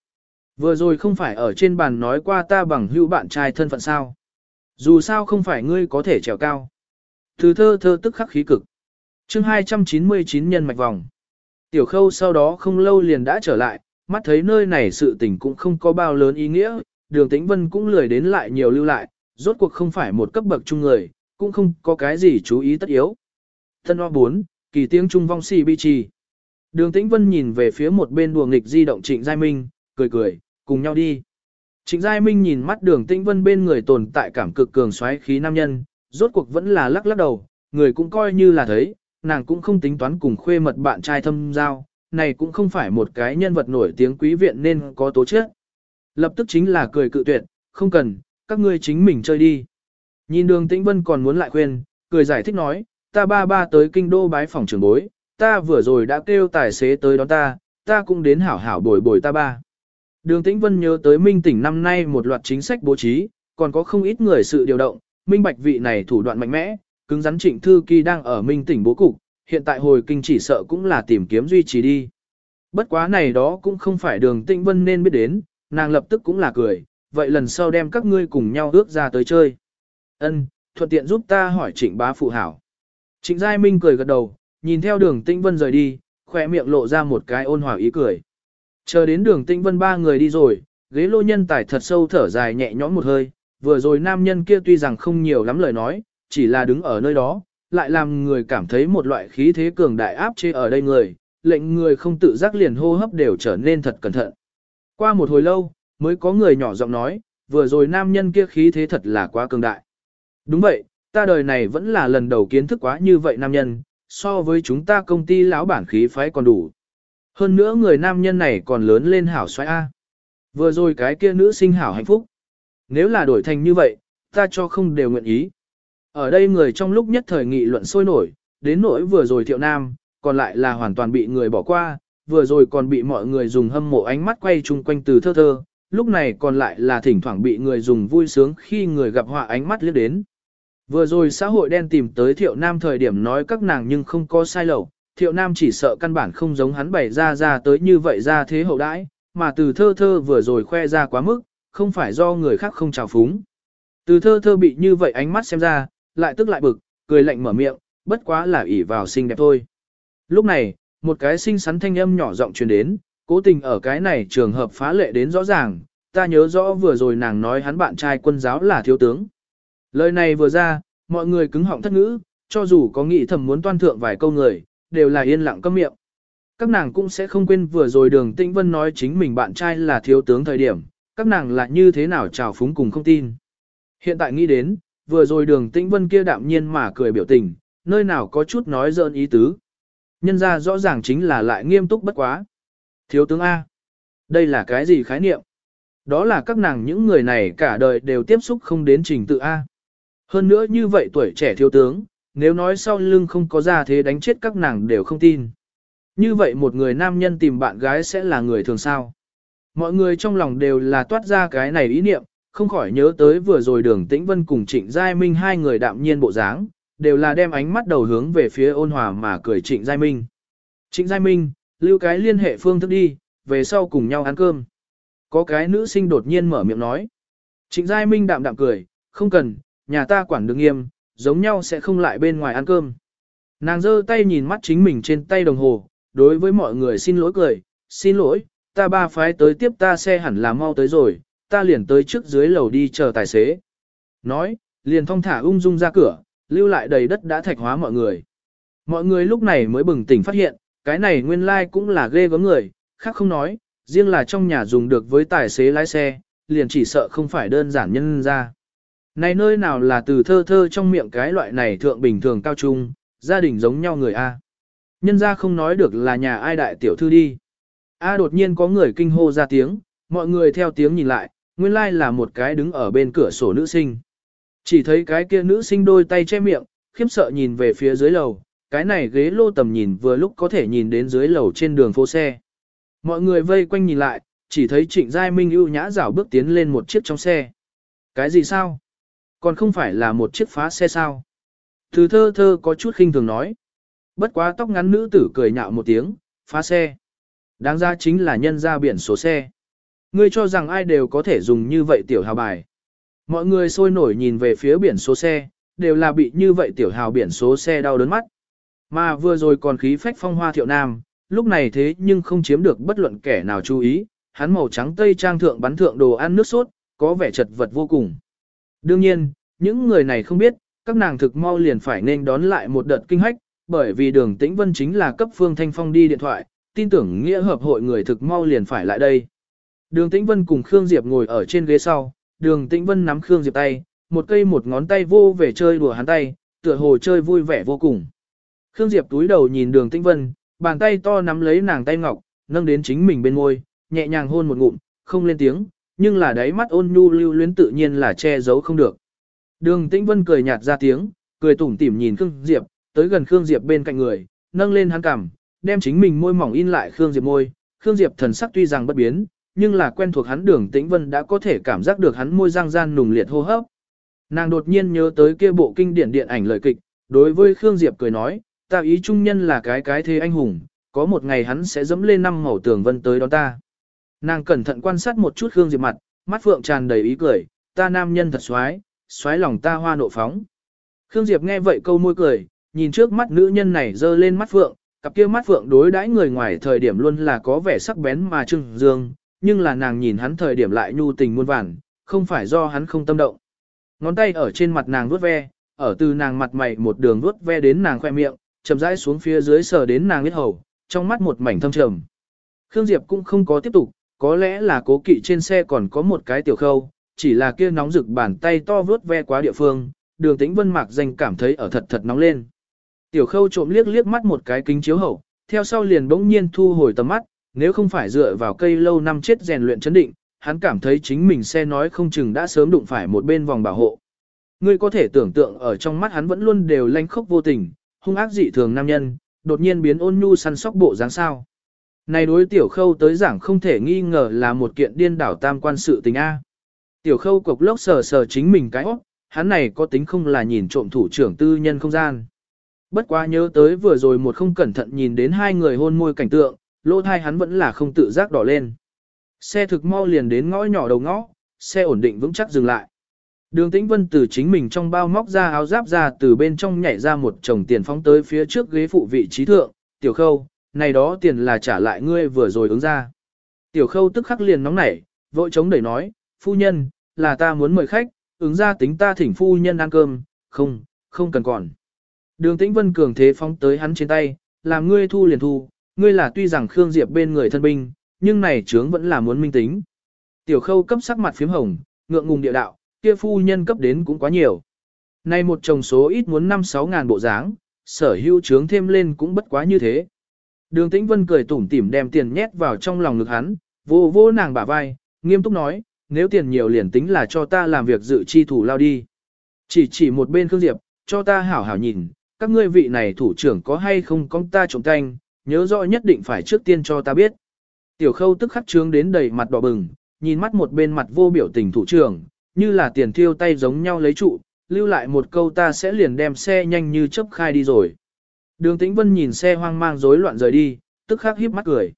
S1: Vừa rồi không phải ở trên bàn nói qua ta bằng hữu bạn trai thân phận sao. Dù sao không phải ngươi có thể trèo cao. Từ thơ thơ tức khắc khí cực. chương 299 nhân mạch vòng. Tiểu khâu sau đó không lâu liền đã trở lại, mắt thấy nơi này sự tình cũng không có bao lớn ý nghĩa, đường tĩnh vân cũng lười đến lại nhiều lưu lại, rốt cuộc không phải một cấp bậc chung người, cũng không có cái gì chú ý tất yếu. Thân hoa 4, kỳ tiếng trung vong xì bi trì. Đường tĩnh vân nhìn về phía một bên đùa nghịch di động trịnh Giai Minh, cười cười, cùng nhau đi. Trịnh Giai Minh nhìn mắt đường tĩnh vân bên người tồn tại cảm cực cường xoáy khí nam nhân, rốt cuộc vẫn là lắc lắc đầu, người cũng coi như là thấy, nàng cũng không tính toán cùng khuê mật bạn trai thâm giao, này cũng không phải một cái nhân vật nổi tiếng quý viện nên có tố chất. Lập tức chính là cười cự tuyệt, không cần, các ngươi chính mình chơi đi. Nhìn đường tĩnh vân còn muốn lại khuyên, cười giải thích nói, ta ba ba tới kinh đô bái phòng trưởng bối, ta vừa rồi đã kêu tài xế tới đón ta, ta cũng đến hảo hảo bồi bồi ta ba. Đường Tĩnh Vân nhớ tới Minh tỉnh năm nay một loạt chính sách bố trí, còn có không ít người sự điều động, Minh Bạch vị này thủ đoạn mạnh mẽ, cứng rắn Trịnh Thư Kỳ đang ở Minh tỉnh bố cục, hiện tại hồi kinh chỉ sợ cũng là tìm kiếm duy trì đi. Bất quá này đó cũng không phải đường Tĩnh Vân nên biết đến, nàng lập tức cũng là cười, vậy lần sau đem các ngươi cùng nhau ước ra tới chơi. Ân, thuận tiện giúp ta hỏi Trịnh bá phụ hảo. Trịnh Giai Minh cười gật đầu, nhìn theo đường Tĩnh Vân rời đi, khỏe miệng lộ ra một cái ôn hòa ý cười. Chờ đến đường Tĩnh Vân ba người đi rồi, ghế lô nhân tải thật sâu thở dài nhẹ nhõm một hơi, vừa rồi nam nhân kia tuy rằng không nhiều lắm lời nói, chỉ là đứng ở nơi đó, lại làm người cảm thấy một loại khí thế cường đại áp chế ở đây người, lệnh người không tự giác liền hô hấp đều trở nên thật cẩn thận. Qua một hồi lâu, mới có người nhỏ giọng nói, vừa rồi nam nhân kia khí thế thật là quá cường đại. Đúng vậy, ta đời này vẫn là lần đầu kiến thức quá như vậy nam nhân, so với chúng ta công ty lão bản khí phái còn đủ. Hơn nữa người nam nhân này còn lớn lên hảo xoay A. Vừa rồi cái kia nữ sinh hảo hạnh phúc. Nếu là đổi thành như vậy, ta cho không đều nguyện ý. Ở đây người trong lúc nhất thời nghị luận sôi nổi, đến nỗi vừa rồi thiệu nam, còn lại là hoàn toàn bị người bỏ qua, vừa rồi còn bị mọi người dùng hâm mộ ánh mắt quay chung quanh từ thơ thơ, lúc này còn lại là thỉnh thoảng bị người dùng vui sướng khi người gặp họa ánh mắt liếc đến. Vừa rồi xã hội đen tìm tới thiệu nam thời điểm nói các nàng nhưng không có sai lầu, thiệu nam chỉ sợ căn bản không giống hắn bày ra ra tới như vậy ra thế hậu đãi, mà từ thơ thơ vừa rồi khoe ra quá mức, không phải do người khác không chào phúng. Từ thơ thơ bị như vậy ánh mắt xem ra, lại tức lại bực, cười lạnh mở miệng, bất quá là ỷ vào xinh đẹp thôi. Lúc này, một cái xinh xắn thanh âm nhỏ giọng truyền đến, cố tình ở cái này trường hợp phá lệ đến rõ ràng, ta nhớ rõ vừa rồi nàng nói hắn bạn trai quân giáo là thiếu tướng. Lời này vừa ra, mọi người cứng họng thất ngữ, cho dù có nghĩ thầm muốn toan thượng vài câu người, đều là yên lặng câm miệng. Các nàng cũng sẽ không quên vừa rồi đường tĩnh vân nói chính mình bạn trai là thiếu tướng thời điểm, các nàng là như thế nào trào phúng cùng không tin. Hiện tại nghĩ đến, vừa rồi đường tĩnh vân kia đạm nhiên mà cười biểu tình, nơi nào có chút nói dợn ý tứ. Nhân ra rõ ràng chính là lại nghiêm túc bất quá. Thiếu tướng A. Đây là cái gì khái niệm? Đó là các nàng những người này cả đời đều tiếp xúc không đến trình tự A. Hơn nữa như vậy tuổi trẻ thiếu tướng, nếu nói sau lưng không có ra thế đánh chết các nàng đều không tin. Như vậy một người nam nhân tìm bạn gái sẽ là người thường sao. Mọi người trong lòng đều là toát ra cái này ý niệm, không khỏi nhớ tới vừa rồi đường tĩnh vân cùng trịnh Giai Minh hai người đạm nhiên bộ dáng, đều là đem ánh mắt đầu hướng về phía ôn hòa mà cười trịnh Giai Minh. Trịnh Giai Minh, lưu cái liên hệ phương thức đi, về sau cùng nhau ăn cơm. Có cái nữ sinh đột nhiên mở miệng nói. Trịnh Giai Minh đạm đạm cười, không cần, nhà ta quản được nghiêm, giống nhau sẽ không lại bên ngoài ăn cơm. Nàng giơ tay nhìn mắt chính mình trên tay đồng hồ, đối với mọi người xin lỗi cười, xin lỗi, ta ba phái tới tiếp ta xe hẳn là mau tới rồi, ta liền tới trước dưới lầu đi chờ tài xế. Nói, liền thong thả ung dung ra cửa, lưu lại đầy đất đã thạch hóa mọi người. Mọi người lúc này mới bừng tỉnh phát hiện, cái này nguyên lai like cũng là ghê gớm người, khác không nói, riêng là trong nhà dùng được với tài xế lái xe, liền chỉ sợ không phải đơn giản nhân ra. Này nơi nào là từ thơ thơ trong miệng cái loại này thượng bình thường cao trung, gia đình giống nhau người A. Nhân ra không nói được là nhà ai đại tiểu thư đi. A đột nhiên có người kinh hô ra tiếng, mọi người theo tiếng nhìn lại, nguyên lai là một cái đứng ở bên cửa sổ nữ sinh. Chỉ thấy cái kia nữ sinh đôi tay che miệng, khiếp sợ nhìn về phía dưới lầu, cái này ghế lô tầm nhìn vừa lúc có thể nhìn đến dưới lầu trên đường phố xe. Mọi người vây quanh nhìn lại, chỉ thấy Trịnh Giai Minh ưu nhã rảo bước tiến lên một chiếc trong xe. Cái gì sao? Còn không phải là một chiếc phá xe sao? Từ thơ thơ có chút khinh thường nói. Bất quá tóc ngắn nữ tử cười nhạo một tiếng, phá xe. Đáng ra chính là nhân ra biển số xe. Ngươi cho rằng ai đều có thể dùng như vậy tiểu hào bài. Mọi người sôi nổi nhìn về phía biển số xe, đều là bị như vậy tiểu hào biển số xe đau đớn mắt. Mà vừa rồi còn khí phách phong hoa thiệu nam, lúc này thế nhưng không chiếm được bất luận kẻ nào chú ý, hắn màu trắng tây trang thượng bắn thượng đồ ăn nước sốt, có vẻ chật vật vô cùng. Đương nhiên, những người này không biết, các nàng thực mau liền phải nên đón lại một đợt kinh hách, bởi vì đường tĩnh vân chính là cấp phương thanh phong đi điện thoại, tin tưởng nghĩa hợp hội người thực mau liền phải lại đây. Đường tĩnh vân cùng Khương Diệp ngồi ở trên ghế sau, đường tĩnh vân nắm Khương Diệp tay, một cây một ngón tay vô về chơi đùa hắn tay, tựa hồ chơi vui vẻ vô cùng. Khương Diệp túi đầu nhìn đường tĩnh vân, bàn tay to nắm lấy nàng tay ngọc, nâng đến chính mình bên môi, nhẹ nhàng hôn một ngụm, không lên tiếng, nhưng là đáy mắt ôn nhu lưu luyến tự nhiên là che giấu không được. Đường Tĩnh Vân cười nhạt ra tiếng, cười tủm tỉm nhìn Khương Diệp, tới gần Khương Diệp bên cạnh người, nâng lên hắn cằm, đem chính mình môi mỏng in lại Khương Diệp môi. Khương Diệp thần sắc tuy rằng bất biến, nhưng là quen thuộc hắn Đường Tĩnh Vân đã có thể cảm giác được hắn môi răng gian nùng liệt hô hấp. Nàng đột nhiên nhớ tới kia bộ kinh điển điện ảnh lời kịch, đối với Khương Diệp cười nói, ta ý trung nhân là cái cái thế anh hùng, có một ngày hắn sẽ dẫm lên năm màu tường vân tới đó ta. Nàng cẩn thận quan sát một chút Khương Diệp mặt, mắt phượng tràn đầy ý cười, ta nam nhân thật xoái, xoái lòng ta hoa nộ phóng. Khương Diệp nghe vậy câu môi cười, nhìn trước mắt nữ nhân này dơ lên mắt phượng, cặp kia mắt phượng đối đãi người ngoài thời điểm luôn là có vẻ sắc bén mà trưng dương, nhưng là nàng nhìn hắn thời điểm lại nhu tình muôn vàn, không phải do hắn không tâm động. Ngón tay ở trên mặt nàng vuốt ve, ở từ nàng mặt mày một đường vuốt ve đến nàng khoe miệng, chậm rãi xuống phía dưới sờ đến nàng huyết hầu, trong mắt một mảnh thâm trầm. Khương Diệp cũng không có tiếp tục, có lẽ là cố kỵ trên xe còn có một cái tiểu khâu, chỉ là kia nóng rực bàn tay to vuốt ve quá địa phương, đường tĩnh vân mạc danh cảm thấy ở thật thật nóng lên. Tiểu khâu trộm liếc liếc mắt một cái kính chiếu hậu, theo sau liền bỗng nhiên thu hồi tầm mắt, nếu không phải dựa vào cây lâu năm chết rèn luyện chấn định, hắn cảm thấy chính mình xe nói không chừng đã sớm đụng phải một bên vòng bảo hộ. Ngươi có thể tưởng tượng ở trong mắt hắn vẫn luôn đều lanh khốc vô tình, hung ác dị thường nam nhân, đột nhiên biến ôn nhu săn sóc bộ dáng sao. Này đối tiểu khâu tới giảng không thể nghi ngờ là một kiện điên đảo tam quan sự tình A. Tiểu khâu cục lốc sờ sờ chính mình cái óc, hắn này có tính không là nhìn trộm thủ trưởng tư nhân không gian. Bất quá nhớ tới vừa rồi một không cẩn thận nhìn đến hai người hôn môi cảnh tượng, lỗ thai hắn vẫn là không tự giác đỏ lên. Xe thực mau liền đến ngõ nhỏ đầu ngõ, xe ổn định vững chắc dừng lại. Đường Tĩnh Vân từ chính mình trong bao móc ra áo giáp ra từ bên trong nhảy ra một chồng tiền phóng tới phía trước ghế phụ vị trí thượng, tiểu khâu, này đó tiền là trả lại ngươi vừa rồi ứng ra. Tiểu khâu tức khắc liền nóng nảy, vội chống đẩy nói, phu nhân, là ta muốn mời khách, ứng ra tính ta thỉnh phu nhân ăn cơm, không, không cần còn. Đường Tĩnh Vân cường thế phóng tới hắn trên tay, làm ngươi thu liền thu, ngươi là tuy rằng Khương Diệp bên người thân binh, nhưng này trướng vẫn là muốn minh tính. Tiểu khâu cấp sắc mặt phím hồng, ngượng ngùng địa đạo, kia phu nhân cấp đến cũng quá nhiều. Nay một chồng số ít muốn 5-6 ngàn bộ dáng, sở hữu trướng thêm lên cũng bất quá như thế. Đường Tĩnh Vân cười tủm tỉm đem tiền nhét vào trong lòng ngực hắn, vô vô nàng bả vai, nghiêm túc nói, nếu tiền nhiều liền tính là cho ta làm việc dự chi thủ lao đi. Chỉ chỉ một bên Khương Diệp, cho ta hảo hảo nhìn, các ngươi vị này thủ trưởng có hay không công ta trộm canh, nhớ rõ nhất định phải trước tiên cho ta biết. Tiểu khâu tức khắc trướng đến đầy mặt đỏ bừng, nhìn mắt một bên mặt vô biểu tình thủ trưởng, như là tiền thiêu tay giống nhau lấy trụ, lưu lại một câu ta sẽ liền đem xe nhanh như chớp khai đi rồi. Đường Tĩnh Vân nhìn xe hoang mang rối loạn rời đi, tức khắc híp mắt cười.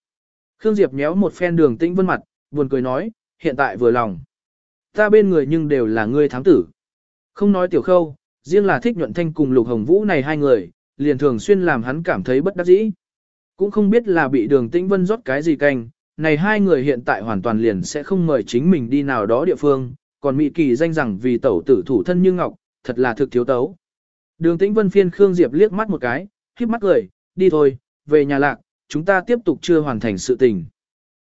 S1: Khương Diệp nhéo một phen đường Tĩnh Vân mặt, buồn cười nói, hiện tại vừa lòng. Ta bên người nhưng đều là ngươi thám tử. Không nói tiểu khâu, riêng là thích nhuận thanh cùng lục hồng vũ này hai người, liền thường xuyên làm hắn cảm thấy bất đắc dĩ. Cũng không biết là bị đường Tĩnh Vân rót cái gì canh, này hai người hiện tại hoàn toàn liền sẽ không mời chính mình đi nào đó địa phương, còn Mị Kỳ danh rằng vì tẩu tử thủ thân như ngọc, thật là thực thiếu tấu. Đường Tĩnh Vân phiên Khương Diệp liếc mắt một cái, khiếp mắt cười, đi thôi, về nhà lạc, chúng ta tiếp tục chưa hoàn thành sự tình.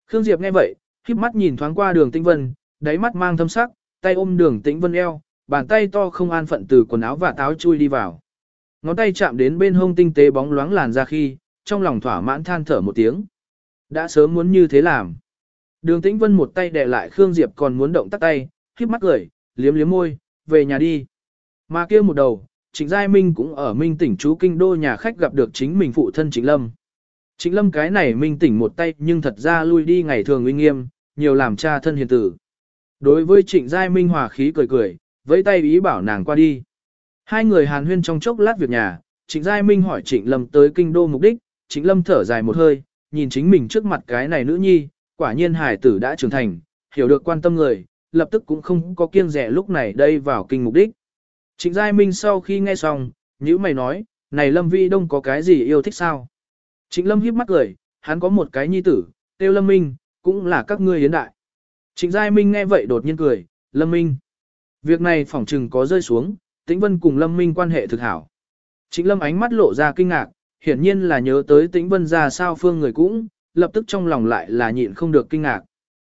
S1: Khương Diệp nghe vậy, khiếp mắt nhìn thoáng qua đường Tĩnh Vân, đáy mắt mang thâm sắc, tay ôm đường Tĩnh Vân eo, bàn tay to không an phận từ quần áo và táo chui đi vào. Ngón tay chạm đến bên hông tinh tế bóng loáng làn ra khi, trong lòng thỏa mãn than thở một tiếng. Đã sớm muốn như thế làm. Đường Tĩnh Vân một tay đè lại Khương Diệp còn muốn động tắt tay, khiếp mắt cười, liếm liếm môi, về nhà đi. Mà kia một đầu, Trịnh Giai Minh cũng ở Minh tỉnh chú kinh đô nhà khách gặp được chính mình phụ thân Trịnh Lâm. Trịnh Lâm cái này Minh tỉnh một tay nhưng thật ra lui đi ngày thường uy nghiêm, nhiều làm cha thân hiền tử. Đối với Trịnh Giai Minh hòa khí cười cười, vẫy tay ý bảo nàng qua đi. Hai người hàn huyên trong chốc lát việc nhà, Trịnh Giai Minh hỏi Trịnh Lâm tới kinh đô mục đích, Trịnh Lâm thở dài một hơi, nhìn chính mình trước mặt cái này nữ nhi, quả nhiên hải tử đã trưởng thành, hiểu được quan tâm người, lập tức cũng không có kiêng rẻ lúc này đây vào kinh mục đích. Trịnh Giai Minh sau khi nghe xong, nhữ mày nói, này Lâm Vi Đông có cái gì yêu thích sao? Trịnh Lâm híp mắt cười, hắn có một cái nhi tử, tiêu Lâm Minh, cũng là các ngươi hiến đại. Trịnh Giai Minh nghe vậy đột nhiên cười, Lâm Minh. Việc này phỏng trừng có rơi xuống, Tĩnh Vân cùng Lâm Minh quan hệ thực hảo. Trịnh Lâm ánh mắt lộ ra kinh ngạc, hiển nhiên là nhớ tới Tĩnh Vân ra sao phương người cũng, lập tức trong lòng lại là nhịn không được kinh ngạc.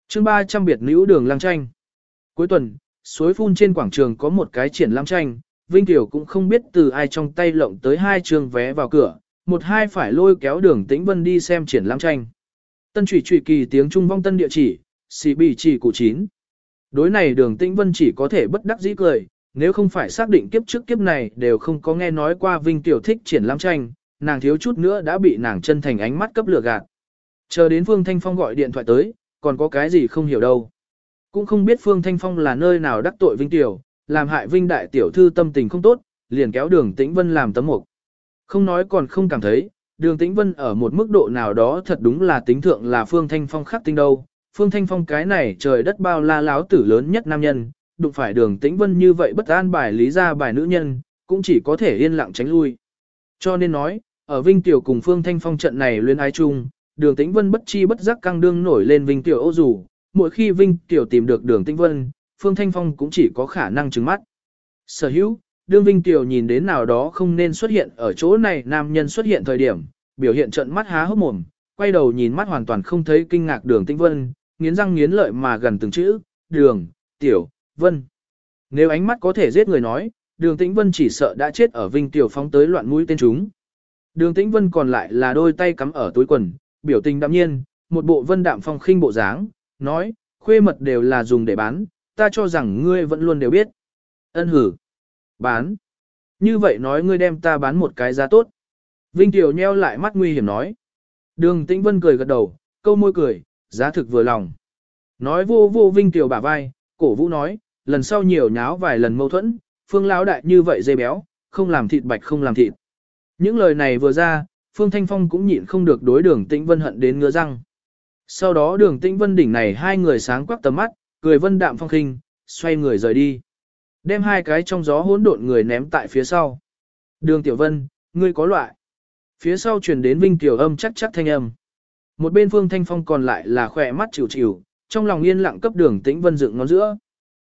S1: chương 300 biệt nữ đường lăng tranh. Cuối tuần, suối phun trên quảng trường có một cái triển lãm tranh, Vinh Tiểu cũng không biết từ ai trong tay lộng tới hai trường vé vào cửa, một hai phải lôi kéo đường Tĩnh Vân đi xem triển lãm tranh. Tân trụy trụy kỳ tiếng Trung vong tân địa chỉ, xì bì chỉ cụ chín. Đối này đường Tĩnh Vân chỉ có thể bất đắc dĩ cười, nếu không phải xác định kiếp trước kiếp này đều không có nghe nói qua Vinh Tiểu thích triển lãm tranh, nàng thiếu chút nữa đã bị nàng chân thành ánh mắt cấp lửa gạt. Chờ đến Phương Thanh Phong gọi điện thoại tới, còn có cái gì không hiểu đâu. Cũng không biết Phương Thanh Phong là nơi nào đắc tội Vinh Tiểu, làm hại Vinh Đại Tiểu Thư tâm tình không tốt, liền kéo đường Tĩnh Vân làm tấm mục. Không nói còn không cảm thấy, đường Tĩnh Vân ở một mức độ nào đó thật đúng là tính thượng là Phương Thanh Phong khắc tinh đâu. Phương Thanh Phong cái này trời đất bao la láo tử lớn nhất nam nhân, đụng phải đường Tĩnh Vân như vậy bất an bài lý ra bài nữ nhân, cũng chỉ có thể yên lặng tránh lui. Cho nên nói, ở Vinh Tiểu cùng Phương Thanh Phong trận này luyến ái chung, đường Tĩnh Vân bất chi bất giác căng đương nổi lên Vinh Tiểu ô dù, mỗi khi Vinh Tiểu tìm được đường Tĩnh Vân, Phương Thanh Phong cũng chỉ có khả năng trừng mắt. Sở hữu, đương Vinh Tiểu nhìn đến nào đó không nên xuất hiện ở chỗ này nam nhân xuất hiện thời điểm, biểu hiện trận mắt há hốc mồm, quay đầu nhìn mắt hoàn toàn không thấy kinh ngạc đường Tĩnh Vân, nghiến răng nghiến lợi mà gần từng chữ, đường, tiểu, vân. Nếu ánh mắt có thể giết người nói, đường Tĩnh Vân chỉ sợ đã chết ở Vinh Tiểu phóng tới loạn mũi tên chúng. Đường Tĩnh Vân còn lại là đôi tay cắm ở túi quần, biểu tình đạm nhiên, một bộ vân đạm phong khinh bộ dáng, nói, khuê mật đều là dùng để bán, ta cho rằng ngươi vẫn luôn đều biết. Ân hử. Bán. Như vậy nói ngươi đem ta bán một cái giá tốt. Vinh Tiểu nheo lại mắt nguy hiểm nói. Đường Tĩnh Vân cười gật đầu, câu môi cười, giá thực vừa lòng. Nói vô vô Vinh Tiểu bả vai, cổ vũ nói, lần sau nhiều nháo vài lần mâu thuẫn, phương lão đại như vậy dây béo, không làm thịt bạch không làm thịt. Những lời này vừa ra, Phương Thanh Phong cũng nhịn không được đối đường Tĩnh Vân hận đến ngứa răng. Sau đó đường Tĩnh Vân đỉnh này hai người sáng quắc tầm mắt, cười vân đạm phong khinh, xoay người rời đi. Đem hai cái trong gió hỗn độn người ném tại phía sau. Đường Tiểu Vân, ngươi có loại. Phía sau truyền đến Vinh Tiểu âm chắc chắc thanh âm. Một bên Phương Thanh Phong còn lại là khỏe mắt chịu chịu, trong lòng yên lặng cấp đường Tĩnh Vân dựng ngón giữa.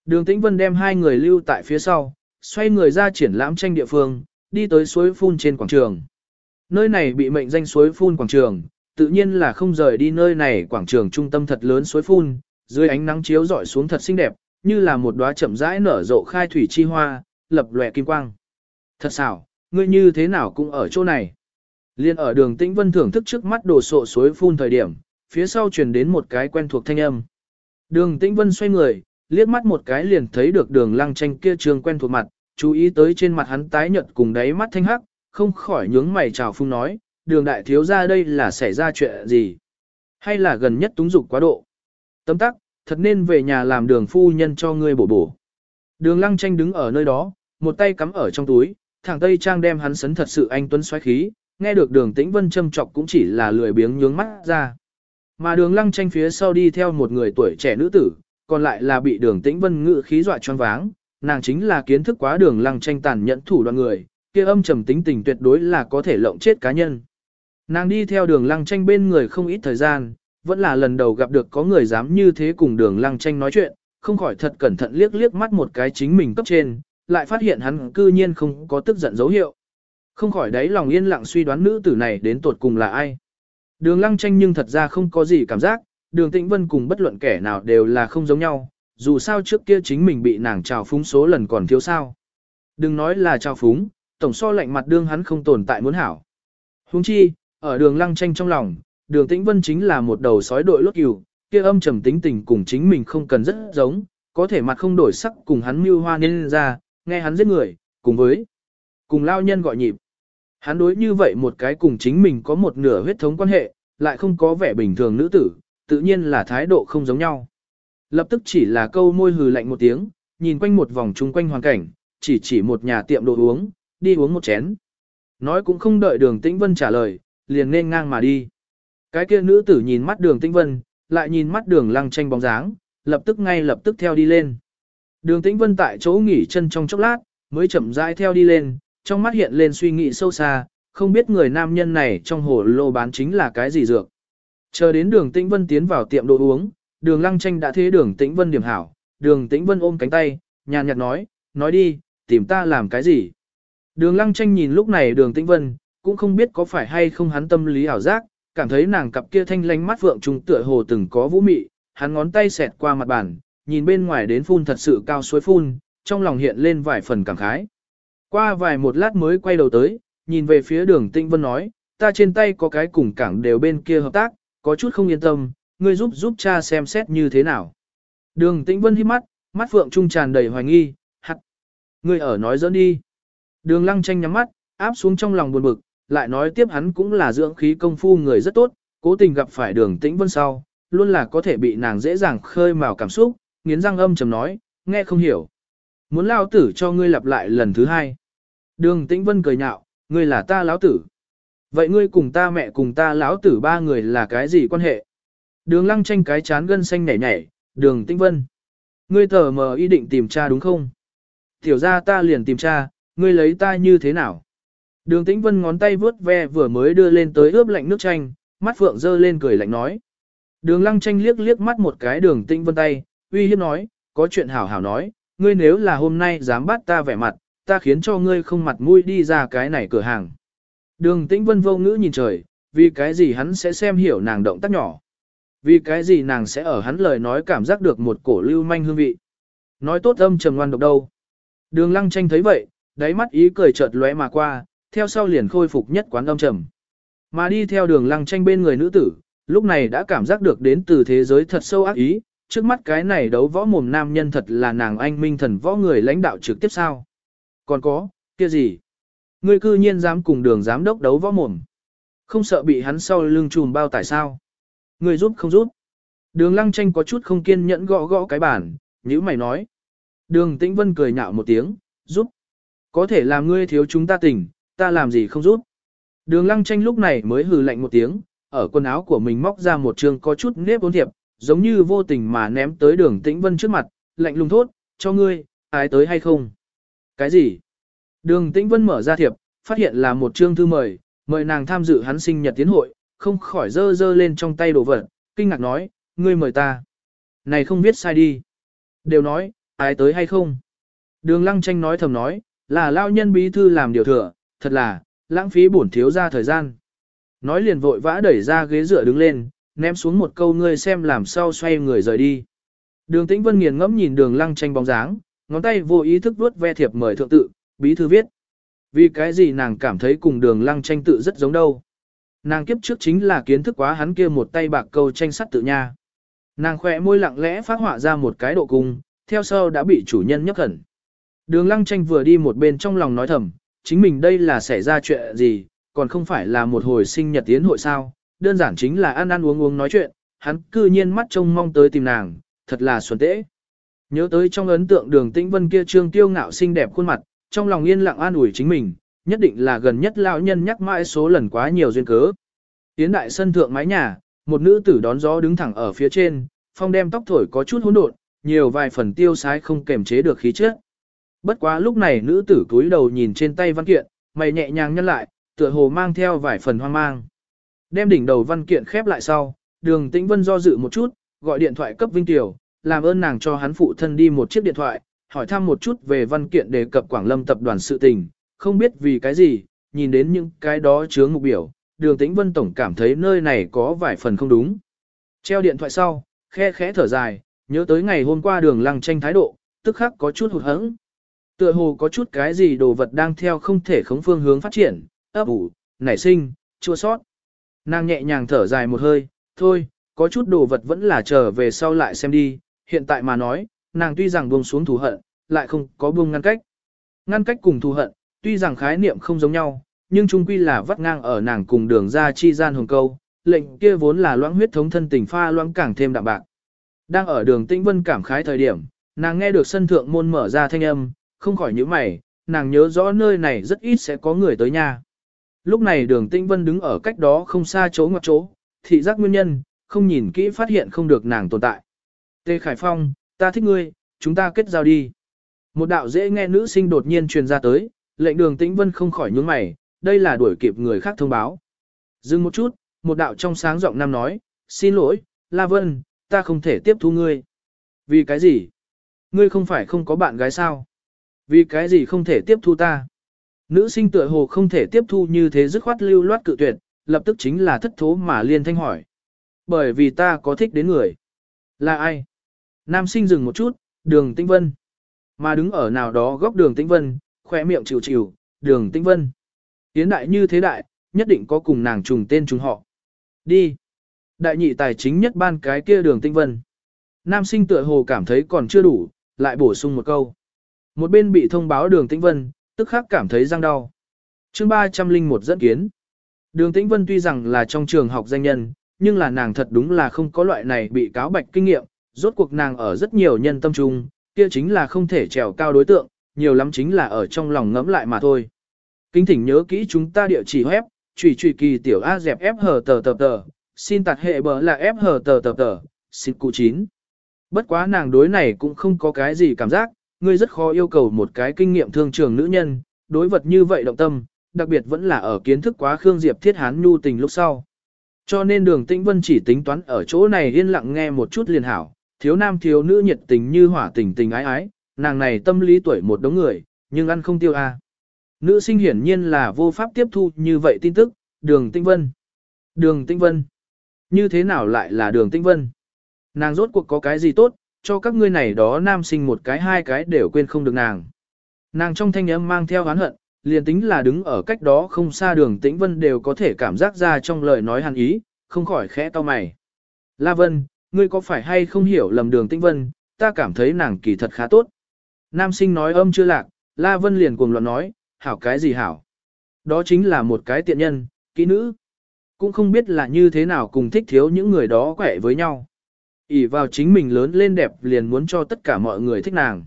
S1: Đường Tĩnh Vân đem hai người lưu tại phía sau, xoay người ra triển lãm tranh địa phương, đi tới suối phun trên quảng trường. Nơi này bị mệnh danh suối phun quảng trường, tự nhiên là không rời đi nơi này quảng trường trung tâm thật lớn suối phun, dưới ánh nắng chiếu rọi xuống thật xinh đẹp, như là một đóa chậm rãi nở rộ khai thủy chi hoa, lập lòe kim quang. Thật xảo, ngươi như thế nào cũng ở chỗ này. Liên ở đường Tĩnh Vân thưởng thức trước mắt đồ sộ suối phun thời điểm, phía sau truyền đến một cái quen thuộc thanh âm. Đường Tĩnh Vân xoay người, liếc mắt một cái liền thấy được đường lăng tranh kia trường quen thuộc mặt, chú ý tới trên mặt hắn tái nhợt cùng đáy mắt thanh hắc, không khỏi nhướng mày chào phung nói, đường đại thiếu ra đây là xảy ra chuyện gì? Hay là gần nhất túng dục quá độ? Tấm tắc, thật nên về nhà làm đường phu nhân cho ngươi bổ bổ. Đường lăng tranh đứng ở nơi đó, một tay cắm ở trong túi, thẳng tây trang đem hắn sấn thật sự anh tuấn xoáy khí, nghe được đường tĩnh vân châm chọc cũng chỉ là lười biếng nhướng mắt ra. Mà đường lăng tranh phía sau đi theo một người tuổi trẻ nữ tử, còn lại là bị đường tĩnh vân ngự khí dọa choáng váng, nàng chính là kiến thức quá đường lăng tranh tàn nhẫn thủ đoạn người, kia âm trầm tính tình tuyệt đối là có thể lộng chết cá nhân. Nàng đi theo đường lăng tranh bên người không ít thời gian, vẫn là lần đầu gặp được có người dám như thế cùng đường lăng tranh nói chuyện, không khỏi thật cẩn thận liếc liếc mắt một cái chính mình cấp trên, lại phát hiện hắn cư nhiên không có tức giận dấu hiệu. Không khỏi đấy lòng yên lặng suy đoán nữ tử này đến tột cùng là ai. Đường lăng tranh nhưng thật ra không có gì cảm giác, đường tĩnh vân cùng bất luận kẻ nào đều là không giống nhau, dù sao trước kia chính mình bị nàng trào phúng số lần còn thiếu sao. Đừng nói là trào phúng, tổng so lạnh mặt đương hắn không tồn tại muốn hảo. Huống chi, ở đường lăng tranh trong lòng, đường tĩnh vân chính là một đầu sói đội lốt cừu, kia âm trầm tính tình cùng chính mình không cần rất giống, có thể mặt không đổi sắc cùng hắn mưu hoa nên ra, nghe hắn giết người, cùng với cùng lao nhân gọi nhịp. Hắn đối như vậy một cái cùng chính mình có một nửa huyết thống quan hệ, lại không có vẻ bình thường nữ tử, tự nhiên là thái độ không giống nhau. Lập tức chỉ là câu môi hừ lạnh một tiếng, nhìn quanh một vòng chung quanh hoàn cảnh, chỉ chỉ một nhà tiệm đồ uống, đi uống một chén. Nói cũng không đợi đường tĩnh vân trả lời, liền nên ngang mà đi. Cái kia nữ tử nhìn mắt đường tĩnh vân, lại nhìn mắt đường lăng tranh bóng dáng, lập tức ngay lập tức theo đi lên. Đường tĩnh vân tại chỗ nghỉ chân trong chốc lát, mới chậm rãi theo đi lên, trong mắt hiện lên suy nghĩ sâu xa, không biết người nam nhân này trong hồ lô bán chính là cái gì dược. Chờ đến đường tĩnh vân tiến vào tiệm đồ uống, đường lăng tranh đã thế đường tĩnh vân điểm hảo, đường tĩnh vân ôm cánh tay, nhàn nhạt nói, nói đi, tìm ta làm cái gì. Đường lăng tranh nhìn lúc này đường tĩnh vân, cũng không biết có phải hay không hắn tâm lý ảo giác, cảm thấy nàng cặp kia thanh lánh mắt vượng trùng tựa hồ từng có vũ mị, hắn ngón tay xẹt qua mặt bàn, nhìn bên ngoài đến phun thật sự cao suối phun, trong lòng hiện lên vài phần cảm khái. Qua vài một lát mới quay đầu tới, nhìn về phía đường tĩnh vân nói, ta trên tay có cái cùng cảng đều bên kia hợp tác, có chút không yên tâm, ngươi giúp giúp cha xem xét như thế nào. Đường tĩnh vân hít mắt, mắt phượng trung tràn đầy hoài nghi, hắt. Ngươi ở nói dẫn đi. Đường lăng tranh nhắm mắt, áp xuống trong lòng buồn bực, lại nói tiếp hắn cũng là dưỡng khí công phu người rất tốt, cố tình gặp phải đường tĩnh vân sau, luôn là có thể bị nàng dễ dàng khơi mào cảm xúc, nghiến răng âm trầm nói, nghe không hiểu. Muốn lao tử cho ngươi lặp lại lần thứ hai. Đường tĩnh vân cười nhạo, ngươi là ta lão tử. Vậy ngươi cùng ta mẹ cùng ta lão tử ba người là cái gì quan hệ? Đường lăng tranh cái chán gân xanh nhảy nhảy, đường tĩnh vân. Ngươi thở mờ ý định tìm cha đúng không? Tiểu ra ta liền tìm cha, ngươi lấy ta như thế nào? Đường tĩnh vân ngón tay vướt ve vừa mới đưa lên tới ướp lạnh nước chanh, mắt phượng dơ lên cười lạnh nói. Đường lăng tranh liếc liếc mắt một cái đường tĩnh vân tay, uy hiếp nói, có chuyện hảo hảo nói, ngươi nếu là hôm nay dám bắt ta vẻ mặt, ta khiến cho ngươi không mặt mũi đi ra cái này cửa hàng. Đường tĩnh vân vô ngữ nhìn trời, vì cái gì hắn sẽ xem hiểu nàng động tác nhỏ. Vì cái gì nàng sẽ ở hắn lời nói cảm giác được một cổ lưu manh hương vị. Nói tốt âm trầm ngoan độc đâu. Đường lăng tranh thấy vậy, đáy mắt ý cười chợt lóe mà qua, theo sau liền khôi phục nhất quán âm trầm. Mà đi theo đường lăng tranh bên người nữ tử, lúc này đã cảm giác được đến từ thế giới thật sâu ác ý, trước mắt cái này đấu võ mồm nam nhân thật là nàng anh minh thần võ người lãnh đạo trực tiếp sao. Còn có, kia gì? Ngươi cư nhiên dám cùng đường giám đốc đấu võ mồm. Không sợ bị hắn sau lưng trùm bao tại sao? Ngươi giúp không giúp? Đường lăng tranh có chút không kiên nhẫn gõ gõ cái bản, như mày nói. Đường tĩnh vân cười nhạo một tiếng, giúp. Có thể làm ngươi thiếu chúng ta tỉnh, ta làm gì không giúp. Đường lăng tranh lúc này mới hừ lạnh một tiếng, ở quần áo của mình móc ra một trường có chút nếp bốn thiệp, giống như vô tình mà ném tới đường tĩnh vân trước mặt, lạnh lùng thốt, cho ngươi, ai tới hay không? Cái gì? Đường tĩnh vân mở ra thiệp, phát hiện là một chương thư mời, mời nàng tham dự hắn sinh nhật tiến hội, không khỏi dơ dơ lên trong tay đồ vật, kinh ngạc nói, ngươi mời ta. Này không biết sai đi. Đều nói, ai tới hay không? Đường lăng tranh nói thầm nói, là lao nhân bí thư làm điều thừa, thật là, lãng phí bổn thiếu ra thời gian. Nói liền vội vã đẩy ra ghế dựa đứng lên, ném xuống một câu ngươi xem làm sao xoay người rời đi. Đường Tĩnh Vân nghiền ngẫm nhìn đường lăng tranh bóng dáng, ngón tay vô ý thức vuốt ve thiệp mời thượng tự, bí thư viết. Vì cái gì nàng cảm thấy cùng đường lăng tranh tự rất giống đâu. Nàng kiếp trước chính là kiến thức quá hắn kia một tay bạc câu tranh sắt tự nha. Nàng khỏe môi lặng lẽ phát họa ra một cái độ cung, theo sau đã bị chủ nhân nhấc khẩn. Đường lăng tranh vừa đi một bên trong lòng nói thầm, chính mình đây là xảy ra chuyện gì, còn không phải là một hồi sinh nhật tiến hội sao, đơn giản chính là ăn ăn uống uống nói chuyện, hắn cư nhiên mắt trông mong tới tìm nàng, thật là xuân tễ. Nhớ tới trong ấn tượng đường tĩnh vân kia trương tiêu ngạo xinh đẹp khuôn mặt, trong lòng yên lặng an ủi chính mình, nhất định là gần nhất lão nhân nhắc mãi số lần quá nhiều duyên cớ. Tiến đại sân thượng mái nhà, một nữ tử đón gió đứng thẳng ở phía trên, phong đem tóc thổi có chút hỗn độn, nhiều vài phần tiêu sái không kềm chế được khí chất. Bất quá lúc này nữ tử cúi đầu nhìn trên tay văn kiện, mày nhẹ nhàng nhăn lại, tựa hồ mang theo vài phần hoang mang. Đem đỉnh đầu văn kiện khép lại sau, đường tĩnh vân do dự một chút, gọi điện thoại cấp Vinh Tiểu, làm ơn nàng cho hắn phụ thân đi một chiếc điện thoại, hỏi thăm một chút về văn kiện đề cập Quảng Lâm tập đoàn sự tình, không biết vì cái gì, nhìn đến những cái đó chướng mục biểu, đường tĩnh vân tổng cảm thấy nơi này có vài phần không đúng. Treo điện thoại sau, khe khẽ thở dài, nhớ tới ngày hôm qua đường lăng tranh thái độ, tức khắc có chút hụt hẫng. Tựa hồ có chút cái gì đồ vật đang theo không thể khống phương hướng phát triển, ấp ủ, nảy sinh, chua sót. Nàng nhẹ nhàng thở dài một hơi, thôi, có chút đồ vật vẫn là trở về sau lại xem đi, hiện tại mà nói, nàng tuy rằng buông xuống thù hận, lại không có buông ngăn cách. Ngăn cách cùng thù hận, tuy rằng khái niệm không giống nhau, nhưng chung quy là vắt ngang ở nàng cùng đường ra chi gian hồng câu, lệnh kia vốn là loãng huyết thống thân tình pha loãng càng thêm đạm bạc. Đang ở đường Tĩnh Vân cảm khái thời điểm, nàng nghe được sân thượng môn mở ra thanh âm, không khỏi nhíu mày, nàng nhớ rõ nơi này rất ít sẽ có người tới nhà. Lúc này đường Tĩnh Vân đứng ở cách đó không xa chỗ ngoặc chỗ, thị giác nguyên nhân, không nhìn kỹ phát hiện không được nàng tồn tại. Tê Khải Phong, ta thích ngươi, chúng ta kết giao đi. Một đạo dễ nghe nữ sinh đột nhiên truyền ra tới, lệnh đường Tĩnh Vân không khỏi nhướng mày, đây là đuổi kịp người khác thông báo. Dừng một chút, một đạo trong sáng giọng nam nói, xin lỗi, La Vân, ta không thể tiếp thu ngươi. Vì cái gì? Ngươi không phải không có bạn gái sao? Vì cái gì không thể tiếp thu ta? Nữ sinh tựa hồ không thể tiếp thu như thế dứt khoát lưu loát cự tuyệt, lập tức chính là thất thố mà liên thanh hỏi. Bởi vì ta có thích đến người. Là ai? Nam sinh dừng một chút, đường tĩnh vân. Mà đứng ở nào đó góc đường tĩnh vân, khỏe miệng chịu chịu, đường tĩnh vân. Tiến đại như thế đại, nhất định có cùng nàng trùng tên trùng họ. Đi. Đại nhị tài chính nhất ban cái kia đường tĩnh vân. Nam sinh tựa hồ cảm thấy còn chưa đủ, lại bổ sung một câu. Một bên bị thông báo đường tĩnh vân, tức khắc cảm thấy răng đau. chương 301 dẫn kiến. Đường tĩnh vân tuy rằng là trong trường học danh nhân, nhưng là nàng thật đúng là không có loại này bị cáo bạch kinh nghiệm, rốt cuộc nàng ở rất nhiều nhân tâm trung, kia chính là không thể trèo cao đối tượng, nhiều lắm chính là ở trong lòng ngẫm lại mà thôi. Kính thỉnh nhớ kỹ chúng ta địa chỉ web, trùy trùy kỳ tiểu A dẹp F hờ tờ tờ tờ, xin tạt hệ bờ là F hờ tờ tờ tờ, xin cụ chín. Bất quá nàng đối này cũng không có cái gì cảm giác, ngươi rất khó yêu cầu một cái kinh nghiệm thương trường nữ nhân, đối vật như vậy động tâm, đặc biệt vẫn là ở kiến thức quá Khương Diệp thiết hán nhu tình lúc sau. Cho nên đường tĩnh vân chỉ tính toán ở chỗ này yên lặng nghe một chút liền hảo, thiếu nam thiếu nữ nhiệt tình như hỏa tình tình ái ái, nàng này tâm lý tuổi một đống người, nhưng ăn không tiêu a. Nữ sinh hiển nhiên là vô pháp tiếp thu như vậy tin tức, đường tinh vân. Đường tinh vân. Như thế nào lại là đường tinh vân? Nàng rốt cuộc có cái gì tốt, cho các ngươi này đó nam sinh một cái hai cái đều quên không được nàng. Nàng trong thanh âm mang theo oán hận, liền tính là đứng ở cách đó không xa đường tĩnh vân đều có thể cảm giác ra trong lời nói hàn ý, không khỏi khẽ to mày. La Vân, ngươi có phải hay không hiểu lầm đường tĩnh vân, ta cảm thấy nàng kỳ thật khá tốt. Nam sinh nói âm chưa lạc, La Vân liền cuồng loạn nói, hảo cái gì hảo. Đó chính là một cái tiện nhân, kỹ nữ. Cũng không biết là như thế nào cùng thích thiếu những người đó quẻ với nhau ỉ vào chính mình lớn lên đẹp liền muốn cho tất cả mọi người thích nàng.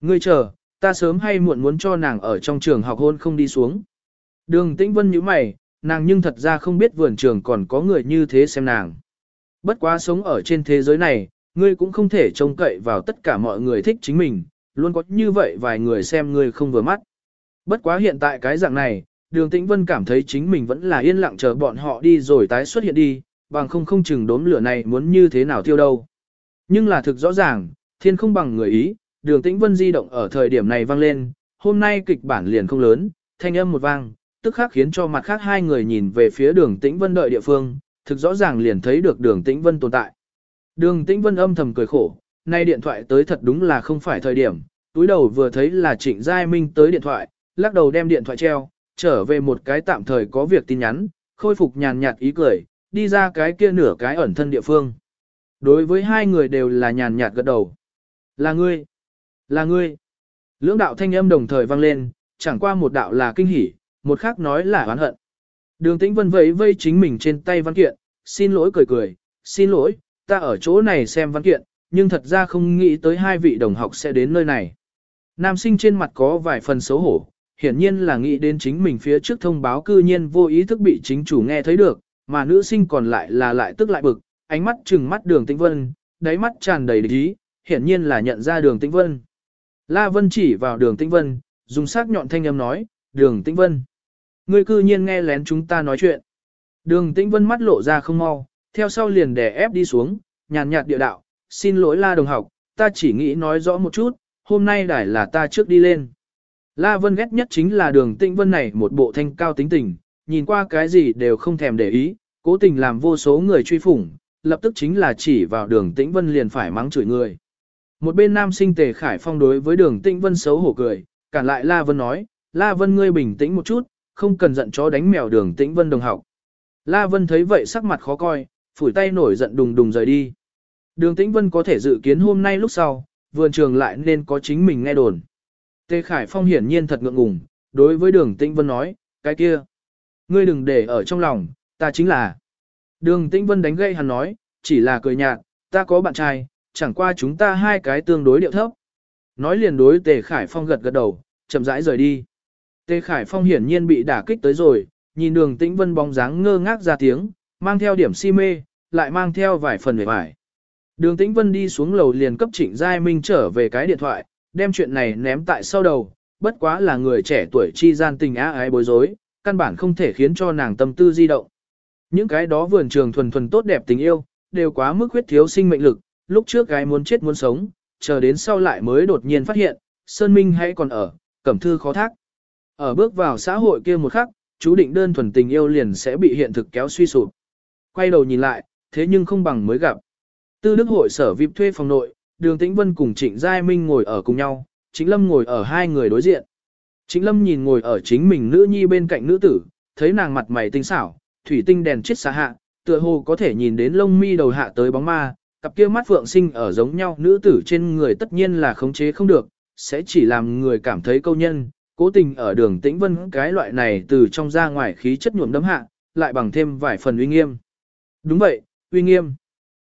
S1: Ngươi chờ, ta sớm hay muộn muốn cho nàng ở trong trường học hôn không đi xuống. Đường tĩnh vân như mày, nàng nhưng thật ra không biết vườn trường còn có người như thế xem nàng. Bất quá sống ở trên thế giới này, ngươi cũng không thể trông cậy vào tất cả mọi người thích chính mình, luôn có như vậy vài người xem ngươi không vừa mắt. Bất quá hiện tại cái dạng này, đường tĩnh vân cảm thấy chính mình vẫn là yên lặng chờ bọn họ đi rồi tái xuất hiện đi, bằng không không chừng đốm lửa này muốn như thế nào tiêu đâu. Nhưng là thực rõ ràng, thiên không bằng người ý, đường tĩnh vân di động ở thời điểm này vang lên, hôm nay kịch bản liền không lớn, thanh âm một vang, tức khắc khiến cho mặt khác hai người nhìn về phía đường tĩnh vân đợi địa phương, thực rõ ràng liền thấy được đường tĩnh vân tồn tại. Đường tĩnh vân âm thầm cười khổ, nay điện thoại tới thật đúng là không phải thời điểm, túi đầu vừa thấy là trịnh giai minh tới điện thoại, lắc đầu đem điện thoại treo, trở về một cái tạm thời có việc tin nhắn, khôi phục nhàn nhạt ý cười, đi ra cái kia nửa cái ẩn thân địa phương. Đối với hai người đều là nhàn nhạt gật đầu. Là ngươi, là ngươi. Lưỡng đạo thanh âm đồng thời vang lên, chẳng qua một đạo là kinh hỉ, một khác nói là oán hận. Đường tĩnh vân vẫy vây chính mình trên tay văn kiện, xin lỗi cười cười, xin lỗi, ta ở chỗ này xem văn kiện, nhưng thật ra không nghĩ tới hai vị đồng học sẽ đến nơi này. Nam sinh trên mặt có vài phần xấu hổ, hiển nhiên là nghĩ đến chính mình phía trước thông báo cư nhiên vô ý thức bị chính chủ nghe thấy được, mà nữ sinh còn lại là lại tức lại bực, ánh mắt trừng mắt đường tĩnh vân, đáy mắt tràn đầy ý, hiển nhiên là nhận ra đường tĩnh vân. La Vân chỉ vào đường tĩnh vân, dùng sắc nhọn thanh âm nói, đường tĩnh vân. Ngươi cư nhiên nghe lén chúng ta nói chuyện. Đường tĩnh vân mắt lộ ra không mau, theo sau liền đè ép đi xuống, nhàn nhạt địa đạo, xin lỗi la đồng học, ta chỉ nghĩ nói rõ một chút, hôm nay đài là ta trước đi lên. La Vân ghét nhất chính là đường tĩnh vân này một bộ thanh cao tính tình, nhìn qua cái gì đều không thèm để ý, cố tình làm vô số người truy phủng, lập tức chính là chỉ vào đường tĩnh vân liền phải mắng chửi người. Một bên nam sinh tề khải phong đối với đường tĩnh vân xấu hổ cười, cản lại La Vân nói, La Vân ngươi bình tĩnh một chút, không cần giận chó đánh mèo đường tĩnh vân đồng học. La Vân thấy vậy sắc mặt khó coi, phủi tay nổi giận đùng đùng rời đi. Đường tĩnh vân có thể dự kiến hôm nay lúc sau, vườn trường lại nên có chính mình nghe đồn. Tề Khải Phong hiển nhiên thật ngượng ngùng, đối với đường tĩnh vân nói, cái kia. Ngươi đừng để ở trong lòng, ta chính là. Đường Tĩnh Vân đánh gây hắn nói, chỉ là cười nhạt, ta có bạn trai, chẳng qua chúng ta hai cái tương đối điệu thấp. Nói liền đối Tề Khải Phong gật gật đầu, chậm rãi rời đi. Tề Khải Phong hiển nhiên bị đả kích tới rồi, nhìn đường tĩnh vân bóng dáng ngơ ngác ra tiếng, mang theo điểm si mê, lại mang theo vài phần vẻ vải. Đường tĩnh vân đi xuống lầu liền cấp trịnh Giai Minh trở về cái điện thoại, đem chuyện này ném tại sau đầu, bất quá là người trẻ tuổi chi gian tình á ái bối rối, căn bản không thể khiến cho nàng tâm tư di động. Những cái đó vườn trường thuần thuần tốt đẹp tình yêu, đều quá mức huyết thiếu sinh mệnh lực, lúc trước gái muốn chết muốn sống, chờ đến sau lại mới đột nhiên phát hiện, Sơn Minh hãy còn ở, cẩm thư khó thác. Ở bước vào xã hội kia một khắc, chú định đơn thuần tình yêu liền sẽ bị hiện thực kéo suy sụp. Quay đầu nhìn lại, thế nhưng không bằng mới gặp. Tư Đức hội sở VIP thuê phòng nội, Đường Tĩnh Vân cùng Trịnh Giai Minh ngồi ở cùng nhau, Trịnh Lâm ngồi ở hai người đối diện. Trịnh Lâm nhìn ngồi ở chính mình nữ nhi bên cạnh nữ tử, thấy nàng mặt mày tinh xảo, thủy tinh đèn chết xa hạ, tựa hồ có thể nhìn đến lông mi đầu hạ tới bóng ma, cặp kia mắt phượng sinh ở giống nhau nữ tử trên người tất nhiên là khống chế không được, sẽ chỉ làm người cảm thấy câu nhân, cố tình ở đường tĩnh vân cái loại này từ trong ra ngoài khí chất nhuộm đấm hạ, lại bằng thêm vài phần uy nghiêm. Đúng vậy, uy nghiêm.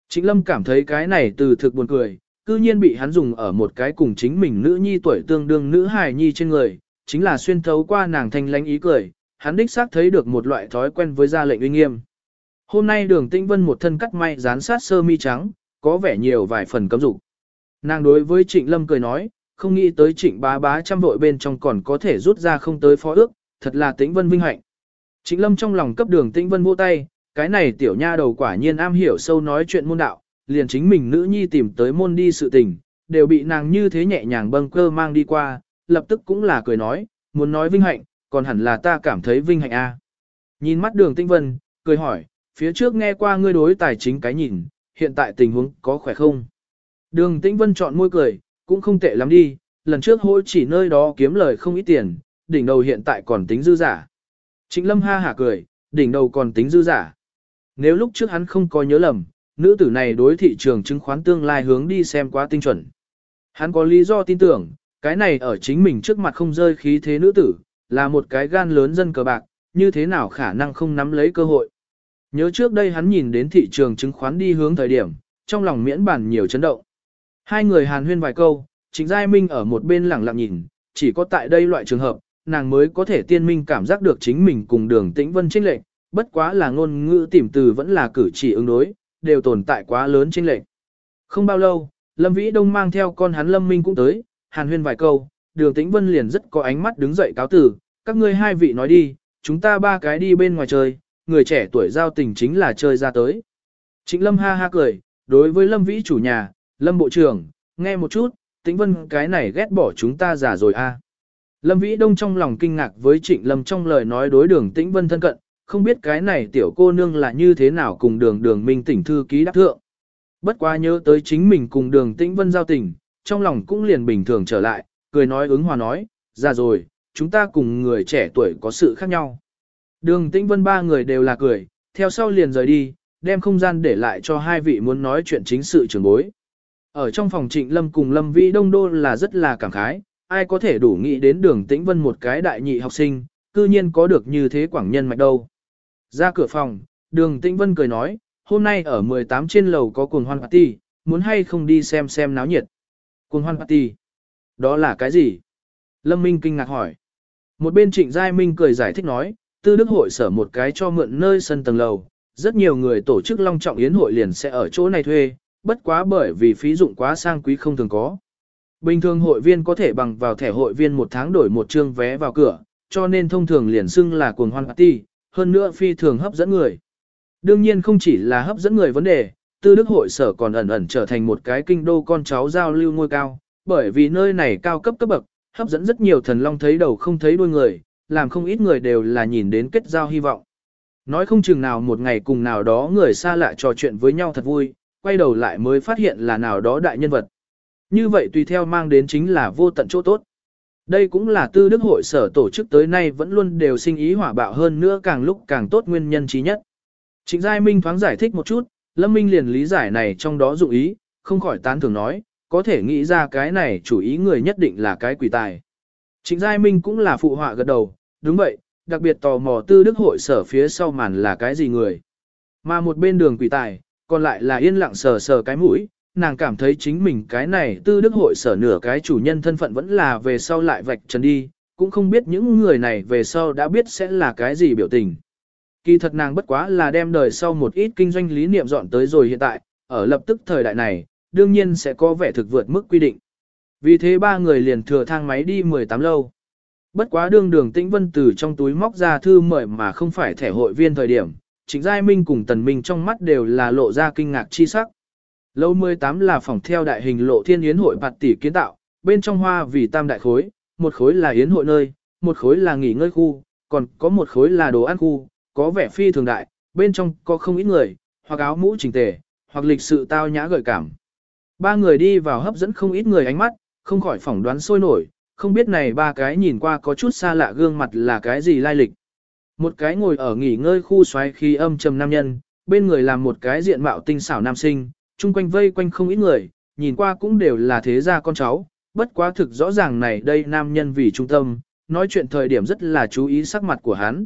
S1: chính Lâm cảm thấy cái này từ thực buồn cười, cư nhiên bị hắn dùng ở một cái cùng chính mình nữ nhi tuổi tương đương nữ hài nhi trên người, chính là xuyên thấu qua nàng thanh lánh ý cười, hắn đích xác thấy được một loại thói quen với gia lệnh uy nghiêm. Hôm nay đường tĩnh vân một thân cắt may dán sát sơ mi trắng, có vẻ nhiều vài phần cấm dục. Nàng đối với Trịnh Lâm cười nói, không nghĩ tới Trịnh bá bá trăm vội bên trong còn có thể rút ra không tới phó ước, thật là tĩnh vân vinh hạnh. Trịnh Lâm trong lòng cấp đường tĩnh vân vô tay, cái này tiểu nha đầu quả nhiên am hiểu sâu nói chuyện môn đạo, liền chính mình nữ nhi tìm tới môn đi sự tình, đều bị nàng như thế nhẹ nhàng bâng cơ mang đi qua, lập tức cũng là cười nói, muốn nói vinh hạnh, còn hẳn là ta cảm thấy vinh hạnh a. Nhìn mắt đường tĩnh vân, cười hỏi, phía trước nghe qua ngươi đối tài chính cái nhìn, hiện tại tình huống có khỏe không? Đường tĩnh vân chọn môi cười, cũng không tệ lắm đi, lần trước hôi chỉ nơi đó kiếm lời không ít tiền, đỉnh đầu hiện tại còn tính dư giả. Trịnh lâm ha hả cười, đỉnh đầu còn tính dư giả. Nếu lúc trước hắn không có nhớ lầm, nữ tử này đối thị trường chứng khoán tương lai hướng đi xem quá tinh chuẩn. Hắn có lý do tin tưởng, cái này ở chính mình trước mặt không rơi khí thế nữ tử, là một cái gan lớn dân cờ bạc, như thế nào khả năng không nắm lấy cơ hội. Nhớ trước đây hắn nhìn đến thị trường chứng khoán đi hướng thời điểm, trong lòng miễn bản nhiều chấn động. Hai người hàn huyên vài câu, Trịnh Giai Minh ở một bên lặng lặng nhìn, chỉ có tại đây loại trường hợp, nàng mới có thể tiên minh cảm giác được chính mình cùng đường tĩnh vân trinh lệnh, bất quá là ngôn ngữ tìm từ vẫn là cử chỉ ứng đối, đều tồn tại quá lớn trinh lệnh. Không bao lâu, Lâm Vĩ Đông mang theo con hắn Lâm Minh cũng tới, hàn huyên vài câu, đường tĩnh vân liền rất có ánh mắt đứng dậy cáo tử, các ngươi hai vị nói đi, chúng ta ba cái đi bên ngoài chơi, người trẻ tuổi giao tình chính là chơi ra tới. Trịnh Lâm ha ha cười, đối với Lâm Vĩ chủ nhà, Lâm Bộ trưởng, nghe một chút, Tĩnh Vân cái này ghét bỏ chúng ta già rồi a. À. Lâm Vĩ Đông trong lòng kinh ngạc với Trịnh Lâm trong lời nói đối đường Tĩnh Vân thân cận, không biết cái này tiểu cô nương là như thế nào cùng đường đường minh tỉnh thư ký đắc thượng. Bất quá nhớ tới chính mình cùng đường Tĩnh Vân giao tình, trong lòng cũng liền bình thường trở lại, cười nói ứng hòa nói, già rồi, chúng ta cùng người trẻ tuổi có sự khác nhau. Đường Tĩnh Vân ba người đều là cười, theo sau liền rời đi, đem không gian để lại cho hai vị muốn nói chuyện chính sự trường bối. Ở trong phòng Trịnh Lâm cùng Lâm Vĩ Đông Đô là rất là cảm khái, ai có thể đủ nghĩ đến đường Tĩnh Vân một cái đại nhị học sinh, cư nhiên có được như thế quảng nhân mạch đâu. Ra cửa phòng, đường Tĩnh Vân cười nói, hôm nay ở 18 trên lầu có cuồng hoan party, muốn hay không đi xem xem náo nhiệt. Cuồng hoan party? Đó là cái gì? Lâm Minh kinh ngạc hỏi. Một bên Trịnh Giai Minh cười giải thích nói, tư đức hội sở một cái cho mượn nơi sân tầng lầu, rất nhiều người tổ chức long trọng yến hội liền sẽ ở chỗ này thuê, bất quá bởi vì phí dụng quá sang quý không thường có. Bình thường hội viên có thể bằng vào thẻ hội viên một tháng đổi một trương vé vào cửa, cho nên thông thường liền xưng là cuồng hoan party, hơn nữa phi thường hấp dẫn người. Đương nhiên không chỉ là hấp dẫn người vấn đề, tư đức hội sở còn ẩn ẩn trở thành một cái kinh đô con cháu giao lưu ngôi cao, bởi vì nơi này cao cấp cấp bậc, hấp dẫn rất nhiều thần long thấy đầu không thấy đuôi người, làm không ít người đều là nhìn đến kết giao hy vọng. Nói không chừng nào một ngày cùng nào đó người xa lạ trò chuyện với nhau thật vui, quay đầu lại mới phát hiện là nào đó đại nhân vật. Như vậy tùy theo mang đến chính là vô tận chỗ tốt. Đây cũng là tư đức hội sở tổ chức tới nay vẫn luôn đều sinh ý hỏa bạo hơn nữa càng lúc càng tốt nguyên nhân trí nhất. Trịnh Giai Minh thoáng giải thích một chút, Lâm Minh liền lý giải này trong đó dụng ý, không khỏi tán thường nói, có thể nghĩ ra cái này chủ ý người nhất định là cái quỷ tài. Trịnh Giai Minh cũng là phụ họa gật đầu, đúng vậy, đặc biệt tò mò tư đức hội sở phía sau màn là cái gì người. Mà một bên đường quỷ tài, còn lại là yên lặng sờ sờ cái mũi, nàng cảm thấy chính mình cái này tư đức hội sở nửa cái chủ nhân thân phận vẫn là về sau lại vạch trần đi, cũng không biết những người này về sau đã biết sẽ là cái gì biểu tình. Kỳ thật nàng bất quá là đem đời sau một ít kinh doanh lý niệm dọn tới rồi hiện tại, ở lập tức thời đại này, đương nhiên sẽ có vẻ thực vượt mức quy định. Vì thế ba người liền thừa thang máy đi 18 lâu. Bất quá đương đường tĩnh vân từ trong túi móc ra thư mời mà không phải thẻ hội viên thời điểm, Trịnh Giai Minh cùng Tần Minh trong mắt đều là lộ ra kinh ngạc chi sắc. Lâu 18 là phòng theo đại hình lộ thiên yến hội bạt tỷ kiến tạo, bên trong hoa vì tam đại khối, một khối là yến hội nơi, một khối là nghỉ ngơi khu, còn có một khối là đồ ăn khu, có vẻ phi thường đại, bên trong có không ít người, hoặc áo mũ chỉnh tề, hoặc lịch sự tao nhã gợi cảm. Ba người đi vào hấp dẫn không ít người ánh mắt, không khỏi phỏng đoán sôi nổi, không biết này ba cái nhìn qua có chút xa lạ gương mặt là cái gì lai lịch. Một cái ngồi ở nghỉ ngơi khu xoáy khí âm trầm nam nhân, bên người làm một cái diện mạo tinh xảo nam sinh, chung quanh vây quanh không ít người, nhìn qua cũng đều là thế gia con cháu, bất quá thực rõ ràng này đây nam nhân vì trung tâm, nói chuyện thời điểm rất là chú ý sắc mặt của hắn.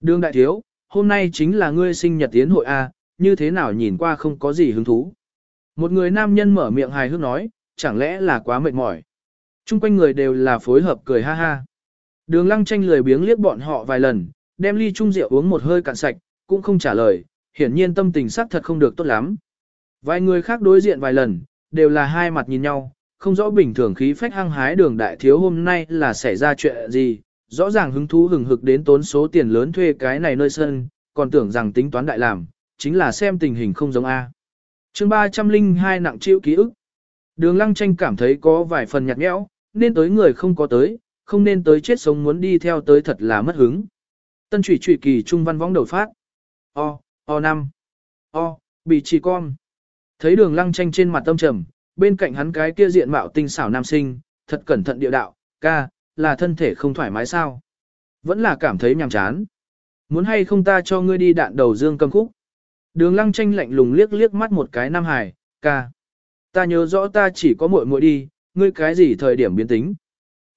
S1: đương đại thiếu, hôm nay chính là ngươi sinh nhật tiến hội A, như thế nào nhìn qua không có gì hứng thú. Một người nam nhân mở miệng hài hước nói, chẳng lẽ là quá mệt mỏi. Trung quanh người đều là phối hợp cười ha ha. Đường lăng tranh lười biếng liếc bọn họ vài lần, đem ly chung rượu uống một hơi cạn sạch, cũng không trả lời, hiển nhiên tâm tình sắc thật không được tốt lắm. Vài người khác đối diện vài lần, đều là hai mặt nhìn nhau, không rõ bình thường khí phách hăng hái đường đại thiếu hôm nay là xảy ra chuyện gì, rõ ràng hứng thú hừng hực đến tốn số tiền lớn thuê cái này nơi sân, còn tưởng rằng tính toán đại làm, chính là xem tình hình không giống A. chương 302 nặng chịu ký ức. Đường lăng tranh cảm thấy có vài phần nhạt nhẽo, nên tới người không có tới, không nên tới chết sống muốn đi theo tới thật là mất hứng. Tân trụy trụy kỳ trung văn võng đầu phát. O, O năm. O, bị trì con. Thấy đường lăng tranh trên mặt tâm trầm, bên cạnh hắn cái kia diện mạo tinh xảo nam sinh, thật cẩn thận địa đạo, ca, là thân thể không thoải mái sao? Vẫn là cảm thấy nhàm chán. Muốn hay không ta cho ngươi đi đạn đầu dương cầm khúc? Đường lăng tranh lạnh lùng liếc liếc mắt một cái nam hải, ca. Ta nhớ rõ ta chỉ có muội muội đi, ngươi cái gì thời điểm biến tính.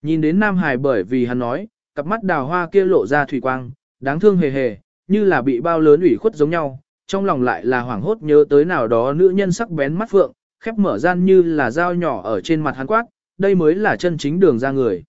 S1: Nhìn đến nam hải bởi vì hắn nói, cặp mắt đào hoa kia lộ ra thủy quang, đáng thương hề hề, như là bị bao lớn ủy khuất giống nhau, trong lòng lại là hoảng hốt nhớ tới nào đó nữ nhân sắc bén mắt phượng, khép mở gian như là dao nhỏ ở trên mặt hắn quát, đây mới là chân chính đường ra người.